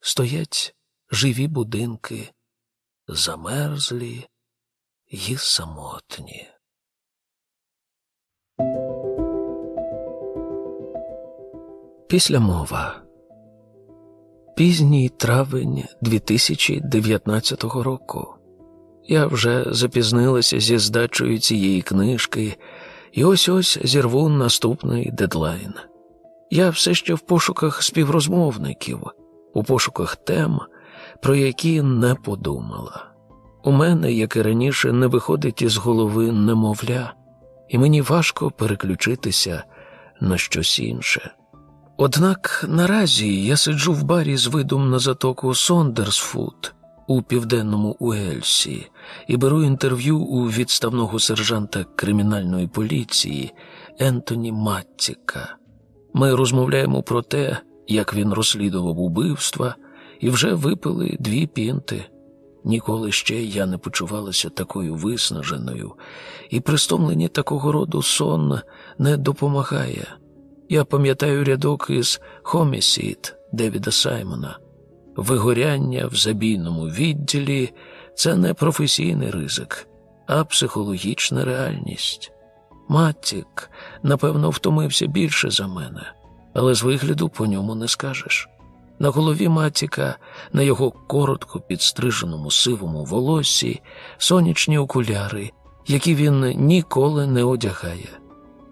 стоять живі будинки, замерзлі й самотні. Після мова. Пізній травень 2019 року. Я вже запізнилася зі здачею цієї книжки, і ось-ось зірву наступний дедлайн. Я все ще в пошуках співрозмовників, у пошуках тем, про які не подумала. У мене, як і раніше, не виходить із голови немовля, і мені важко переключитися на щось інше. Однак наразі я сиджу в барі з видом на затоку Сондерсфуд у південному Уельсі і беру інтерв'ю у відставного сержанта кримінальної поліції Ентоні Маттіка. Ми розмовляємо про те, як він розслідував убивства, і вже випили дві пінти. Ніколи ще я не почувалася такою виснаженою, і пристомлені такого роду сон не допомагає. Я пам'ятаю рядок із Хомісід Девіда Саймона. Вигоряння в забійному відділі це не професійний ризик, а психологічна реальність. Маттік, напевно, втомився більше за мене, але з вигляду по ньому не скажеш. На голові Маттіка, на його коротко підстриженому сивому волоссі, сонячні окуляри, які він ніколи не одягає.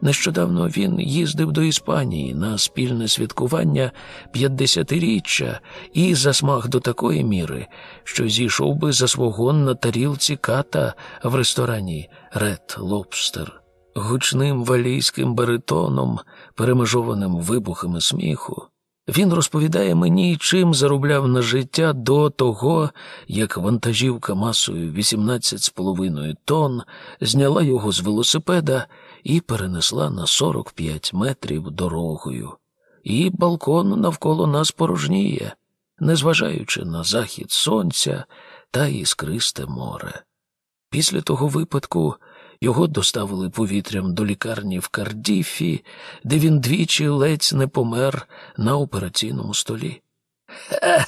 Нещодавно він їздив до Іспанії на спільне святкування 50-річчя і засмаг до такої міри, що зійшов би за свого на тарілці ката в ресторані Ред Лобстер. Гучним валійським баритоном, перемежованим вибухами сміху, він розповідає мені, чим заробляв на життя до того, як вантажівка масою 18,5 тонн зняла його з велосипеда і перенесла на 45 метрів дорогою. І балкон навколо нас порожніє, незважаючи на захід сонця та іскристе море. Після того випадку його доставили повітрям до лікарні в Кардіфі, де він двічі ледь не помер на операційному столі. Хе,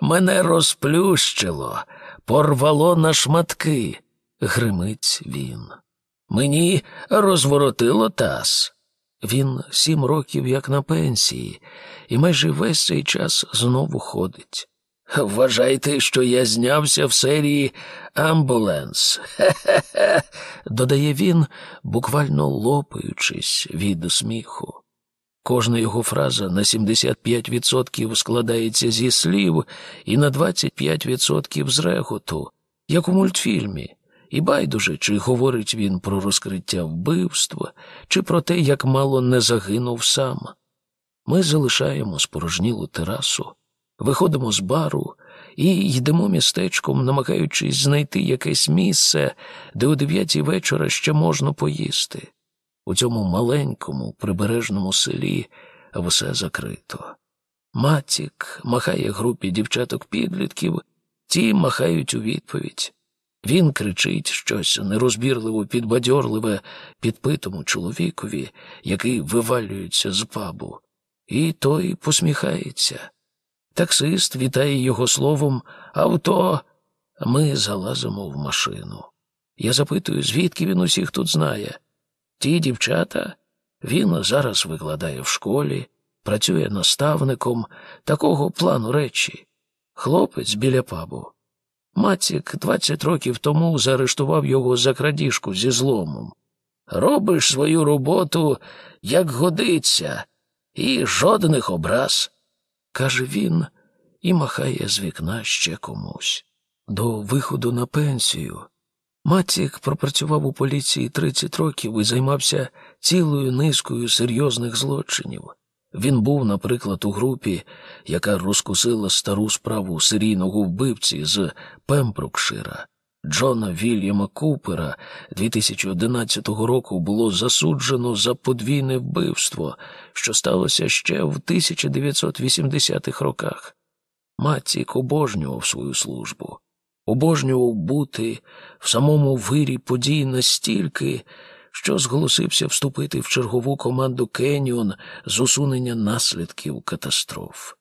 мене розплющило, порвало на шматки, гримить він. Мені розворотило таз. Він сім років як на пенсії, і майже весь цей час знову ходить. Вважайте, що я знявся в серії Амбуленс. Хе-хе-хе, додає він, буквально лопаючись від сміху. Кожна його фраза на 75% складається зі слів і на 25% з реготу, як у мультфільмі. І байдуже, чи говорить він про розкриття вбивства, чи про те, як мало не загинув сам. Ми залишаємо спорожнілу терасу, виходимо з бару і йдемо містечком, намагаючись знайти якесь місце, де о дев'ятій вечора ще можна поїсти. У цьому маленькому прибережному селі все закрито. Матік махає групі дівчаток-підлітків, ті махають у відповідь. Він кричить щось нерозбірливо підбадьорливе підпитому чоловікові, який вивалюється з пабу, і той посміхається. Таксист вітає його словом авто. Ми залазимо в машину. Я запитую, звідки він усіх тут знає. Ті дівчата він зараз викладає в школі, працює наставником такого плану речі. Хлопець біля пабу. Мацік 20 років тому заарештував його за крадіжку зі зломом. Робиш свою роботу, як годиться, і жодних образ, каже він і махає з вікна ще комусь. До виходу на пенсію Мацік пропрацював у поліції 30 років і займався цілою низкою серйозних злочинів. Він був, наприклад, у групі, яка розкусила стару справу серійного вбивці з Пембрукшира. Джона Вільяма Купера 2011 року було засуджено за подвійне вбивство, що сталося ще в 1980-х роках. Мацік обожнював свою службу обожнював бути в самому вирі подій настільки, що зголосився вступити в чергову команду Кеніон з усунення наслідків катастроф.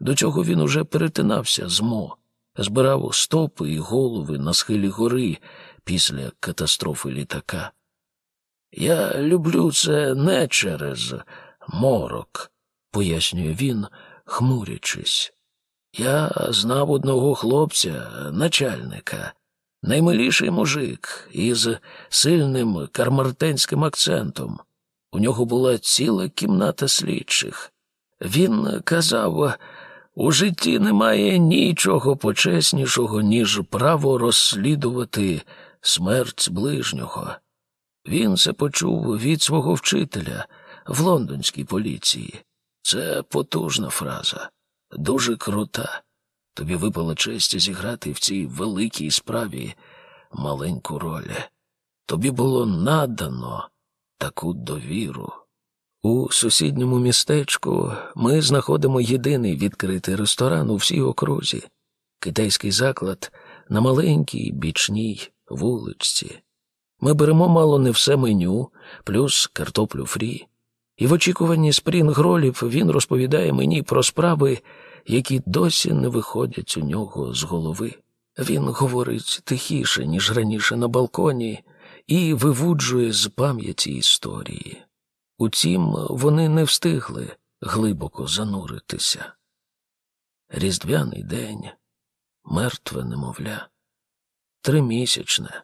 До цього він уже перетинався з мо, збирав стопи і голови на схилі гори після катастрофи літака. Я люблю це не через морок, пояснює він, хмурячись. Я знав одного хлопця, начальника, наймиліший мужик із сильним кармартенським акцентом. У нього була ціла кімната слідчих. Він казав, у житті немає нічого почеснішого, ніж право розслідувати смерть ближнього. Він це почув від свого вчителя в лондонській поліції. Це потужна фраза дуже крута. Тобі випала честь зіграти в цій великій справі маленьку роль. Тобі було надано таку довіру. У сусідньому містечку ми знаходимо єдиний відкритий ресторан у всій окрузі, китайський заклад на маленькій бічній вуличці. Ми беремо мало не все меню, плюс картоплю фрі. І в очікуванні спрінг-ролів він розповідає мені про справи, які досі не виходять у нього з голови. Він говорить тихіше, ніж раніше на балконі, і вивуджує з пам'яті історії. Утім, вони не встигли глибоко зануритися. Різдвяний день, мертве немовля, тримісячне.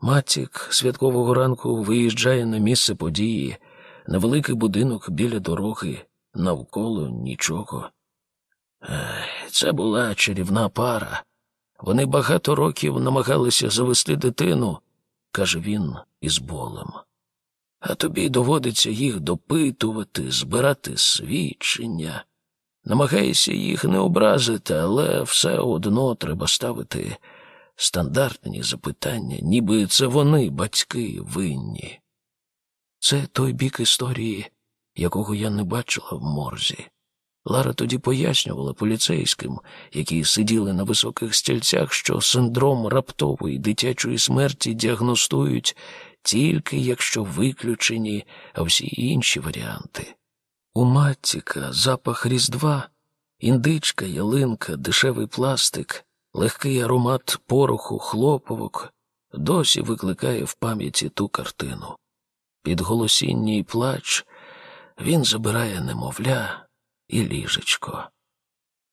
Матік святкового ранку виїжджає на місце події, на великий будинок біля дороги, навколо нічого. Це була чарівна пара. Вони багато років намагалися завести дитину, каже він із болем. А тобі доводиться їх допитувати, збирати свідчення. Намагаєшся їх не образити, але все одно треба ставити стандартні запитання, ніби це вони, батьки, винні. Це той бік історії, якого я не бачила в морзі. Лара тоді пояснювала поліцейським, які сиділи на високих стільцях, що синдром раптової дитячої смерті діагностують тільки якщо виключені а всі інші варіанти. У Маттіка запах різдва, індичка, ялинка, дешевий пластик, легкий аромат пороху, хлоповок досі викликає в пам'яті ту картину. Під голосінній плач він забирає немовля і ліжечко.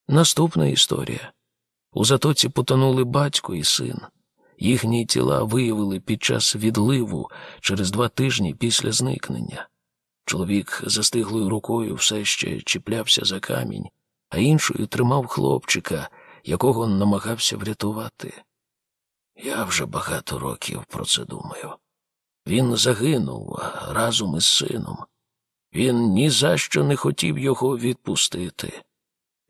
Наступна історія. У затоці потонули батько і син. Їхні тіла виявили під час відливу через два тижні після зникнення. Чоловік застиглою рукою все ще чіплявся за камінь, а іншою тримав хлопчика, якого намагався врятувати. Я вже багато років про це думаю. Він загинув разом із сином. Він ні за що не хотів його відпустити.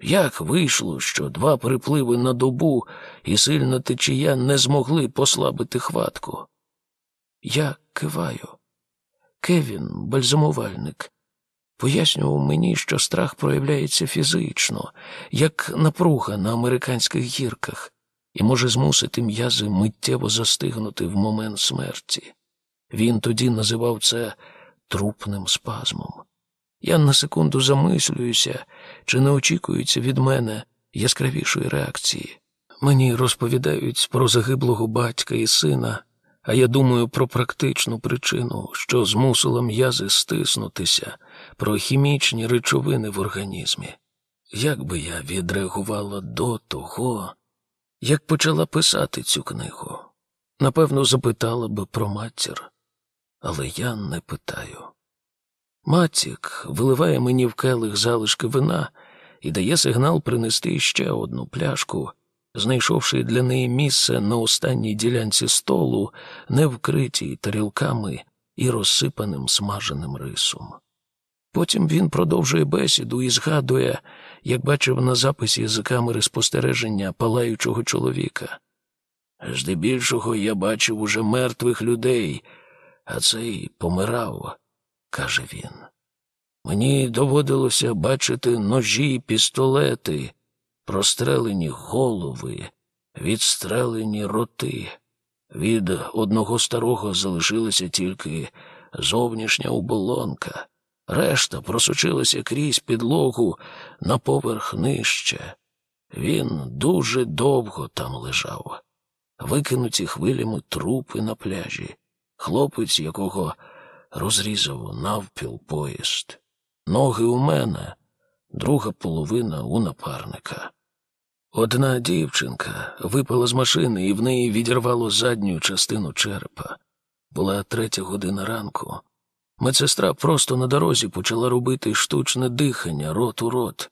Як вийшло, що два припливи на добу і сильна течія не змогли послабити хватку? Я киваю. Кевін, бальзамувальник, пояснював мені, що страх проявляється фізично, як напруга на американських гірках, і може змусити м'язи миттєво застигнути в момент смерті. Він тоді називав це трупним спазмом. Я на секунду замислююся, чи не очікується від мене яскравішої реакції. Мені розповідають про загиблого батька і сина, а я думаю про практичну причину, що змусила м'язи стиснутися, про хімічні речовини в організмі. Як би я відреагувала до того, як почала писати цю книгу? Напевно, запитала би про матір, але я не питаю. Матік виливає мені в келих залишки вина і дає сигнал принести ще одну пляшку, знайшовши для неї місце на останній ділянці столу, не вкритій тарілками і розсипаним смаженим рисом. Потім він продовжує бесіду і згадує, як бачив на записі з камери спостереження палаючого чоловіка. Здебільшого я бачив уже мертвих людей, а цей помирав каже він. Мені доводилося бачити ножі й пістолети, прострелені голови, відстрелені роти. Від одного старого залишилася тільки зовнішня оболонка, решта просочилася крізь підлогу на поверх нижче. Він дуже довго там лежав, викинуті хвилями трупи на пляжі, хлопець, якого розрізав навпіл поїзд. Ноги у мене, друга половина у напарника. Одна дівчинка випала з машини і в неї відірвало задню частину черепа. Була третя година ранку. Медсестра просто на дорозі почала робити штучне дихання рот у рот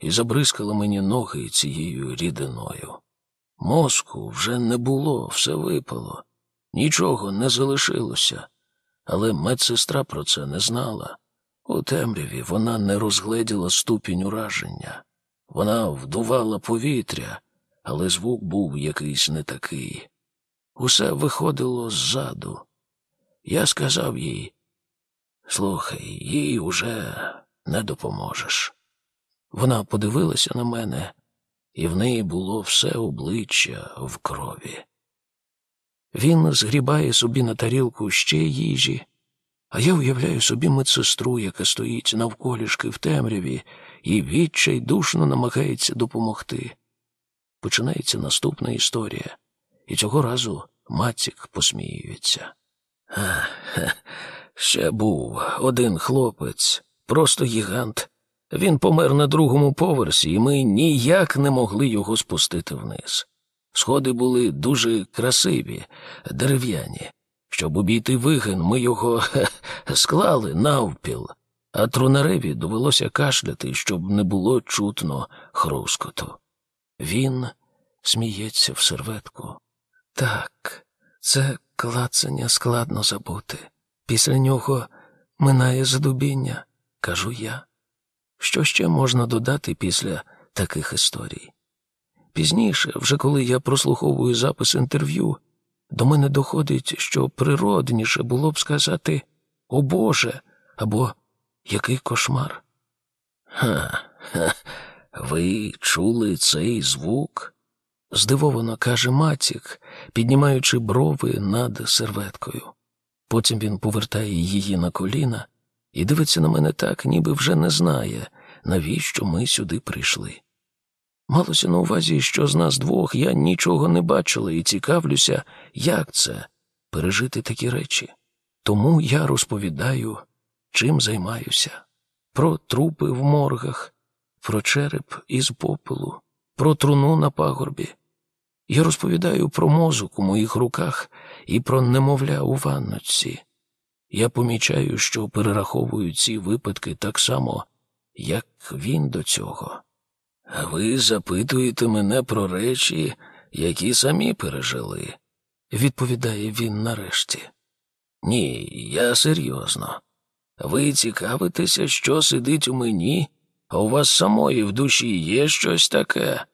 і забризкала мені ноги цією рідиною. Мозку вже не було, все випало, нічого не залишилося але медсестра про це не знала. У темряві вона не розгледіла ступінь ураження. Вона вдувала повітря, але звук був якийсь не такий. Усе виходило ззаду. Я сказав їй слухай, їй уже не допоможеш. Вона подивилася на мене, і в неї було все обличчя в крові. Він згрібає собі на тарілку ще їжі, а я уявляю собі медсестру, яка стоїть навколішки в темряві і відчай душно намагається допомогти. Починається наступна історія, і цього разу Мацік посміюється. Ще був один хлопець, просто гігант. Він помер на другому поверсі, і ми ніяк не могли його спустити вниз. Сходи були дуже красиві, дерев'яні. Щоб обійти вигин, ми його склали навпіл, а трунареві довелося кашляти, щоб не було чутно хрускоту. Він сміється в серветку. Так, це клацання складно забути. Після нього минає задубіння, кажу я. Що ще можна додати після таких історій? Пізніше, вже коли я прослуховую запис інтерв'ю, до мене доходить, що природніше було б сказати О Боже або який кошмар. Ха, ха, ви чули цей звук? здивовано каже Матік, піднімаючи брови над серветкою. Потім він повертає її на коліна і дивиться на мене так, ніби вже не знає, навіщо ми сюди прийшли. Малося на увазі, що з нас двох я нічого не бачила і цікавлюся, як це пережити такі речі. Тому я розповідаю, чим займаюся, про трупи в моргах, про череп із попелу, про труну на пагорбі. Я розповідаю про мозок у моїх руках і про немовля у ванночці. Я помічаю, що перераховую ці випадки так само, як він до цього. Ви запитуєте мене про речі, які самі пережили, відповідає він нарешті. Ні, я серйозно. Ви цікавитеся, що сидить у мені, а у вас самої в душі є щось таке.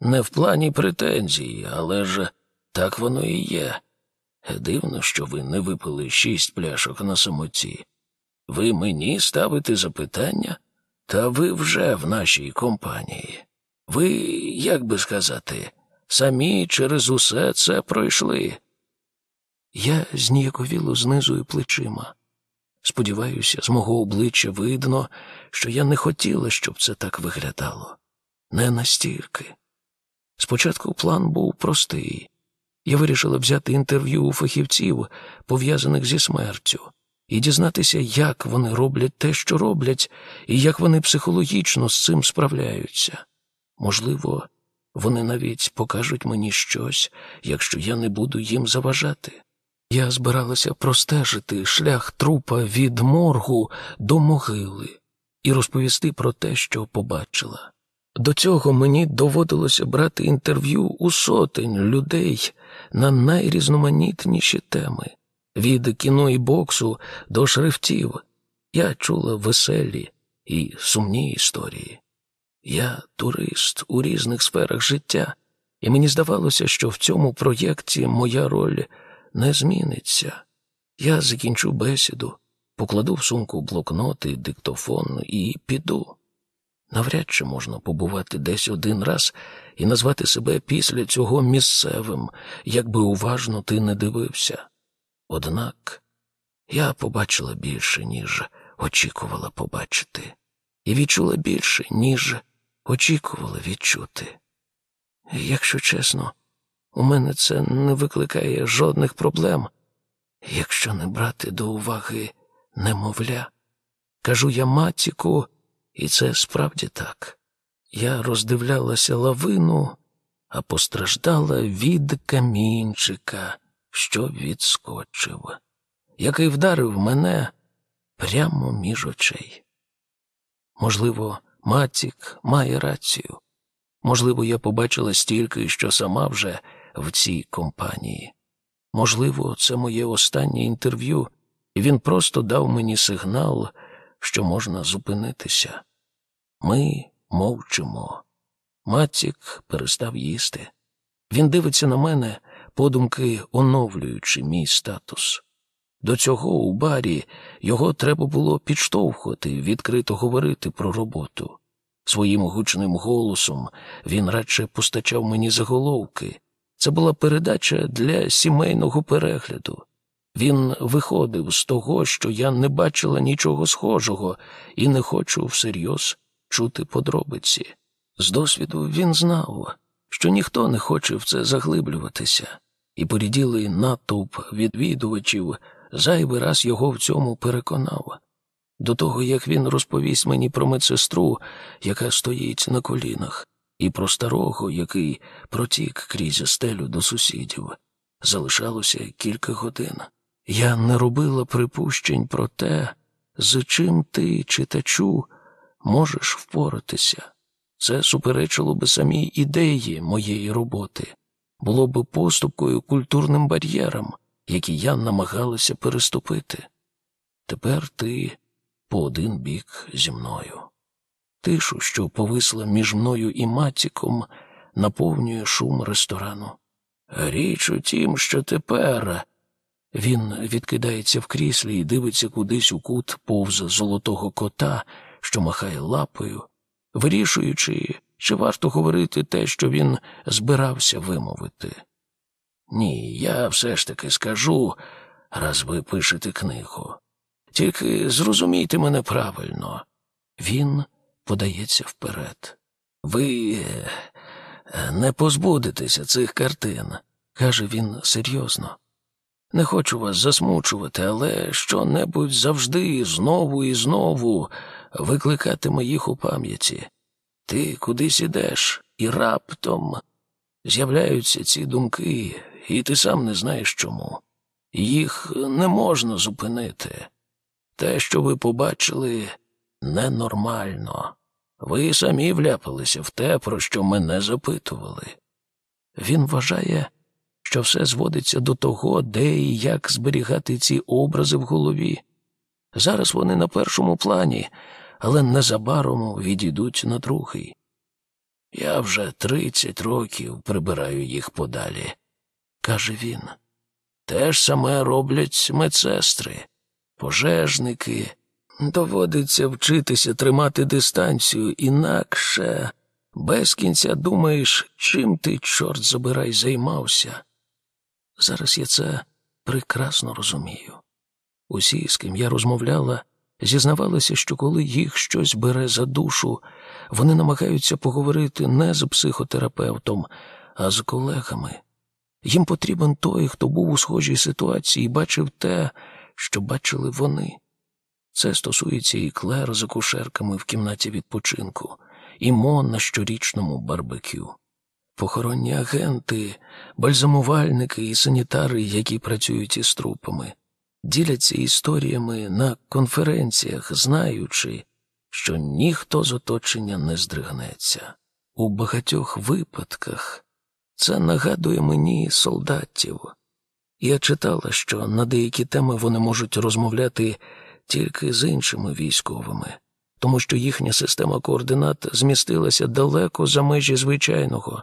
Не в плані претензій, але ж так воно і є. Дивно, що ви не випили шість пляшок на самоті. Ви мені ставите запитання, та ви вже в нашій компанії. Ви, як би сказати, самі через усе це пройшли. Я зніяковіло знизую плечима. Сподіваюся, з мого обличчя видно, що я не хотіла, щоб це так виглядало. Не настільки. Спочатку план був простий. Я вирішила взяти інтерв'ю у фахівців, пов'язаних зі смертю, і дізнатися, як вони роблять те, що роблять, і як вони психологічно з цим справляються. Можливо, вони навіть покажуть мені щось, якщо я не буду їм заважати. Я збиралася простежити шлях трупа від моргу до могили і розповісти про те, що побачила. До цього мені доводилося брати інтерв'ю у сотень людей на найрізноманітніші теми від кіно і боксу до шрифтів. Я чула веселі і сумні історії. Я турист у різних сферах життя, і мені здавалося, що в цьому проєкті моя роль не зміниться. Я закінчу бесіду, покладу в сумку блокнот і диктофон і піду. Навряд чи можна побувати десь один раз і назвати себе після цього місцевим, якби уважно ти не дивився. Однак я побачила більше, ніж очікувала побачити, і відчула більше, ніж очікувала відчути. Якщо чесно, у мене це не викликає жодних проблем, якщо не брати до уваги немовля. Кажу я матіку, і це справді так. Я роздивлялася лавину, а постраждала від камінчика, що відскочив, який вдарив мене прямо між очей. Можливо, матік має рацію. Можливо, я побачила стільки, що сама вже в цій компанії. Можливо, це моє останнє інтерв'ю, і він просто дав мені сигнал, що можна зупинитися. Ми мовчимо. Матік перестав їсти. Він дивиться на мене, подумки оновлюючи мій статус. До цього у барі його треба було підштовхувати, відкрито говорити про роботу. Своїм гучним голосом він радше постачав мені заголовки. Це була передача для сімейного перегляду. Він виходив з того, що я не бачила нічого схожого і не хочу всерйоз чути подробиці. З досвіду він знав, що ніхто не хоче в це заглиблюватися, і поріділий натовп відвідувачів зайвий раз його в цьому переконав. До того, як він розповість мені про медсестру, яка стоїть на колінах, і про старого, який протік крізь стелю до сусідів, залишалося кілька годин. Я не робила припущень про те, з чим ти, читачу, можеш впоратися. Це суперечило би самій ідеї моєї роботи, було би поступкою культурним бар'єрам, які я намагалася переступити. Тепер ти по один бік зі мною. Тишу, що повисла між мною і матіком, наповнює шум ресторану. Річ у тім, що тепер. Він відкидається в кріслі і дивиться кудись у кут повз золотого кота, що махає лапою, вирішуючи, чи варто говорити те, що він збирався вимовити. Ні, я все ж таки скажу, раз ви пишете книгу. Тільки зрозумійте мене правильно. Він подається вперед. Ви е, не позбудетеся цих картин, каже він серйозно. Не хочу вас засмучувати, але що-небудь завжди знову і знову викликатиме їх у пам'яті. Ти кудись ідеш, і раптом з'являються ці думки, і ти сам не знаєш чому. Їх не можна зупинити. Те, що ви побачили, ненормально. Ви самі вляпалися в те, про що мене запитували. Він вважає, що все зводиться до того, де і як зберігати ці образи в голові. Зараз вони на першому плані, але незабаром відійдуть на другий. Я вже тридцять років прибираю їх подалі, каже він. Те ж саме роблять медсестри, пожежники. Доводиться вчитися тримати дистанцію, інакше без кінця думаєш, чим ти, чорт забирай, займався. Зараз я це прекрасно розумію. Усі, з ким я розмовляла, зізнавалися, що коли їх щось бере за душу, вони намагаються поговорити не з психотерапевтом, а з колегами. Їм потрібен той, хто був у схожій ситуації і бачив те, що бачили вони. Це стосується і Клер з акушерками в кімнаті відпочинку, і Мон на щорічному барбекю. Похоронні агенти, бальзамувальники і санітари, які працюють із трупами, діляться історіями на конференціях, знаючи, що ніхто з оточення не здригнеться. У багатьох випадках це нагадує мені солдатів. Я читала, що на деякі теми вони можуть розмовляти тільки з іншими військовими, тому що їхня система координат змістилася далеко за межі звичайного,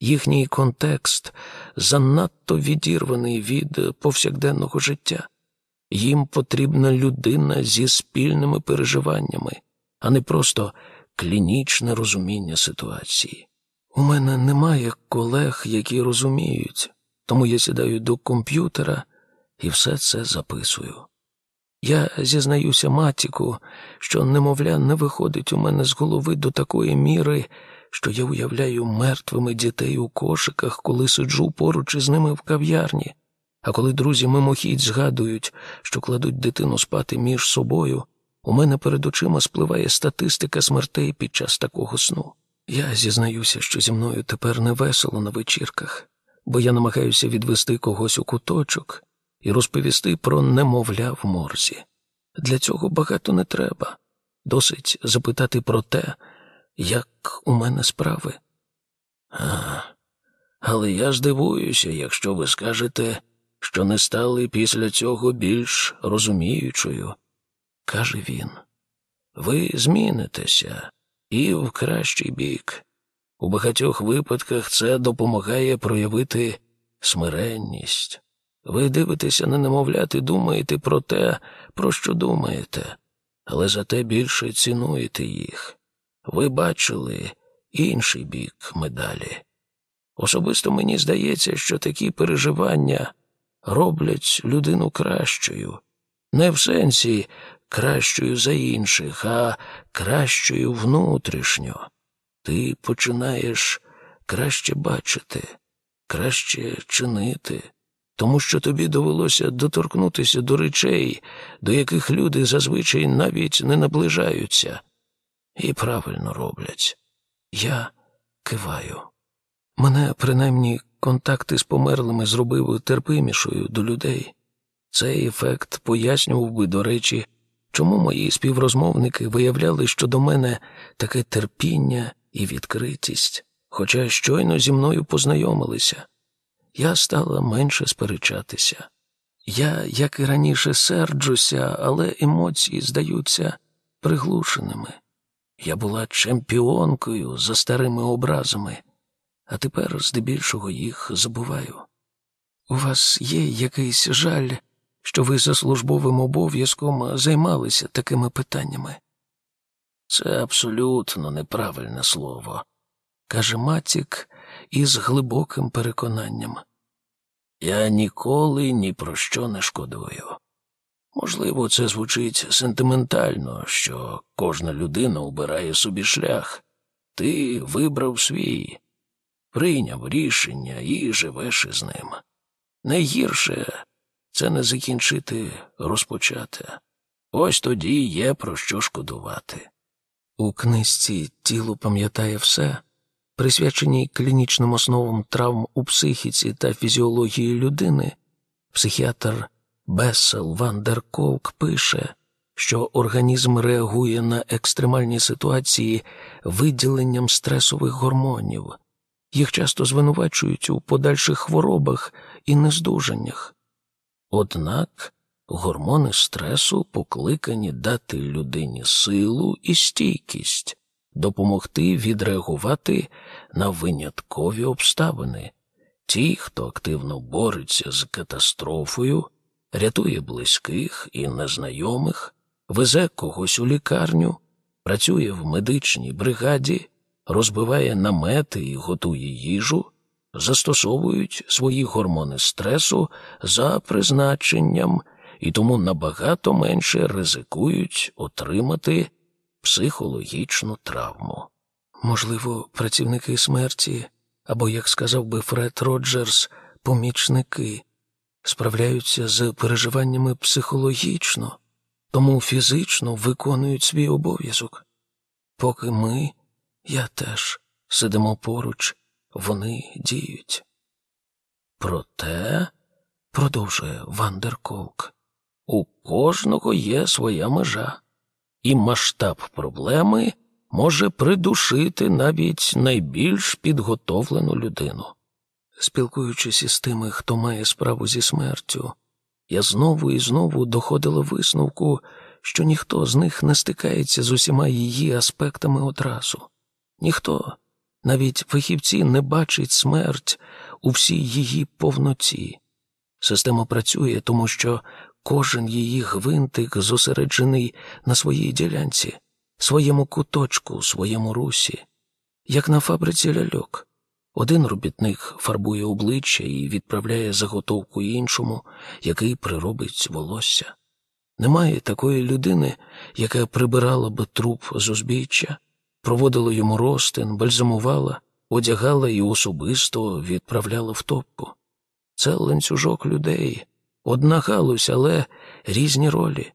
їхній контекст занадто відірваний від повсякденного життя. Їм потрібна людина зі спільними переживаннями, а не просто клінічне розуміння ситуації. У мене немає колег, які розуміють, тому я сідаю до комп'ютера і все це записую. Я зізнаюся матіку, що немовля не виходить у мене з голови до такої міри, що я уявляю мертвими дітей у кошиках, коли сиджу поруч із ними в кав'ярні. А коли друзі мимохідь згадують, що кладуть дитину спати між собою, у мене перед очима спливає статистика смертей під час такого сну. Я зізнаюся, що зі мною тепер не весело на вечірках, бо я намагаюся відвести когось у куточок і розповісти про немовля в морзі. Для цього багато не треба. Досить запитати про те, як у мене справи. А, але я здивуюся, якщо ви скажете, що не стали після цього більш розуміючою, каже він. Ви змінитеся і в кращий бік. У багатьох випадках це допомагає проявити смиренність. Ви дивитеся на немовлят і думаєте про те, про що думаєте, але зате більше цінуєте їх. Ви бачили інший бік медалі. Особисто мені здається, що такі переживання роблять людину кращою, не в сенсі кращою за інших, а кращою внутрішньо. Ти починаєш краще бачити, краще чинити, тому що тобі довелося доторкнутися до речей, до яких люди зазвичай навіть не наближаються, і правильно роблять. Я киваю. Мене, принаймні, контакти з померлими зробив терпимішою до людей. Цей ефект пояснював би, до речі, чому мої співрозмовники виявляли щодо мене таке терпіння і відкритість, хоча щойно зі мною познайомилися. Я стала менше сперечатися. Я, як і раніше, серджуся, але емоції здаються приглушеними. Я була чемпіонкою за старими образами, а тепер здебільшого їх забуваю. У вас є якийсь жаль, що ви за службовим обов'язком займалися такими питаннями? Це абсолютно неправильне слово, каже Матік із глибоким переконанням. Я ніколи ні про що не шкодую. Можливо, це звучить сентиментально, що кожна людина обирає собі шлях. Ти вибрав свій, прийняв рішення і живеш із ним. Найгірше це не закінчити розпочати. Ось тоді є про що шкодувати. У книжці тіло пам'ятає все, присвяченій клінічним основам травм у психіці та фізіології людини, психіатр Бесел Вандерковк пише, що організм реагує на екстремальні ситуації виділенням стресових гормонів. Їх часто звинувачують у подальших хворобах і нездужаннях. Однак гормони стресу покликані дати людині силу і стійкість, допомогти відреагувати на виняткові обставини. Ті, хто активно бореться з катастрофою, рятує близьких і незнайомих, везе когось у лікарню, працює в медичній бригаді, розбиває намети і готує їжу, застосовують свої гормони стресу за призначенням і тому набагато менше ризикують отримати психологічну травму. Можливо, працівники смерті, або, як сказав би Фред Роджерс, помічники справляються з переживаннями психологічно, тому фізично виконують свій обов'язок. Поки ми, я теж, сидимо поруч, вони діють. Проте, продовжує Вандерковк, у кожного є своя межа, і масштаб проблеми може придушити навіть найбільш підготовлену людину. Спілкуючись із тими, хто має справу зі смертю, я знову і знову доходила висновку, що ніхто з них не стикається з усіма її аспектами одразу. Ніхто, навіть фахівці, не бачить смерть у всій її повноті. Система працює, тому що кожен її гвинтик зосереджений на своїй ділянці, своєму куточку, своєму русі, як на фабриці ляльок. Один робітник фарбує обличчя і відправляє заготовку іншому, який приробить волосся. Немає такої людини, яка прибирала би труп з узбіччя, проводила йому ростин, бальзамувала, одягала і особисто відправляла в топку. Це ланцюжок людей, одна галузь, але різні ролі.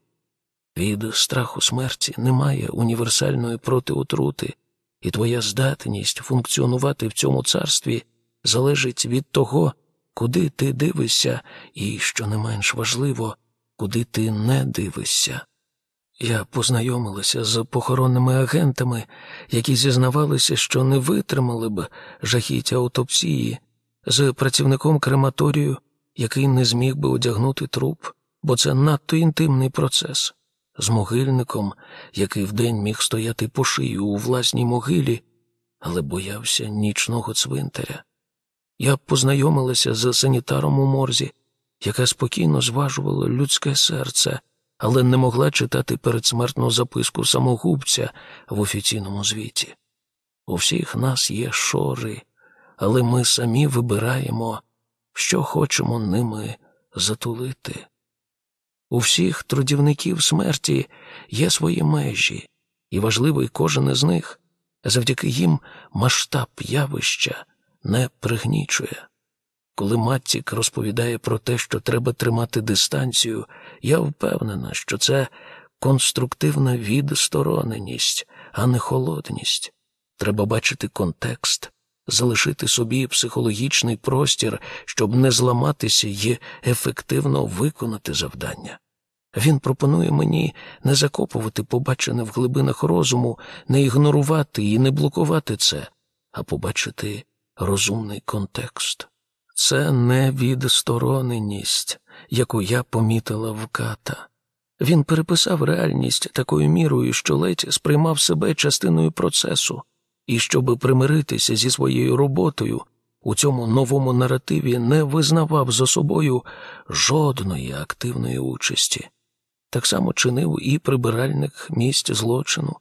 Від страху смерті немає універсальної протиотрути, і твоя здатність функціонувати в цьому царстві залежить від того, куди ти дивишся, і, що не менш важливо, куди ти не дивишся. Я познайомилася з похоронними агентами, які зізнавалися, що не витримали б жахіття аутопсії, з працівником крематорію, який не зміг би одягнути труп, бо це надто інтимний процес, з могильником, який вдень міг стояти по шию у власній могилі, але боявся нічного цвинтаря. Я познайомилася з санітаром у морзі, яка спокійно зважувала людське серце, але не могла читати передсмертну записку самогубця в офіційному звіті. У всіх нас є шори, але ми самі вибираємо, що хочемо ними затулити. У всіх трудівників смерті є свої межі, і важливий кожен із них, завдяки їм масштаб явища не пригнічує. Коли Маттік розповідає про те, що треба тримати дистанцію, я впевнена, що це конструктивна відстороненість, а не холодність. Треба бачити контекст, залишити собі психологічний простір, щоб не зламатися і ефективно виконати завдання. Він пропонує мені не закопувати побачене в глибинах розуму, не ігнорувати і не блокувати це, а побачити розумний контекст. Це не відстороненість, яку я помітила в ката. Він переписав реальність такою мірою, що ледь сприймав себе частиною процесу, і щоб примиритися зі своєю роботою, у цьому новому наративі не визнавав за собою жодної активної участі. Так само чинив і прибиральник місць злочину.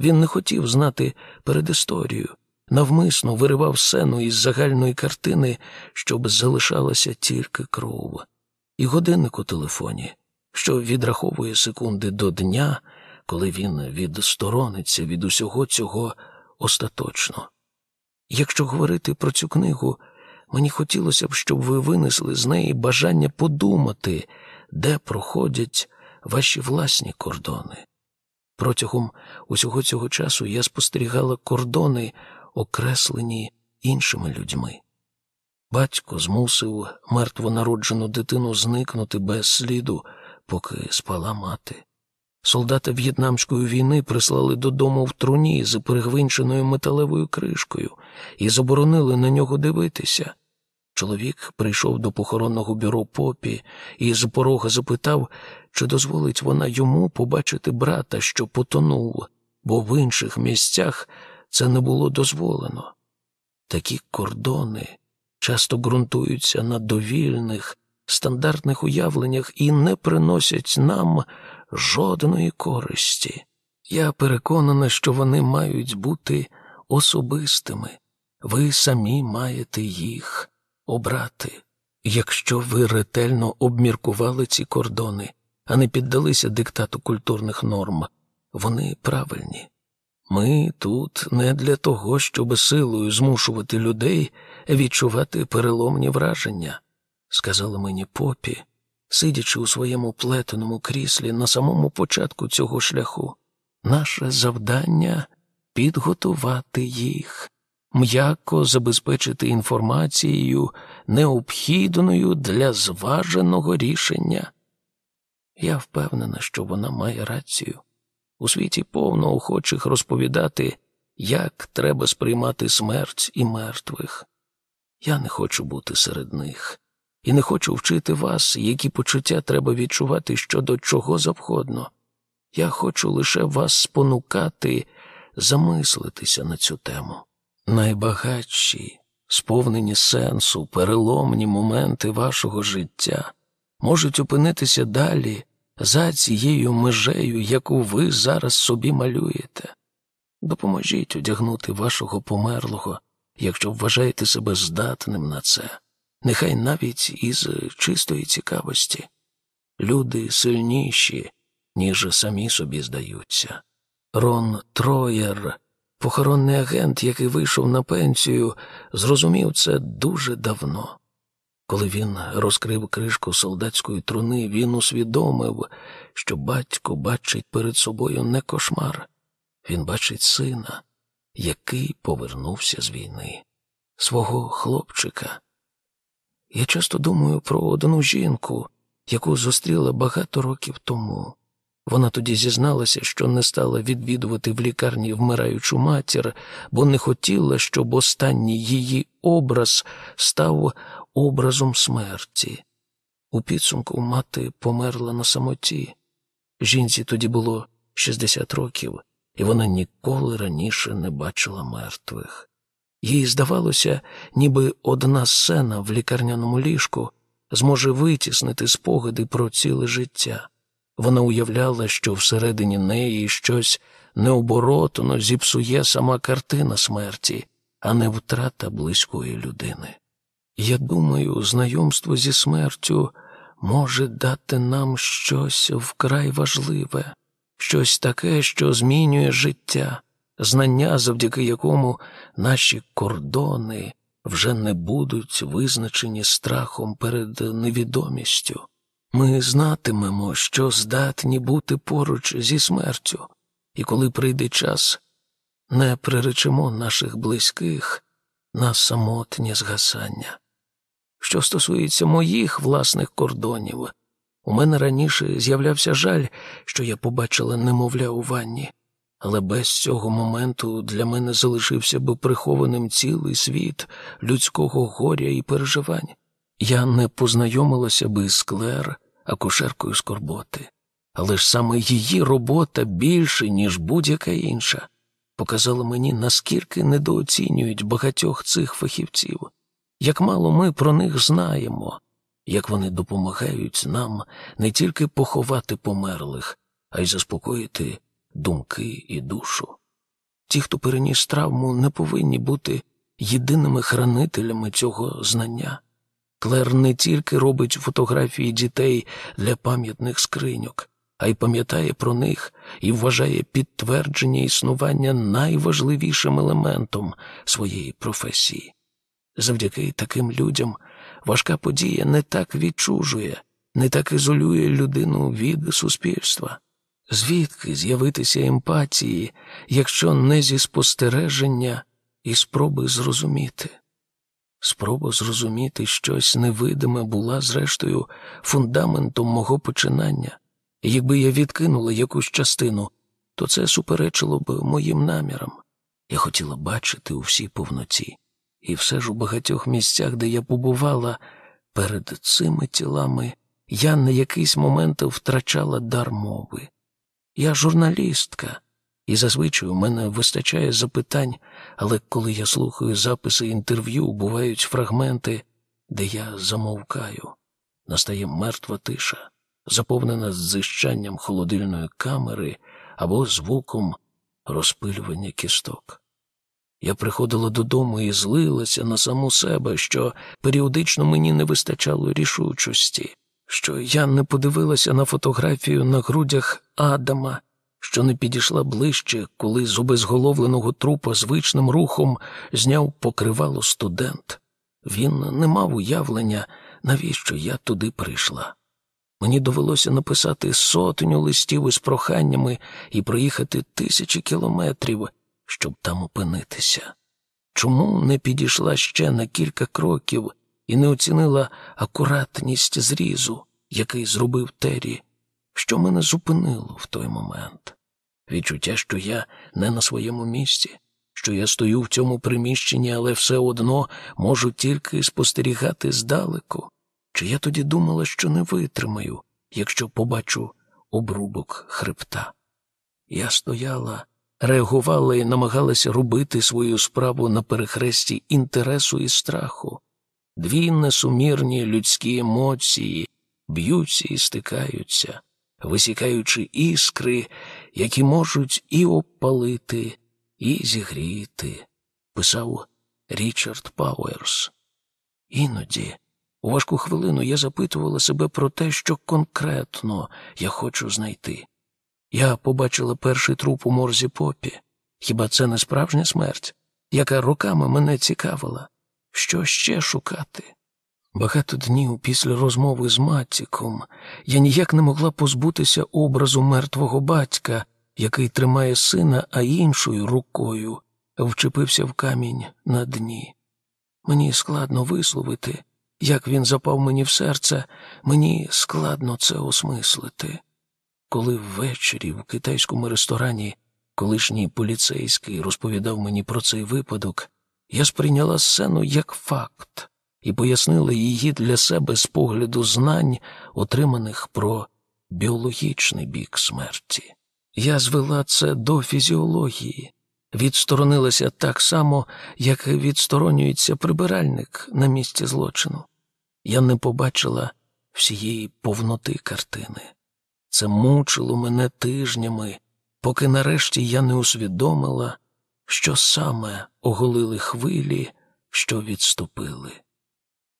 Він не хотів знати передісторію, навмисно виривав сцену із загальної картини, щоб залишалася тільки кров, і годинник у телефоні, що відраховує секунди до дня, коли він відсторониться від усього цього остаточно. Якщо говорити про цю книгу, мені хотілося б, щоб ви винесли з неї бажання подумати, де проходять ваші власні кордони. Протягом усього цього часу я спостерігала кордони, окреслені іншими людьми. Батько змусив мертвонароджену дитину зникнути без сліду, поки спала мати. Солдата В'єтнамської війни прислали додому в труні з перегвинченою металевою кришкою і заборонили на нього дивитися. Чоловік прийшов до похоронного бюро попі і з порога запитав, чи дозволить вона йому побачити брата, що потонув, бо в інших місцях це не було дозволено. Такі кордони часто ґрунтуються на довільних, стандартних уявленнях і не приносять нам жодної користі. Я переконана, що вони мають бути особистими. Ви самі маєте їх обрати. Якщо ви ретельно обміркували ці кордони, а не піддалися диктату культурних норм, вони правильні. Ми тут не для того, щоб силою змушувати людей відчувати переломні враження, сказала мені попі, сидячи у своєму плетеному кріслі на самому початку цього шляху. Наше завдання підготувати їх, м'яко забезпечити інформацією, необхідною для зваженого рішення. Я впевнена, що вона має рацію. У світі повно охочих розповідати, як треба сприймати смерть і мертвих. Я не хочу бути серед них і не хочу вчити вас, які почуття треба відчувати щодо чого завгодно. Я хочу лише вас спонукати, замислитися на цю тему. Найбагатші, сповнені сенсу, переломні моменти вашого життя можуть опинитися далі за цією межею, яку ви зараз собі малюєте. Допоможіть одягнути вашого померлого, якщо вважаєте себе здатним на це, нехай навіть із чистої цікавості. Люди сильніші, ніж самі собі здаються. Рон Троєр, похоронний агент, який вийшов на пенсію, зрозумів це дуже давно. Коли він розкрив кришку солдатської труни, він усвідомив, що батько бачить перед собою не кошмар, він бачить сина, який повернувся з війни, свого хлопчика. Я часто думаю про одну жінку, яку зустріла багато років тому. Вона тоді зізналася, що не стала відвідувати в лікарні вмираючу матір, бо не хотіла, щоб останній її образ став образом смерті. У підсумку мати померла на самоті. Жінці тоді було 60 років, і вона ніколи раніше не бачила мертвих. Їй здавалося, ніби одна сцена в лікарняному ліжку зможе витіснити спогади про ціле життя. Вона уявляла, що всередині неї щось необоротно зіпсує сама картина смерті, а не втрата близької людини. Я думаю, знайомство зі смертю може дати нам щось вкрай важливе, щось таке, що змінює життя, знання, завдяки якому наші кордони вже не будуть визначені страхом перед невідомістю. Ми знатимемо, що здатні бути поруч зі смертю, і коли прийде час, не приречемо наших близьких на самотнє згасання. Що стосується моїх власних кордонів, у мене раніше з'являвся жаль, що я побачила немовля у ванні, але без цього моменту для мене залишився би прихованим цілий світ людського горя і переживань. Я не познайомилася би з Клер, акушеркою скорботи, але ж саме її робота більше, ніж будь-яка інша, показала мені, наскільки недооцінюють багатьох цих фахівців. Як мало ми про них знаємо, як вони допомагають нам не тільки поховати померлих, а й заспокоїти думки і душу. Ті, хто переніс травму, не повинні бути єдиними хранителями цього знання. Клер не тільки робить фотографії дітей для пам'ятних скриньок, а й пам'ятає про них і вважає підтвердження існування найважливішим елементом своєї професії. Завдяки таким людям важка подія не так відчужує, не так ізолює людину від суспільства. Звідки з'явитися емпатії, якщо не зі спостереження і спроби зрозуміти? Спроба зрозуміти щось невидиме була, зрештою, фундаментом мого починання, якби я відкинула якусь частину, то це суперечило б моїм намірам. Я хотіла бачити у всій повноті, і все ж у багатьох місцях, де я побувала, перед цими тілами я на якийсь момент втрачала дар мови. Я журналістка, і зазвичай у мене вистачає запитань, але коли я слухаю записи інтерв'ю, бувають фрагменти, де я замовкаю. Настає мертва тиша, заповнена зищанням холодильної камери або звуком розпилювання кісток. Я приходила додому і злилася на саму себе, що періодично мені не вистачало рішучості, що я не подивилася на фотографію на грудях Адама, що не підійшла ближче, коли з обезголовленого трупа звичним рухом зняв покривало студент. Він не мав уявлення, навіщо я туди прийшла. Мені довелося написати сотню листів із проханнями і проїхати тисячі кілометрів, щоб там опинитися. Чому не підійшла ще на кілька кроків і не оцінила акуратність зрізу, який зробив Террі, що мене зупинило в той момент? Відчуття, що я не на своєму місці, що я стою в цьому приміщенні, але все одно можу тільки спостерігати здалеку. Чи я тоді думала, що не витримаю, якщо побачу обрубок хребта? Я стояла, реагувала і намагалася робити свою справу на перехресті інтересу і страху. Дві несумірні людські емоції б'ються і стикаються, висікаючи іскри, які можуть і обпалити, і зігріти, писав Річард Пауерс. Іноді. У важку хвилину я запитувала себе про те, що конкретно я хочу знайти. Я побачила перший труп у морзі попі. Хіба це не справжня смерть, яка роками мене цікавила? Що ще шукати? Багато днів після розмови з Матіком я ніяк не могла позбутися образу мертвого батька, який тримає сина, а іншою рукою вчепився в камінь на дні. Мені складно висловити. Як він запав мені в серце, мені складно це осмислити. Коли ввечері в китайському ресторані колишній поліцейський розповідав мені про цей випадок, я сприйняла сцену як факт і пояснила її для себе з погляду знань, отриманих про біологічний бік смерті. Я звела це до фізіології, відсторонилася так само, як відсторонюється прибиральник на місці злочину. Я не побачила всієї повноти картини. Це мучило мене тижнями, поки нарешті я не усвідомила, що саме оголили хвилі, що відступили.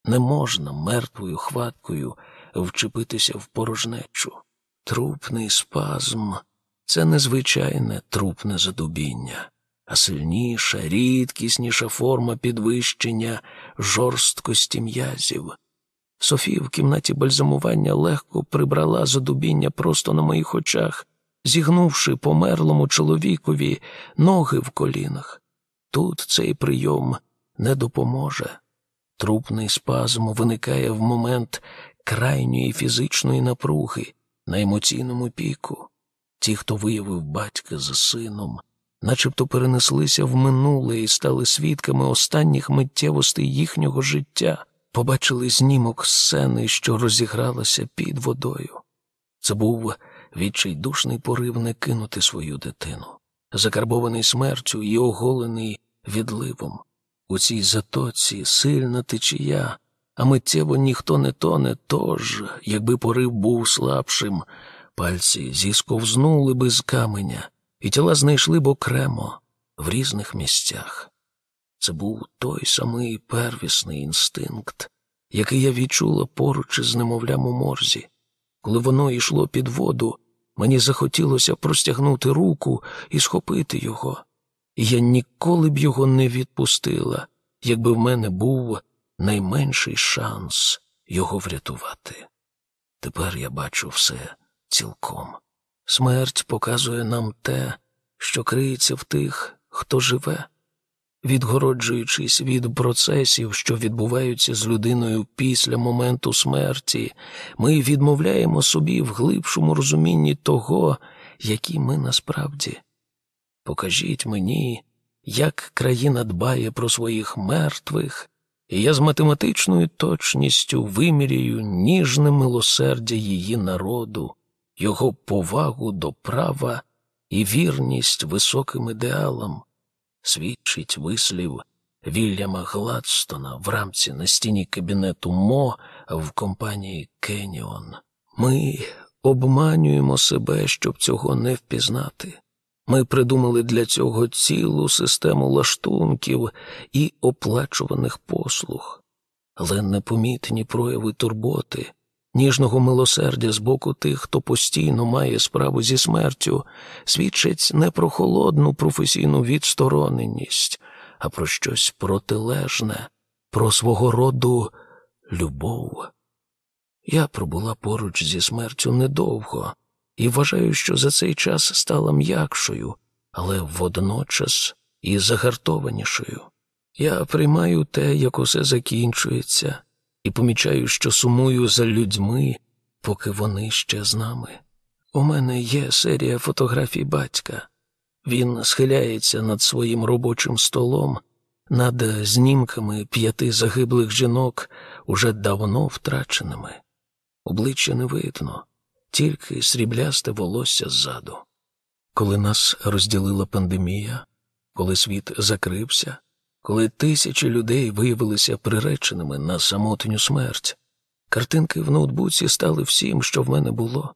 Не можна мертвою хваткою вчепитися в порожнечу. Трупний спазм це незвичайне трупне задубіння а сильніша, рідкісніша форма підвищення жорсткості м'язів. Софія в кімнаті бальзамування легко прибрала задубіння просто на моїх очах, зігнувши померлому чоловікові ноги в колінах. Тут цей прийом не допоможе. Трупний спазм виникає в момент крайньої фізичної напруги на емоційному піку. Ті, хто виявив батька за сином, начебто перенеслися в минуле і стали свідками останніх миттєвостей їхнього життя, побачили знімок сцени, що розігралася під водою. Це був відчайдушний порив не кинути свою дитину, закарбований смертю і оголений відливом. У цій затоці сильна течія, а миттєво ніхто не тоне, тож, якби порив був слабшим, пальці зісковзнули би з каменя, і тіла знайшли б окремо в різних місцях. Це був той самий первісний інстинкт, який я відчула поруч із немовлям у морзі. Коли воно йшло під воду, мені захотілося простягнути руку і схопити його, і я ніколи б його не відпустила, якби в мене був найменший шанс його врятувати. Тепер я бачу все цілком. Смерть показує нам те, що криється в тих, хто живе, відгороджуючись від процесів, що відбуваються з людиною після моменту смерті, ми відмовляємо собі в глибшому розумінні того, які ми насправді. Покажіть мені, як країна дбає про своїх мертвих, і я з математичною точністю виміряю ніжне милосердя її народу, його повагу до права і вірність високим ідеалам, свідчить вислів Вільяма Гладстона в рамці на стіні кабінету Мо в компанії Кеніон. Ми обманюємо себе, щоб цього не впізнати. Ми придумали для цього цілу систему лаштунків і оплачуваних послуг, але непомітні прояви турботи, ніжного милосердя з боку тих, хто постійно має справу зі смертю, свідчать не про холодну професійну відстороненість, а про щось протилежне, про свого роду любов. Я пробула поруч зі смертю недовго і вважаю, що за цей час стала м'якшою, але водночас і загартованішою. Я приймаю те, як усе закінчується, і помічаю, що сумую за людьми, поки вони ще з нами. У мене є серія фотографій батька. Він схиляється над своїм робочим столом, над знімками п'яти загиблих жінок, уже давно втраченими. Обличчя не видно, тільки сріблясте волосся ззаду. Коли нас розділила пандемія, коли світ закрився, коли тисячі людей виявилися приреченими на самотню смерть, картинки в ноутбуці стали всім, що в мене було.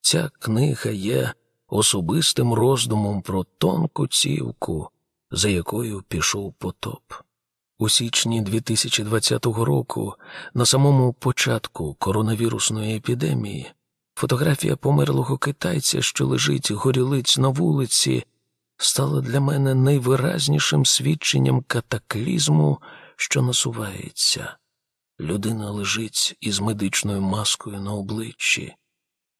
Ця книга є особистим роздумом про тонку цівку, за якою пішов потоп. У січні 2020 року, на самому початку коронавірусної епідемії, фотографія померлого китайця, що лежить горілиць на вулиці, стала для мене найвиразнішим свідченням катаклізму, що насувається. Людина лежить із медичною маскою на обличчі.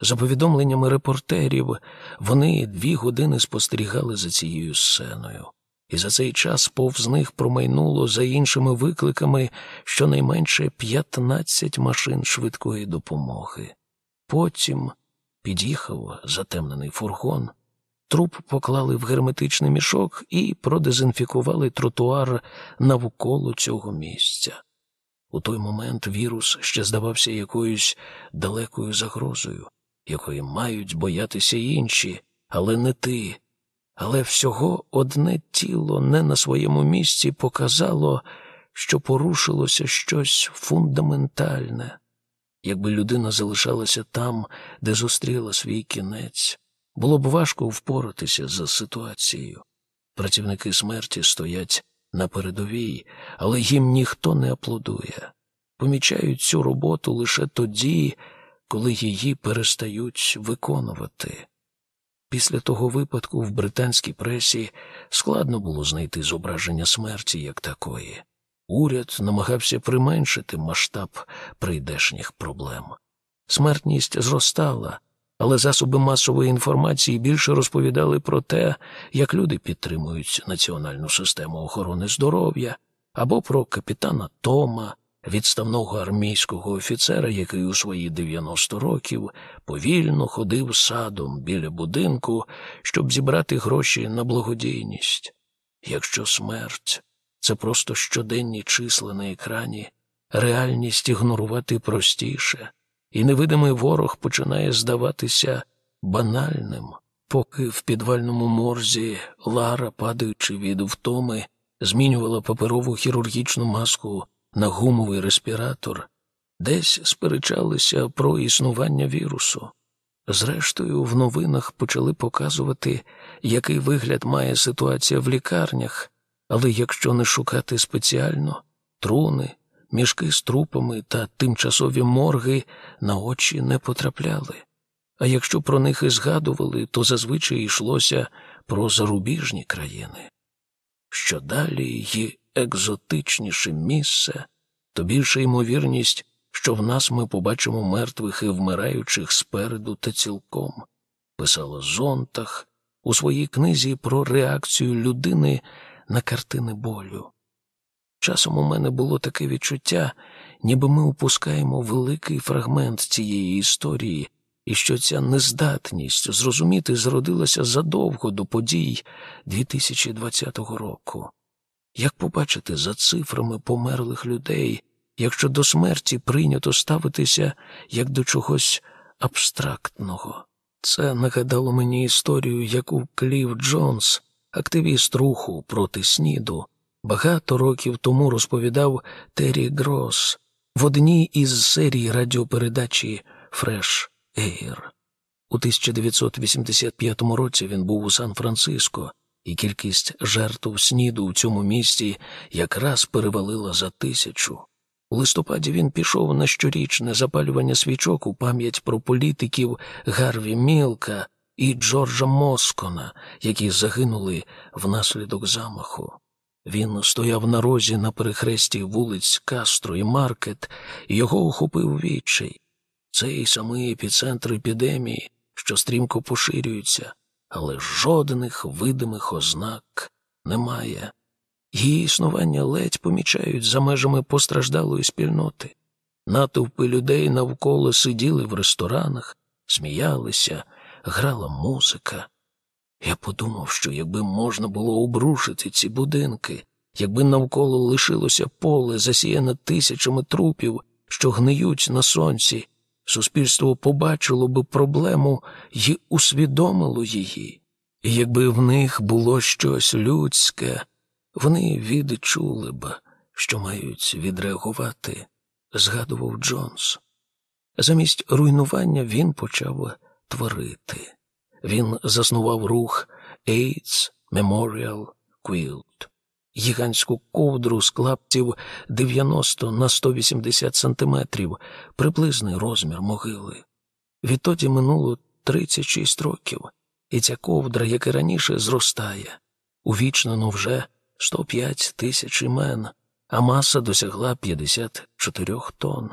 За повідомленнями репортерів, вони дві години спостерігали за цією сценою, і за цей час повз них промайнуло за іншими викликами щонайменше 15 машин швидкої допомоги. Потім під'їхав затемнений фургон, труп поклали в герметичний мішок і продезінфікували тротуар навколо цього місця. У той момент вірус ще здавався якоюсь далекою загрозою, якої мають боятися інші, але не ти. Але всього одне тіло не на своєму місці показало, що порушилося щось фундаментальне. Якби людина залишалася там, де зустріла свій кінець, було б важко впоратися з ситуацією. Працівники смерті стоять на передовій, але їм ніхто не аплодує. Помічають цю роботу лише тоді, коли її перестають виконувати. Після того випадку в британській пресі складно було знайти зображення смерті як такої. Уряд намагався применшити масштаб прийдешніх проблем. Смертність зростала, але засоби масової інформації більше розповідали про те, як люди підтримують національну систему охорони здоров'я, або про капітана Тома, відставного армійського офіцера, який у свої 90 років повільно ходив садом біля будинку, щоб зібрати гроші на благодійність. Якщо смерть це просто щоденні числа на екрані, реальність ігнорувати простіше, і невидимий ворог починає здаватися банальним, поки в підвальному морзі Лара, падаючи від втоми, змінювала паперову хірургічну маску на гумовий респіратор, десь сперечалися про існування вірусу. Зрештою, в новинах почали показувати, який вигляд має ситуація в лікарнях, але якщо не шукати спеціально, труни, мішки з трупами та тимчасові морги на очі не потрапляли. А якщо про них і згадували, то зазвичай йшлося про зарубіжні країни. Що далі й екзотичніше місце, то більша ймовірність, що в нас ми побачимо мертвих і вмираючих спереду та цілком. писала зонтах у своїй книзі про реакцію людини на картини болю. Часом у мене було таке відчуття, ніби ми упускаємо великий фрагмент цієї історії, і що ця нездатність зрозуміти зародилася задовго до подій 2020 року. Як побачити за цифрами померлих людей, якщо до смерті прийнято ставитися як до чогось абстрактного? Це нагадало мені історію, яку Клів Джонс, активіст руху проти сніду, багато років тому розповідав Террі Грос в одній із серій радіопередачі Фреш Ейр. У 1985 році він був у Сан-Франциско, і кількість жертв сніду у цьому місті якраз перевалила за тисячу. У листопаді він пішов на щорічне запалювання свічок у пам'ять про політиків Гарві Мілка і Джорджа Москона, які загинули внаслідок замаху. Він стояв на розі на перехресті вулиць Кастро і Маркет, і його охопив відчай. Цей самий епіцентр епідемії, що стрімко поширюється, але жодних видимих ознак немає. Її існування ледь помічають за межами постраждалої спільноти. Натовпи людей навколо сиділи в ресторанах, сміялися, грала музика. Я подумав, що якби можна було обрушити ці будинки, якби навколо лишилося поле, засіяне тисячами трупів, що гниють на сонці, суспільство побачило би проблему і усвідомило її. І якби в них було щось людське, вони відчули б, що мають відреагувати, згадував Джонс. Замість руйнування він почав творити. Він заснував рух AIDS Memorial Quilt, гігантську ковдру з клаптів 90 на 180 сантиметрів, приблизний розмір могили. Відтоді минуло 36 років, і ця ковдра, як і раніше, зростає. Увічнено вже 105 тисяч імен, а маса досягла 54 тонн.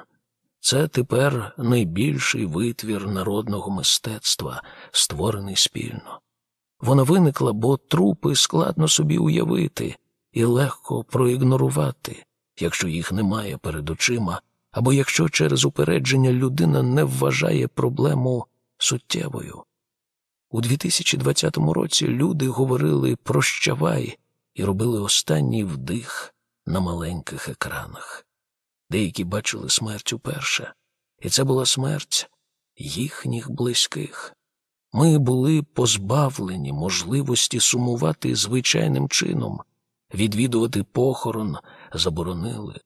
Це тепер найбільший витвір народного мистецтва, створений спільно. Вона виникла, бо трупи складно собі уявити і легко проігнорувати, якщо їх немає перед очима, або якщо через упередження людина не вважає проблему суттєвою. У 2020 році люди говорили прощавай і робили останній вдих на маленьких екранах. Деякі бачили смерть уперше, і це була смерть їхніх близьких. Ми були позбавлені можливості сумувати звичайним чином, відвідувати похорон заборонили.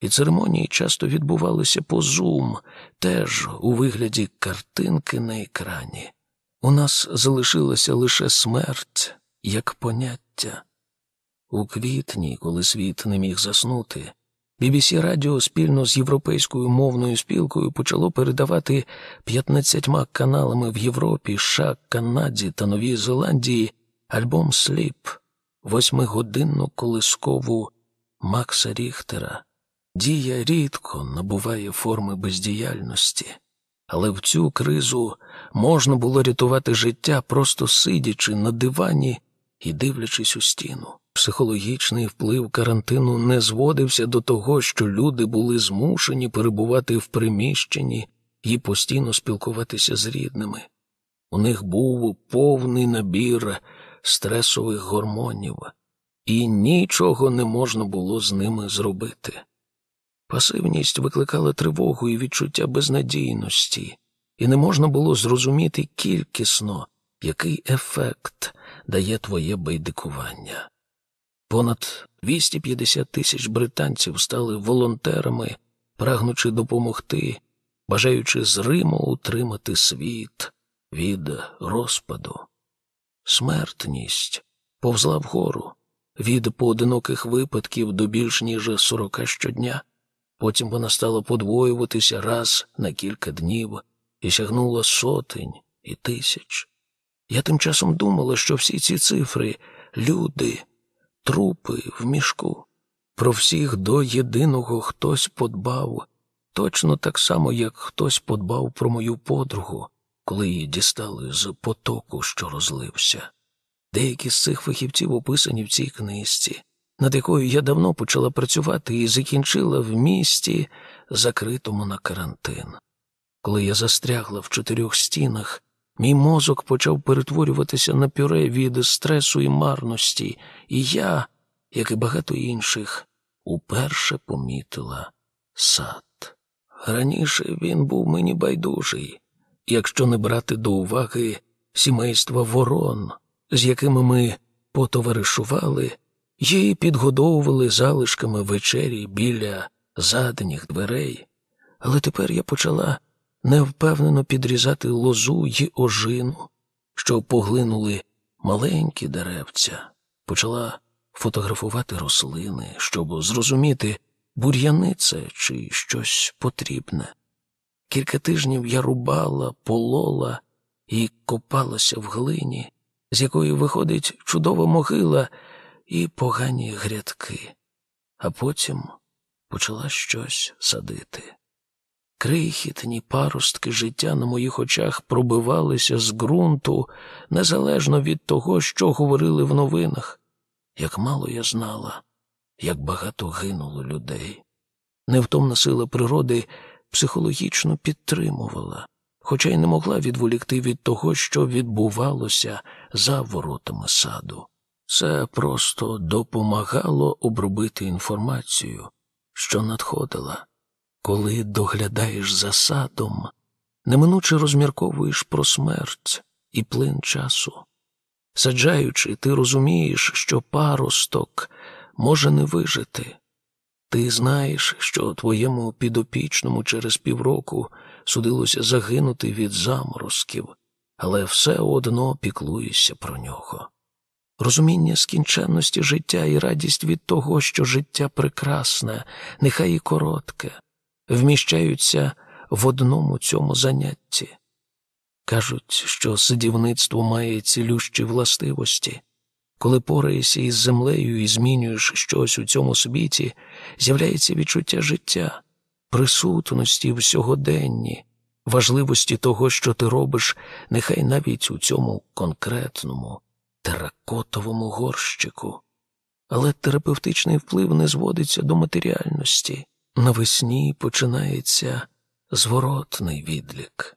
І церемонії часто відбувалися по зум, теж у вигляді картинки на екрані. У нас залишилася лише смерть як поняття. У квітні, коли світ не міг заснути, BBC Радіо спільно з європейською мовною спілкою почало передавати 15 каналами в Європі, США, Канаді та Новій Зеландії альбом Сліп, восьмигодинну колискову Макса Ріхтера. Дія рідко набуває форми бездіяльності, але в цю кризу можна було рятувати життя, просто сидячи на дивані і дивлячись у стіну. Психологічний вплив карантину не зводився до того, що люди були змушені перебувати в приміщенні і постійно спілкуватися з рідними. У них був повний набір стресових гормонів, і нічого не можна було з ними зробити. Пасивність викликала тривогу і відчуття безнадійності, і не можна було зрозуміти кількісно, який ефект дає твоє байдикування. Понад 250 тисяч британців стали волонтерами, прагнучи допомогти, бажаючи з Риму утримати світ від розпаду. Смертність повзла вгору від поодиноких випадків до більш ніж сорока щодня. Потім вона стала подвоюватися раз на кілька днів і сягнула сотень і тисяч. Я тим часом думала, що всі ці цифри люди трупи в мішку. Про всіх до єдиного хтось подбав, точно так само, як хтось подбав про мою подругу, коли її дістали з потоку, що розлився. Деякі з цих фахівців описані в цій книжці, над якою я давно почала працювати і закінчила в місті, закритому на карантин. Коли я застрягла в чотирьох стінах, мій мозок почав перетворюватися на пюре від стресу і марності, і я, як і багато інших, уперше помітила сад. Раніше він був мені байдужий, якщо не брати до уваги сімейства ворон, з якими ми потоваришували, її підгодовували залишками вечері біля задніх дверей. Але тепер я почала невпевнено підрізати лозу й ожину, що поглинули маленькі деревця, почала фотографувати рослини, щоб зрозуміти, бур'яни це чи щось потрібне. Кілька тижнів я рубала, полола і копалася в глині, з якої виходить чудова могила і погані грядки, а потім почала щось садити. Крихітні паростки життя на моїх очах пробивалися з ґрунту незалежно від того, що говорили в новинах. Як мало я знала, як багато гинуло людей. Невтомна сила природи психологічно підтримувала, хоча й не могла відволікти від того, що відбувалося за воротами саду. Це просто допомагало обробити інформацію, що надходила. Коли доглядаєш за садом, неминуче розмірковуєш про смерть і плин часу. Саджаючи, ти розумієш, що паросток може не вижити. Ти знаєш, що твоєму підопічному через півроку судилося загинути від заморозків, але все одно піклуєшся про нього. Розуміння скінченності життя і радість від того, що життя прекрасне, нехай і коротке, вміщаються в одному цьому занятті. Кажуть, що сидівництво має цілющі властивості. Коли пораєшся із землею і змінюєш щось у цьому світі, з'являється відчуття життя, присутності в сьогоденні, важливості того, що ти робиш, нехай навіть у цьому конкретному теракотовому горщику. Але терапевтичний вплив не зводиться до матеріальності. Навесні починається зворотний відлік.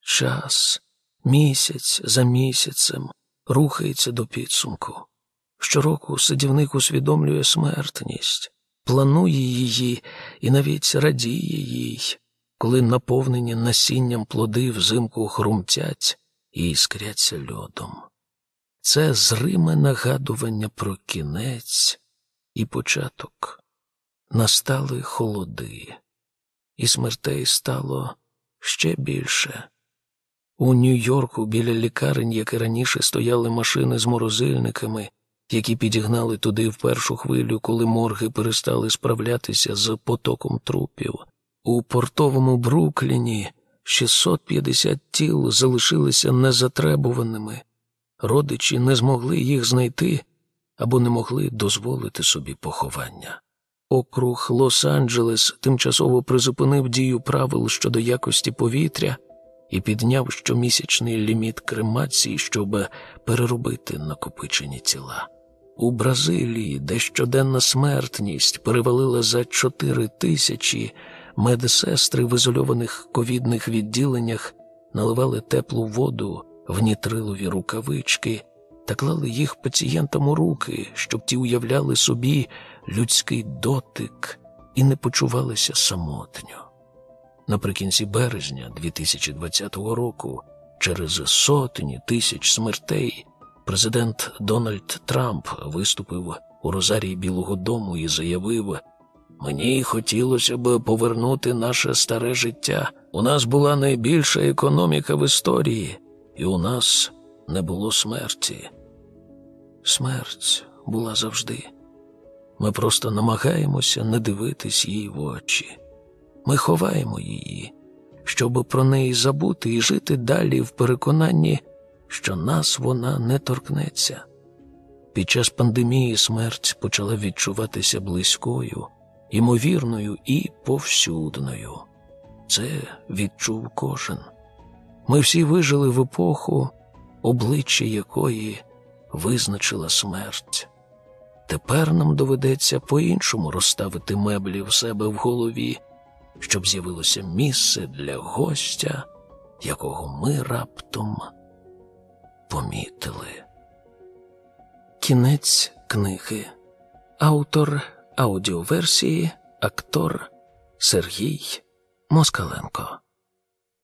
Час, місяць за місяцем, рухається до підсумку. Щороку садівник усвідомлює смертність, планує її і навіть радіє їй, коли наповнені насінням плоди взимку хрумтять і іскряться льодом. Це зриме нагадування про кінець і початок. Настали холоди, і смертей стало ще більше. У Нью-Йорку біля лікарень, як і раніше, стояли машини з морозильниками, які підігнали туди в першу хвилю, коли морги перестали справлятися з потоком трупів. У портовому Брукліні 650 тіл залишилися незатребуваними. Родичі не змогли їх знайти або не могли дозволити собі поховання. Округ Лос-Анджелес тимчасово призупинив дію правил щодо якості повітря і підняв щомісячний ліміт кремації, щоб переробити накопичені тіла. У Бразилії, де щоденна смертність перевалила за 4 тисячі, медсестри в ізольованих ковідних відділеннях наливали теплу воду в нітрилові рукавички та клали їх пацієнтам у руки, щоб ті уявляли собі людський дотик і не почувалися самотньо. Наприкінці березня 2020 року, через сотні тисяч смертей, президент Дональд Трамп виступив у розарії Білого Дому і заявив: Мені хотілося б повернути наше старе життя. У нас була найбільша економіка в історії, і у нас не було смерті. Смерть була завжди. Ми просто намагаємося не дивитись їй в очі. Ми ховаємо її, щоб про неї забути і жити далі в переконанні, що нас вона не торкнеться. Під час пандемії смерть почала відчуватися близькою, імовірною і повсюдною. Це відчув кожен. Ми всі вижили в епоху, обличчя якої визначила смерть. Тепер нам доведеться по-іншому розставити меблі в себе в голові, щоб з'явилося місце для гостя, якого ми раптом помітили. Кінець книги. Автор аудіоверсії, актор Сергій Москаленко.